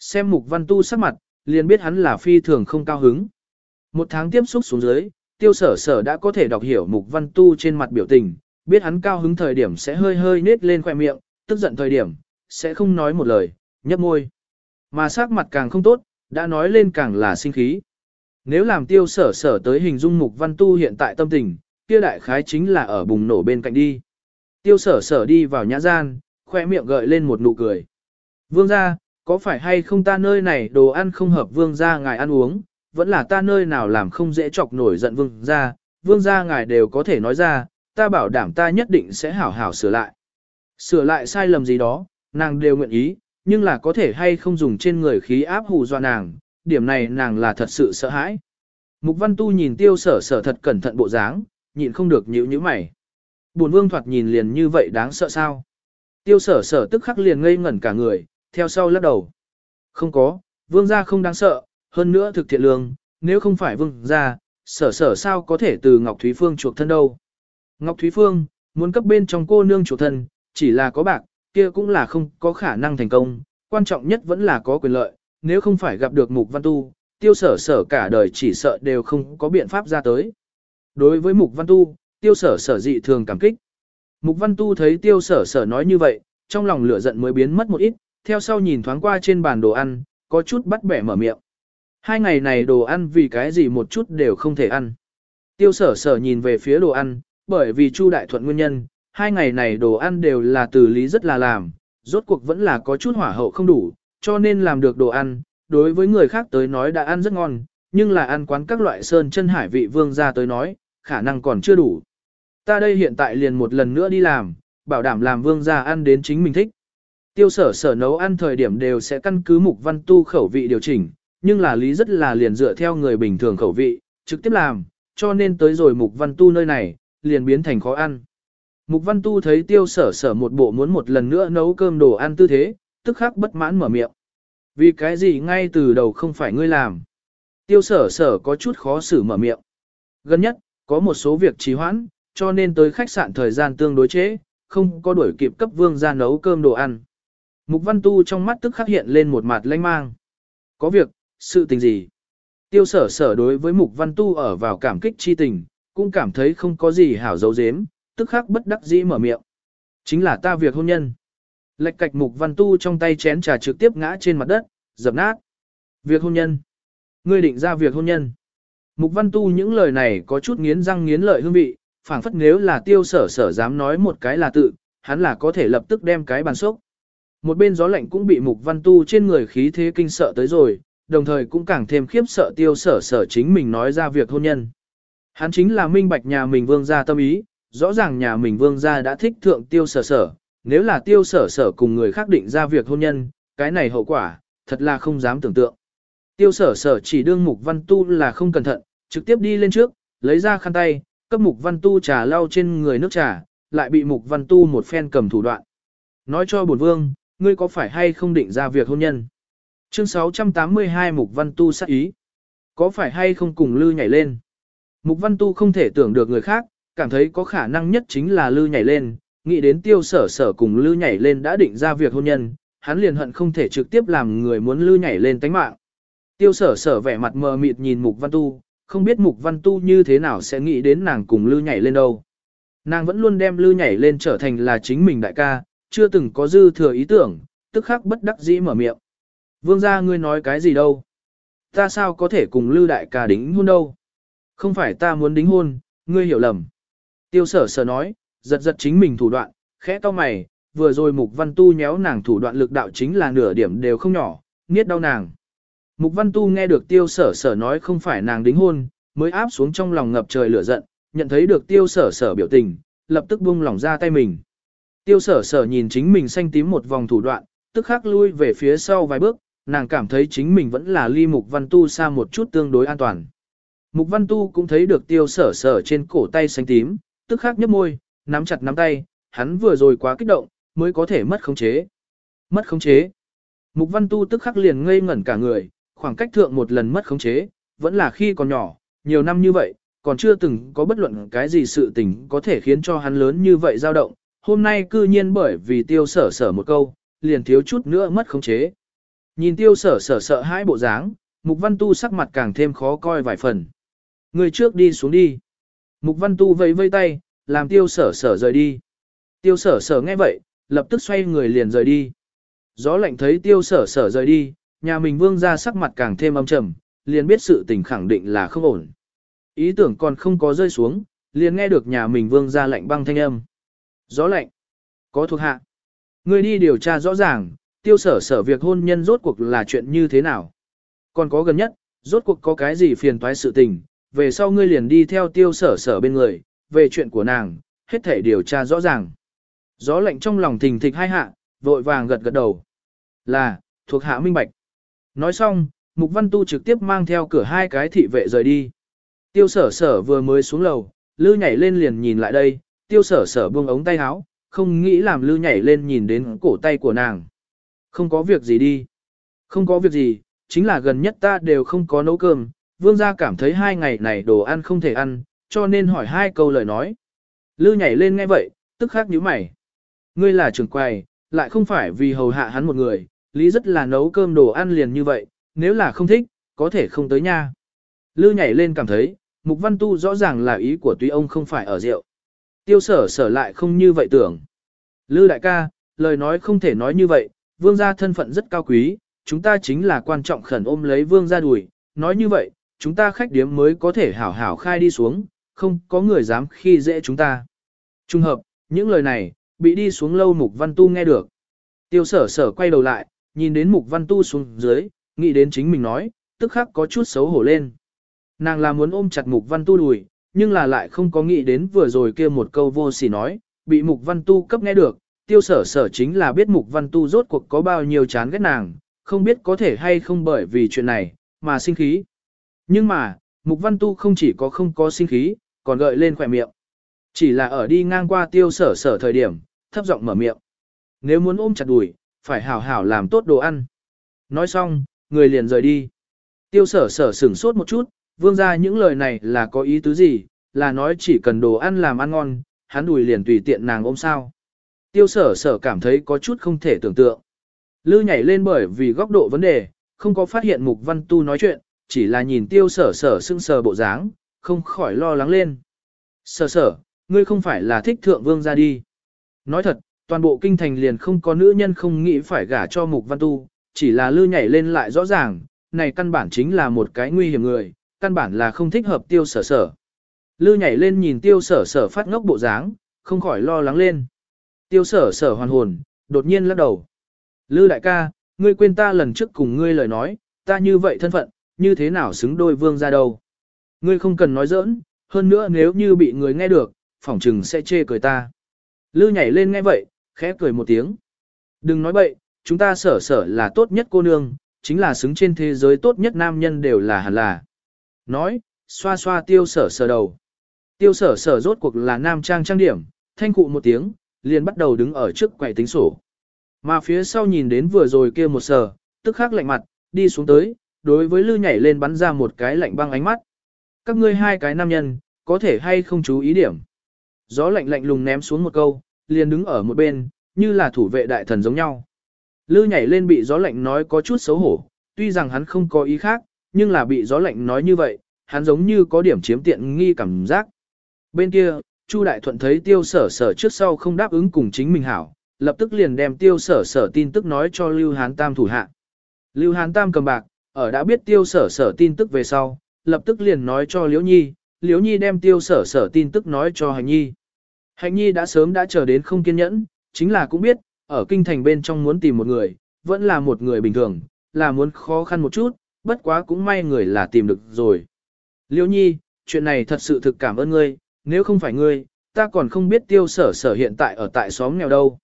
Xem mục văn tu sắc mặt, liền biết hắn là phi thường không cao hứng. Một tháng tiếp xúc xuống dưới, tiêu sở sở đã có thể đọc hiểu mục văn tu trên mặt biểu tình, biết hắn cao hứng thời điểm sẽ hơi hơi nết lên khoe miệng, tức giận thời điểm, sẽ không nói một lời, nhấp môi. Mà sắc mặt càng không tốt, đã nói lên càng là sinh khí. Nếu làm tiêu sở sở tới hình dung mục văn tu hiện tại tâm tình, kia đại khái chính là ở bùng nổ bên cạnh đi. Tiêu sở sở đi vào nhã gian, khoe miệng gợi lên một nụ cười. Vương gia, có phải hay không ta nơi này đồ ăn không hợp vương gia ngài ăn uống, vẫn là ta nơi nào làm không dễ chọc nổi giận vương gia, vương gia ngài đều có thể nói ra, ta bảo đảm ta nhất định sẽ hảo hảo sửa lại. Sửa lại sai lầm gì đó, nàng đều nguyện ý, nhưng là có thể hay không dùng trên người khí áp hù dọa nàng, điểm này nàng là thật sự sợ hãi. Mục văn tu nhìn tiêu sở sở thật cẩn thận bộ dáng, nhịn không được nhíu nhíu mày. Bổn vương thoạt nhìn liền như vậy đáng sợ sao? Tiêu sở sở tức khắc liền ngây ngẩn cả người, theo sau lắc đầu. Không có, vương gia không đáng sợ, hơn nữa thực thiện lương, nếu không phải vương gia, sở sở sao có thể từ Ngọc Thúy Phương chuộc thân đâu. Ngọc Thúy Phương, muốn cấp bên trong cô nương chủ thân, chỉ là có bạc, kia cũng là không có khả năng thành công, quan trọng nhất vẫn là có quyền lợi, nếu không phải gặp được mục văn tu, tiêu sở sở cả đời chỉ sợ đều không có biện pháp ra tới. Đối với mục văn tu, tiêu sở sở dị thường cảm kích. Mục văn tu thấy tiêu sở sở nói như vậy, trong lòng lửa giận mới biến mất một ít, theo sau nhìn thoáng qua trên bàn đồ ăn, có chút bắt bẻ mở miệng. Hai ngày này đồ ăn vì cái gì một chút đều không thể ăn. Tiêu sở sở nhìn về phía đồ ăn, bởi vì Chu Đại Thuận nguyên nhân, hai ngày này đồ ăn đều là từ lý rất là làm, rốt cuộc vẫn là có chút hỏa hậu không đủ, cho nên làm được đồ ăn, đối với người khác tới nói đã ăn rất ngon, nhưng là ăn quán các loại sơn chân hải vị vương ra tới nói, khả năng còn chưa đủ. Ta đây hiện tại liền một lần nữa đi làm, bảo đảm làm vương ra ăn đến chính mình thích. Tiêu sở sở nấu ăn thời điểm đều sẽ căn cứ mục văn tu khẩu vị điều chỉnh, nhưng là lý rất là liền dựa theo người bình thường khẩu vị, trực tiếp làm, cho nên tới rồi mục văn tu nơi này, liền biến thành khó ăn. Mục văn tu thấy tiêu sở sở một bộ muốn một lần nữa nấu cơm đồ ăn tư thế, tức khắc bất mãn mở miệng. Vì cái gì ngay từ đầu không phải ngươi làm. Tiêu sở sở có chút khó xử mở miệng. Gần nhất, có một số việc trì hoãn, cho nên tới khách sạn thời gian tương đối chế, không có đuổi kịp cấp vương ra nấu cơm đồ ăn. Mục văn tu trong mắt tức khắc hiện lên một mặt lanh mang. Có việc, sự tình gì? Tiêu sở sở đối với mục văn tu ở vào cảm kích chi tình, cũng cảm thấy không có gì hảo dấu dếm, tức khắc bất đắc dĩ mở miệng. Chính là ta việc hôn nhân. Lệch cạch mục văn tu trong tay chén trà trực tiếp ngã trên mặt đất, dập nát. Việc hôn nhân. Ngươi định ra việc hôn nhân. Mục văn tu những lời này có chút nghiến răng nghiến lợi hương vị, phảng phất nếu là tiêu sở sở dám nói một cái là tự, hắn là có thể lập tức đem cái bàn sốc. Một bên gió lạnh cũng bị mục văn tu trên người khí thế kinh sợ tới rồi, đồng thời cũng càng thêm khiếp sợ tiêu sở sở chính mình nói ra việc hôn nhân. Hắn chính là minh bạch nhà mình vương gia tâm ý, rõ ràng nhà mình vương gia đã thích thượng tiêu sở sở, nếu là tiêu sở sở cùng người khác định ra việc hôn nhân, cái này hậu quả, thật là không dám tưởng tượng. Tiêu sở sở chỉ đương mục văn tu là không cẩn thận, trực tiếp đi lên trước, lấy ra khăn tay, cấp mục văn tu trà lau trên người nước trà, lại bị mục văn tu một phen cầm thủ đoạn. Nói cho bổn vương, ngươi có phải hay không định ra việc hôn nhân? Chương 682 mục văn tu sát ý. Có phải hay không cùng lư nhảy lên? Mục văn tu không thể tưởng được người khác, cảm thấy có khả năng nhất chính là lư nhảy lên, nghĩ đến tiêu sở sở cùng lư nhảy lên đã định ra việc hôn nhân, hắn liền hận không thể trực tiếp làm người muốn lư nhảy lên tánh mạng. Tiêu sở sở vẻ mặt mờ mịt nhìn mục văn tu, không biết mục văn tu như thế nào sẽ nghĩ đến nàng cùng lư nhảy lên đâu. Nàng vẫn luôn đem lư nhảy lên trở thành là chính mình đại ca, chưa từng có dư thừa ý tưởng, tức khắc bất đắc dĩ mở miệng. Vương gia ngươi nói cái gì đâu? Ta sao có thể cùng lư đại ca đính hôn đâu? Không phải ta muốn đính hôn, ngươi hiểu lầm. Tiêu sở sở nói, giật giật chính mình thủ đoạn, khẽ to mày, vừa rồi mục văn tu nhéo nàng thủ đoạn lực đạo chính là nửa điểm đều không nhỏ, nghiết đau nàng. Mục văn tu nghe được tiêu sở sở nói không phải nàng đính hôn, mới áp xuống trong lòng ngập trời lửa giận, nhận thấy được tiêu sở sở biểu tình, lập tức buông lỏng ra tay mình. Tiêu sở sở nhìn chính mình xanh tím một vòng thủ đoạn, tức khắc lui về phía sau vài bước, nàng cảm thấy chính mình vẫn là ly mục văn tu xa một chút tương đối an toàn. Mục văn tu cũng thấy được tiêu sở sở trên cổ tay xanh tím, tức khắc nhấp môi, nắm chặt nắm tay, hắn vừa rồi quá kích động, mới có thể mất khống chế. Mất khống chế. Mục văn tu tức khắc liền ngây ngẩn cả người, khoảng cách thượng một lần mất khống chế, vẫn là khi còn nhỏ, nhiều năm như vậy, còn chưa từng có bất luận cái gì sự tình có thể khiến cho hắn lớn như vậy dao động, hôm nay cư nhiên bởi vì tiêu sở sở một câu, liền thiếu chút nữa mất khống chế. Nhìn tiêu sở sở sợ hãi bộ dáng, mục văn tu sắc mặt càng thêm khó coi vài phần. Người trước đi xuống đi. Mục văn tu vẫy vây tay, làm tiêu sở sở rời đi. Tiêu sở sở nghe vậy, lập tức xoay người liền rời đi. Gió lạnh thấy tiêu sở sở rời đi, nhà mình vương ra sắc mặt càng thêm âm trầm, liền biết sự tình khẳng định là không ổn. Ý tưởng còn không có rơi xuống, liền nghe được nhà mình vương ra lạnh băng thanh âm. Gió lạnh. Có thuộc hạ. Người đi điều tra rõ ràng, tiêu sở sở việc hôn nhân rốt cuộc là chuyện như thế nào. Còn có gần nhất, rốt cuộc có cái gì phiền toái sự tình, về sau ngươi liền đi theo tiêu sở sở bên người, về chuyện của nàng, hết thể điều tra rõ ràng. Gió lạnh trong lòng thình thịch hai hạ, vội vàng gật gật đầu. Là, thuộc hạ minh bạch. Nói xong, Mục Văn Tu trực tiếp mang theo cửa hai cái thị vệ rời đi. Tiêu sở sở vừa mới xuống lầu, lư nhảy lên liền nhìn lại đây, tiêu sở sở buông ống tay áo, không nghĩ làm lư nhảy lên nhìn đến cổ tay của nàng. Không có việc gì đi. Không có việc gì, chính là gần nhất ta đều không có nấu cơm, vương gia cảm thấy hai ngày này đồ ăn không thể ăn, cho nên hỏi hai câu lời nói. Lư nhảy lên nghe vậy, tức khắc nhíu mày. Ngươi là trưởng quầy, lại không phải vì hầu hạ hắn một người, lý rất là nấu cơm đồ ăn liền như vậy, nếu là không thích, có thể không tới nha. Lư nhảy lên cảm thấy, mục văn tu rõ ràng là ý của tuy ông không phải ở rượu. Tiêu sở sở lại không như vậy tưởng. Lư đại ca, lời nói không thể nói như vậy, vương gia thân phận rất cao quý, chúng ta chính là quan trọng khẩn ôm lấy vương gia đùi, nói như vậy, chúng ta khách điếm mới có thể hảo hảo khai đi xuống, không có người dám khi dễ chúng ta. Trung hợp, những lời này, bị đi xuống lâu mục văn tu nghe được. Tiêu sở sở quay đầu lại, nhìn đến mục văn tu xuống dưới, nghĩ đến chính mình nói, tức khắc có chút xấu hổ lên. Nàng là muốn ôm chặt mục văn tu đùi, nhưng là lại không có nghĩ đến vừa rồi kia một câu vô sỉ nói, bị mục văn tu cấp nghe được, tiêu sở sở chính là biết mục văn tu rốt cuộc có bao nhiêu chán ghét nàng, không biết có thể hay không bởi vì chuyện này, mà sinh khí. Nhưng mà, mục văn tu không chỉ có không có sinh khí, còn gợi lên khỏe miệng. Chỉ là ở đi ngang qua tiêu sở sở thời điểm, thấp giọng mở miệng. Nếu muốn ôm chặt đùi, phải hảo hảo làm tốt đồ ăn. Nói xong, người liền rời đi. Tiêu sở sở sửng sốt một chút, vương ra những lời này là có ý tứ gì, là nói chỉ cần đồ ăn làm ăn ngon, hắn đùi liền tùy tiện nàng ôm sao. Tiêu sở sở cảm thấy có chút không thể tưởng tượng. Lư nhảy lên bởi vì góc độ vấn đề, không có phát hiện mục văn tu nói chuyện, chỉ là nhìn tiêu sở sở sưng sờ bộ dáng, không khỏi lo lắng lên. Sở sở, ngươi không phải là thích thượng vương ra đi. Nói thật, toàn bộ kinh thành liền không có nữ nhân không nghĩ phải gả cho mục văn tu, chỉ là lư nhảy lên lại rõ ràng, này căn bản chính là một cái nguy hiểm người, căn bản là không thích hợp tiêu sở sở. Lư nhảy lên nhìn tiêu sở sở phát ngốc bộ dáng, không khỏi lo lắng lên. Tiêu sở sở hoàn hồn, đột nhiên lắc đầu. Lư đại ca, ngươi quên ta lần trước cùng ngươi lời nói, ta như vậy thân phận, như thế nào xứng đôi vương ra đâu. Ngươi không cần nói giỡn, hơn nữa nếu như bị người nghe được, phỏng trừng sẽ chê cười ta. Lư nhảy lên nghe vậy, khẽ cười một tiếng. Đừng nói bậy, chúng ta sở sở là tốt nhất cô nương, chính là xứng trên thế giới tốt nhất nam nhân đều là hẳn là. Nói, xoa xoa tiêu sở sở đầu. Tiêu sở sở rốt cuộc là nam trang trang điểm, thanh cụ một tiếng, liền bắt đầu đứng ở trước quầy tính sổ. Mà phía sau nhìn đến vừa rồi kia một sở, tức khắc lạnh mặt, đi xuống tới, đối với lư nhảy lên bắn ra một cái lạnh băng ánh mắt. Các ngươi hai cái nam nhân, có thể hay không chú ý điểm. gió lạnh lạnh lùng ném xuống một câu, liền đứng ở một bên, như là thủ vệ đại thần giống nhau. Lư nhảy lên bị gió lạnh nói có chút xấu hổ, tuy rằng hắn không có ý khác, nhưng là bị gió lạnh nói như vậy, hắn giống như có điểm chiếm tiện nghi cảm giác. Bên kia, Chu Đại Thuận thấy tiêu sở sở trước sau không đáp ứng cùng chính mình hảo, lập tức liền đem tiêu sở sở tin tức nói cho Lưu Hán Tam thủ hạ. Lưu Hán Tam cầm bạc, ở đã biết tiêu sở sở tin tức về sau, lập tức liền nói cho Liễu Nhi, Liễu Nhi đem tiêu sở sở tin tức nói cho Hành Nhi. Hành Nhi đã sớm đã chờ đến không kiên nhẫn, chính là cũng biết, ở kinh thành bên trong muốn tìm một người, vẫn là một người bình thường, là muốn khó khăn một chút, bất quá cũng may người là tìm được rồi. Liễu Nhi, chuyện này thật sự thực cảm ơn ngươi, nếu không phải ngươi, ta còn không biết tiêu sở sở hiện tại ở tại xóm nghèo đâu.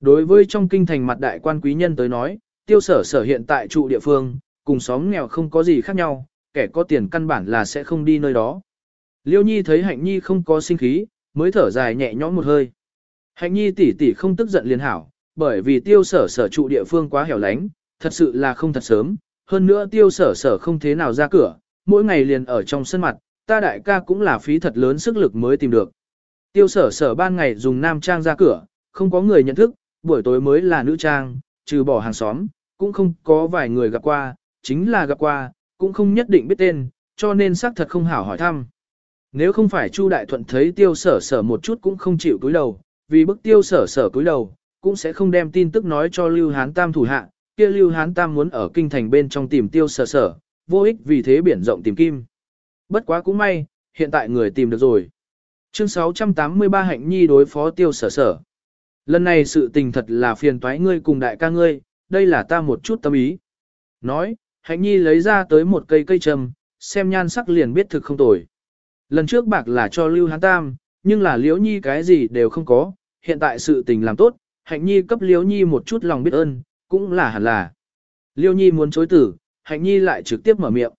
Đối với trong kinh thành mặt đại quan quý nhân tới nói, tiêu sở sở hiện tại trụ địa phương, cùng xóm nghèo không có gì khác nhau, kẻ có tiền căn bản là sẽ không đi nơi đó. Liêu Nhi thấy Hạnh Nhi không có sinh khí, mới thở dài nhẹ nhõm một hơi. Hạnh Nhi tỷ tỷ không tức giận liền hảo, bởi vì tiêu sở sở trụ địa phương quá hẻo lánh, thật sự là không thật sớm, hơn nữa tiêu sở sở không thế nào ra cửa, mỗi ngày liền ở trong sân mặt, ta đại ca cũng là phí thật lớn sức lực mới tìm được. Tiêu sở sở ban ngày dùng nam trang ra cửa, không có người nhận thức, buổi tối mới là nữ trang, trừ bỏ hàng xóm, cũng không có vài người gặp qua, chính là gặp qua, cũng không nhất định biết tên, cho nên xác thật không hảo hỏi thăm. Nếu không phải Chu Đại Thuận thấy tiêu sở sở một chút cũng không chịu cúi đầu, vì bức tiêu sở sở cúi đầu, cũng sẽ không đem tin tức nói cho Lưu Hán Tam thủ hạ, kia Lưu Hán Tam muốn ở kinh thành bên trong tìm tiêu sở sở, vô ích vì thế biển rộng tìm kim. Bất quá cũng may, hiện tại người tìm được rồi. Chương 683 Hạnh Nhi đối phó tiêu sở sở. Lần này sự tình thật là phiền toái ngươi cùng đại ca ngươi, đây là ta một chút tâm ý. Nói, Hạnh Nhi lấy ra tới một cây cây trầm, xem nhan sắc liền biết thực không tồi. Lần trước bạc là cho Lưu Hán Tam, nhưng là Liễu Nhi cái gì đều không có, hiện tại sự tình làm tốt, Hạnh Nhi cấp Liễu Nhi một chút lòng biết ơn, cũng là hẳn là. Liễu Nhi muốn chối tử, Hạnh Nhi lại trực tiếp mở miệng.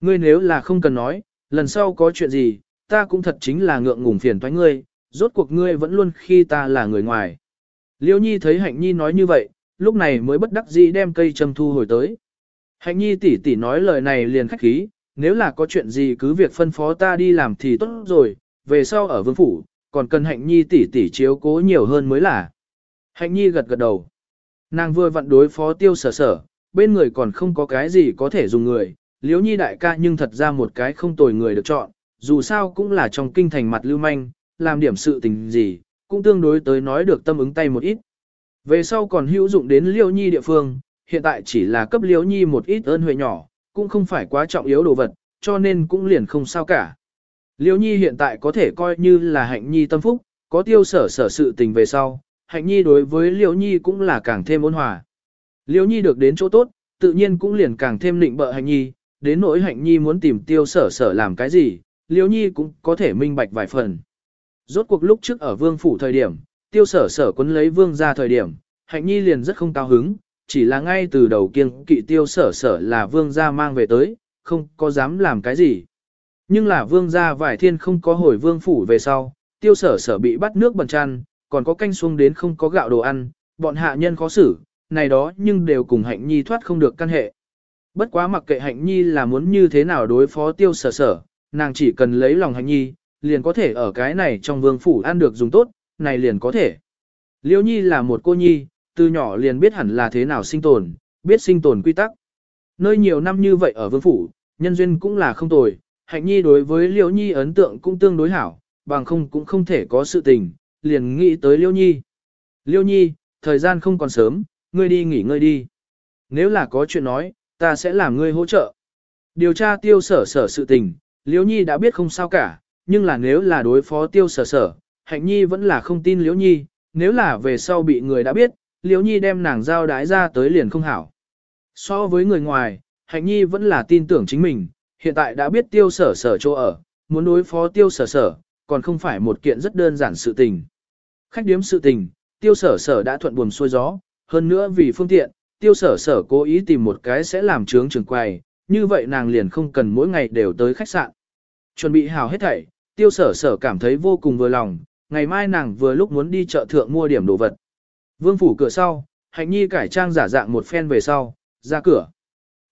Ngươi nếu là không cần nói, lần sau có chuyện gì, ta cũng thật chính là ngượng ngùng phiền toái ngươi, rốt cuộc ngươi vẫn luôn khi ta là người ngoài. Liễu Nhi thấy Hạnh Nhi nói như vậy, lúc này mới bất đắc dĩ đem cây châm thu hồi tới. Hạnh Nhi tỷ tỷ nói lời này liền khách khí, nếu là có chuyện gì cứ việc phân phó ta đi làm thì tốt rồi, về sau ở vương phủ, còn cần Hạnh Nhi tỷ tỷ chiếu cố nhiều hơn mới là. Hạnh Nhi gật gật đầu. Nàng vừa vặn đối phó tiêu sở sở, bên người còn không có cái gì có thể dùng người, Liễu Nhi đại ca nhưng thật ra một cái không tồi người được chọn, dù sao cũng là trong kinh thành mặt lưu manh, làm điểm sự tình gì, cũng tương đối tới nói được tâm ứng tay một ít. Về sau còn hữu dụng đến Liễu Nhi địa phương, hiện tại chỉ là cấp Liễu Nhi một ít ơn huệ nhỏ, cũng không phải quá trọng yếu đồ vật, cho nên cũng liền không sao cả. Liễu Nhi hiện tại có thể coi như là hạnh nhi tâm phúc, có tiêu sở sở sự tình về sau, hạnh nhi đối với Liễu Nhi cũng là càng thêm ôn hòa. Liễu Nhi được đến chỗ tốt, tự nhiên cũng liền càng thêm định bợ hạnh nhi, đến nỗi hạnh nhi muốn tìm tiêu sở sở làm cái gì, liễu nhi cũng có thể minh bạch vài phần. Rốt cuộc lúc trước ở vương phủ thời điểm, tiêu sở sở quấn lấy vương ra thời điểm, hạnh nhi liền rất không cao hứng, chỉ là ngay từ đầu kiêng kỵ tiêu sở sở là vương gia mang về tới, không có dám làm cái gì. Nhưng là vương gia vải thiên không có hồi vương phủ về sau, tiêu sở sở bị bắt nước bẩn chăn, còn có canh xuông đến không có gạo đồ ăn, bọn hạ nhân khó xử, này đó nhưng đều cùng hạnh nhi thoát không được căn hệ. Bất quá mặc kệ hạnh nhi là muốn như thế nào đối phó tiêu sở sở, nàng chỉ cần lấy lòng hạnh nhi, liền có thể ở cái này trong vương phủ ăn được dùng tốt, này liền có thể. Liêu nhi là một cô nhi, từ nhỏ liền biết hẳn là thế nào sinh tồn, biết sinh tồn quy tắc. Nơi nhiều năm như vậy ở vương phủ, nhân duyên cũng là không tồi, hạnh nhi đối với liễu nhi ấn tượng cũng tương đối hảo, bằng không cũng không thể có sự tình, liền nghĩ tới liễu nhi. Liêu nhi, thời gian không còn sớm, ngươi đi nghỉ ngơi đi. Nếu là có chuyện nói, ta sẽ làm ngươi hỗ trợ. Điều tra tiêu sở sở sự tình, Liễu Nhi đã biết không sao cả, nhưng là nếu là đối phó tiêu sở sở, Hạnh Nhi vẫn là không tin Liễu Nhi, nếu là về sau bị người đã biết, Liễu Nhi đem nàng giao đái ra tới liền không hảo. So với người ngoài, Hạnh Nhi vẫn là tin tưởng chính mình, hiện tại đã biết tiêu sở sở chỗ ở, muốn đối phó tiêu sở sở, còn không phải một kiện rất đơn giản sự tình. Khách điếm sự tình, tiêu sở sở đã thuận buồm xuôi gió, hơn nữa vì phương tiện, tiêu sở sở cố ý tìm một cái sẽ làm trướng trường quầy, như vậy nàng liền không cần mỗi ngày đều tới khách sạn. Chuẩn bị hào hết thảy, tiêu sở sở cảm thấy vô cùng vừa lòng, ngày mai nàng vừa lúc muốn đi chợ thượng mua điểm đồ vật. Vương phủ cửa sau, hạnh nhi cải trang giả dạng một phen về sau, ra cửa.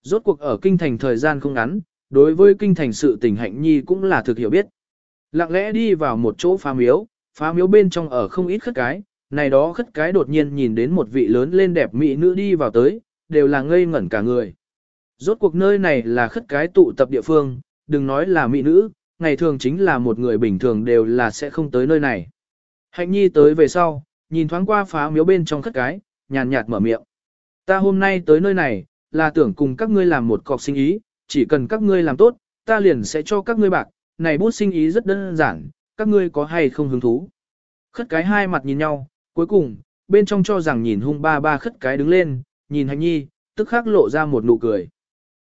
Rốt cuộc ở kinh thành thời gian không ngắn, đối với kinh thành sự tình hạnh nhi cũng là thực hiểu biết. Lặng lẽ đi vào một chỗ phá miếu, Phá miếu bên trong ở không ít khất cái, này đó khất cái đột nhiên nhìn đến một vị lớn lên đẹp mỹ nữ đi vào tới, đều là ngây ngẩn cả người. Rốt cuộc nơi này là khất cái tụ tập địa phương, đừng nói là mỹ nữ, ngày thường chính là một người bình thường đều là sẽ không tới nơi này. Hạnh nhi tới về sau, nhìn thoáng qua phá miếu bên trong khất cái, nhàn nhạt mở miệng. Ta hôm nay tới nơi này, là tưởng cùng các ngươi làm một cọc sinh ý, chỉ cần các ngươi làm tốt, ta liền sẽ cho các ngươi bạc, này bút sinh ý rất đơn giản, các ngươi có hay không hứng thú. Khất cái hai mặt nhìn nhau, cuối cùng, bên trong cho rằng nhìn hung ba ba khất cái đứng lên, nhìn hành nhi, tức khắc lộ ra một nụ cười.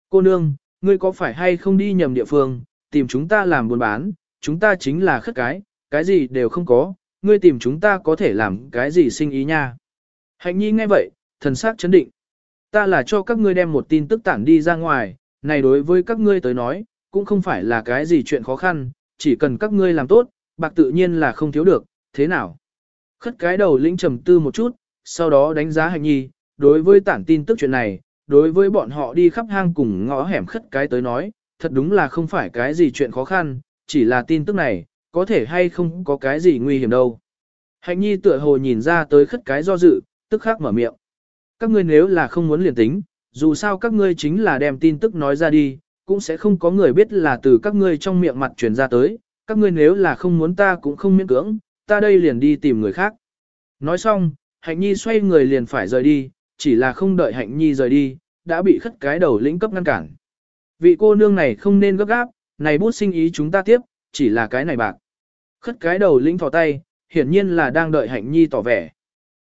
Cô nương, ngươi có phải hay không đi nhầm địa phương, tìm chúng ta làm buôn bán, chúng ta chính là khất cái, cái gì đều không có, ngươi tìm chúng ta có thể làm cái gì sinh ý nha. Hạnh nhi nghe vậy, thần sắc chấn định. Ta là cho các ngươi đem một tin tức tản đi ra ngoài, này đối với các ngươi tới nói, cũng không phải là cái gì chuyện khó khăn, chỉ cần các ngươi làm tốt, bạc tự nhiên là không thiếu được, thế nào? Khất cái đầu lĩnh trầm tư một chút, sau đó đánh giá hành nhi, đối với tản tin tức chuyện này, đối với bọn họ đi khắp hang cùng ngõ hẻm khất cái tới nói, thật đúng là không phải cái gì chuyện khó khăn, chỉ là tin tức này, có thể hay không có cái gì nguy hiểm đâu. Hạnh nhi tựa hồ nhìn ra tới khất cái do dự, tức khắc mở miệng. Các ngươi nếu là không muốn liền tính, dù sao các ngươi chính là đem tin tức nói ra đi, cũng sẽ không có người biết là từ các ngươi trong miệng mặt truyền ra tới, các ngươi nếu là không muốn ta cũng không miễn cưỡng, ta đây liền đi tìm người khác. Nói xong, hạnh nhi xoay người liền phải rời đi, chỉ là không đợi hạnh nhi rời đi, đã bị khất cái đầu lĩnh cấp ngăn cản. Vị cô nương này không nên gấp gáp, này bút sinh ý chúng ta tiếp, chỉ là cái này bạc. Khất cái đầu lĩnh thỏ tay, hiển nhiên là đang đợi hạnh nhi tỏ vẻ.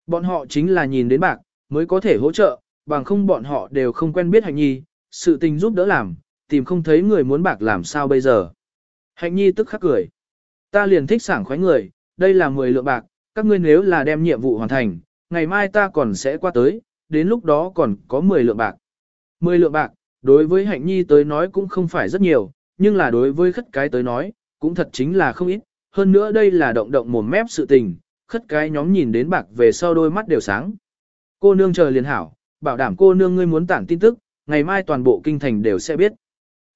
Bọn họ chính là nhìn đến bạc, mới có thể hỗ trợ, bằng không bọn họ đều không quen biết hạnh nhi, sự tình giúp đỡ làm, tìm không thấy người muốn bạc làm sao bây giờ. Hạnh nhi tức khắc cười. Ta liền thích sảng khoái người, đây là 10 lượng bạc, các ngươi nếu là đem nhiệm vụ hoàn thành, ngày mai ta còn sẽ qua tới, đến lúc đó còn có 10 lượng bạc. 10 lượng bạc, đối với hạnh nhi tới nói cũng không phải rất nhiều, nhưng là đối với khất cái tới nói, cũng thật chính là không ít, hơn nữa đây là động động mồm mép sự tình, khất cái nhóm nhìn đến bạc về sau đôi mắt đều sáng. Cô nương chờ liền hảo, bảo đảm cô nương ngươi muốn tản tin tức, ngày mai toàn bộ kinh thành đều sẽ biết.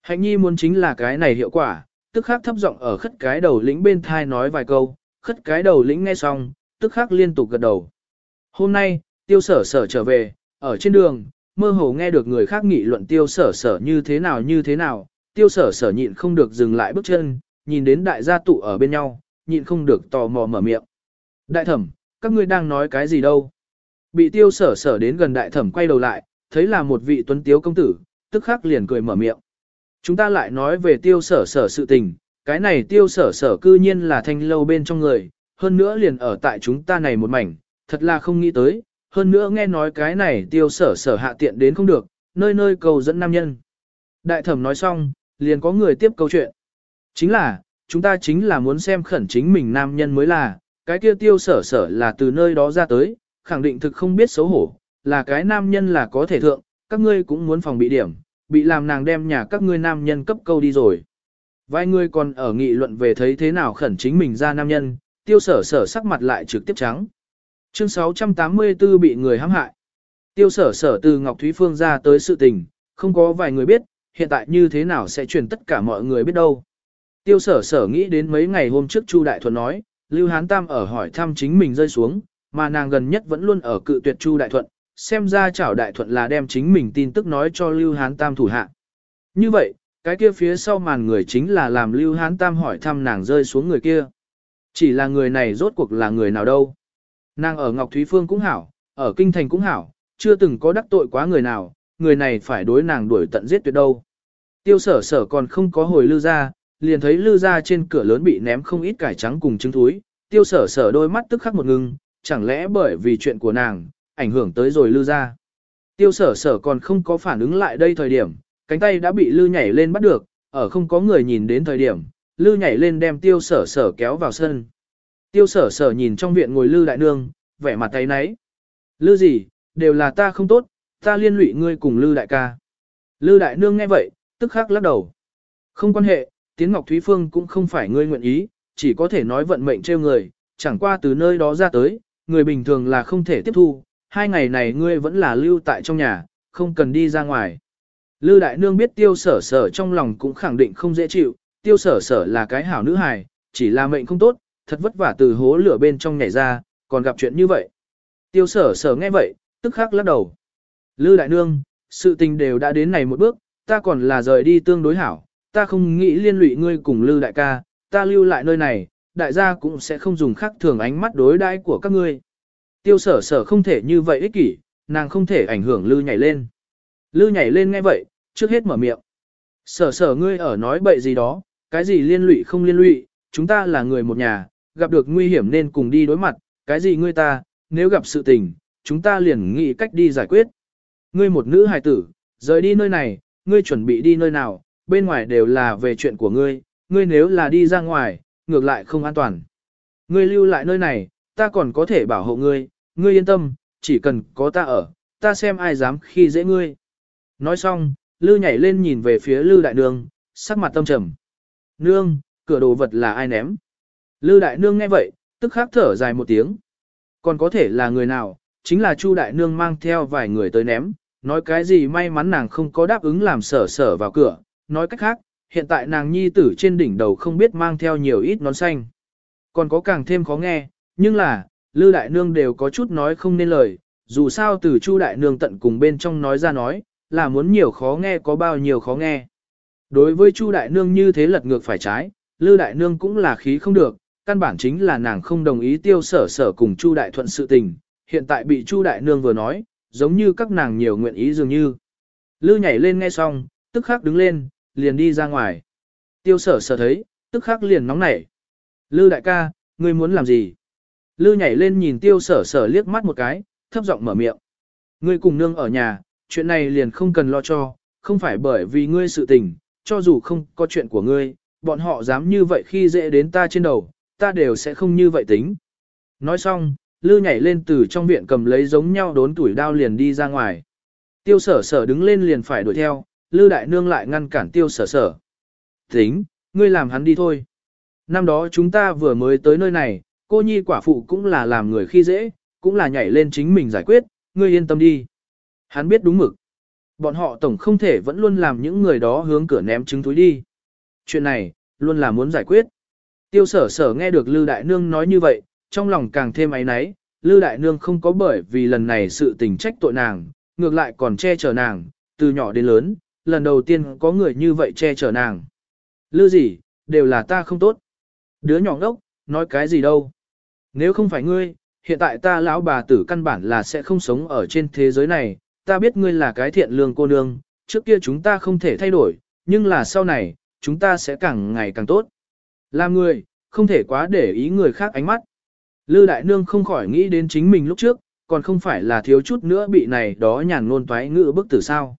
Hạnh nhi muốn chính là cái này hiệu quả, tức khắc thấp giọng ở khất cái đầu lĩnh bên thai nói vài câu, khất cái đầu lĩnh nghe xong, tức khắc liên tục gật đầu. Hôm nay, tiêu sở sở trở về, ở trên đường, mơ hồ nghe được người khác nghị luận tiêu sở sở như thế nào như thế nào, tiêu sở sở nhịn không được dừng lại bước chân, nhìn đến đại gia tụ ở bên nhau, nhịn không được tò mò mở miệng. Đại thẩm, các ngươi đang nói cái gì đâu? Bị tiêu sở sở đến gần đại thẩm quay đầu lại, thấy là một vị tuấn tiếu công tử, tức khắc liền cười mở miệng. Chúng ta lại nói về tiêu sở sở sự tình, cái này tiêu sở sở cư nhiên là thanh lâu bên trong người, hơn nữa liền ở tại chúng ta này một mảnh, thật là không nghĩ tới, hơn nữa nghe nói cái này tiêu sở sở hạ tiện đến không được, nơi nơi cầu dẫn nam nhân. Đại thẩm nói xong, liền có người tiếp câu chuyện. Chính là, chúng ta chính là muốn xem khẩn chính mình nam nhân mới là, cái kia tiêu sở sở là từ nơi đó ra tới, khẳng định thực không biết xấu hổ, là cái nam nhân là có thể thượng, các ngươi cũng muốn phòng bị điểm, bị làm nàng đem nhà các ngươi nam nhân cấp câu đi rồi. Vài người còn ở nghị luận về thấy thế nào khẩn chính mình ra nam nhân, tiêu sở sở sắc mặt lại trực tiếp trắng. Chương 684 bị người hãm hại. Tiêu sở sở từ Ngọc Thúy Phương ra tới sự tình, không có vài người biết, hiện tại như thế nào sẽ truyền tất cả mọi người biết đâu. Tiêu sở sở nghĩ đến mấy ngày hôm trước Chu Đại Thuận nói, Lưu Hán Tam ở hỏi thăm chính mình rơi xuống, mà nàng gần nhất vẫn luôn ở cự tuyệt Chu Đại Thuận, xem ra chảo Đại Thuận là đem chính mình tin tức nói cho Lưu Hán Tam thủ hạ. Như vậy, cái kia phía sau màn người chính là làm Lưu Hán Tam hỏi thăm nàng rơi xuống người kia. Chỉ là người này rốt cuộc là người nào đâu. Nàng ở Ngọc Thúy Phương cũng hảo, ở Kinh Thành cũng hảo, chưa từng có đắc tội quá người nào, người này phải đối nàng đuổi tận giết tuyệt đâu. Tiêu sở sở còn không có hồi lưu ra, liền thấy lư ra trên cửa lớn bị ném không ít cải trắng cùng trứng thúi, tiêu sở sở đôi mắt tức khắc một ngưng, chẳng lẽ bởi vì chuyện của nàng, ảnh hưởng tới rồi lư ra. Tiêu sở sở còn không có phản ứng lại đây thời điểm, cánh tay đã bị lư nhảy lên bắt được, ở không có người nhìn đến thời điểm, lư nhảy lên đem tiêu sở sở kéo vào sân. Tiêu sở sở nhìn trong viện ngồi lư đại nương, vẻ mặt tay nấy. Lư gì, đều là ta không tốt, ta liên lụy ngươi cùng lư đại ca. Lư đại nương nghe vậy, tức khắc lắc đầu. Không quan hệ, Tiến Ngọc Thúy Phương cũng không phải ngươi nguyện ý, chỉ có thể nói vận mệnh trêu người, chẳng qua từ nơi đó ra tới, người bình thường là không thể tiếp thu, hai ngày này ngươi vẫn là lưu tại trong nhà, không cần đi ra ngoài. Lư Đại Nương biết tiêu sở sở trong lòng cũng khẳng định không dễ chịu, tiêu sở sở là cái hảo nữ hài, chỉ là mệnh không tốt, thật vất vả từ hố lửa bên trong nhảy ra, còn gặp chuyện như vậy. Tiêu sở sở nghe vậy, tức khắc lắc đầu. Lư đại nương, sự tình đều đã đến này một bước, ta còn là rời đi tương đối hảo, ta không nghĩ liên lụy ngươi cùng Lư đại ca, ta lưu lại nơi này, đại gia cũng sẽ không dùng khác thường ánh mắt đối đãi của các ngươi. Tiêu sở sở không thể như vậy ích kỷ, nàng không thể ảnh hưởng Lư nhảy lên. Lư nhảy lên nghe vậy, trước hết mở miệng. Sở sở ngươi ở nói bậy gì đó, cái gì liên lụy không liên lụy, chúng ta là người một nhà, gặp được nguy hiểm nên cùng đi đối mặt, cái gì ngươi ta, nếu gặp sự tình, chúng ta liền nghĩ cách đi giải quyết. Ngươi một nữ hài tử, rời đi nơi này, ngươi chuẩn bị đi nơi nào, bên ngoài đều là về chuyện của ngươi, ngươi nếu là đi ra ngoài, ngược lại không an toàn. Ngươi lưu lại nơi này, ta còn có thể bảo hộ ngươi, ngươi yên tâm, chỉ cần có ta ở, ta xem ai dám khi dễ ngươi. Nói xong, Lư nhảy lên nhìn về phía Lư đại nương, sắc mặt tâm trầm. Nương, cửa đồ vật là ai ném? Lư đại nương nghe vậy, tức khắc thở dài một tiếng. Còn có thể là người nào, chính là Chu đại nương mang theo vài người tới ném, nói cái gì may mắn nàng không có đáp ứng làm sở sở vào cửa, nói cách khác, hiện tại nàng nhi tử trên đỉnh đầu không biết mang theo nhiều ít nón xanh. Còn có càng thêm khó nghe, nhưng là, Lư đại nương đều có chút nói không nên lời, dù sao từ Chu đại nương tận cùng bên trong nói ra nói, là muốn nhiều khó nghe có bao nhiêu khó nghe. Đối với Chu đại nương như thế lật ngược phải trái, Lư đại nương cũng là khí không được, căn bản chính là nàng không đồng ý tiêu sở sở cùng Chu đại thuận sự tình, hiện tại bị Chu đại nương vừa nói, giống như các nàng nhiều nguyện ý dường như. Lư nhảy lên nghe xong, tức khắc đứng lên, liền đi ra ngoài. Tiêu sở sở thấy, tức khắc liền nóng nảy. Lư đại ca, ngươi muốn làm gì? Lư nhảy lên nhìn tiêu sở sở liếc mắt một cái, thấp giọng mở miệng. Ngươi cùng nương ở nhà, chuyện này liền không cần lo cho, không phải bởi vì ngươi sự tình, cho dù không có chuyện của ngươi, bọn họ dám như vậy khi dễ đến ta trên đầu, ta đều sẽ không như vậy tính. Nói xong, Lư nhảy lên từ trong viện cầm lấy giống nhau đốn tuổi đao liền đi ra ngoài. Tiêu sở sở đứng lên liền phải đuổi theo, Lư đại nương lại ngăn cản tiêu sở sở. Tính, ngươi làm hắn đi thôi. Năm đó chúng ta vừa mới tới nơi này, cô nhi quả phụ cũng là làm người khi dễ, cũng là nhảy lên chính mình giải quyết, ngươi yên tâm đi. Hắn biết đúng mực. Bọn họ tổng không thể vẫn luôn làm những người đó hướng cửa ném trứng túi đi. Chuyện này, luôn là muốn giải quyết. Tiêu sở sở nghe được Lư Đại Nương nói như vậy, trong lòng càng thêm áy náy, Lư Đại Nương không có bởi vì lần này sự tình trách tội nàng, ngược lại còn che chở nàng, từ nhỏ đến lớn, lần đầu tiên có người như vậy che chở nàng. Lư gì, đều là ta không tốt. Đứa nhỏ ngốc, nói cái gì đâu. Nếu không phải ngươi, hiện tại ta lão bà tử căn bản là sẽ không sống ở trên thế giới này, ta biết ngươi là cái thiện lương cô nương, trước kia chúng ta không thể thay đổi, nhưng là sau này, chúng ta sẽ càng ngày càng tốt. Làm người, không thể quá để ý người khác ánh mắt. Lư đại nương không khỏi nghĩ đến chính mình lúc trước, còn không phải là thiếu chút nữa bị này đó nhàn ngôn toái ngữ bức tử sao.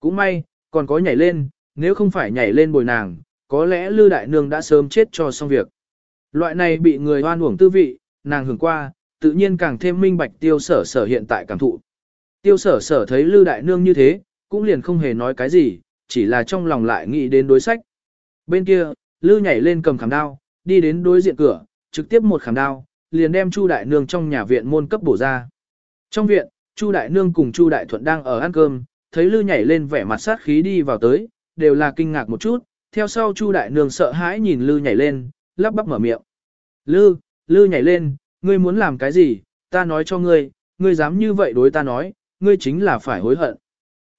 Cũng may, còn có nhảy lên, nếu không phải nhảy lên bồi nàng, có lẽ Lư đại nương đã sớm chết cho xong việc. Loại này bị người hoan uổng tư vị, nàng hưởng qua, tự nhiên càng thêm minh bạch tiêu sở sở hiện tại cảm thụ. Tiêu sở sở thấy Lư đại nương như thế, cũng liền không hề nói cái gì, chỉ là trong lòng lại nghĩ đến đối sách. Bên kia, Lư nhảy lên cầm khảm đao, đi đến đối diện cửa, trực tiếp một khảm đao, liền đem Chu đại nương trong nhà viện môn cấp bổ ra. Trong viện, Chu đại nương cùng Chu đại thuận đang ở ăn cơm, thấy Lư nhảy lên vẻ mặt sát khí đi vào tới, đều là kinh ngạc một chút, theo sau Chu đại nương sợ hãi nhìn Lư nhảy lên, lắp bắp mở miệng. Lư, Lư nhảy lên, ngươi muốn làm cái gì, ta nói cho ngươi, ngươi dám như vậy đối ta nói, ngươi chính là phải hối hận.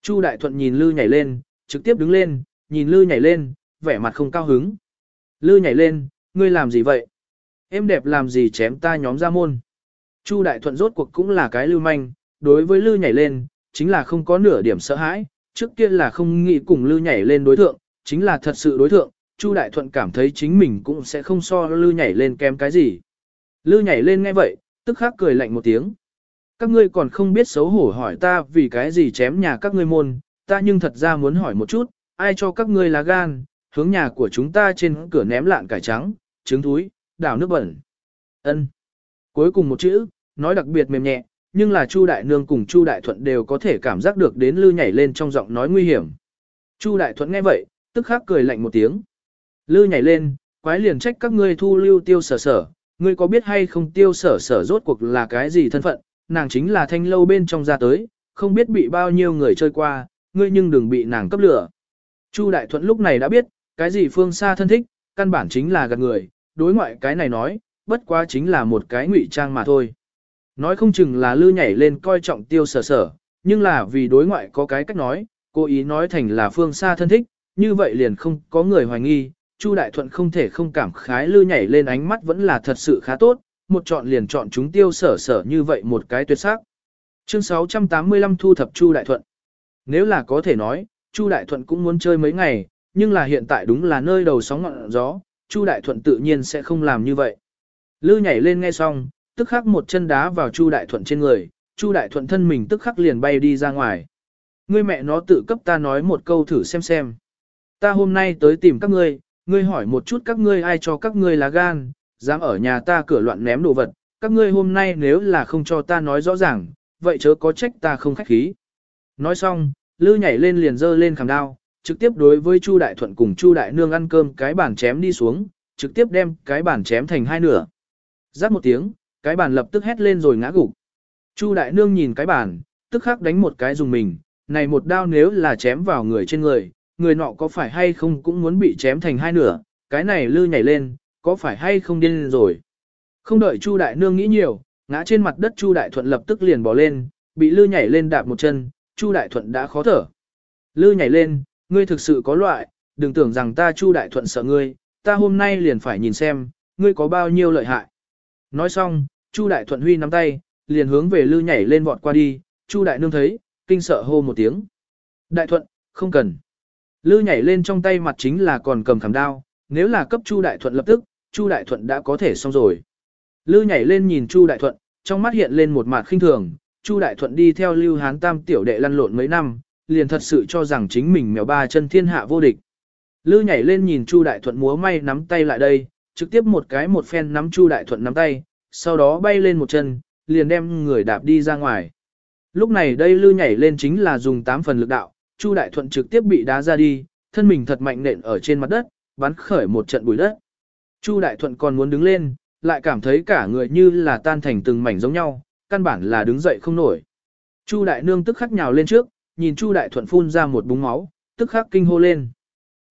Chu đại thuận nhìn Lư nhảy lên, trực tiếp đứng lên, nhìn Lư nhảy lên, vẻ mặt không cao hứng. Lư nhảy lên, ngươi làm gì vậy? Em đẹp làm gì chém ta nhóm ra môn? Chu Đại Thuận rốt cuộc cũng là cái lưu manh, đối với Lư nhảy lên, chính là không có nửa điểm sợ hãi, trước kia là không nghĩ cùng Lư nhảy lên đối thượng, chính là thật sự đối thượng, Chu Đại Thuận cảm thấy chính mình cũng sẽ không so Lư nhảy lên kém cái gì. Lư nhảy lên nghe vậy, tức khắc cười lạnh một tiếng. Các ngươi còn không biết xấu hổ hỏi ta vì cái gì chém nhà các ngươi môn, ta nhưng thật ra muốn hỏi một chút, ai cho các ngươi là gan, hướng nhà của chúng ta trên cửa ném lạn cải trắng, trứng túi, đảo nước bẩn. Ân. Cuối cùng một chữ, nói đặc biệt mềm nhẹ, nhưng là Chu Đại Nương cùng Chu Đại Thuận đều có thể cảm giác được đến lư nhảy lên trong giọng nói nguy hiểm. Chu Đại Thuận nghe vậy, tức khắc cười lạnh một tiếng. Lư nhảy lên, quái liền trách các ngươi thu lưu tiêu sở sở, ngươi có biết hay không tiêu sở sở rốt cuộc là cái gì thân phận, nàng chính là thanh lâu bên trong ra tới, không biết bị bao nhiêu người chơi qua, ngươi nhưng đừng bị nàng cấp lửa. Chu Đại Thuận lúc này đã biết, cái gì phương xa thân thích, căn bản chính là gạt người, đối ngoại cái này nói, bất quá chính là một cái ngụy trang mà thôi. Nói không chừng là lư nhảy lên coi trọng tiêu sở sở, nhưng là vì đối ngoại có cái cách nói, cố ý nói thành là phương xa thân thích, như vậy liền không có người hoài nghi, Chu Đại Thuận không thể không cảm khái lư nhảy lên ánh mắt vẫn là thật sự khá tốt, một chọn liền chọn chúng tiêu sở sở như vậy một cái tuyệt sắc. Chương 685 thu thập Chu Đại Thuận. Nếu là có thể nói, Chu Đại Thuận cũng muốn chơi mấy ngày, nhưng là hiện tại đúng là nơi đầu sóng ngọn gió, Chu Đại Thuận tự nhiên sẽ không làm như vậy. Lư nhảy lên nghe xong, tức khắc một chân đá vào Chu Đại Thuận trên người, Chu Đại Thuận thân mình tức khắc liền bay đi ra ngoài. Ngươi mẹ nó tự cấp ta nói một câu thử xem xem. Ta hôm nay tới tìm các ngươi, ngươi hỏi một chút các ngươi ai cho các ngươi lá gan, dám ở nhà ta cửa loạn ném đồ vật, các ngươi hôm nay nếu là không cho ta nói rõ ràng, vậy chớ có trách ta không khách khí. Nói xong, Lư nhảy lên liền dơ lên khảm đao, trực tiếp đối với Chu Đại Thuận cùng Chu Đại Nương ăn cơm cái bàn chém đi xuống, trực tiếp đem cái bàn chém thành hai nửa. Rắc một tiếng, cái bàn lập tức hét lên rồi ngã gục. Chu Đại Nương nhìn cái bàn, tức khắc đánh một cái dùng mình, này một đao nếu là chém vào người trên người, người nọ có phải hay không cũng muốn bị chém thành hai nửa, cái này lư nhảy lên, có phải hay không điên rồi. Không đợi Chu Đại Nương nghĩ nhiều, ngã trên mặt đất Chu Đại Thuận lập tức liền bỏ lên, bị lư nhảy lên đạp một chân, Chu Đại Thuận đã khó thở. Lư nhảy lên, ngươi thực sự có loại, đừng tưởng rằng ta Chu Đại Thuận sợ ngươi, ta hôm nay liền phải nhìn xem, ngươi có bao nhiêu lợi hại. Nói xong, Chu Đại Thuận huy nắm tay, liền hướng về Lư nhảy lên vọt qua đi, Chu Đại Nương thấy, kinh sợ hô một tiếng. Đại Thuận, không cần. Lư nhảy lên trong tay mặt chính là còn cầm khảm đao, nếu là cấp Chu Đại Thuận lập tức, Chu Đại Thuận đã có thể xong rồi. Lư nhảy lên nhìn Chu Đại Thuận, trong mắt hiện lên một mặt khinh thường, Chu Đại Thuận đi theo Lưu Hán Tam tiểu đệ lăn lộn mấy năm, liền thật sự cho rằng chính mình mèo ba chân thiên hạ vô địch. Lư nhảy lên nhìn Chu Đại Thuận múa may nắm tay lại đây, trực tiếp một cái một phen nắm Chu Đại Thuận nắm tay, sau đó bay lên một chân, liền đem người đạp đi ra ngoài. Lúc này đây Lư nhảy lên chính là dùng 8 phần lực đạo, Chu Đại Thuận trực tiếp bị đá ra đi, thân mình thật mạnh nện ở trên mặt đất, bắn khởi một trận bụi đất. Chu Đại Thuận còn muốn đứng lên, lại cảm thấy cả người như là tan thành từng mảnh giống nhau, căn bản là đứng dậy không nổi. Chu Đại Nương tức khắc nhào lên trước, nhìn Chu Đại Thuận phun ra một búng máu, tức khắc kinh hô lên.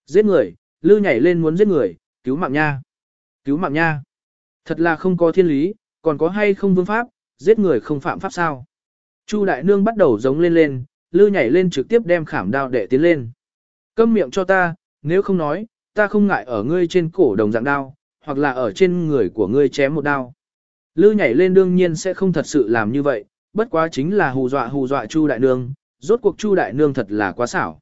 Giết người, lư nhảy lên muốn giết người, cứu mạng nha. Cứu mạng nha. Thật là không có thiên lý, còn có hay không vương pháp, giết người không phạm pháp sao. Chu Đại Nương bắt đầu giống lên lên, lư nhảy lên trực tiếp đem khảm đao đệ tiến lên. Câm miệng cho ta, nếu không nói, ta không ngại ở ngươi trên cổ đồng dạng đao, hoặc là ở trên người của ngươi chém một đao. Lư nhảy lên đương nhiên sẽ không thật sự làm như vậy, bất quá chính là hù dọa hù dọa Chu Đại Nương, rốt cuộc Chu Đại Nương thật là quá xảo.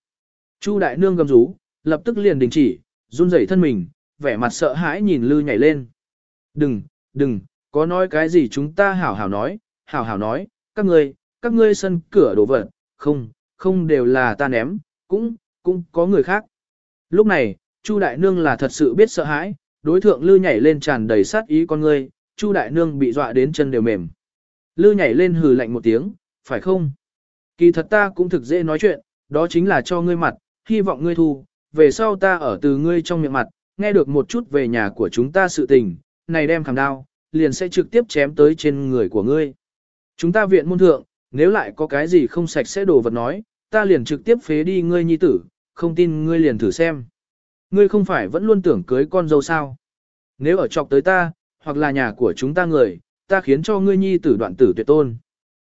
Chu Đại Nương gầm rú, lập tức liền đình chỉ, run rẩy thân mình, vẻ mặt sợ hãi nhìn Lư nhảy lên. Đừng, đừng, có nói cái gì chúng ta hảo hảo nói, hảo hảo nói, các ngươi, các ngươi sân cửa đổ vật, không, không đều là ta ném, cũng, cũng có người khác. Lúc này, Chu Đại Nương là thật sự biết sợ hãi, đối thượng Lư nhảy lên tràn đầy sát ý con ngươi, Chu Đại Nương bị dọa đến chân đều mềm. Lư nhảy lên hừ lạnh một tiếng, phải không? Kỳ thật ta cũng thực dễ nói chuyện, đó chính là cho ngươi mặt, hy vọng ngươi thu, về sau ta ở từ ngươi trong miệng mặt, nghe được một chút về nhà của chúng ta sự tình, này đem khảm đao, liền sẽ trực tiếp chém tới trên người của ngươi. Chúng ta viện môn thượng, nếu lại có cái gì không sạch sẽ đồ vật nói, ta liền trực tiếp phế đi ngươi nhi tử, không tin ngươi liền thử xem. Ngươi không phải vẫn luôn tưởng cưới con dâu sao? Nếu ở chọc tới ta, hoặc là nhà của chúng ta người, ta khiến cho ngươi nhi tử đoạn tử tuyệt tôn.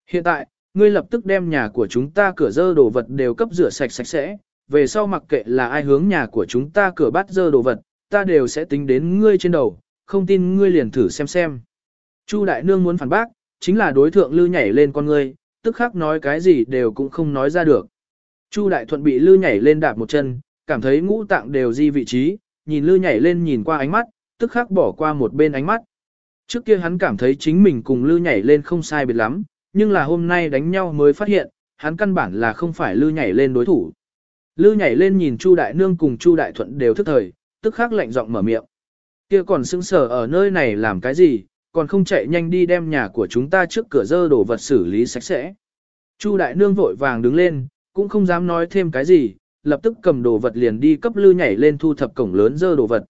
Hiện tại, ngươi lập tức đem nhà của chúng ta cửa dơ đồ vật đều cấp rửa sạch sạch sẽ, về sau mặc kệ là ai hướng nhà của chúng ta cửa bắt dơ đồ vật, ta đều sẽ tính đến ngươi trên đầu, không tin ngươi liền thử xem xem. Chu đại nương muốn phản bác, chính là đối thượng lư nhảy lên con ngươi, tức khắc nói cái gì đều cũng không nói ra được. Chu đại thuận bị lư nhảy lên đạp một chân, cảm thấy ngũ tạng đều di vị trí, nhìn lư nhảy lên nhìn qua ánh mắt, tức khắc bỏ qua một bên ánh mắt. Trước kia hắn cảm thấy chính mình cùng lư nhảy lên không sai biệt lắm, nhưng là hôm nay đánh nhau mới phát hiện, hắn căn bản là không phải lư nhảy lên đối thủ. Lư nhảy lên nhìn Chu Đại Nương cùng Chu Đại Thuận đều thức thời, tức khắc lạnh giọng mở miệng. Kia còn sững sờ ở nơi này làm cái gì, còn không chạy nhanh đi đem nhà của chúng ta trước cửa dơ đổ vật xử lý sạch sẽ. Chu Đại Nương vội vàng đứng lên, cũng không dám nói thêm cái gì, lập tức cầm đồ vật liền đi cấp Lư nhảy lên thu thập cổng lớn dơ đồ vật.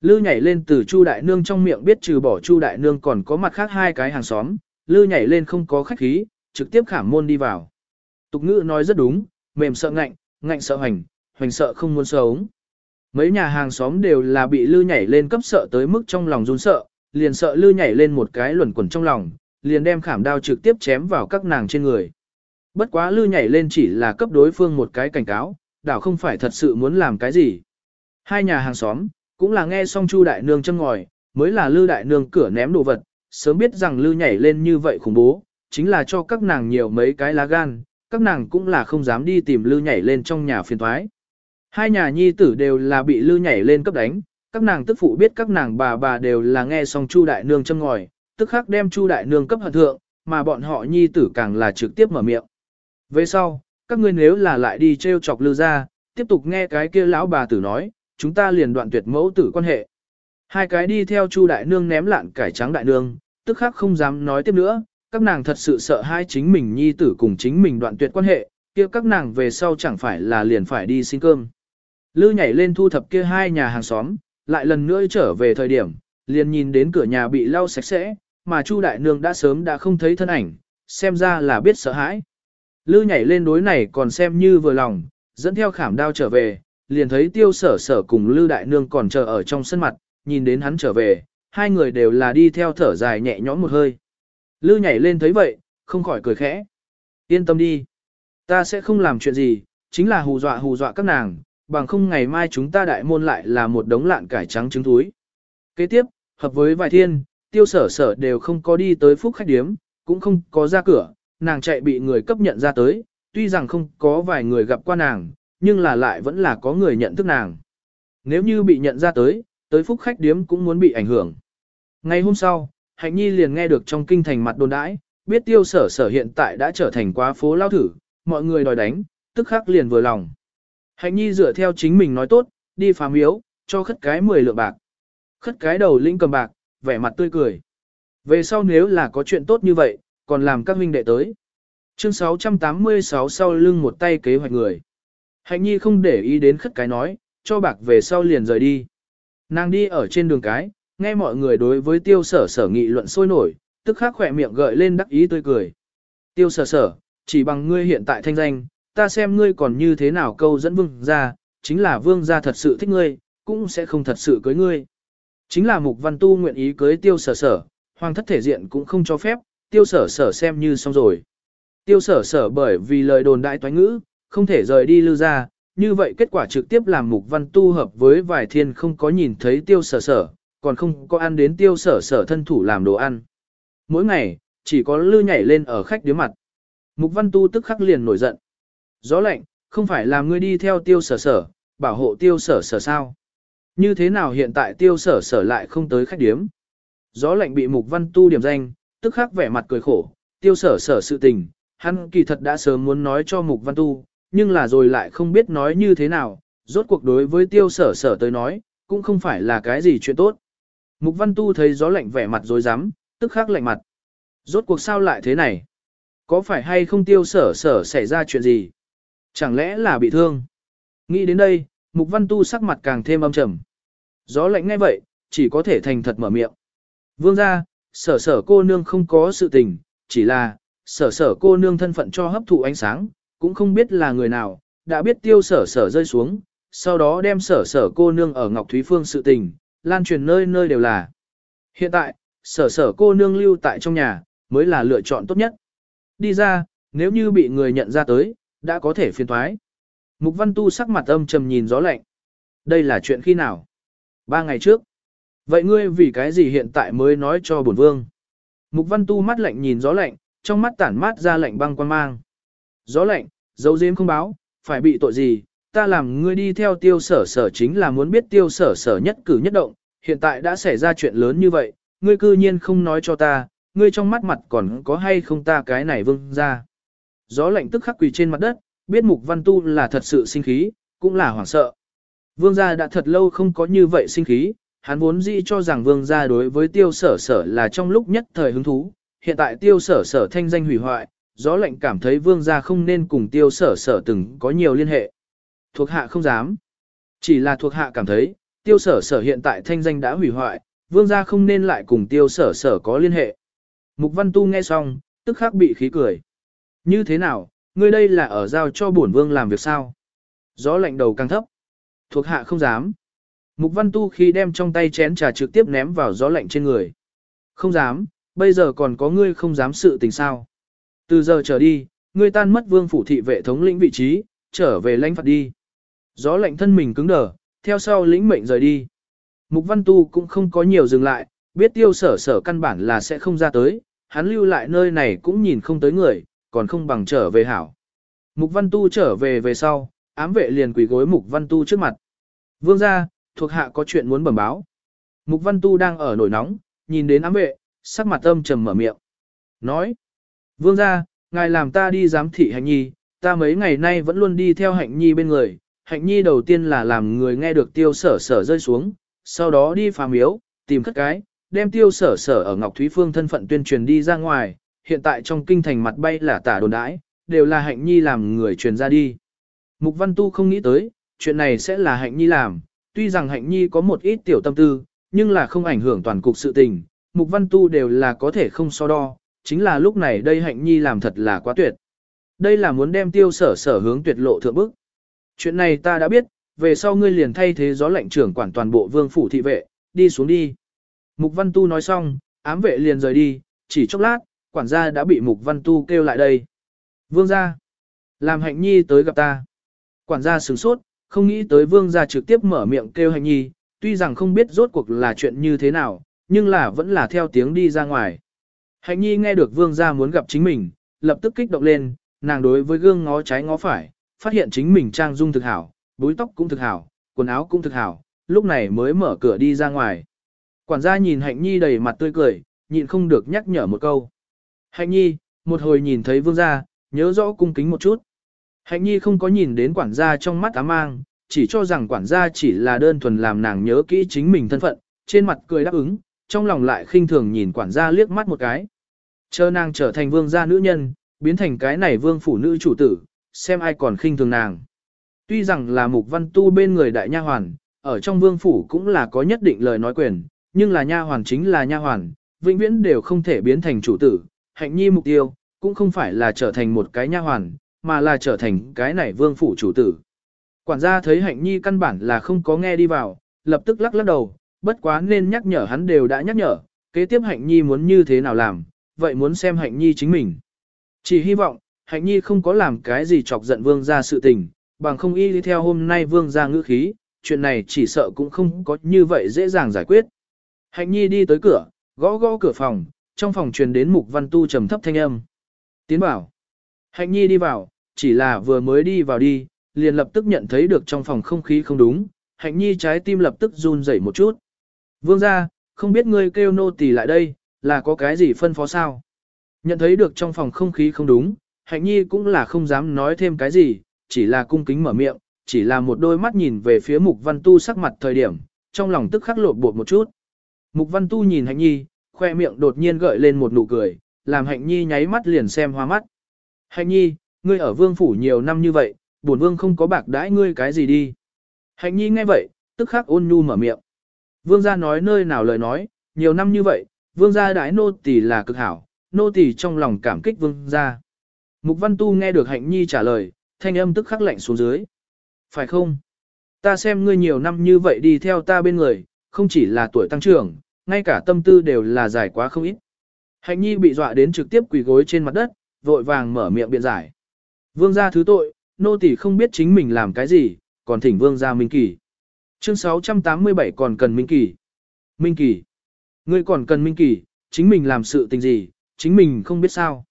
Lư nhảy lên từ Chu Đại Nương trong miệng biết trừ bỏ Chu Đại Nương còn có mặt khác hai cái hàng xóm, Lư nhảy lên không có khách khí, trực tiếp khảm môn đi vào. Tục ngữ nói rất đúng, mềm sợ ngạnh, ngạnh sợ hành, hoành sợ không muốn sống. Mấy nhà hàng xóm đều là bị Lư nhảy lên cấp sợ tới mức trong lòng run sợ, liền sợ lư nhảy lên một cái luẩn quẩn trong lòng, liền đem khảm đao trực tiếp chém vào các nàng trên người. Bất quá lư nhảy lên chỉ là cấp đối phương một cái cảnh cáo, đảo không phải thật sự muốn làm cái gì. Hai nhà hàng xóm, cũng là nghe xong Chu đại nương châm ngòi, mới là lư đại nương cửa ném đồ vật, sớm biết rằng lư nhảy lên như vậy khủng bố, chính là cho các nàng nhiều mấy cái lá gan, các nàng cũng là không dám đi tìm lư nhảy lên trong nhà phiền thoái. Hai nhà nhi tử đều là bị lư nhảy lên cấp đánh, các nàng tức phụ biết các nàng bà bà đều là nghe xong Chu đại nương châm ngòi, tức khắc đem Chu đại nương cấp hận thượng, mà bọn họ nhi tử càng là trực tiếp mở miệng. Về sau, các ngươi nếu là lại đi treo chọc lư ra, tiếp tục nghe cái kia lão bà tử nói, chúng ta liền đoạn tuyệt mẫu tử quan hệ. Hai cái đi theo Chu đại nương ném lạn cải trắng đại nương, tức khắc không dám nói tiếp nữa, các nàng thật sự sợ hai chính mình nhi tử cùng chính mình đoạn tuyệt quan hệ, kia các nàng về sau chẳng phải là liền phải đi xin cơm. Lư nhảy lên thu thập kia hai nhà hàng xóm, lại lần nữa trở về thời điểm, liền nhìn đến cửa nhà bị lau sạch sẽ, mà Chu đại nương đã sớm đã không thấy thân ảnh, xem ra là biết sợ hãi. Lư nhảy lên đối này còn xem như vừa lòng, dẫn theo khảm đao trở về, liền thấy tiêu sở sở cùng Lư đại nương còn chờ ở trong sân mặt, nhìn đến hắn trở về, hai người đều là đi theo thở dài nhẹ nhõm một hơi. Lư nhảy lên thấy vậy, không khỏi cười khẽ. Yên tâm đi. Ta sẽ không làm chuyện gì, chính là hù dọa hù dọa các nàng, bằng không ngày mai chúng ta đại môn lại là một đống lạn cải trắng trứng túi. Kế tiếp, hợp với vài thiên, tiêu sở sở đều không có đi tới phúc khách điếm, cũng không có ra cửa, nàng chạy bị người cấp nhận ra tới, tuy rằng không có vài người gặp qua nàng, nhưng là lại vẫn là có người nhận thức nàng. Nếu như bị nhận ra tới, tới phúc khách điếm cũng muốn bị ảnh hưởng. Ngày hôm sau, Hạnh Nhi liền nghe được trong kinh thành mặt đồn đãi, biết tiêu sở sở hiện tại đã trở thành quá phố lao thử, mọi người đòi đánh, tức khắc liền vừa lòng. Hạnh Nhi dựa theo chính mình nói tốt, đi phá miếu, cho khất cái 10 lượng bạc. Khất cái đầu lĩnh cầm bạc, vẻ mặt tươi cười. Về sau nếu là có chuyện tốt như vậy, còn làm các huynh đệ tới. Chương 686 sau lưng một tay kế hoạch người. Hạnh Nhi không để ý đến khất cái nói, cho bạc về sau liền rời đi. Nàng đi ở trên đường cái, nghe mọi người đối với tiêu sở sở nghị luận sôi nổi, tức khắc khỏe miệng gợi lên đắc ý tươi cười. Tiêu sở sở, chỉ bằng ngươi hiện tại thanh danh, ta xem ngươi còn như thế nào câu dẫn vương ra, chính là vương gia thật sự thích ngươi, cũng sẽ không thật sự cưới ngươi. Chính là mục văn tu nguyện ý cưới tiêu sở sở, hoàng thất thể diện cũng không cho phép, tiêu sở sở xem như xong rồi. Tiêu sở sở bởi vì lời đồn đại toán ngữ, không thể rời đi lưu ra, như vậy kết quả trực tiếp làm mục văn tu hợp với vài thiên không có nhìn thấy tiêu sở sở, còn không có ăn đến tiêu sở sở thân thủ làm đồ ăn. Mỗi ngày, chỉ có lư nhảy lên ở khách điếm mặt. Mục văn tu tức khắc liền nổi giận. Gió lạnh, không phải làm ngươi đi theo tiêu sở sở, bảo hộ tiêu sở sở sao. Như thế nào hiện tại tiêu sở sở lại không tới khách điếm. Gió lạnh bị mục văn tu điểm danh, tức khắc vẻ mặt cười khổ, tiêu sở sở sự tình, hắn kỳ thật đã sớm muốn nói cho mục văn tu, nhưng là rồi lại không biết nói như thế nào, rốt cuộc đối với tiêu sở sở tới nói, cũng không phải là cái gì chuyện tốt. Mục văn tu thấy gió lạnh vẻ mặt rồi dám, tức khắc lạnh mặt. Rốt cuộc sao lại thế này? Có phải hay không tiêu sở sở xảy ra chuyện gì? Chẳng lẽ là bị thương? Nghĩ đến đây, mục văn tu sắc mặt càng thêm âm trầm. Gió lạnh ngay vậy, chỉ có thể thành thật mở miệng. Vương ra, sở sở cô nương không có sự tình, chỉ là, sở sở cô nương thân phận cho hấp thụ ánh sáng, cũng không biết là người nào, đã biết tiêu sở sở rơi xuống, sau đó đem sở sở cô nương ở Ngọc Thúy Phương sự tình, lan truyền nơi nơi đều là. Hiện tại, sở sở cô nương lưu tại trong nhà, mới là lựa chọn tốt nhất. Đi ra, nếu như bị người nhận ra tới, đã có thể phiên thoái. Mục văn tu sắc mặt âm trầm nhìn gió lạnh. Đây là chuyện khi nào? Ba ngày trước. Vậy ngươi vì cái gì hiện tại mới nói cho bổn vương? Mục văn tu mắt lạnh nhìn gió lạnh, trong mắt tản mát ra lạnh băng quan mang. Gió lạnh, dấu diếm không báo, phải bị tội gì, ta làm ngươi đi theo tiêu sở sở chính là muốn biết tiêu sở sở nhất cử nhất động, hiện tại đã xảy ra chuyện lớn như vậy, ngươi cư nhiên không nói cho ta, ngươi trong mắt mặt còn có hay không ta cái này vương ra. Gió lạnh tức khắc quỳ trên mặt đất, biết mục văn tu là thật sự sinh khí, cũng là hoảng sợ. Vương gia đã thật lâu không có như vậy sinh khí, hắn vốn dĩ cho rằng vương gia đối với tiêu sở sở là trong lúc nhất thời hứng thú, hiện tại tiêu sở sở thanh danh hủy hoại, gió lạnh cảm thấy vương gia không nên cùng tiêu sở sở từng có nhiều liên hệ. Thuộc hạ không dám. Chỉ là thuộc hạ cảm thấy, tiêu sở sở hiện tại thanh danh đã hủy hoại, vương gia không nên lại cùng tiêu sở sở có liên hệ. Mục văn tu nghe xong, tức khắc bị khí cười. Như thế nào, ngươi đây là ở giao cho bổn vương làm việc sao? Gió lạnh đầu càng thấp. Thuộc hạ không dám. Mục văn tu khi đem trong tay chén trà trực tiếp ném vào gió lạnh trên người. Không dám, bây giờ còn có ngươi không dám sự tình sao. Từ giờ trở đi, ngươi tan mất vương phủ thị vệ thống lĩnh vị trí, trở về lãnh phạt đi. Gió lạnh thân mình cứng đờ, theo sau lĩnh mệnh rời đi. Mục Văn Tu cũng không có nhiều dừng lại, biết tiêu sở sở căn bản là sẽ không ra tới, hắn lưu lại nơi này cũng nhìn không tới người, còn không bằng trở về hảo. Mục Văn Tu trở về về sau, ám vệ liền quỳ gối Mục Văn Tu trước mặt. Vương gia, thuộc hạ có chuyện muốn bẩm báo. Mục Văn Tu đang ở nổi nóng, nhìn đến ám vệ, sắc mặt âm trầm mở miệng. Nói, vương gia, ngài làm ta đi giám thị hạnh nhi, ta mấy ngày nay vẫn luôn đi theo hạnh nhi bên người. Hạnh nhi đầu tiên là làm người nghe được tiêu sở sở rơi xuống, sau đó đi phá miếu, tìm cất cái, đem tiêu sở sở ở Ngọc Thúy Phương thân phận tuyên truyền đi ra ngoài, hiện tại trong kinh thành mặt bay là tả đồn đãi, đều là hạnh nhi làm người truyền ra đi. Mục Văn Tu không nghĩ tới, chuyện này sẽ là hạnh nhi làm, tuy rằng hạnh nhi có một ít tiểu tâm tư, nhưng là không ảnh hưởng toàn cục sự tình, Mục Văn Tu đều là có thể không so đo, chính là lúc này đây hạnh nhi làm thật là quá tuyệt. Đây là muốn đem tiêu sở sở hướng tuyệt lộ thượng bức. Chuyện này ta đã biết, về sau ngươi liền thay thế gió lệnh trưởng quản toàn bộ vương phủ thị vệ, đi xuống đi. Mục Văn Tu nói xong, ám vệ liền rời đi, chỉ chốc lát, quản gia đã bị Mục Văn Tu kêu lại đây. Vương gia, làm hạnh nhi tới gặp ta. Quản gia sửng sốt, không nghĩ tới vương gia trực tiếp mở miệng kêu hạnh nhi, tuy rằng không biết rốt cuộc là chuyện như thế nào, nhưng là vẫn là theo tiếng đi ra ngoài. Hạnh nhi nghe được vương gia muốn gặp chính mình, lập tức kích động lên, nàng đối với gương ngó trái ngó phải, phát hiện chính mình trang dung thực hảo, búi tóc cũng thực hảo, quần áo cũng thực hảo, lúc này mới mở cửa đi ra ngoài. Quản gia nhìn hạnh nhi đầy mặt tươi cười, nhịn không được nhắc nhở một câu. Hạnh nhi, một hồi nhìn thấy vương gia, nhớ rõ cung kính một chút. Hạnh nhi không có nhìn đến quản gia trong mắt ám mang, chỉ cho rằng quản gia chỉ là đơn thuần làm nàng nhớ kỹ chính mình thân phận, trên mặt cười đáp ứng, trong lòng lại khinh thường nhìn quản gia liếc mắt một cái. Chờ nàng trở thành vương gia nữ nhân, biến thành cái này vương phủ nữ chủ tử, xem ai còn khinh thường nàng. Tuy rằng là mục văn tu bên người đại nha hoàn, ở trong vương phủ cũng là có nhất định lời nói quyền, nhưng là nha hoàn chính là nha hoàn, vĩnh viễn đều không thể biến thành chủ tử, hạnh nhi mục tiêu, cũng không phải là trở thành một cái nha hoàn, mà là trở thành cái này vương phủ chủ tử. Quản gia thấy hạnh nhi căn bản là không có nghe đi vào, lập tức lắc lắc đầu, bất quá nên nhắc nhở hắn đều đã nhắc nhở, kế tiếp hạnh nhi muốn như thế nào làm, vậy muốn xem hạnh nhi chính mình. Chỉ hy vọng, hạnh nhi không có làm cái gì chọc giận vương gia sự tình, bằng không y đi theo hôm nay vương gia ngữ khí, chuyện này chỉ sợ cũng không có như vậy dễ dàng giải quyết. Hạnh nhi đi tới cửa, gõ gõ cửa phòng, trong phòng truyền đến mục văn tu trầm thấp thanh âm. Tiến bảo. Hạnh nhi đi vào, chỉ là vừa mới đi vào đi, liền lập tức nhận thấy được trong phòng không khí không đúng, hạnh nhi trái tim lập tức run rẩy một chút. Vương gia, không biết ngươi kêu nô tỳ lại đây, là có cái gì phân phó sao? Nhận thấy được trong phòng không khí không đúng, hạnh nhi cũng là không dám nói thêm cái gì, chỉ là cung kính mở miệng, chỉ là một đôi mắt nhìn về phía mục văn tu sắc mặt thời điểm, trong lòng tức khắc lột bột một chút. Mục văn tu nhìn hạnh nhi, khoe miệng đột nhiên gợi lên một nụ cười, làm hạnh nhi nháy mắt liền xem hoa mắt. Hạnh nhi, ngươi ở vương phủ nhiều năm như vậy, bổn vương không có bạc đãi ngươi cái gì đi. Hạnh nhi nghe vậy, tức khắc ôn nhu mở miệng. Vương gia nói nơi nào lời nói, nhiều năm như vậy, vương gia đãi nô tỳ là cực hảo, nô tỳ trong lòng cảm kích vương gia. Mục văn tu nghe được hạnh nhi trả lời, thanh âm tức khắc lạnh xuống dưới. Phải không? Ta xem ngươi nhiều năm như vậy đi theo ta bên người, không chỉ là tuổi tăng trưởng, ngay cả tâm tư đều là giải quá không ít. Hạnh nhi bị dọa đến trực tiếp quỳ gối trên mặt đất, vội vàng mở miệng biện giải. Vương gia thứ tội, nô tỳ không biết chính mình làm cái gì, còn thỉnh vương gia Minh Kỳ. Chương 687 còn cần Minh Kỳ. Minh Kỳ. Ngươi còn cần Minh Kỳ, chính mình làm sự tình gì, chính mình không biết sao.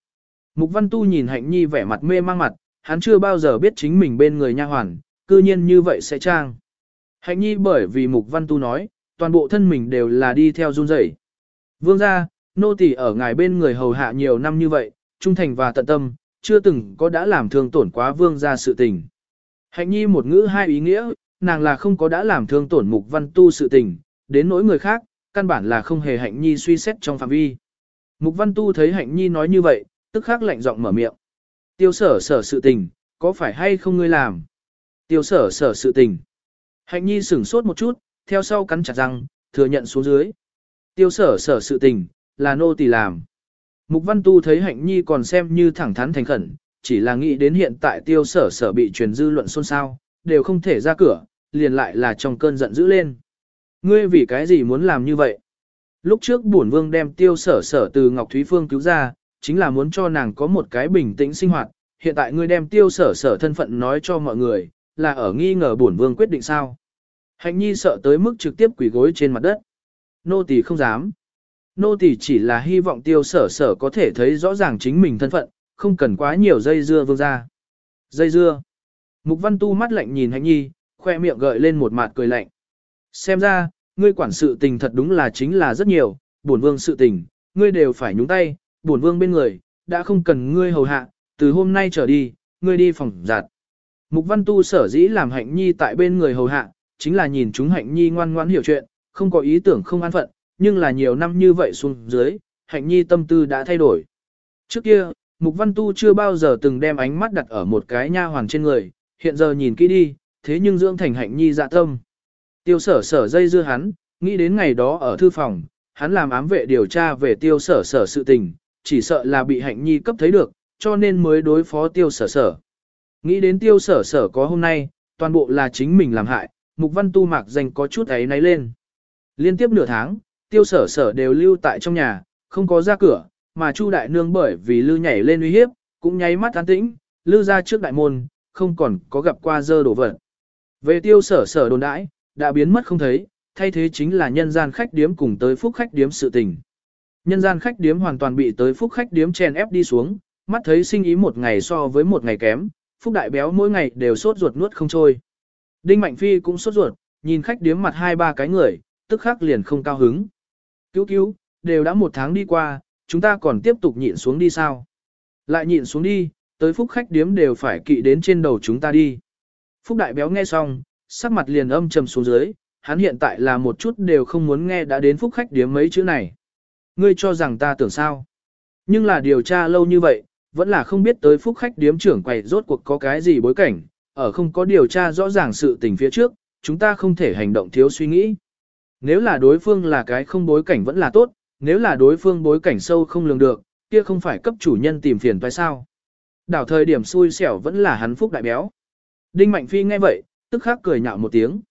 Mục Văn Tu nhìn Hạnh Nhi vẻ mặt mê mang mặt, hắn chưa bao giờ biết chính mình bên người nha hoàn, cư nhiên như vậy sẽ trang. Hạnh Nhi bởi vì Mục Văn Tu nói, toàn bộ thân mình đều là đi theo run rẩy. Vương gia, nô tỳ ở ngài bên người hầu hạ nhiều năm như vậy, trung thành và tận tâm, chưa từng có đã làm thương tổn quá vương gia sự tình. Hạnh nhi một ngữ hai ý nghĩa, nàng là không có đã làm thương tổn mục văn tu sự tình, đến nỗi người khác, căn bản là không hề hạnh nhi suy xét trong phạm vi. Mục văn tu thấy hạnh nhi nói như vậy, tức khắc lạnh giọng mở miệng. Tiêu sở sở sự tình, có phải hay không ngươi làm? Tiêu sở sở sự tình. Hạnh nhi sửng sốt một chút, theo sau cắn chặt răng, thừa nhận xuống dưới. Tiêu sở sở sự tình, là nô tỳ làm. Mục Văn Tu thấy Hạnh Nhi còn xem như thẳng thắn thành khẩn, chỉ là nghĩ đến hiện tại tiêu sở sở bị truyền dư luận xôn xao, đều không thể ra cửa, liền lại là trong cơn giận dữ lên. Ngươi vì cái gì muốn làm như vậy? lúc trước bổn vương đem tiêu sở sở từ Ngọc Thúy Phương cứu ra, chính là muốn cho nàng có một cái bình tĩnh sinh hoạt, hiện tại ngươi đem tiêu sở sở thân phận nói cho mọi người, là ở nghi ngờ bổn vương quyết định sao. Hạnh nhi sợ tới mức trực tiếp quỳ gối trên mặt đất. Nô tỳ không dám. Nô tỳ chỉ là hy vọng tiêu sở sở có thể thấy rõ ràng chính mình thân phận, không cần quá nhiều dây dưa vương ra. Dây dưa. Mục văn tu mắt lạnh nhìn hạnh nhi, khoe miệng gợi lên một mặt cười lạnh. Xem ra, ngươi quản sự tình thật đúng là chính là rất nhiều, bổn vương sự tình, ngươi đều phải nhúng tay, bổn vương bên người, đã không cần ngươi hầu hạ, từ hôm nay trở đi, ngươi đi phòng giặt. Mục văn tu sở dĩ làm hạnh nhi tại bên người hầu hạ, chính là nhìn chúng hạnh nhi ngoan ngoãn hiểu chuyện, không có ý tưởng không an phận, nhưng là nhiều năm như vậy xuống dưới, hạnh nhi tâm tư đã thay đổi. Trước kia, mục văn tu chưa bao giờ từng đem ánh mắt đặt ở một cái nha hoàn trên người, hiện giờ nhìn kỹ đi, thế nhưng dưỡng thành hạnh nhi dạ tâm. Tiêu sở sở dây dưa hắn, nghĩ đến ngày đó ở thư phòng, hắn làm ám vệ điều tra về tiêu sở sở sự tình, chỉ sợ là bị hạnh nhi cấp thấy được, cho nên mới đối phó tiêu sở sở. Nghĩ đến tiêu sở sở có hôm nay, toàn bộ là chính mình làm hại, mục văn tu mạc danh có chút ấy náy lên. Liên tiếp nửa tháng, tiêu sở sở đều lưu tại trong nhà, không có ra cửa, mà Chu đại nương bởi vì lư nhảy lên uy hiếp, cũng nháy mắt an tĩnh, lư ra trước đại môn, không còn có gặp qua dơ đổ vật. Về tiêu sở sở đồn đãi, đã biến mất không thấy, thay thế chính là nhân gian khách điếm cùng tới phúc khách điếm sự tình. Nhân gian khách điếm hoàn toàn bị tới phúc khách điếm chèn ép đi xuống, mắt thấy sinh ý một ngày so với một ngày kém, phúc đại béo mỗi ngày đều sốt ruột nuốt không trôi. Đinh Mạnh Phi cũng sốt ruột, nhìn khách điếm mặt hai ba cái người, tức khắc liền không cao hứng. Cứu cứu, đều đã một tháng đi qua, chúng ta còn tiếp tục nhịn xuống đi sao? Lại nhịn xuống đi, tới phúc khách điếm đều phải kỵ đến trên đầu chúng ta đi. Phúc đại béo nghe xong, sắc mặt liền âm trầm xuống dưới, hắn hiện tại là một chút đều không muốn nghe đã đến phúc khách điếm mấy chữ này. Ngươi cho rằng ta tưởng sao? Nhưng là điều tra lâu như vậy, vẫn là không biết tới phúc khách điếm trưởng quầy rốt cuộc có cái gì bối cảnh, ở không có điều tra rõ ràng sự tình phía trước, chúng ta không thể hành động thiếu suy nghĩ. Nếu là đối phương là cái không bối cảnh vẫn là tốt, nếu là đối phương bối cảnh sâu không lường được, kia không phải cấp chủ nhân tìm phiền phải sao. Đảo thời điểm xui xẻo vẫn là hắn phúc đại béo. Đinh Mạnh Phi nghe vậy, tức khắc cười nhạo một tiếng.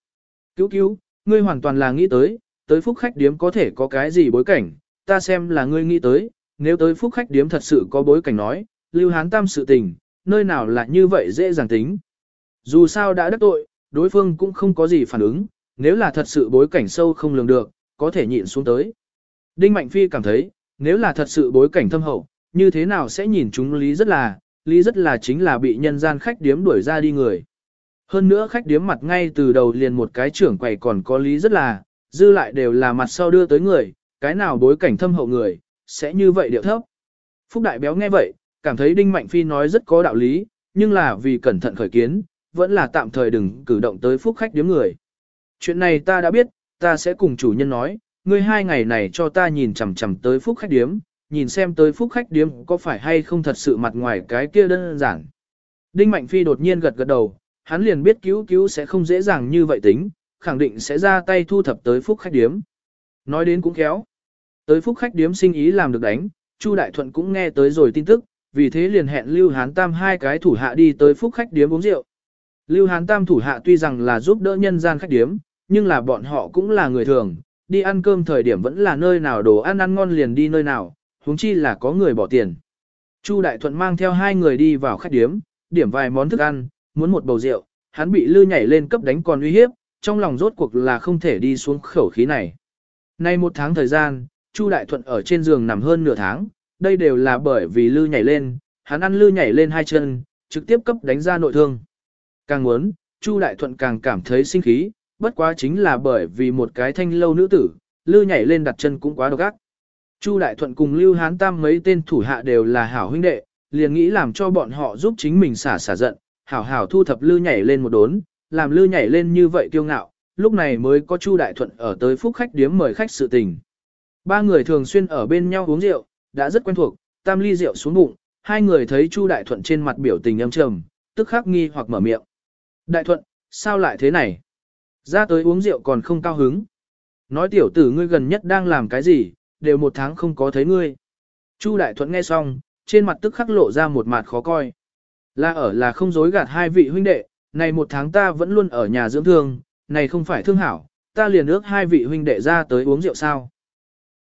Cứu cứu, ngươi hoàn toàn là nghĩ tới, tới phúc khách điếm có thể có cái gì bối cảnh, ta xem là ngươi nghĩ tới, nếu tới phúc khách điếm thật sự có bối cảnh nói, lưu hán tam sự tình, nơi nào là như vậy dễ dàng tính. Dù sao đã đắc tội, đối phương cũng không có gì phản ứng, nếu là thật sự bối cảnh sâu không lường được, có thể nhịn xuống tới. Đinh Mạnh Phi cảm thấy, nếu là thật sự bối cảnh thâm hậu, như thế nào sẽ nhìn chúng lý rất là, lý rất là chính là bị nhân gian khách điếm đuổi ra đi người. Hơn nữa khách điếm mặt ngay từ đầu liền một cái trưởng quầy còn có lý rất là, dư lại đều là mặt sau đưa tới người, cái nào bối cảnh thâm hậu người, sẽ như vậy điệu thấp. Phúc Đại Béo nghe vậy, cảm thấy Đinh Mạnh Phi nói rất có đạo lý, nhưng là vì cẩn thận khởi kiến, vẫn là tạm thời đừng cử động tới phúc khách điếm người. Chuyện này ta đã biết, ta sẽ cùng chủ nhân nói, ngươi hai ngày này cho ta nhìn chằm chằm tới phúc khách điếm, nhìn xem tới phúc khách điếm có phải hay không thật sự mặt ngoài cái kia đơn giản. Đinh Mạnh Phi đột nhiên gật gật đầu, hắn liền biết cứu cứu sẽ không dễ dàng như vậy tính, khẳng định sẽ ra tay thu thập tới phúc khách điếm. Nói đến cũng khéo. Tới phúc khách điếm sinh ý làm được đánh, Chu Đại Thuận cũng nghe tới rồi tin tức, vì thế liền hẹn Lưu Hán Tam hai cái thủ hạ đi tới phúc khách điếm uống rượu. Lưu Hán Tam thủ hạ tuy rằng là giúp đỡ nhân gian khách điếm, nhưng là bọn họ cũng là người thường, đi ăn cơm thời điểm vẫn là nơi nào đồ ăn ăn ngon liền đi nơi nào, huống chi là có người bỏ tiền. Chu Đại Thuận mang theo hai người đi vào khách điếm, điểm vài món thức ăn, muốn một bầu rượu, hắn bị lư nhảy lên cấp đánh còn uy hiếp, trong lòng rốt cuộc là không thể đi xuống khẩu khí này. Nay một tháng thời gian, Chu Đại Thuận ở trên giường nằm hơn nửa tháng, đây đều là bởi vì lư nhảy lên, hắn ăn lư nhảy lên hai chân, trực tiếp cấp đánh ra nội thương. Càng muốn, Chu Đại Thuận càng cảm thấy sinh khí, bất quá chính là bởi vì một cái thanh lâu nữ tử, lư nhảy lên đặt chân cũng quá độc ác. Chu Đại Thuận cùng Lưu Hán Tam mấy tên thủ hạ đều là hảo huynh đệ, liền nghĩ làm cho bọn họ giúp chính mình xả xả giận, hảo hảo thu thập lư nhảy lên một đốn, làm lư nhảy lên như vậy kiêu ngạo, lúc này mới có Chu Đại Thuận ở tới phúc khách điếm mời khách sự tình. Ba người thường xuyên ở bên nhau uống rượu, đã rất quen thuộc, tam ly rượu xuống bụng, hai người thấy Chu Đại Thuận trên mặt biểu tình âm trầm, tức khắc nghi hoặc mở miệng. Đại Thuận, sao lại thế này? Ra tới uống rượu còn không cao hứng. Nói tiểu tử ngươi gần nhất đang làm cái gì, đều một tháng không có thấy ngươi. Chu Đại Thuận nghe xong, trên mặt tức khắc lộ ra một mặt khó coi. Là ở là không dối gạt hai vị huynh đệ, này một tháng ta vẫn luôn ở nhà dưỡng thương, này không phải thương hảo, ta liền ước hai vị huynh đệ ra tới uống rượu sao.